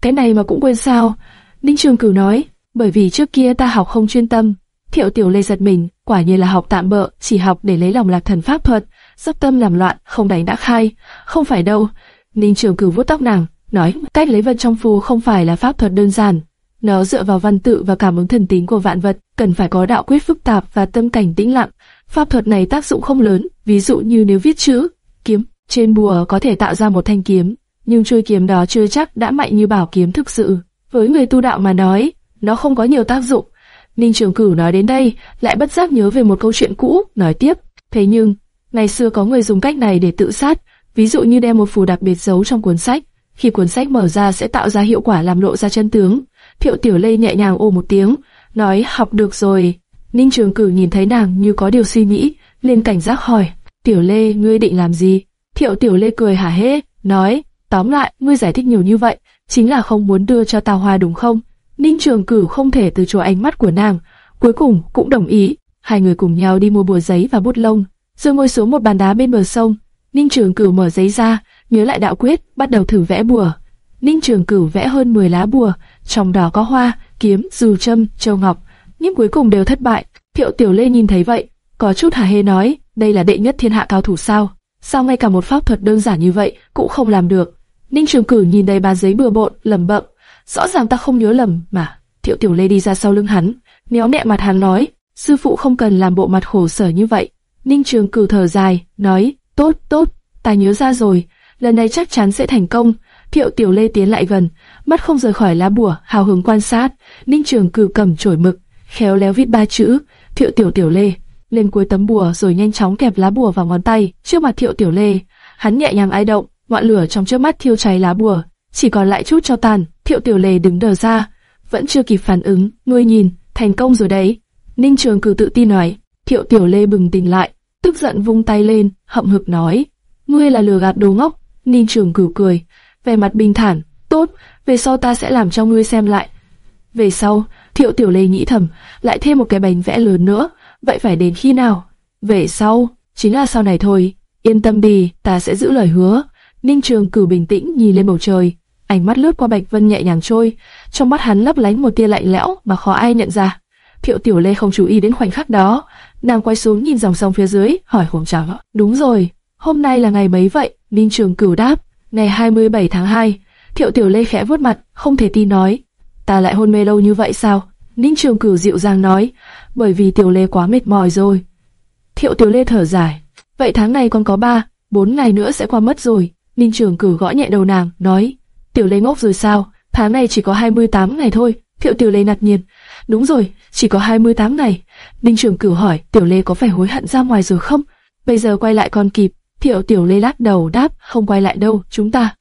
cái này mà cũng quên sao? Ninh Trường Cử nói, bởi vì trước kia ta học không chuyên tâm. Thiệu Tiểu Lê giật mình, quả nhiên là học tạm bợ, chỉ học để lấy lòng lạc thần pháp thuật, dốc tâm làm loạn, không đánh đã khai. Không phải đâu. Ninh Trường Cử vuốt tóc nàng, nói, cách lấy vật trong phù không phải là pháp thuật đơn giản. Nó dựa vào văn tự và cảm ứng thần tính của vạn vật, cần phải có đạo quyết phức tạp và tâm cảnh tĩnh lặng. Pháp thuật này tác dụng không lớn, ví dụ như nếu viết chữ, kiếm, trên bùa có thể tạo ra một thanh kiếm, nhưng chuôi kiếm đó chưa chắc đã mạnh như bảo kiếm thực sự. Với người tu đạo mà nói, nó không có nhiều tác dụng. Ninh Trường Cửu nói đến đây, lại bất giác nhớ về một câu chuyện cũ, nói tiếp. Thế nhưng, ngày xưa có người dùng cách này để tự sát, ví dụ như đem một phù đặc biệt giấu trong cuốn sách. Khi cuốn sách mở ra sẽ tạo ra hiệu quả làm lộ ra chân tướng. Thiệu Tiểu Lê nhẹ nhàng ô một tiếng, nói học được rồi. Ninh Trường Cửu nhìn thấy nàng như có điều suy nghĩ, liền cảnh giác hỏi, Tiểu Lê, ngươi định làm gì? Thiệu Tiểu Lê cười hả hê, nói, tóm lại, ngươi giải thích nhiều như vậy, chính là không muốn đưa cho Tào Hoa đúng không? Ninh Trường Cửu không thể từ chối ánh mắt của nàng, cuối cùng cũng đồng ý. Hai người cùng nhau đi mua bùa giấy và bút lông, rồi ngồi xuống một bàn đá bên bờ sông. Ninh Trường Cửu mở giấy ra, nhớ lại đạo quyết, bắt đầu thử vẽ bùa. Ninh Trường Cửu vẽ hơn 10 lá bùa, trong đó có hoa, kiếm, dù châm, châu ngọc, nhưng cuối cùng đều thất bại. Thiệu Tiểu Lê nhìn thấy vậy, có chút hả hê nói, đây là đệ nhất thiên hạ cao thủ sao? Sao ngay cả một pháp thuật đơn giản như vậy cũng không làm được? Ninh Trường Cửu nhìn đầy bàn giấy bừa bộn, lẩm bẩm, rõ ràng ta không nhớ lầm mà. Thiệu Tiểu Lê đi ra sau lưng hắn, méo mẹ mặt hắn nói, sư phụ không cần làm bộ mặt khổ sở như vậy. Ninh Trường cử thở dài, nói, tốt, tốt, ta nhớ ra rồi, lần này chắc chắn sẽ thành công. Thiệu Tiểu Lê tiến lại gần, mắt không rời khỏi lá bùa, hào hứng quan sát. Ninh Trường cử cầm chổi mực, khéo léo viết ba chữ, Thiệu Tiểu Tiểu Lê, lên cuối tấm bùa rồi nhanh chóng kẹp lá bùa vào ngón tay, trước mặt Thiệu Tiểu Lê. Hắn nhẹ nhàng ai động, ngọn lửa trong trước mắt thiêu cháy lá bùa, chỉ còn lại chút cho tàn. Thiệu Tiểu Lê đứng đờ ra, vẫn chưa kịp phản ứng, ngươi nhìn, thành công rồi đấy. Ninh Trường cử tự tin nói, Thiệu Tiểu Lê bừng tỉnh lại, tức giận vung tay lên, hậm hực nói, ngươi là lừa gạt đồ ngốc. Ninh Trường cử cười, vẻ mặt bình thản, tốt, về sau ta sẽ làm cho ngươi xem lại. Về sau, Thiệu Tiểu Lê nghĩ thầm, lại thêm một cái bánh vẽ lớn nữa, vậy phải đến khi nào? Về sau, chính là sau này thôi, yên tâm đi, ta sẽ giữ lời hứa. Ninh Trường cử bình tĩnh nhìn lên bầu trời, ánh mắt lướt qua Bạch Vân nhẹ nhàng trôi, trong mắt hắn lấp lánh một tia lạnh lẽo mà khó ai nhận ra. Thiệu Tiểu Lê không chú ý đến khoảnh khắc đó, nàng quay xuống nhìn dòng sông phía dưới, hỏi Hồng Trảo. Đúng rồi, hôm nay là ngày mấy vậy? Ninh Trường Cửu đáp, ngày 27 tháng 2. Thiệu Tiểu Lê khẽ vuốt mặt, không thể tin nói, ta lại hôn mê lâu như vậy sao? Ninh Trường Cửu dịu dàng nói, bởi vì Tiểu Lê quá mệt mỏi rồi. Thiệu Tiểu Lê thở dài, vậy tháng này còn có ba, bốn ngày nữa sẽ qua mất rồi. Ninh Trường Cửu gõ nhẹ đầu nàng, nói, Tiểu Lê ngốc rồi sao? Tháng này chỉ có 28 ngày thôi. Thiệu Tiểu Lê ngạc nhiên, đúng rồi, chỉ có 28 ngày. Ninh Trường Cửu hỏi, Tiểu Lê có phải hối hận ra ngoài rồi không? Bây giờ quay lại còn kịp. Thiệu Tiểu Lê lắc đầu đáp, không quay lại đâu, chúng ta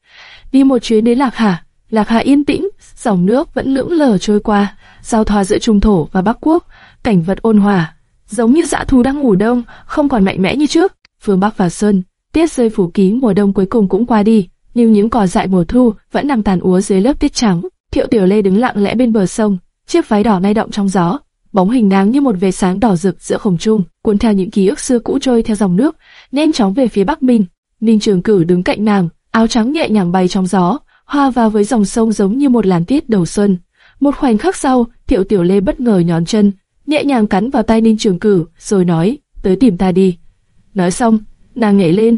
đi một chuyến đến Lạc Hà. Lạc Hà yên tĩnh, dòng nước vẫn lững lờ trôi qua, giao thoa giữa Trung Thổ và Bắc Quốc, cảnh vật ôn hòa, giống như dã thú đang ngủ đông, không còn mạnh mẽ như trước. Phương Bắc và Xuân, tiết rơi phủ kín mùa đông cuối cùng cũng qua đi, nhưng những cỏ dại mùa thu vẫn nằm tàn úa dưới lớp tiết trắng. Thiệu Tiểu Lê đứng lặng lẽ bên bờ sông, chiếc váy đỏ lay động trong gió, bóng hình nàng như một vệt sáng đỏ rực giữa không trung, cuốn theo những ký ức xưa cũ trôi theo dòng nước, nhanh chóng về phía Bắc Minh. Ninh Trường Cử đứng cạnh nàng, áo trắng nhẹ nhàng bay trong gió, hòa vào với dòng sông giống như một làn tiết đầu xuân. Một khoảnh khắc sau, Thiệu Tiểu Lê bất ngờ nhón chân, nhẹ nhàng cắn vào tay Ninh Trường Cử, rồi nói, tới tìm ta đi. Nói xong, nàng nhảy lên,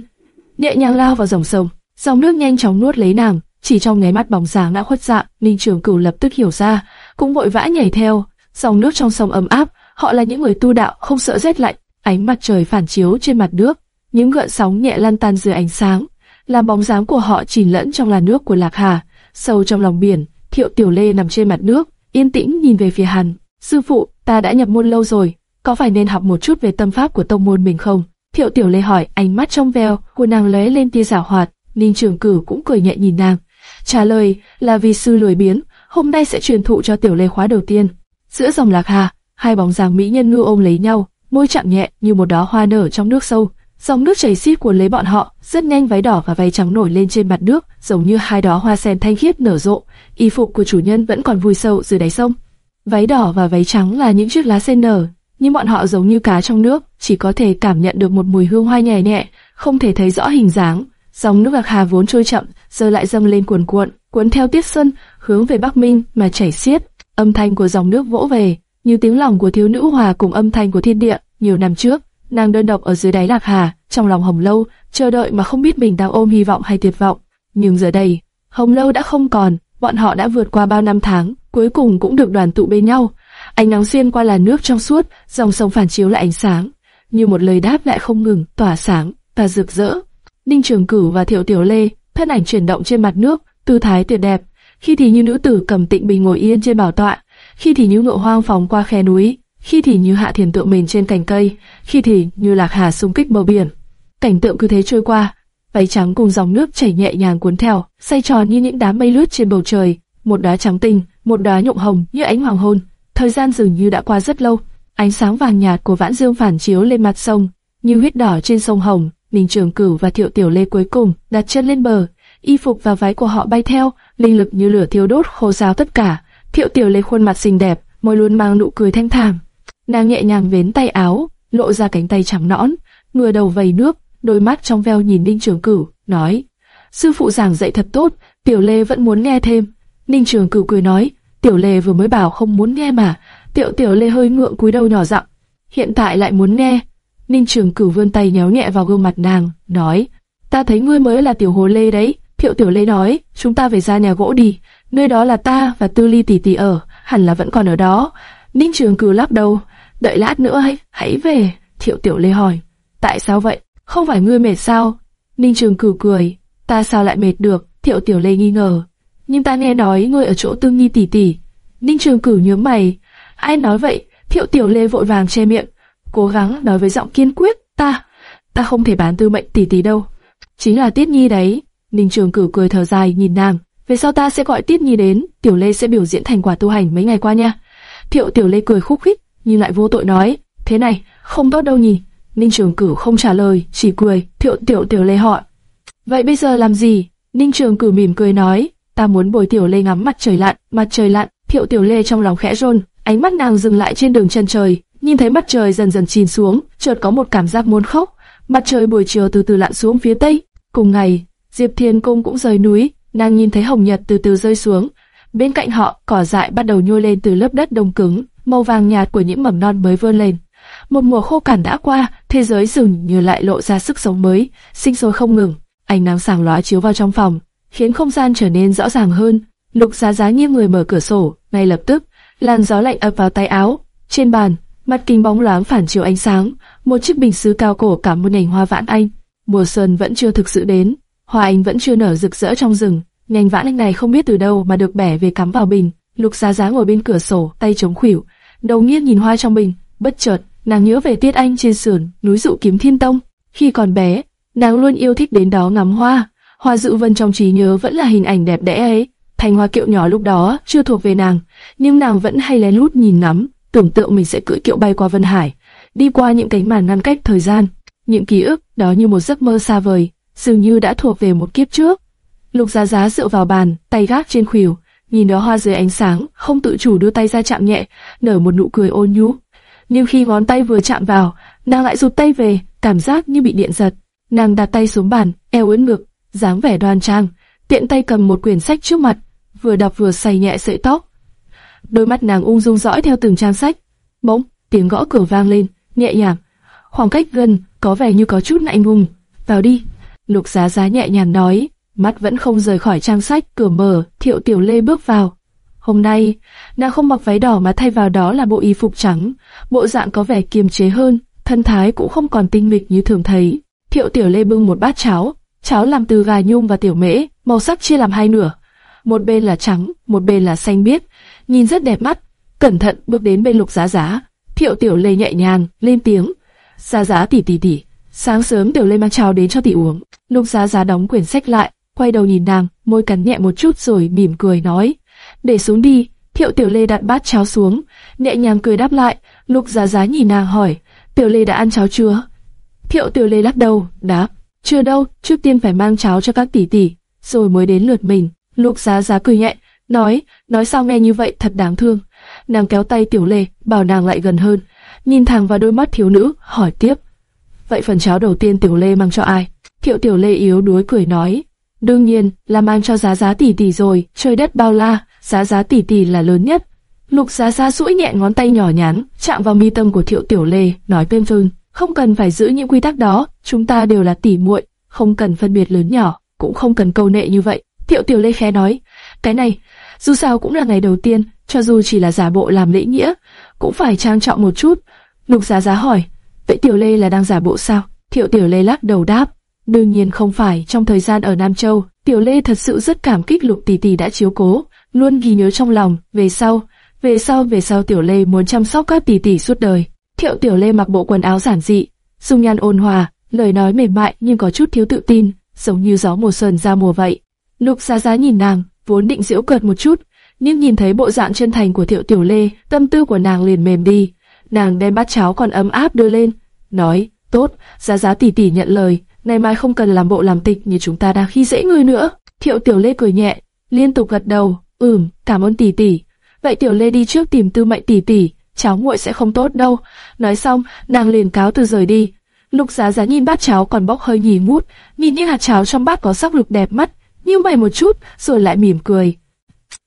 nhẹ nhàng lao vào dòng sông, dòng nước nhanh chóng nuốt lấy nàng. Chỉ trong nháy mắt bóng dáng đã khuất dạng, Ninh Trường Cửu lập tức hiểu ra, cũng vội vã nhảy theo. Dòng nước trong sông ấm áp, họ là những người tu đạo không sợ rét lạnh. Ánh mặt trời phản chiếu trên mặt nước, những gợn sóng nhẹ lan tan dưới ánh sáng, làm bóng dáng của họ chìm lẫn trong làn nước của Lạc Hà. Sâu trong lòng biển, Thiệu Tiểu Lê nằm trên mặt nước, yên tĩnh nhìn về phía hắn. Sư phụ, ta đã nhập môn lâu rồi, có phải nên học một chút về tâm pháp của tông môn mình không? Thiệu Tiểu Lê hỏi, ánh mắt trong veo của nàng lóe lên tia giả hoạt. Ninh Trường cử cũng cười nhẹ nhìn nàng, trả lời là vì sư lười biến, hôm nay sẽ truyền thụ cho Tiểu Lê khóa đầu tiên. Giữa dòng lạc hà, hai bóng dáng mỹ nhân ngư ôm lấy nhau, môi chạm nhẹ như một đóa hoa nở trong nước sâu. Dòng nước chảy xiết cuốn lấy bọn họ, rất nhanh váy đỏ và váy trắng nổi lên trên mặt nước, giống như hai đóa hoa sen thanh khiết nở rộ. Y phục của chủ nhân vẫn còn vùi sâu dưới đáy sông. Váy đỏ và váy trắng là những chiếc lá sen nở, nhưng bọn họ giống như cá trong nước, chỉ có thể cảm nhận được một mùi hương hoa nhẹ nhẹ, không thể thấy rõ hình dáng. Dòng nước bạc Hà vốn trôi chậm, giờ lại dâng lên cuồn cuộn, cuốn theo tiết xuân, hướng về Bắc Minh mà chảy xiết. Âm thanh của dòng nước vỗ về, như tiếng lòng của thiếu nữ hòa cùng âm thanh của thiên địa. Nhiều năm trước, nàng đơn độc ở dưới đáy Lạc Hà, trong lòng Hồng Lâu, chờ đợi mà không biết mình đang ôm hy vọng hay tuyệt vọng. Nhưng giờ đây, Hồng Lâu đã không còn, bọn họ đã vượt qua bao năm tháng, cuối cùng cũng được đoàn tụ bên nhau. Ánh nắng xuyên qua làn nước trong suốt, dòng sông phản chiếu lại ánh sáng, như một lời đáp lại không ngừng, tỏa sáng và rực rỡ. Ninh Trường Cửu và Thiệu Tiểu Lê, thân ảnh chuyển động trên mặt nước, tư thái tuyệt đẹp. Khi thì như nữ tử cầm tịnh bình ngồi yên trên bảo tọa, khi thì như ngựa hoang phóng qua khe núi, khi thì như hạ thiền tượng mình trên cành cây, khi thì như lạc hà xung kích bờ biển. Cảnh tượng cứ thế trôi qua, váy trắng cùng dòng nước chảy nhẹ nhàng cuốn theo, xoay tròn như những đám mây lướt trên bầu trời, một đóa trắng tinh, một đóa nhộng hồng như ánh hoàng hôn. Thời gian dường như đã qua rất lâu, ánh sáng vàng nhạt của vãn dương phản chiếu lên mặt sông, như huyết đỏ trên sông hồng. Ninh Trường Cửu và Thiệu Tiểu Lê cuối cùng đặt chân lên bờ, y phục và váy của họ bay theo, linh lực như lửa thiêu đốt khô ráo tất cả. Thiệu Tiểu Lê khuôn mặt xinh đẹp, môi luôn mang nụ cười thanh thản. Nàng nhẹ nhàng vén tay áo, lộ ra cánh tay trắng nõn, ngửa đầu vầy nước, đôi mắt trong veo nhìn Ninh Trường Cửu, nói: "Sư phụ giảng dạy thật tốt, Tiểu Lê vẫn muốn nghe thêm." Ninh Trường Cửu cười nói: "Tiểu Lê vừa mới bảo không muốn nghe mà." Tiểu Tiểu Lê hơi ngượng cúi đầu nhỏ giọng: "Hiện tại lại muốn nghe." Ninh Trường Cửu vươn tay nhéo nhẹ vào gương mặt nàng, nói: "Ta thấy ngươi mới là tiểu hồ lê đấy." Thiệu Tiểu Lê nói: "Chúng ta về ra nhà gỗ đi, nơi đó là ta và Tư Ly tỷ tỷ ở, hẳn là vẫn còn ở đó. Ninh Trường Cửu lắc đầu, đợi lát nữa hãy, hãy về. Thiệu Tiểu Lê hỏi, tại sao vậy? Không phải ngươi mệt sao? Ninh Trường Cửu cười, ta sao lại mệt được? Thiệu Tiểu Lê nghi ngờ, nhưng ta nghe nói ngươi ở chỗ Tương nghi tỷ tỷ. Ninh Trường Cửu nhớ mày, ai nói vậy? Thiệu Tiểu Lê vội vàng che miệng, cố gắng nói với giọng kiên quyết, ta, ta không thể bán tư mệnh tỷ tỷ đâu. Chính là Tiết Nhi đấy. Ninh Trường Cửu cười thở dài nhìn nàng, về sau ta sẽ gọi Tiết Nhi đến, Tiểu Lê sẽ biểu diễn thành quả tu hành mấy ngày qua nha. Thiệu Tiểu Lê cười khúc khích, nhưng lại vô tội nói, thế này, không tốt đâu nhỉ. Ninh Trường Cửu không trả lời, chỉ cười. Thiệu Tiểu Tiểu Lê hỏi, vậy bây giờ làm gì? Ninh Trường Cửu mỉm cười nói, ta muốn bồi Tiểu Lê ngắm mặt trời lặn, mặt trời lặn. Thiệu Tiểu Lê trong lòng khẽ run, ánh mắt nàng dừng lại trên đường chân trời, nhìn thấy mặt trời dần dần chìm xuống, chợt có một cảm giác muốn khóc. Mặt trời buổi chiều từ từ lặn xuống phía tây. Cùng ngày, Diệp Thiên Cung cũng rời núi, nàng nhìn thấy hồng nhật từ từ rơi xuống. Bên cạnh họ, cỏ dại bắt đầu nhô lên từ lớp đất đông cứng, màu vàng nhạt của những mầm non mới vươn lên. Một mùa khô cằn đã qua, thế giới dường như lại lộ ra sức sống mới, sinh sôi không ngừng. Ánh nắng sáng lóa chiếu vào trong phòng, khiến không gian trở nên rõ ràng hơn. Lục Giá Giá nghiêng người mở cửa sổ, ngay lập tức, làn gió lạnh ập vào tay áo. Trên bàn, mặt kính bóng loáng phản chiếu ánh sáng, một chiếc bình sứ cao cổ cả một nền hoa vãn anh. Mùa xuân vẫn chưa thực sự đến, hoa anh vẫn chưa nở rực rỡ trong rừng. Nhành vãn anh này không biết từ đâu mà được bẻ về cắm vào bình. Lục Giá Giá ngồi bên cửa sổ, tay chống khuỷu, đầu nghiêng nhìn hoa trong bình. Bất chợt, nàng nhớ về Tiết Anh trên sườn núi dụ kiếm thiên tông. Khi còn bé, nàng luôn yêu thích đến đó ngắm hoa. Hoa dự vân trong trí nhớ vẫn là hình ảnh đẹp đẽ ấy. Thành hoa kiệu nhỏ lúc đó chưa thuộc về nàng, nhưng nàng vẫn hay lén lút nhìn ngắm, tưởng tượng mình sẽ cưỡi kiệu bay qua Vân Hải, đi qua những cánh màn ngăn cách thời gian. Những ký ức đó như một giấc mơ xa vời, dường như đã thuộc về một kiếp trước. Lục Giá Giá dựa vào bàn, tay gác trên khuỷu, nhìn đóa hoa dưới ánh sáng, không tự chủ đưa tay ra chạm nhẹ, nở một nụ cười ôn nhu. Nhưng khi ngón tay vừa chạm vào, nàng lại rụt tay về, cảm giác như bị điện giật. Nàng đặt tay xuống bàn, eo ưỡn ngực, dáng vẻ đoan trang, tiện tay cầm một quyển sách trước mặt, vừa đọc vừa say nhẹ sợi tóc. Đôi mắt nàng ung dung dõi theo từng trang sách. Bỗng, tiếng gõ cửa vang lên, nhẹ nhàng. Khoảng cách gần, có vẻ như có chút ngại ngùng. Vào đi. Lục Giá Giá nhẹ nhàng nói, mắt vẫn không rời khỏi trang sách, cửa mở, Thiệu Tiểu Lê bước vào. Hôm nay, nàng không mặc váy đỏ mà thay vào đó là bộ y phục trắng, bộ dạng có vẻ kiềm chế hơn, thân thái cũng không còn tinh nghịch như thường thấy. Thiệu Tiểu Lê bưng một bát cháo, cháo làm từ gà nhung và tiểu mễ, màu sắc chia làm hai nửa, một bên là trắng, một bên là xanh biếc, nhìn rất đẹp mắt. Cẩn thận bước đến bên Lục Giá Giá, Thiệu Tiểu Lê nhẹ nhàng lên tiếng, "Giá Giá tỷ tỷ tỷ, sáng sớm Tiểu Lê mang cháo đến cho tỷ uống." Lục Giá Giá đóng quyển sách lại, quay đầu nhìn nàng, môi cắn nhẹ một chút rồi mỉm cười nói, "Để xuống đi." Thiệu Tiểu Lê đặt bát cháo xuống, nhẹ nhàng cười đáp lại. Lục Giá Giá nhìn nàng hỏi, "Tiểu Lê đã ăn cháo chưa?" Thiệu Tiểu Lê lắc đầu, đáp, "Chưa đâu, trước tiên phải mang cháo cho các tỷ tỷ, rồi mới đến lượt mình." Lục Giá Giá cười nhẹ, nói, nói sao nghe như vậy thật đáng thương. Nàng kéo tay Tiểu Lê, bảo nàng lại gần hơn, nhìn thẳng vào đôi mắt thiếu nữ, hỏi tiếp. Vậy phần cháo đầu tiên Tiểu Lê mang cho ai? Thiệu Tiểu Lê yếu đuối cười nói, đương nhiên là mang cho Giá Giá tỷ tỷ rồi, trời đất bao la, Giá Giá tỷ tỷ là lớn nhất. Lục Giá Giá duỗi nhẹ ngón tay nhỏ nhắn, chạm vào mi tâm của Thiệu Tiểu Lê, nói bên phương, không cần phải giữ những quy tắc đó, chúng ta đều là tỷ muội, không cần phân biệt lớn nhỏ, cũng không cần câu nệ như vậy. Thiệu Tiểu Lê khẽ nói, cái này, dù sao cũng là ngày đầu tiên, cho dù chỉ là giả bộ làm lễ nghĩa, cũng phải trang trọng một chút. Lục Giá Giá hỏi, vậy Tiểu Lê là đang giả bộ sao? Thiệu Tiểu Lê lắc đầu đáp, đương nhiên không phải. Trong thời gian ở Nam Châu, Tiểu Lê thật sự rất cảm kích Lục Tỷ Tỷ đã chiếu cố, luôn ghi nhớ trong lòng. Về sau, về sau, về sau Tiểu Lê muốn chăm sóc các tỷ tỷ suốt đời. Thiệu Tiểu Lê mặc bộ quần áo giản dị, dung nhan ôn hòa, lời nói mềm mại nhưng có chút thiếu tự tin, giống như gió mùa xuân ra mùa vậy. Lục Giá Giá nhìn nàng, vốn định giễu cợt một chút, nhưng nhìn thấy bộ dạng chân thành của Thiệu Tiểu Lê, tâm tư của nàng liền mềm đi. Nàng đem bát cháo còn ấm áp đưa lên, nói: "Tốt, Giá Giá tỷ tỷ nhận lời, ngày mai không cần làm bộ làm tịch như chúng ta đang khi dễ người nữa." Thiệu Tiểu Lê cười nhẹ, liên tục gật đầu, "Ừm, cảm ơn tỷ tỷ." Vậy Tiểu Lê đi trước tìm Tư Mệnh tỷ tỷ, cháu nguội sẽ không tốt đâu. Nói xong, nàng liền cáo từ rời đi. Lục Giá Giá nhìn bát cháo còn bốc hơi nhì mút, nhìn những hạt cháo trong bát có sắc lục đẹp mắt, nhíu mày một chút, rồi lại mỉm cười.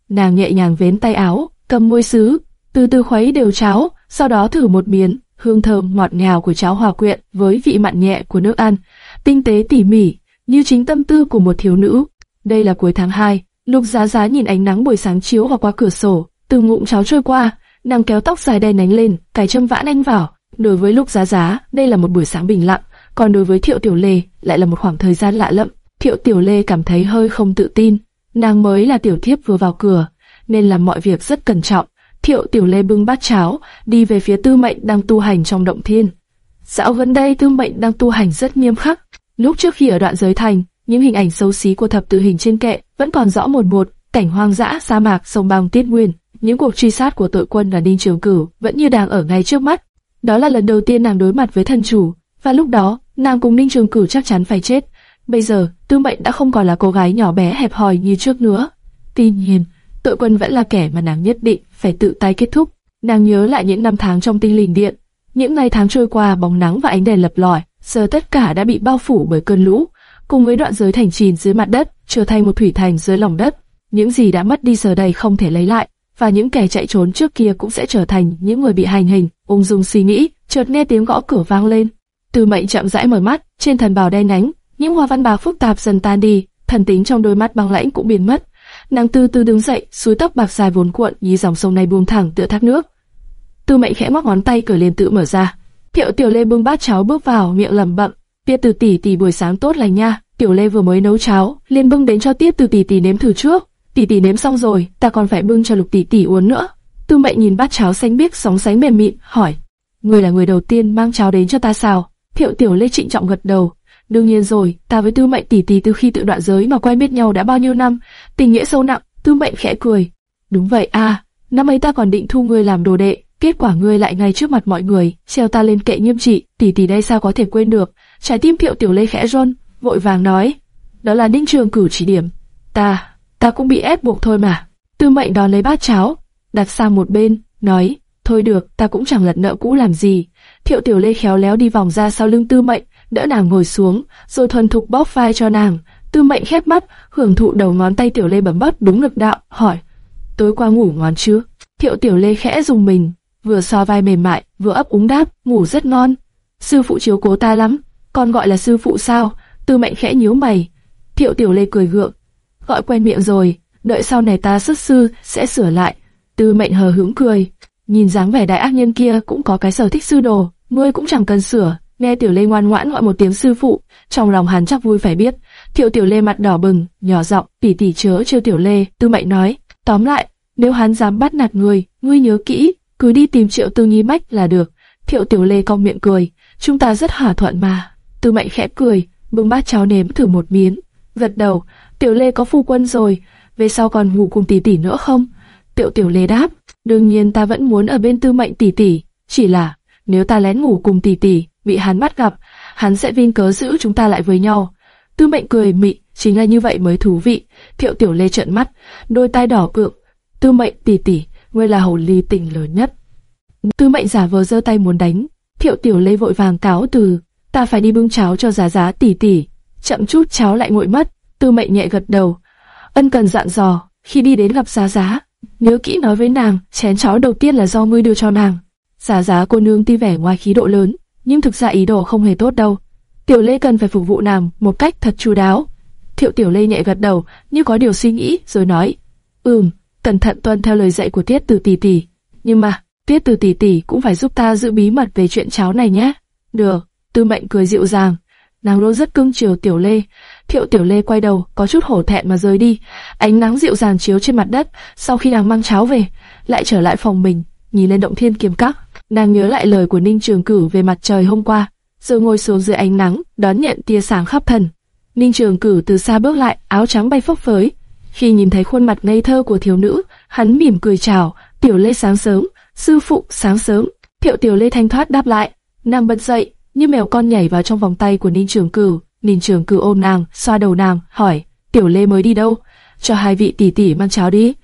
Nàng nhẹ nhàng vén tay áo, cầm muôi sứ, từ từ khuấy đều cháo, sau đó thử một miếng, hương thơm ngọt ngào của cháo hòa quyện với vị mặn nhẹ của nước ăn, tinh tế tỉ mỉ, như chính tâm tư của một thiếu nữ. Đây là cuối tháng 2, Lục Giá Giá nhìn ánh nắng buổi sáng chiếu vào qua cửa sổ, Từ ngụm cháo trôi qua, nàng kéo tóc dài đen nánh lên, cài châm vãn anh vào. Đối với Lục giá giá, đây là một buổi sáng bình lặng, còn đối với Thiệu Tiểu Lê lại là một khoảng thời gian lạ lẫm. Thiệu Tiểu Lê cảm thấy hơi không tự tin, nàng mới là tiểu thiếp vừa vào cửa, nên làm mọi việc rất cẩn trọng. Thiệu Tiểu Lê bưng bát cháo, đi về phía Tư Mệnh đang tu hành trong động thiên. Dạo gần đây Tư Mệnh đang tu hành rất nghiêm khắc. Lúc trước khi ở đoạn giới thành, những hình ảnh xấu xí của thập tự hình trên kệ vẫn còn rõ một một, cảnh hoang dã, sa mạc, sông băng tiết nguyên, những cuộc truy sát của tội quân và Ninh Trường Cửu vẫn như đang ở ngay trước mắt. Đó là lần đầu tiên nàng đối mặt với thần chủ, và lúc đó, nàng cùng Ninh Trường Cửu chắc chắn phải chết. Bây giờ, Tư Mệnh đã không còn là cô gái nhỏ bé hẹp hòi như trước nữa. Tuy nhiên, tội quân vẫn là kẻ mà nàng nhất định phải tự tay kết thúc. Nàng nhớ lại những năm tháng trong tinh linh điện. Những ngày tháng trôi qua bóng nắng và ánh đèn lập lòi, giờ tất cả đã bị bao phủ bởi cơn lũ, cùng với đoạn giới thành chìm dưới mặt đất, trở thành một thủy thành dưới lòng đất. Những gì đã mất đi giờ đây không thể lấy lại, và những kẻ chạy trốn trước kia cũng sẽ trở thành những người bị hành hình. Ung dung suy nghĩ, chợt nghe tiếng gõ cửa vang lên. Từ mệnh chậm rãi mở mắt, trên thần bào đen nhánh, những hoa văn bạc phức tạp dần tan đi, thần tính trong đôi mắt băng lãnh cũng biến mất. Nàng từ từ đứng dậy, suối tóc bạc dài vốn cuộn như dòng sông này buông thẳng tựa thác nước. Tư mệnh khẽ móc ngón tay cởi liền tự mở ra. Thiệu Tiểu Lê bưng bát cháo bước vào, miệng lẩm bẩm, "Tiết Từ tỷ tỷ buổi sáng tốt lành nha." Tiểu Lê vừa mới nấu cháo, liền bưng đến cho Tiết Từ tỷ tỷ nếm thử trước. Tỷ tỷ nếm xong rồi, ta còn phải bưng cho Lục tỷ tỷ uống nữa. Tư Mệnh nhìn bát cháo xanh biếc sóng sánh mềm mịn, hỏi: "Ngươi là người đầu tiên mang cháo đến cho ta sao?" Thiệu Tiểu Lê trịnh trọng gật đầu. Đương nhiên rồi, ta với Tư Mệnh tỷ tỷ từ khi tự đoạn giới mà quen biết nhau đã bao nhiêu năm, tình nghĩa sâu nặng. Tư Mệnh khẽ cười. Đúng vậy a, năm ấy ta còn định thu ngươi làm đồ đệ, kết quả ngươi lại ngay trước mặt mọi người treo ta lên kệ nghiêm trị, tỷ tỷ đây sao có thể quên được? Trái tim Thiệu Tiểu Lê khẽ run, vội vàng nói, đó là Ninh Trường cử chỉ điểm. Ta, ta cũng bị ép buộc thôi mà. Tư Mệnh đón lấy bát cháo, đặt sang một bên, nói, thôi được, ta cũng chẳng lật nợ cũ làm gì. Thiệu Tiểu Lê khéo léo đi vòng ra sau lưng Tư Mệnh, đỡ nàng ngồi xuống, rồi thuần thục bóp vai cho nàng. Tư Mệnh khép mắt, hưởng thụ đầu ngón tay Tiểu Lê bấm bóp đúng lực đạo, hỏi: "Tối qua ngủ ngon chưa?" Thiệu Tiểu Lê khẽ dùng mình, vừa so vai mềm mại, vừa ấp úng đáp: "Ngủ rất ngon. Sư phụ chiếu cố ta lắm." "Con gọi là sư phụ sao?" Tư Mệnh khẽ nhíu mày. Thiệu Tiểu Lê cười gượng: "Gọi quen miệng rồi, đợi sau này ta xuất sư sẽ sửa lại." Tư Mệnh hờ hững cười, nhìn dáng vẻ đại ác nhân kia cũng có cái sở thích sư đồ, ngươi cũng chẳng cần sửa. Nghe Tiểu Lê ngoan ngoãn gọi một tiếng sư phụ, trong lòng hắn chắc vui phải biết. Thiệu Tiểu Lê mặt đỏ bừng, nhỏ giọng, tỉ tỉ chớ trêu Tiểu Lê. Tư Mệnh nói, tóm lại, nếu hắn dám bắt nạt người, ngươi nhớ kỹ, cứ đi tìm Triệu Tư Nhi Mách là được. Thiệu Tiểu Lê cong miệng cười, chúng ta rất hòa thuận mà. Tư Mệnh khẽ cười, bưng bát cháo nếm thử một miếng, gật đầu. Tiểu Lê có phu quân rồi, về sau còn ngủ cùng tỷ tỷ nữa không? Tiểu Tiểu Lê đáp, đương nhiên ta vẫn muốn ở bên Tư Mệnh tỷ tỷ, chỉ là nếu ta lén ngủ cùng tỷ tỷ, bị hắn bắt gặp, hắn sẽ vin cớ giữ chúng ta lại với nhau. Tư mệnh cười mị, chính là như vậy mới thú vị. Thiệu tiểu lê trợn mắt, đôi tai đỏ cượng. Tư mệnh tỷ tỷ, ngươi là hồ ly tình lớn nhất. Tư mệnh giả vờ giơ tay muốn đánh, thiệu tiểu lê vội vàng cáo từ, ta phải đi bưng cháo cho giá giá tỷ tỷ. Chậm chút cháo lại nguội mất, tư mệnh nhẹ gật đầu. Ân cần dặn dò, khi đi đến gặp giá giá, nhớ kỹ nói với nàng, chén cháo đầu tiên là do ngươi đưa cho nàng. Giá giá cô nương ti vẻ ngoài khí độ lớn, nhưng thực ra ý đồ không hề tốt đâu. Tiểu Lê cần phải phục vụ nàng một cách thật chu đáo. Thiệu Tiểu Lê nhẹ gật đầu, như có điều suy nghĩ, rồi nói: "Ừm, cẩn thận tuân theo lời dạy của Tiết Từ tỷ tỷ. Nhưng mà, Tiết Từ tỷ tỷ cũng phải giúp ta giữ bí mật về chuyện cháu này nhé." "Được." Tư Mệnh cười dịu dàng. Nàng luôn rất cưng chiều Tiểu Lê. Thiệu Tiểu Lê quay đầu, có chút hổ thẹn mà rời đi. Ánh nắng dịu dàng chiếu trên mặt đất. Sau khi nàng mang cháo về, lại trở lại phòng mình, nhìn lên động thiên kiềm các. Nàng nhớ lại lời của Ninh Trường Cửu về mặt trời hôm qua, rồi ngồi xuống dưới ánh nắng, đón nhận tia sáng khắp thân Ninh Trường Cửu từ xa bước lại, áo trắng bay phấp phới. Khi nhìn thấy khuôn mặt ngây thơ của thiếu nữ, hắn mỉm cười chào, "Tiểu Lê sáng sớm, sư phụ sáng sớm." Thiệu Tiểu Lê thanh thoát đáp lại, nàng bật dậy, như mèo con nhảy vào trong vòng tay của Ninh Trường Cửu. Ninh Trường Cửu ôm nàng, xoa đầu nàng, hỏi, "Tiểu Lê mới đi đâu?" "Cho hai vị tỷ tỷ mang cháo đi."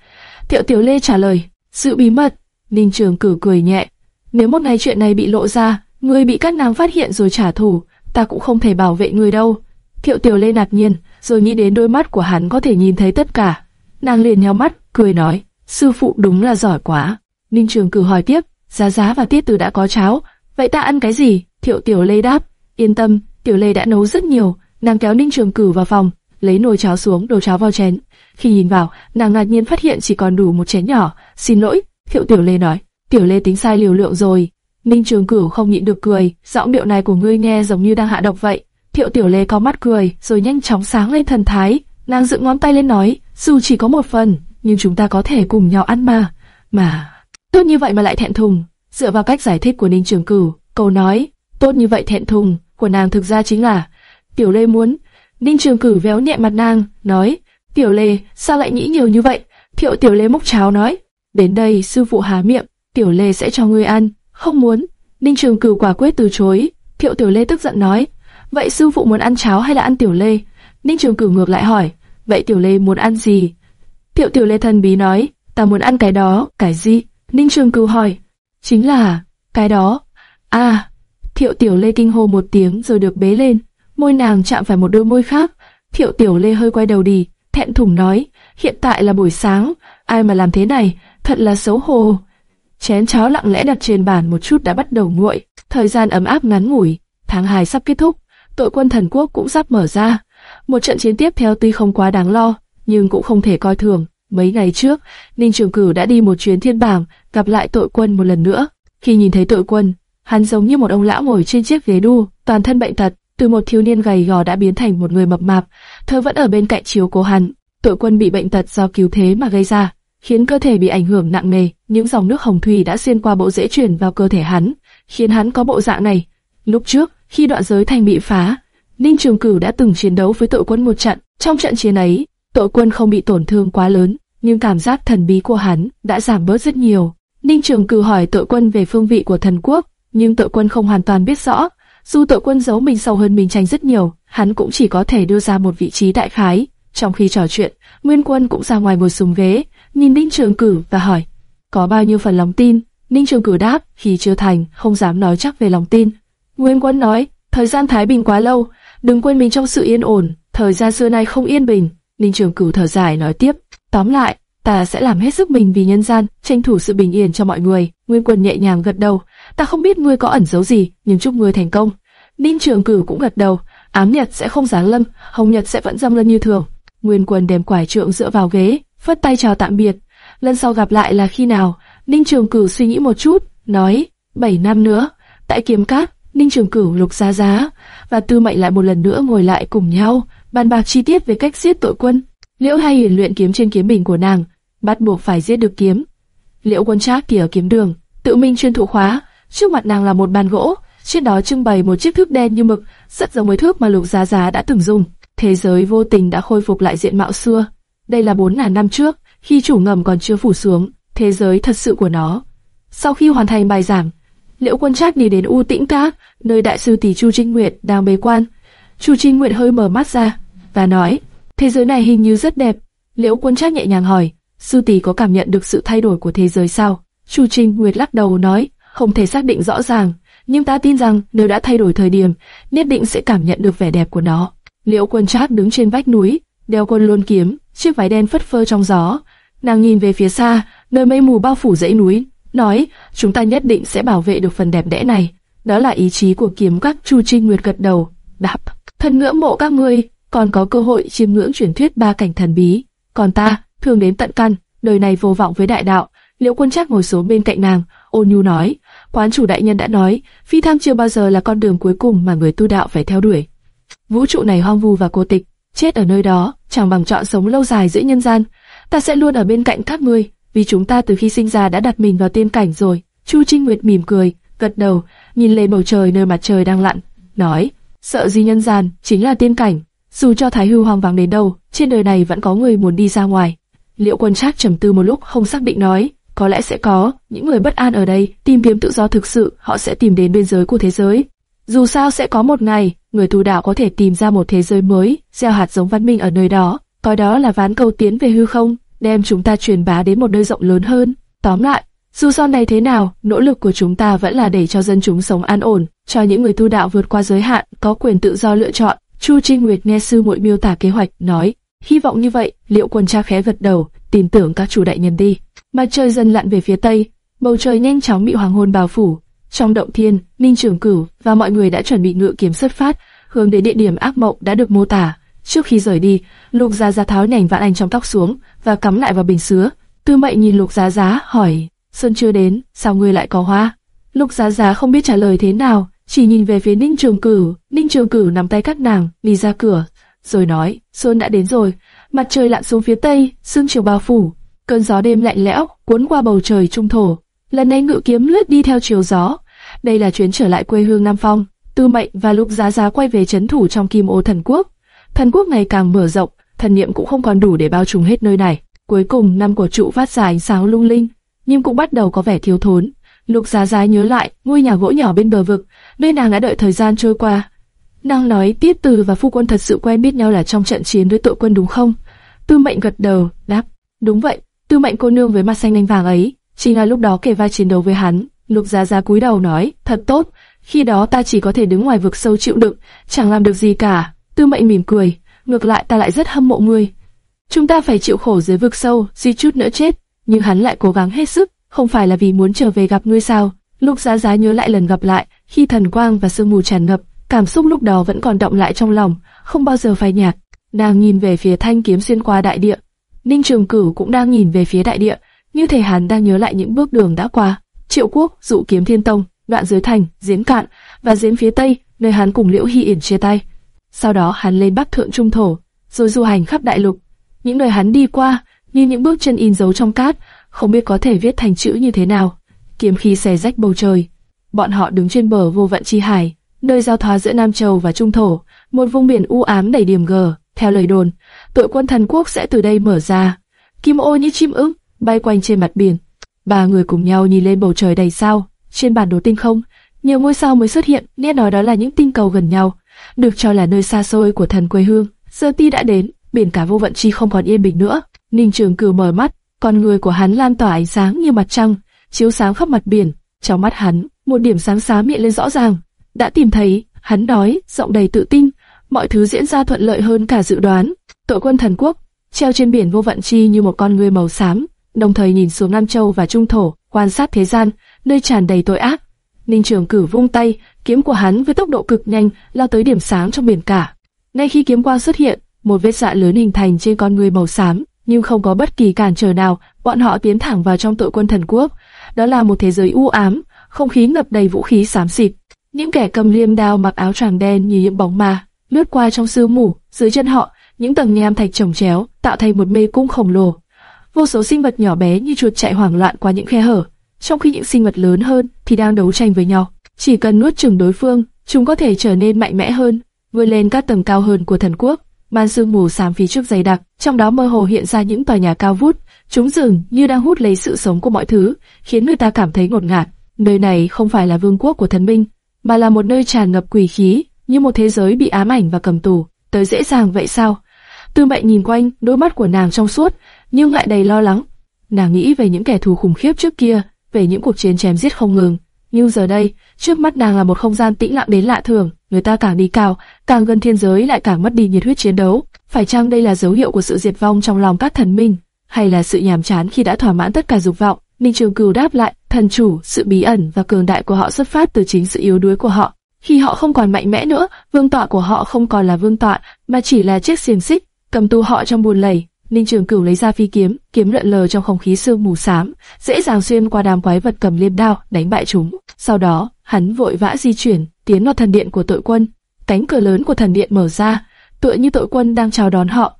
Thiệu Tiểu Lê trả lời, sự bí mật." Ninh Trường Cửu cười nhẹ, nếu một ngày chuyện này bị lộ ra, ngươi bị các nàng phát hiện rồi trả thù, ta cũng không thể bảo vệ ngươi đâu. Thiệu Tiểu Lê ngạc nhiên, rồi nghĩ đến đôi mắt của hắn có thể nhìn thấy tất cả. Nàng liền nhéo mắt, cười nói, sư phụ đúng là giỏi quá. Ninh Trường Cử hỏi tiếp, giá giá và tiết từ đã có cháo, vậy ta ăn cái gì? Thiệu Tiểu Lê đáp, yên tâm, Tiểu Lê đã nấu rất nhiều. Nàng kéo Ninh Trường Cử vào phòng, lấy nồi cháo xuống đổ cháo vào chén. Khi nhìn vào, nàng ngạc nhiên phát hiện chỉ còn đủ một chén nhỏ. Xin lỗi, Thiệu Tiểu Lê nói. Tiểu Lê tính sai liều lượng rồi. Ninh Trường Cửu không nhịn được cười, giọng điệu này của ngươi nghe giống như đang hạ độc vậy. Thiệu Tiểu Lê có mắt cười, rồi nhanh chóng sáng lên thần thái. Nàng dựng ngón tay lên nói, dù chỉ có một phần, nhưng chúng ta có thể cùng nhau ăn mà. Mà, tốt như vậy mà lại thẹn thùng. Dựa vào cách giải thích của Ninh Trường Cửu, câu nói, tốt như vậy thẹn thùng, của nàng thực ra chính là, Tiểu Lê muốn. Ninh Trường Cửu véo nhẹ mặt nàng, nói, Tiểu Lê, sao lại nghĩ nhiều như vậy? Thiệu Tiểu Lê múc cháo nói, đến đây sư phụ há miệng, Tiểu Lê sẽ cho ngươi ăn. Không muốn. Ninh Trường Cửu quả quyết từ chối. Thiệu Tiểu Lê tức giận nói, vậy sư phụ muốn ăn cháo hay là ăn Tiểu Lê? Ninh Trường Cửu ngược lại hỏi, vậy Tiểu Lê muốn ăn gì? Thiệu Tiểu Lê thần bí nói, ta muốn ăn cái đó, cái gì? Ninh Trường Cửu hỏi, chính là cái đó. À, Thiệu Tiểu Lê kinh hô một tiếng rồi được bế lên, môi nàng chạm phải một đôi môi khác. Thiệu Tiểu Lê hơi quay đầu đi, thẹn thùng nói, hiện tại là buổi sáng, ai mà làm thế này, thật là xấu hổ. Chén cháo lặng lẽ đặt trên bàn một chút đã bắt đầu nguội, thời gian ấm áp ngắn ngủi, tháng 2 sắp kết thúc, tội quân thần quốc cũng sắp mở ra. Một trận chiến tiếp theo tuy không quá đáng lo, nhưng cũng không thể coi thường. Mấy ngày trước, Ninh Trường Cửu đã đi một chuyến thiên bảng, gặp lại tội quân một lần nữa. Khi nhìn thấy tội quân, hắn giống như một ông lão ngồi trên chiếc ghế đu, toàn thân bệnh tật, từ một thiếu niên gầy gò đã biến thành một người mập mạp. Thơ vẫn ở bên cạnh chiếu cố hắn. Tội quân bị bệnh tật do cứu thế mà gây ra, khiến cơ thể bị ảnh hưởng nặng nề. Những dòng nước hồng thủy đã xuyên qua bộ rễ truyền vào cơ thể hắn, khiến hắn có bộ dạng này. Lúc trước, khi đoạn giới thành bị phá, Ninh Trường Cửu đã từng chiến đấu với tội quân một trận. Trong trận chiến ấy, tội quân không bị tổn thương quá lớn, nhưng cảm giác thần bí của hắn đã giảm bớt rất nhiều. Ninh Trường Cửu hỏi tội quân về phương vị của thần quốc, nhưng tội quân không hoàn toàn biết rõ. Dù tội quân giấu mình sâu hơn mình tranh rất nhiều, hắn cũng chỉ có thể đưa ra một vị trí đại khái. Trong khi trò chuyện, Nguyên Quân cũng ra ngoài ngồi súng ghế, nhìn Ninh Trường Cửu và hỏi, có bao nhiêu phần lòng tin? Ninh Trường Cửu đáp, khi chưa thành, không dám nói chắc về lòng tin. Nguyên Quân nói, thời gian thái bình quá lâu, đừng quên mình trong sự yên ổn, thời gian xưa nay không yên bình. Ninh Trường Cửu thở dài nói tiếp, tóm lại, ta sẽ làm hết sức mình vì nhân gian, tranh thủ sự bình yên cho mọi người. Nguyên Quân nhẹ nhàng gật đầu, ta không biết ngươi có ẩn giấu gì, nhưng chúc ngươi thành công. Ninh Trường Cửu cũng gật đầu, ám nhật sẽ không giáng lâm, hồng nhật sẽ vẫn dâng lên như thường. Nguyên Quân đem quải trượng dựa vào ghế, phất tay chào tạm biệt. Lần sau gặp lại là khi nào? Ninh Trường Cửu suy nghĩ một chút, nói, 7 năm nữa, tại Kiếm Cát, Ninh Trường Cửu lục giá giá, và Tư Mệnh lại một lần nữa ngồi lại cùng nhau, bàn bạc chi tiết về cách giết tội quân. Liễu Hay Hiển luyện kiếm trên kiếm bình của nàng, bắt buộc phải giết được kiếm. Liễu Quân Trác thì ở kiếm đường, tự mình chuyên thụ khóa, trước mặt nàng là một bàn gỗ, trên đó trưng bày một chiếc thước đen như mực, rất giống với thước mà Lục Giá Giá đã từng dùng. Thế giới vô tình đã khôi phục lại diện mạo xưa. Đây là bốn ngàn năm trước, khi chủ ngầm còn chưa phủ xuống, thế giới thật sự của nó. Sau khi hoàn thành bài giảng, Liễu Quân Trác đi đến U Tĩnh Các, nơi đại sư tỷ Chu Trinh Nguyệt đang bế quan. Chu Trinh Nguyệt hơi mở mắt ra và nói: "Thế giới này hình như rất đẹp." Liễu Quân Trác nhẹ nhàng hỏi: "Sư tỷ có cảm nhận được sự thay đổi của thế giới sao?" Chu Trinh Nguyệt lắc đầu nói: "Không thể xác định rõ ràng, nhưng ta tin rằng nếu đã thay đổi thời điểm, nhất định sẽ cảm nhận được vẻ đẹp của nó." Liễu Quân Trác đứng trên vách núi, đeo quân luôn kiếm, chiếc váy đen phất phơ trong gió. Nàng nhìn về phía xa, nơi mây mù bao phủ dãy núi, nói, chúng ta nhất định sẽ bảo vệ được phần đẹp đẽ này. Đó là ý chí của kiếm các Chu Trinh Nguyệt gật đầu, đáp, thần ngưỡng mộ các ngươi, còn có cơ hội chiêm ngưỡng truyền thuyết ba cảnh thần bí. Còn ta, thường đến tận căn, đời này vô vọng với đại đạo. Liễu Quân Trác ngồi xuống bên cạnh nàng, ôn nhu nói, quán chủ đại nhân đã nói, phi thăng chưa bao giờ là con đường cuối cùng mà người tu đạo phải theo đuổi. Vũ trụ này hoang vu và cô tịch, chết ở nơi đó chẳng bằng chọn sống lâu dài giữa nhân gian. Ta sẽ luôn ở bên cạnh các ngươi, vì chúng ta từ khi sinh ra đã đặt mình vào tiên cảnh rồi. Chu Trinh Nguyệt mỉm cười, gật đầu, nhìn lên bầu trời nơi mặt trời đang lặn, nói: sợ gì nhân gian, chính là tiên cảnh. Dù cho Thái Hư hoang vắng đến đâu, trên đời này vẫn có người muốn đi ra ngoài. Liệu Quân Trác trầm tư một lúc không xác định nói, có lẽ sẽ có những người bất an ở đây, tìm kiếm tự do thực sự, họ sẽ tìm đến biên giới của thế giới. Dù sao sẽ có một ngày, người tu đạo có thể tìm ra một thế giới mới, gieo hạt giống văn minh ở nơi đó, coi đó là ván cầu tiến về hư không, đem chúng ta truyền bá đến một nơi rộng lớn hơn. Tóm lại, dù sau này thế nào, nỗ lực của chúng ta vẫn là để cho dân chúng sống an ổn, cho những người tu đạo vượt qua giới hạn, có quyền tự do lựa chọn. Chu Trinh Nguyệt nghe sư muội miêu tả kế hoạch, nói, hy vọng như vậy, liệu quân cha khẽ gật đầu, tin tưởng các chủ đại nhân đi. Mặt trời dần lặn về phía tây, bầu trời nhanh chóng bị hoàng hôn bao phủ. Trong động thiên, Ninh Trường Cửu và mọi người đã chuẩn bị ngựa kiếm xuất phát, hướng đến địa điểm ác mộng đã được mô tả. Trước khi rời đi, Lục Giá Giá tháo nhành vạn anh trong tóc xuống và cắm lại vào bình sứa. Tư Mệnh nhìn Lục Giá Giá hỏi, Xuân chưa đến, sao ngươi lại có hoa? Lục Giá Giá không biết trả lời thế nào, chỉ nhìn về phía Ninh Trường Cửu. Ninh Trường Cửu nắm tay các nàng, đi ra cửa, rồi nói, Xuân đã đến rồi. Mặt trời lặn xuống phía tây, sương chiều bao phủ, cơn gió đêm lạnh lẽo cuốn qua bầu trời trung thổ. Lần này ngự kiếm lướt đi theo chiều gió. Đây là chuyến trở lại quê hương Nam Phong. Tư Mệnh và Lục Giá Giá quay về chấn thủ trong Kim Ô Thần Quốc. Thần quốc ngày càng mở rộng, thần niệm cũng không còn đủ để bao trùm hết nơi này. Cuối cùng năm của trụ phát ra ánh sáng lung linh, nhưng cũng bắt đầu có vẻ thiếu thốn. Lục Giá Giá nhớ lại ngôi nhà gỗ nhỏ bên bờ vực, nơi nàng đã đợi thời gian trôi qua. Nàng nói Tiết Từ và Phu Quân thật sự quen biết nhau là trong trận chiến với tội quân đúng không? Tư Mệnh gật đầu, đáp, đúng vậy. Tư Mệnh cô nương với mặt xanh lanh vàng ấy, chính là lúc đó kể vai chiến đấu với hắn. Lục Giá Giá cúi đầu nói, thật tốt. Khi đó ta chỉ có thể đứng ngoài vực sâu chịu đựng, chẳng làm được gì cả. Tư Mệnh mỉm cười, ngược lại ta lại rất hâm mộ ngươi. Chúng ta phải chịu khổ dưới vực sâu, suy chút nữa chết, nhưng hắn lại cố gắng hết sức, không phải là vì muốn trở về gặp ngươi sao? Lục Giá Giá nhớ lại lần gặp lại, khi thần quang và sương mù tràn ngập, cảm xúc lúc đó vẫn còn động lại trong lòng, không bao giờ phai nhạt. Nàng nhìn về phía thanh kiếm xuyên qua đại địa, Ninh Trường Cửu cũng đang nhìn về phía đại địa, như thể hắn đang nhớ lại những bước đường đã qua. Triệu Quốc, dụ kiếm Thiên Tông, đoạn dưới thành, giếng cạn và giếng phía tây, nơi hắn cùng Liễu Hy Yển chia tay. Sau đó hắn lên Bắc Thượng Trung Thổ, rồi du hành khắp đại lục. Những nơi hắn đi qua, như những bước chân in dấu trong cát, không biết có thể viết thành chữ như thế nào. Kiếm khí xé rách bầu trời. Bọn họ đứng trên bờ vô vận chi hải, nơi giao thoa giữa Nam Châu và Trung Thổ, một vùng biển u ám đầy điểm gờ. Theo lời đồn, tội quân thần quốc sẽ từ đây mở ra. Kim ô như chim ưng bay quanh trên mặt biển. Ba người cùng nhau nhìn lên bầu trời đầy sao. Trên bản đồ tinh không, nhiều ngôi sao mới xuất hiện, nghe nói đó là những tinh cầu gần nhau được cho là nơi xa xôi của thần quê hương. Giờ ti đã đến, biển cả vô vận chi không còn yên bình nữa. Ninh Trường Cửu mở mắt, con người của hắn lan tỏa ánh sáng như mặt trăng, chiếu sáng khắp mặt biển. Trong mắt hắn, một điểm sáng xám hiện lên rõ ràng. Đã tìm thấy, hắn nói, giọng đầy tự tin, mọi thứ diễn ra thuận lợi hơn cả dự đoán. Tội quân thần quốc treo trên biển vô vận chi như một con người màu xám, đồng thời nhìn xuống Nam Châu và Trung Thổ, quan sát thế gian, nơi tràn đầy tội ác. Ninh Trường cử vung tay, kiếm của hắn với tốc độ cực nhanh lao tới điểm sáng trong biển cả. Ngay khi kiếm quang xuất hiện, một vết dạ lớn hình thành trên con người màu xám, nhưng không có bất kỳ cản trở nào, bọn họ tiến thẳng vào trong tội quân thần quốc. Đó là một thế giới u ám, không khí ngập đầy vũ khí xám xịt. Những kẻ cầm liêm đao mặc áo choàng đen như những bóng ma, lướt qua trong sương mù, dưới chân họ, những tầng nham thạch chồng chéo, tạo thành một mê cung khổng lồ. Vô số sinh vật nhỏ bé như chuột chạy hoảng loạn qua những khe hở, trong khi những sinh vật lớn hơn thì đang đấu tranh với nhau. Chỉ cần nuốt chửng đối phương, chúng có thể trở nên mạnh mẽ hơn, vươn lên các tầng cao hơn của thần quốc. Màn sương mù xám phía trước dày đặc, trong đó mơ hồ hiện ra những tòa nhà cao vút, chúng dường như đang hút lấy sự sống của mọi thứ, khiến người ta cảm thấy ngột ngạt. Nơi này không phải là vương quốc của thần minh, mà là một nơi tràn ngập quỷ khí, như một thế giới bị ám ảnh và cầm tù. Tới dễ dàng vậy sao? Tư Mệnh nhìn quanh, đôi mắt của nàng trong suốt, nhưng lại đầy lo lắng. Nàng nghĩ về những kẻ thù khủng khiếp trước kia, về những cuộc chiến chém giết không ngừng. Nhưng giờ đây, trước mắt nàng là một không gian tĩnh lặng đến lạ thường, người ta càng đi cao, càng gần thiên giới lại càng mất đi nhiệt huyết chiến đấu. Phải chăng đây là dấu hiệu của sự diệt vong trong lòng các thần minh, hay là sự nhàm chán khi đã thỏa mãn tất cả dục vọng? Ninh Trường Cửu đáp lại, thần chủ, sự bí ẩn và cường đại của họ xuất phát từ chính sự yếu đuối của họ. Khi họ không còn mạnh mẽ nữa, vương tọa của họ không còn là vương tọa, mà chỉ là chiếc xiềng xích, cầm tù họ trong buồn lầy. Ninh Trường Cửu lấy ra phi kiếm, kiếm lượn lờ trong không khí sương mù xám, dễ dàng xuyên qua đám quái vật cầm liêm đao, đánh bại chúng. Sau đó, hắn vội vã di chuyển, tiến vào thần điện của tội quân. Cánh cửa lớn của thần điện mở ra, tựa như tội quân đang chào đón họ.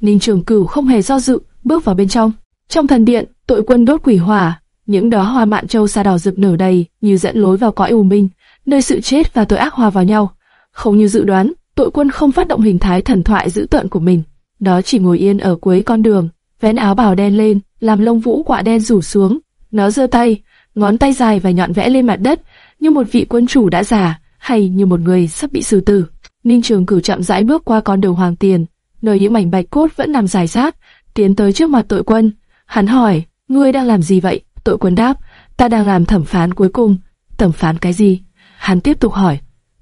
Ninh Trường Cửu không hề do dự, bước vào bên trong. Trong thần điện, tội quân đốt quỷ hỏa, những đóa hoa mạn châu sa đỏ rực nở đầy, như dẫn lối vào cõi u minh, nơi sự chết và tội ác hòa vào nhau. Không như dự đoán, tội quân không phát động hình thái thần thoại dữ tợn của mình nó chỉ ngồi yên ở cuối con đường, vén áo bào đen lên, làm lông vũ quạ đen rủ xuống. Nó giơ tay, ngón tay dài và nhọn vẽ lên mặt đất, như một vị quân chủ đã già, hay như một người sắp bị xử tử. Ninh Trường Cửu chậm rãi bước qua con đường hoàng tiền, nơi những mảnh bạch cốt vẫn nằm dài rác, tiến tới trước mặt tội quân. Hắn hỏi, ngươi đang làm gì vậy? Tội quân đáp, ta đang làm thẩm phán cuối cùng. Thẩm phán cái gì? Hắn tiếp tục hỏi.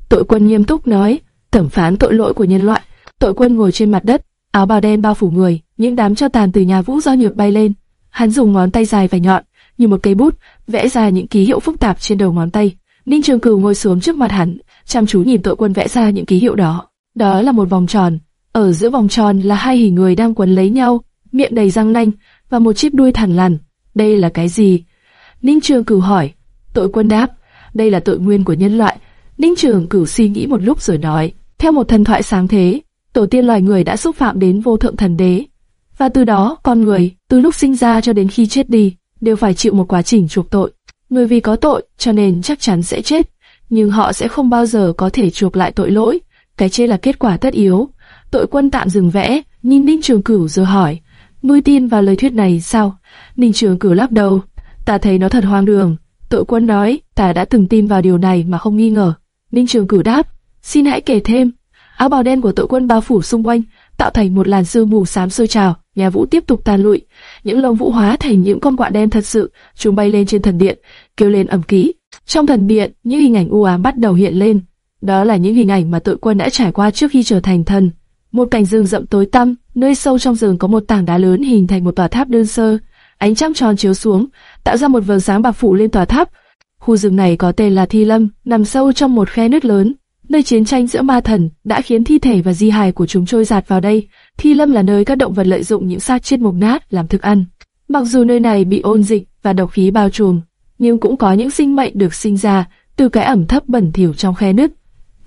Tội quân nghiêm túc nói, thẩm phán tội lỗi của nhân loại. Tội quân ngồi trên mặt đất, áo bào đen bao phủ người, những đám cho tàn từ nhà vũ do nhược bay lên. Hắn dùng ngón tay dài và nhọn, như một cây bút, vẽ ra những ký hiệu phức tạp trên đầu ngón tay. Ninh Trường Cửu ngồi xuống trước mặt hắn, chăm chú nhìn tội quân vẽ ra những ký hiệu đó. Đó là một vòng tròn, Ở giữa vòng tròn là hai hình người đang quấn lấy nhau, miệng đầy răng nanh và một chiếc đuôi thẳng lằn. Đây là cái gì? Ninh Trường Cửu hỏi. Tội quân đáp, đây là tội nguyên của nhân loại. Ninh Trường Cửu suy nghĩ một lúc rồi nói, theo một thần thoại sáng thế, tổ tiên loài người đã xúc phạm đến vô thượng thần đế, và từ đó con người, từ lúc sinh ra cho đến khi chết đi, đều phải chịu một quá trình chuộc tội. Người vì có tội, cho nên chắc chắn sẽ chết, nhưng họ sẽ không bao giờ có thể chuộc lại tội lỗi. Cái chết là kết quả tất yếu. Tội quân tạm dừng vẽ, nhìn Ninh Trường Cửu rồi hỏi, ngươi tin vào lời thuyết này sao? Ninh Trường Cửu lắc đầu, ta thấy nó thật hoang đường. Tội quân nói, ta đã từng tin vào điều này mà không nghi ngờ. Ninh Trường Cửu đáp, xin hãy kể thêm. Áo bào đen của tội quân bao phủ xung quanh, tạo thành một làn sương mù xám sôi trào. Nhà vũ tiếp tục tàn lụi, những lông vũ hóa thành những con quạ đen thật sự, chúng bay lên trên thần điện, kêu lên ầm ký. Trong thần điện, những hình ảnh u ám bắt đầu hiện lên. Đó là những hình ảnh mà tội quân đã trải qua trước khi trở thành thần. Một cảnh rừng rậm tối tăm, nơi sâu trong rừng có một tảng đá lớn hình thành một tòa tháp đơn sơ. Ánh trăng tròn chiếu xuống, tạo ra một vầng sáng bạc phủ lên tòa tháp. Khu rừng này có tên là Thi Lâm, nằm sâu trong một khe nứt lớn, nơi chiến tranh giữa ma thần đã khiến thi thể và di hài của chúng trôi giạt vào đây. Thi Lâm là nơi các động vật lợi dụng những xác chết mục nát làm thức ăn. Mặc dù nơi này bị ôn dịch và độc khí bao trùm, nhưng cũng có những sinh mệnh được sinh ra từ cái ẩm thấp bẩn thỉu trong khe nứt.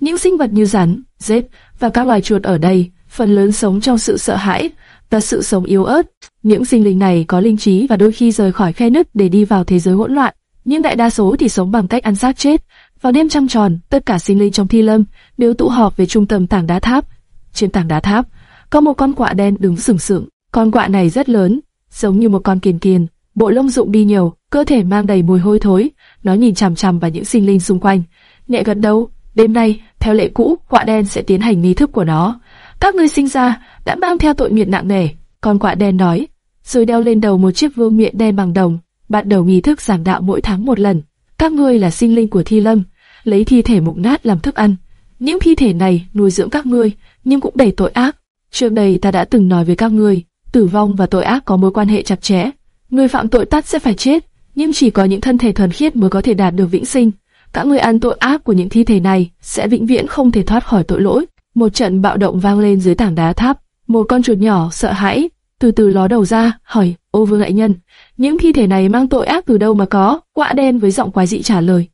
Những sinh vật như rắn, rết và các loài chuột ở đây phần lớn sống trong sự sợ hãi và sự sống yếu ớt. Những sinh linh này có linh trí và đôi khi rời khỏi khe nứt để đi vào thế giới hỗn loạn, nhưng đại đa số thì sống bằng cách ăn xác chết. Vào đêm trăng tròn, tất cả sinh linh trong thi lâm đều tụ họp về trung tâm tảng đá tháp. Trên tảng đá tháp, có một con quạ đen đứng sừng sững. Con quạ này rất lớn, giống như một con kiền kiền, bộ lông rụng đi nhiều, cơ thể mang đầy mùi hôi thối. Nó nhìn chằm chằm vào những sinh linh xung quanh. Nhẹ gật đầu, đêm nay, theo lệ cũ, quạ đen sẽ tiến hành nghi thức của nó. Các ngươi sinh ra đã mang theo tội nghiệp nặng nề. Con quạ đen nói, rồi đeo lên đầu một chiếc vương miện đen bằng đồng, bắt đầu nghi thức giảng đạo mỗi tháng một lần. Các ngươi là sinh linh của thi lâm, lấy thi thể mục nát làm thức ăn. Những thi thể này nuôi dưỡng các ngươi, nhưng cũng đầy tội ác. Trước đây ta đã từng nói với các ngươi, tử vong và tội ác có mối quan hệ chặt chẽ. Người phạm tội tắt sẽ phải chết, nhưng chỉ có những thân thể thuần khiết mới có thể đạt được vĩnh sinh. Các người ăn tội ác của những thi thể này sẽ vĩnh viễn không thể thoát khỏi tội lỗi. Một trận bạo động vang lên dưới tảng đá tháp. Một con chuột nhỏ sợ hãi, từ từ ló đầu ra, hỏi, ô vương đại nhân, những thi thể này mang tội ác từ đâu mà có? Quạ đen với giọng quái dị trả lời,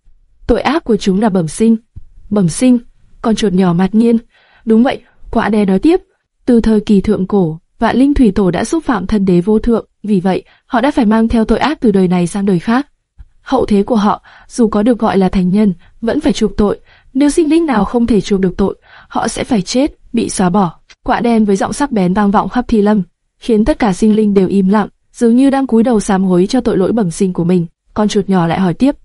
tội ác của chúng là bẩm sinh. Bẩm sinh, con chuột nhỏ mặt nhiên. Đúng vậy, quạ đen nói tiếp, từ thời kỳ thượng cổ, vạn linh thủy tổ đã xúc phạm thân đế vô thượng, vì vậy họ đã phải mang theo tội ác từ đời này sang đời khác. Hậu thế của họ, dù có được gọi là thành nhân, vẫn phải chuộc tội. Nếu sinh linh nào không thể chuộc được tội, họ sẽ phải chết, bị xóa bỏ. Quạ đen với giọng sắc bén vang vọng khắp thi lâm, khiến tất cả sinh linh đều im lặng, dường như đang cúi đầu sám hối cho tội lỗi bẩm sinh của mình. Con chuột nhỏ lại hỏi tiếp: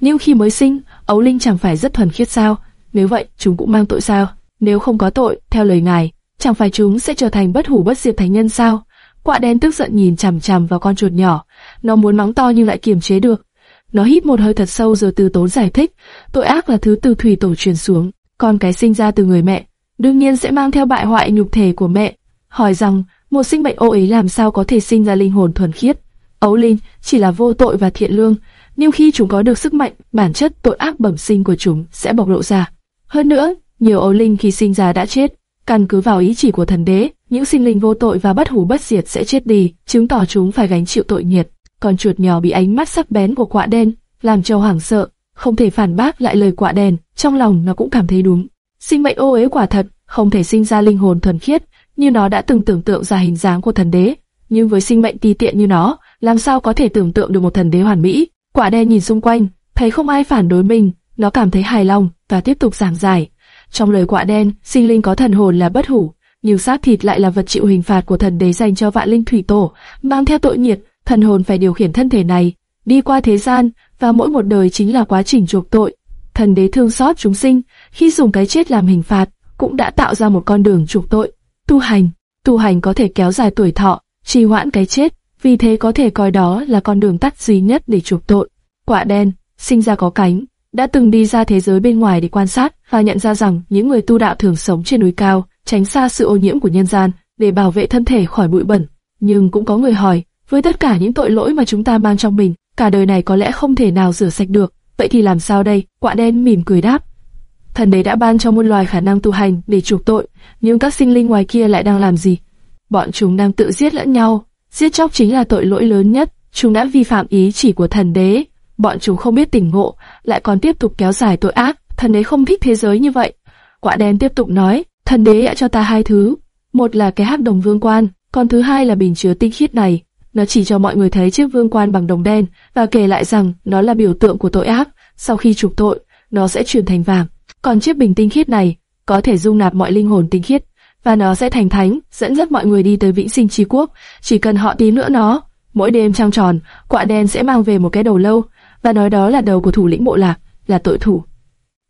nếu khi mới sinh, ấu linh chẳng phải rất thuần khiết sao? Nếu vậy, chúng cũng mang tội sao? Nếu không có tội, theo lời ngài, chẳng phải chúng sẽ trở thành bất hủ bất diệt thánh nhân sao? Quạ đen tức giận nhìn chằm chằm vào con chuột nhỏ, nó muốn mắng to nhưng lại kiềm chế được. Nó hít một hơi thật sâu rồi từ tốn giải thích, tội ác là thứ từ thủy tổ truyền xuống, con cái sinh ra từ người mẹ, đương nhiên sẽ mang theo bại hoại nhục thể của mẹ. Hỏi rằng, một sinh mệnh ô ấy làm sao có thể sinh ra linh hồn thuần khiết? Ấu linh chỉ là vô tội và thiện lương, nhưng khi chúng có được sức mạnh, bản chất tội ác bẩm sinh của chúng sẽ bộc lộ ra. Hơn nữa, nhiều ấu linh khi sinh ra đã chết, căn cứ vào ý chỉ của thần đế, những sinh linh vô tội và bất hủ bất diệt sẽ chết đi, chứng tỏ chúng phải gánh chịu tội nghiệt. còn chuột nhỏ bị ánh mắt sắc bén của quạ đen làm cho hoảng sợ, không thể phản bác lại lời quạ đen, trong lòng nó cũng cảm thấy đúng. Sinh mệnh ô uế quả thật, không thể sinh ra linh hồn thuần khiết, như nó đã từng tưởng tượng ra hình dáng của thần đế. Nhưng với sinh mệnh ti tiện như nó, làm sao có thể tưởng tượng được một thần đế hoàn mỹ? Quả đen nhìn xung quanh, thấy không ai phản đối mình, nó cảm thấy hài lòng và tiếp tục giảng giải. Trong lời quạ đen, sinh linh có thần hồn là bất hủ, nhưng xác thịt lại là vật chịu hình phạt của thần đế dành cho vạn linh thủy tổ, mang theo tội nhiệt, thần hồn phải điều khiển thân thể này, đi qua thế gian, và mỗi một đời chính là quá trình chuộc tội. Thần đế thương xót chúng sinh, khi dùng cái chết làm hình phạt, cũng đã tạo ra một con đường chuộc tội. Tu hành, tu hành có thể kéo dài tuổi thọ, trì hoãn cái chết, vì thế có thể coi đó là con đường tắt duy nhất để chuộc tội. Quả đen, sinh ra có cánh, đã từng đi ra thế giới bên ngoài để quan sát và nhận ra rằng những người tu đạo thường sống trên núi cao, tránh xa sự ô nhiễm của nhân gian để bảo vệ thân thể khỏi bụi bẩn. Nhưng cũng có người hỏi, với tất cả những tội lỗi mà chúng ta mang trong mình, cả đời này có lẽ không thể nào rửa sạch được, vậy thì làm sao đây? Quạ đen mỉm cười đáp. thần đế đã ban cho muôn loài khả năng tu hành để chuộc tội, nhưng các sinh linh ngoài kia lại đang làm gì? Bọn chúng đang tự giết lẫn nhau. Giết chóc chính là tội lỗi lớn nhất. Chúng đã vi phạm ý chỉ của thần đế. Bọn chúng không biết tỉnh ngộ, lại còn tiếp tục kéo dài tội ác. Thần đế không thích thế giới như vậy. Quạ đen tiếp tục nói, thần đế đã cho ta hai thứ. Một là cái hắc đồng vương quan, còn thứ hai là bình chứa tinh khiết này. Nó chỉ cho mọi người thấy chiếc vương quan bằng đồng đen và kể lại rằng nó là biểu tượng của tội ác. Sau khi trục tội, nó sẽ chuyển thành vàng. Còn chiếc bình tinh khiết này có thể dung nạp mọi linh hồn tinh khiết và nó sẽ thành thánh, dẫn dắt mọi người đi tới vĩnh sinh chi quốc. Chỉ cần họ tín nữa nó, mỗi đêm trăng tròn, quạ đen sẽ mang về một cái đầu lâu và nói đó là đầu của thủ lĩnh bộ lạc, là tội thủ.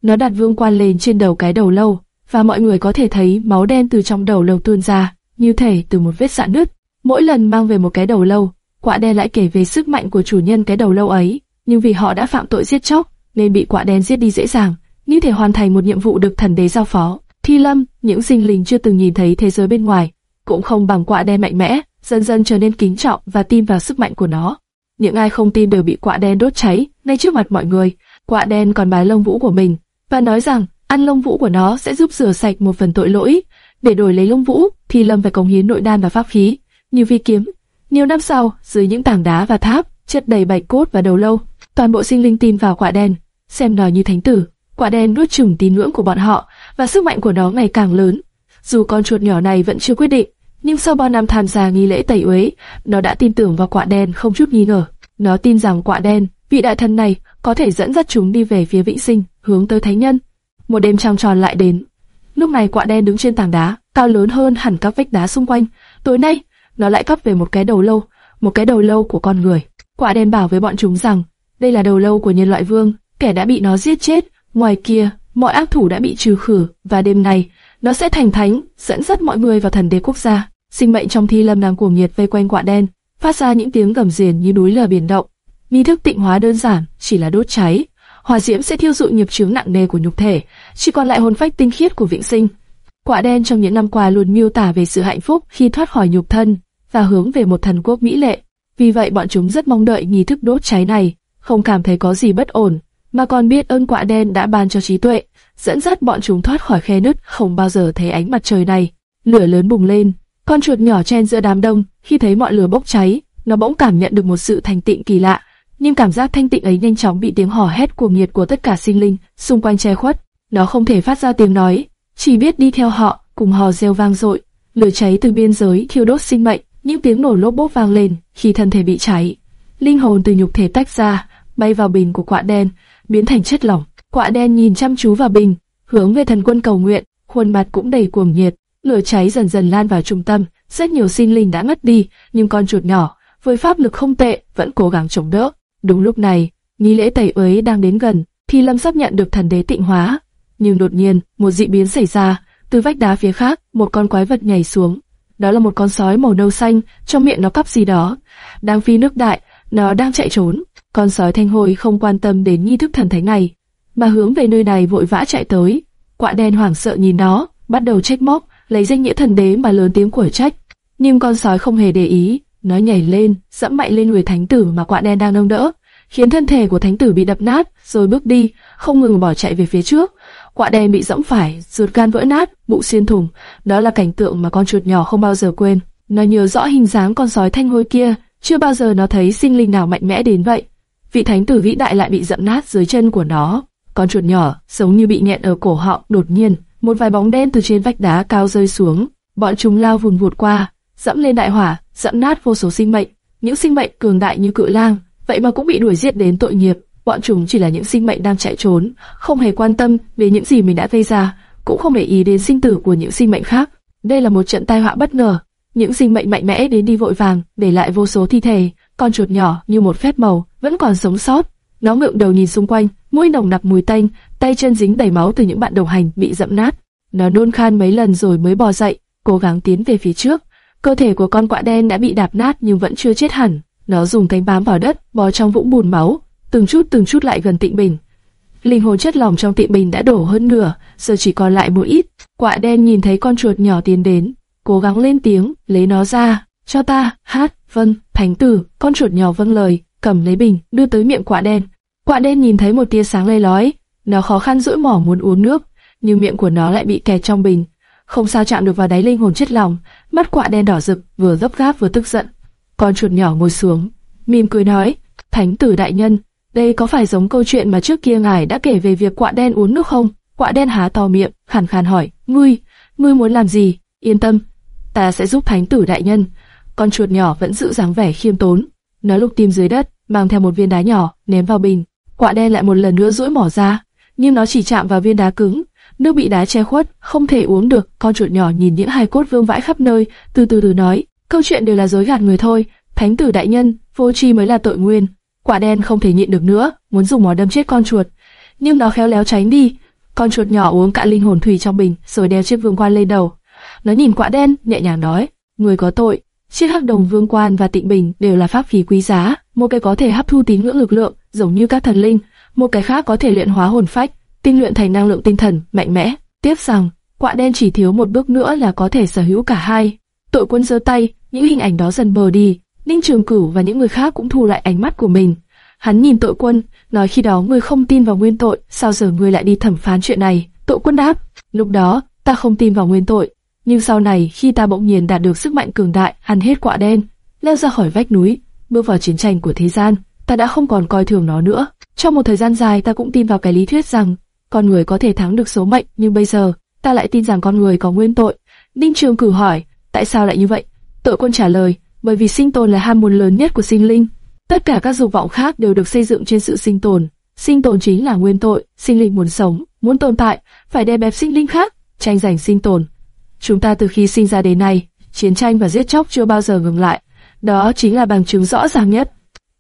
Nó đặt vương quan lên trên đầu cái đầu lâu và mọi người có thể thấy máu đen từ trong đầu lâu tuôn ra, như thể từ một vết sạn nứt. Mỗi lần mang về một cái đầu lâu, quạ đen lại kể về sức mạnh của chủ nhân cái đầu lâu ấy, nhưng vì họ đã phạm tội giết chóc nên bị quạ đen giết đi dễ dàng, như thể hoàn thành một nhiệm vụ được thần đế giao phó. Thi Lâm, những sinh linh chưa từng nhìn thấy thế giới bên ngoài, cũng không bằng quạ đen mạnh mẽ, dần dần trở nên kính trọng và tin vào sức mạnh của nó. Những ai không tin đều bị quạ đen đốt cháy ngay trước mặt mọi người. Quạ đen còn bái lông vũ của mình và nói rằng ăn lông vũ của nó sẽ giúp rửa sạch một phần tội lỗi. Để đổi lấy lông vũ, Thi Lâm phải cống hiến nội đan và pháp khí, như vi kiếm. Nhiều năm sau, dưới những tảng đá và tháp, chất đầy bạch cốt và đầu lâu, toàn bộ sinh linh tin vào quạ đen, xem nó như thánh tử. Quả đen nuốt chửng tín ngưỡng của bọn họ và sức mạnh của nó ngày càng lớn. Dù con chuột nhỏ này vẫn chưa quyết định, nhưng sau bao năm tham gia nghi lễ tẩy uế, nó đã tin tưởng vào quạ đen không chút nghi ngờ. Nó tin rằng quạ đen, vị đại thần này, có thể dẫn dắt chúng đi về phía vĩnh sinh, hướng tới thánh nhân. Một đêm trăng tròn lại đến. Lúc này quạ đen đứng trên tảng đá, cao lớn hơn hẳn các vách đá xung quanh. Tối nay, nó lại cấp về một cái đầu lâu, một cái đầu lâu của con người. quạ đen bảo với bọn chúng rằng, đây là đầu lâu của nhân loại vương, kẻ đã bị nó giết chết Ngoài kia, mọi ác thủ đã bị trừ khử và đêm nay nó sẽ thành thánh, dẫn dắt mọi người vào thần đế quốc gia. Sinh mệnh trong thi lâm đang cuồng nhiệt vây quanh quạ đen, phát ra những tiếng gầm rền như núi lở biển động. Nghi thức tịnh hóa đơn giản, chỉ là đốt cháy. Hỏa diễm sẽ thiêu dụi nghiệp chướng nặng nề của nhục thể, chỉ còn lại hồn phách tinh khiết của vĩnh sinh. Quạ đen trong những năm qua luôn miêu tả về sự hạnh phúc khi thoát khỏi nhục thân và hướng về một thần quốc mỹ lệ. Vì vậy bọn chúng rất mong đợi nghi thức đốt cháy này, không cảm thấy có gì bất ổn mà còn biết ơn quạ đen đã ban cho trí tuệ, dẫn dắt bọn chúng thoát khỏi khe nứt không bao giờ thấy ánh mặt trời này. Lửa lớn bùng lên, con chuột nhỏ chen giữa đám đông, khi thấy mọi lửa bốc cháy, nó bỗng cảm nhận được một sự thanh tịnh kỳ lạ, nhưng cảm giác thanh tịnh ấy nhanh chóng bị tiếng hò hét cuồng nhiệt của tất cả sinh linh xung quanh che khuất. Nó không thể phát ra tiếng nói, chỉ biết đi theo họ, cùng hò reo vang dội. Lửa cháy từ biên giới thiêu đốt sinh mệnh, những tiếng nổ lốp bốp vang lên khi thân thể bị cháy. Linh hồn từ nhục thể tách ra, bay vào bình của quạ đen, biến thành chất lỏng. Quạ đen nhìn chăm chú vào bình, hướng về thần quân cầu nguyện, khuôn mặt cũng đầy cuồng nhiệt. Lửa cháy dần dần lan vào trung tâm, rất nhiều sinh linh đã ngất đi, nhưng con chuột nhỏ với pháp lực không tệ vẫn cố gắng chống đỡ. Đúng lúc này, nghi lễ tẩy uế đang đến gần, thì Lâm sắp nhận được thần đế tịnh hóa. Nhưng đột nhiên, một dị biến xảy ra, từ vách đá phía khác, một con quái vật nhảy xuống. Đó là một con sói màu nâu xanh, trong miệng nó cắp gì đó. Đang phi nước đại, nó đang chạy trốn. Con sói thanh hồi không quan tâm đến nghi thức thần thánh này, mà hướng về nơi này vội vã chạy tới. Quạ đen hoảng sợ nhìn nó, bắt đầu trách móc, lấy danh nghĩa thần đế mà lớn tiếng của trách. Nhưng con sói không hề để ý, nó nhảy lên, dẫm mạnh lên người thánh tử mà quạ đen đang nâng đỡ, khiến thân thể của thánh tử bị đập nát, rồi bước đi, không ngừng bỏ chạy về phía trước. Quạ đen bị dẫm phải, ruột gan vỡ nát, bụng xuyên thủng, đó là cảnh tượng mà con chuột nhỏ không bao giờ quên. Nó nhớ rõ hình dáng con sói thanh hôi kia, chưa bao giờ nó thấy sinh linh nào mạnh mẽ đến vậy vị thánh tử vĩ đại lại bị dẫm nát dưới chân của nó. Con chuột nhỏ, giống như bị nghẹn ở cổ họng, đột nhiên, một vài bóng đen từ trên vách đá cao rơi xuống. Bọn chúng lao vùn vụt qua, dẫm lên đại hỏa, dẫm nát vô số sinh mệnh. Những sinh mệnh cường đại như cự lang, vậy mà cũng bị đuổi giết đến tội nghiệp. Bọn chúng chỉ là những sinh mệnh đang chạy trốn, không hề quan tâm về những gì mình đã gây ra, cũng không để ý đến sinh tử của những sinh mệnh khác. Đây là một trận tai họa bất ngờ. Những sinh mệnh mạnh mẽ đến đi vội vàng, để lại vô số thi thể. Con chuột nhỏ như một phép màu, vẫn còn sống sót. Nó ngượng đầu nhìn xung quanh, mũi nồng nặc mùi tanh, tay chân dính đầy máu từ những bạn đồng hành bị dẫm nát. Nó nôn khan mấy lần rồi mới bò dậy, cố gắng tiến về phía trước. Cơ thể của con quạ đen đã bị đạp nát nhưng vẫn chưa chết hẳn. Nó dùng cánh bám vào đất, bò trong vũng bùn máu, từng chút từng chút lại gần tịnh bình. Linh hồn chất lỏng trong tịnh bình đã đổ hơn nửa, giờ chỉ còn lại một ít. Quạ đen nhìn thấy con chuột nhỏ tiến đến, cố gắng lên tiếng, lấy nó ra, cho ta, hát, vâng, thánh tử, con chuột nhỏ vâng lời, cầm lấy bình, đưa tới miệng quạ đen. Quạ đen nhìn thấy một tia sáng lây lói, nó khó khăn duỗi mỏ muốn uống nước, nhưng miệng của nó lại bị kẹt trong bình, không sao chạm được vào đáy linh hồn chết lòng. Mắt quạ đen đỏ rực, vừa gấp gáp vừa tức giận. Con chuột nhỏ ngồi xuống, mỉm cười nói: Thánh tử đại nhân, đây có phải giống câu chuyện mà trước kia ngài đã kể về việc quạ đen uống nước không? Quạ đen há to miệng, khàn khàn hỏi: Ngươi, ngươi muốn làm gì? Yên tâm, ta sẽ giúp thánh tử đại nhân. Con chuột nhỏ vẫn giữ dáng vẻ khiêm tốn. Nó lục tìm dưới đất, mang theo một viên đá nhỏ, ném vào bình. Quạ đen lại một lần nữa duỗi mỏ ra, nhưng nó chỉ chạm vào viên đá cứng, nước bị đá che khuất, không thể uống được. Con chuột nhỏ nhìn những hài cốt vương vãi khắp nơi, từ từ từ nói, câu chuyện đều là dối gạt người thôi. Thánh tử đại nhân, vô tri mới là tội nguyên. Quả đen không thể nhịn được nữa, muốn dùng mỏ đâm chết con chuột, nhưng nó khéo léo tránh đi. Con chuột nhỏ uống cạn linh hồn thủy trong bình, rồi đeo chiếc vương quan lên đầu. Nó nhìn quả đen, nhẹ nhàng nói, người có tội. Chiếc hắc đồng vương quan và tịnh bình đều là pháp khí quý giá, một cái có thể hấp thu tín ngưỡng lực lượng, giống như các thần linh, một cái khác có thể luyện hóa hồn phách, tinh luyện thành năng lượng tinh thần mạnh mẽ. Tiếp rằng, quạ đen chỉ thiếu một bước nữa là có thể sở hữu cả hai. Tội quân giơ tay, những hình ảnh đó dần bờ đi. Ninh Trường Cửu và những người khác cũng thu lại ánh mắt của mình. Hắn nhìn tội quân, nói khi đó ngươi không tin vào nguyên tội, sao giờ ngươi lại đi thẩm phán chuyện này? Tội quân đáp, lúc đó ta không tin vào nguyên tội, nhưng sau này khi ta bỗng nhiên đạt được sức mạnh cường đại, ăn hết quạ đen, leo ra khỏi vách núi, bước vào chiến tranh của thế gian, ta đã không còn coi thường nó nữa. Trong một thời gian dài ta cũng tin vào cái lý thuyết rằng con người có thể thắng được số mệnh, nhưng bây giờ ta lại tin rằng con người có nguyên tội. Ninh Trường Cử hỏi, tại sao lại như vậy? Tội quân trả lời, bởi vì sinh tồn là ham muốn lớn nhất của sinh linh. Tất cả các dục vọng khác đều được xây dựng trên sự sinh tồn. Sinh tồn chính là nguyên tội, sinh linh muốn sống, muốn tồn tại, phải đè bẹp sinh linh khác, tranh giành sinh tồn. Chúng ta từ khi sinh ra đến nay, chiến tranh và giết chóc chưa bao giờ ngừng lại. Đó chính là bằng chứng rõ ràng nhất.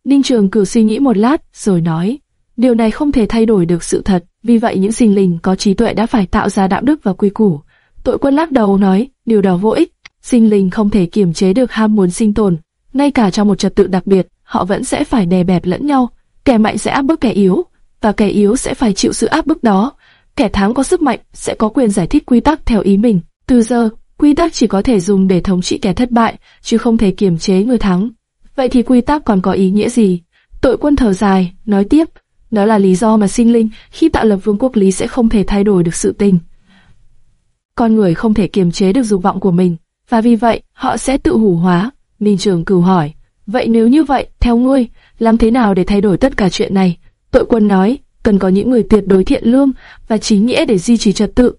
Ninh Trường cử suy nghĩ một lát, rồi nói, điều này không thể thay đổi được sự thật, vì vậy những sinh linh có trí tuệ đã phải tạo ra đạo đức và quy củ. Tội quân lắc đầu nói, điều đó vô ích, sinh linh không thể kiềm chế được ham muốn sinh tồn, ngay cả trong một trật tự đặc biệt, họ vẫn sẽ phải đè bẹp lẫn nhau, kẻ mạnh sẽ áp bức kẻ yếu, và kẻ yếu sẽ phải chịu sự áp bức đó. Kẻ thắng có sức mạnh sẽ có quyền giải thích quy tắc theo ý mình. Từ giờ, quy tắc chỉ có thể dùng để thống trị kẻ thất bại, chứ không thể kiềm chế người thắng. Vậy thì quy tắc còn có ý nghĩa gì? Tội quân thở dài, nói tiếp, đó là lý do mà sinh linh khi tạo lập vương quốc lý sẽ không thể thay đổi được sự tình. Con người không thể kiềm chế được dục vọng của mình, và vì vậy họ sẽ tự hủ hóa. Minh Trường cửu hỏi, vậy nếu như vậy, theo ngươi, làm thế nào để thay đổi tất cả chuyện này? Tội quân nói, cần có những người tuyệt đối thiện lương và chính nghĩa để duy trì trật tự.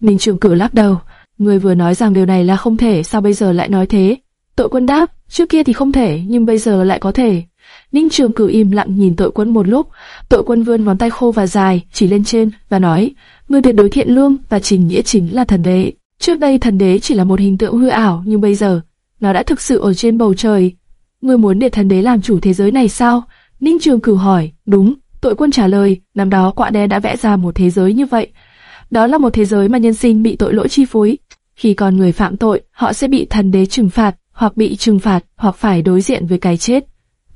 Minh Trường cửu lắc đầu, người vừa nói rằng điều này là không thể, sao bây giờ lại nói thế? Tội quân đáp, trước kia thì không thể, nhưng bây giờ lại có thể. Ninh Trường Cửu im lặng nhìn tội quân một lúc, tội quân vươn ngón tay khô và dài chỉ lên trên và nói, người tuyệt đối thiện lương và trình nghĩa chính là thần đế. Trước đây thần đế chỉ là một hình tượng hư ảo, nhưng bây giờ nó đã thực sự ở trên bầu trời. Ngươi muốn để thần đế làm chủ thế giới này sao? Ninh Trường Cửu hỏi. Đúng. Tội quân trả lời. Năm đó quạ đen đã vẽ ra một thế giới như vậy. Đó là một thế giới mà nhân sinh bị tội lỗi chi phối. Khi con người phạm tội, họ sẽ bị thần đế trừng phạt, hoặc bị trừng phạt, hoặc phải đối diện với cái chết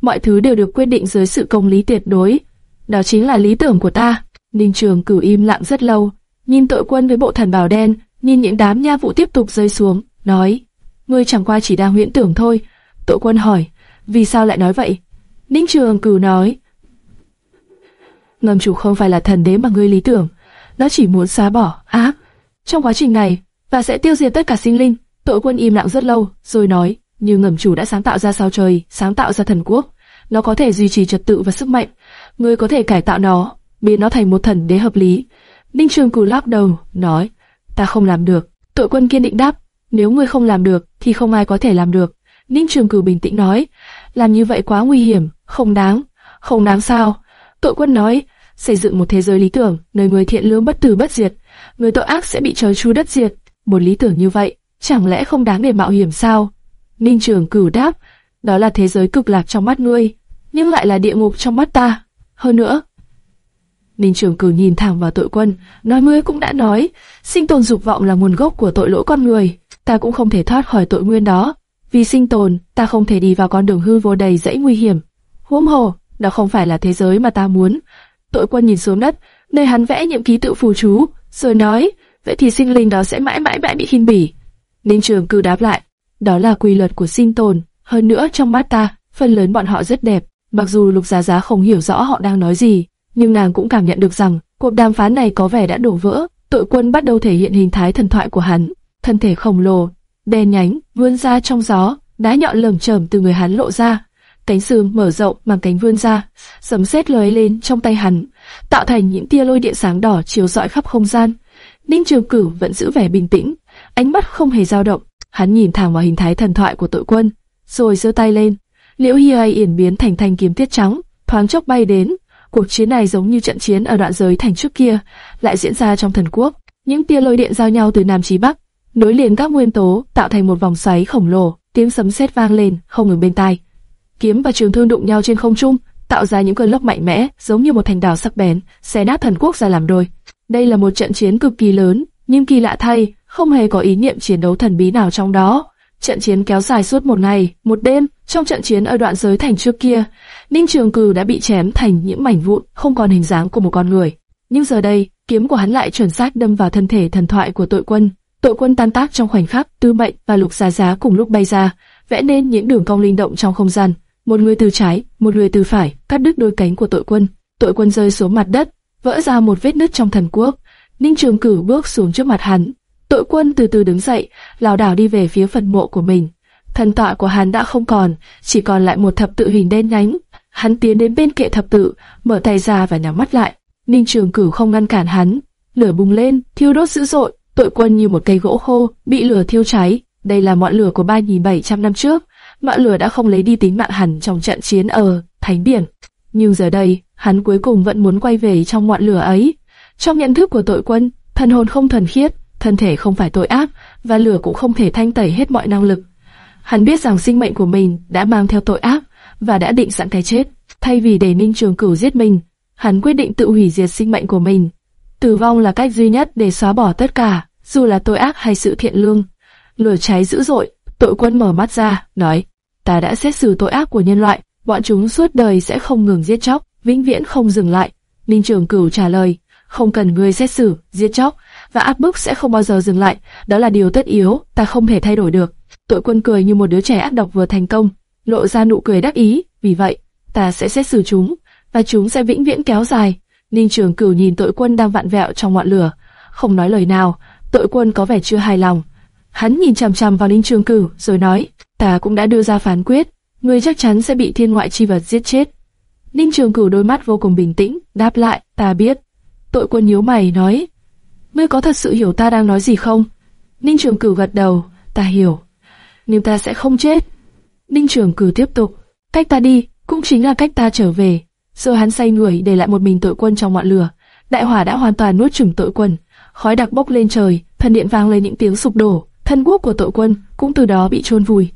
mọi thứ đều được quyết định dưới sự công lý tuyệt đối. Đó chính là lý tưởng của ta. Ninh Trường Cử im lặng rất lâu, nhìn tội quân với bộ thần bào đen, nhìn những đám nha vụ tiếp tục rơi xuống, nói, ngươi chẳng qua chỉ đang huyễn tưởng thôi. Tội quân hỏi, vì sao lại nói vậy? Ninh Trường Cử nói, ngầm chủ không phải là thần đế mà ngươi lý tưởng, nó chỉ muốn xóa bỏ ác. Trong quá trình này, và sẽ tiêu diệt tất cả sinh linh. Tội quân im lặng rất lâu, rồi nói, như ngầm chủ đã sáng tạo ra sao trời, sáng tạo ra thần quốc, nó có thể duy trì trật tự và sức mạnh. Ngươi có thể cải tạo nó, biến nó thành một thần đế hợp lý. Ninh Trường Cửu lắc đầu, nói, ta không làm được. Tội quân kiên định đáp, nếu ngươi không làm được, thì không ai có thể làm được. Ninh Trường Cửu bình tĩnh nói, làm như vậy quá nguy hiểm, không đáng. Không đáng sao? Tội quân nói, xây dựng một thế giới lý tưởng, nơi người thiện lương bất tử bất diệt, người tội ác sẽ bị trời chu đất diệt. Một lý tưởng như vậy, chẳng lẽ không đáng để mạo hiểm sao? Ninh Trường Cửu đáp, đó là thế giới cực lạc trong mắt ngươi, nhưng lại là địa ngục trong mắt ta. Hơn nữa, Ninh Trường Cửu nhìn thẳng vào tội quân, nói ngươi cũng đã nói, sinh tồn dục vọng là nguồn gốc của tội lỗi con người, ta cũng không thể thoát khỏi tội nguyên đó. Vì sinh tồn, ta không thể đi vào con đường hư vô đầy dẫy nguy hiểm. Huống hồ, đó không phải là thế giới mà ta muốn. Tội quân nhìn xuống đất, nơi hắn vẽ những ký tự phù chú, rồi nói, vậy thì sinh linh đó sẽ mãi mãi mãi bị khinh bỉ. Ninh Trường cư đáp lại, đó là quy luật của sinh tồn, hơn nữa trong mắt ta, phần lớn bọn họ rất đẹp. Mặc dù Lục Giá Giá không hiểu rõ họ đang nói gì, nhưng nàng cũng cảm nhận được rằng cuộc đàm phán này có vẻ đã đổ vỡ. tội quân bắt đầu thể hiện hình thái thần thoại của hắn. Thân thể khổng lồ, đen nhánh, vươn ra trong gió, đá nhọn lởm chởm từ người hắn lộ ra. Cánh sườn mở rộng bằng cánh vươn ra, sấm sét lóe lên trong tay hắn, tạo thành những tia lôi điện sáng đỏ chiếu rọi khắp không gian. Ninh Trường Cửu vẫn giữ vẻ bình tĩnh, ánh mắt không hề dao động. Hắn nhìn thẳng vào hình thái thần thoại của tội quân, rồi giơ tay lên. Liễu Hi Ai yển biến thành thanh kiếm tiết trắng, thoáng chốc bay đến. Cuộc chiến này giống như trận chiến ở đoạn giới thành trước kia, lại diễn ra trong thần quốc. Những tia lôi điện giao nhau từ nam chí bắc, nối liền các nguyên tố, tạo thành một vòng xoáy khổng lồ. Tiếng sấm sét vang lên, không ngừng bên tai. Kiếm và trường thương đụng nhau trên không trung, tạo ra những cơn lốc mạnh mẽ, giống như một thành đào sắc bén, xé nát thần quốc ra làm đôi. Đây là một trận chiến cực kỳ lớn, nhưng kỳ lạ thay, không hề có ý niệm chiến đấu thần bí nào trong đó. Trận chiến kéo dài suốt một ngày, một đêm. Trong trận chiến ở đoạn giới thành trước kia, Ninh Trường Cử đã bị chém thành những mảnh vụn, không còn hình dáng của một con người. Nhưng giờ đây, kiếm của hắn lại chuẩn xác đâm vào thân thể thần thoại của tội quân. Tội quân tan tác trong khoảnh khắc, Tư Mệnh và Lục Giá Giá cùng lúc bay ra, vẽ nên những đường cong linh động trong không gian. Một người từ trái, một người từ phải, cắt đứt đôi cánh của tội quân. Tội quân rơi xuống mặt đất, vỡ ra một vết nứt trong thần quốc. Ninh Trường Cử bước xuống trước mặt hắn, Tội quân từ từ đứng dậy, lảo đảo đi về phía phần mộ của mình. Thần tọa của hắn đã không còn, chỉ còn lại một thập tự hình đen nhánh. Hắn tiến đến bên kệ thập tự, mở tay ra và nhắm mắt lại. Ninh Trường Cửu không ngăn cản hắn, lửa bùng lên, thiêu đốt dữ dội. Tội quân như một cây gỗ khô, bị lửa thiêu cháy. Đây là ngọn lửa của 3.700 năm trước. Ngọn lửa đã không lấy đi tính mạng hắn trong trận chiến ở Thánh Biển. Nhưng giờ đây, hắn cuối cùng vẫn muốn quay về trong ngọn lửa ấy. Trong nhận thức của tội quân, thần hồn không thần khiết, thân thể không phải tội ác và lửa cũng không thể thanh tẩy hết mọi năng lực. Hắn biết rằng sinh mệnh của mình đã mang theo tội ác và đã định sẵn cái chết. Thay vì để Ninh Trường Cửu giết mình, hắn quyết định tự hủy diệt sinh mệnh của mình. Tử vong là cách duy nhất để xóa bỏ tất cả, dù là tội ác hay sự thiện lương. Lửa cháy dữ dội, tội quân mở mắt ra, nói, ta đã xét xử tội ác của nhân loại, bọn chúng suốt đời sẽ không ngừng giết chóc, vĩnh viễn không dừng lại. Ninh Trường Cửu trả lời, không cần ngươi xét xử, giết chóc, và áp bức sẽ không bao giờ dừng lại, đó là điều tất yếu, ta không thể thay đổi được. Tội quân cười như một đứa trẻ ác độc vừa thành công, lộ ra nụ cười đắc ý, vì vậy, ta sẽ xét xử chúng, và chúng sẽ vĩnh viễn kéo dài. Ninh Trường Cửu nhìn tội quân đang vặn vẹo trong ngọn lửa, không nói lời nào, tội quân có vẻ chưa hài lòng. Hắn nhìn chằm chằm vào Ninh Trường Cửu, rồi nói, ta cũng đã đưa ra phán quyết, ngươi chắc chắn sẽ bị thiên ngoại chi vật giết chết. Ninh Trường Cửu đôi mắt vô cùng bình tĩnh, đáp lại, ta biết. Tội quân nhíu mày nói, ngươi có thật sự hiểu ta đang nói gì không? Ninh Trường Cửu gật đầu, ta hiểu. Nhưng ta sẽ không chết. Ninh Trường Cửu tiếp tục, cách ta đi, cũng chính là cách ta trở về. Rồi hắn say người để lại một mình tội quân trong ngọn lửa. Đại hỏa đã hoàn toàn nuốt chửng tội quân, khói đặc bốc lên trời, thần điện vang lên những tiếng sụp đổ, thân quốc của tội quân cũng từ đó bị chôn vùi.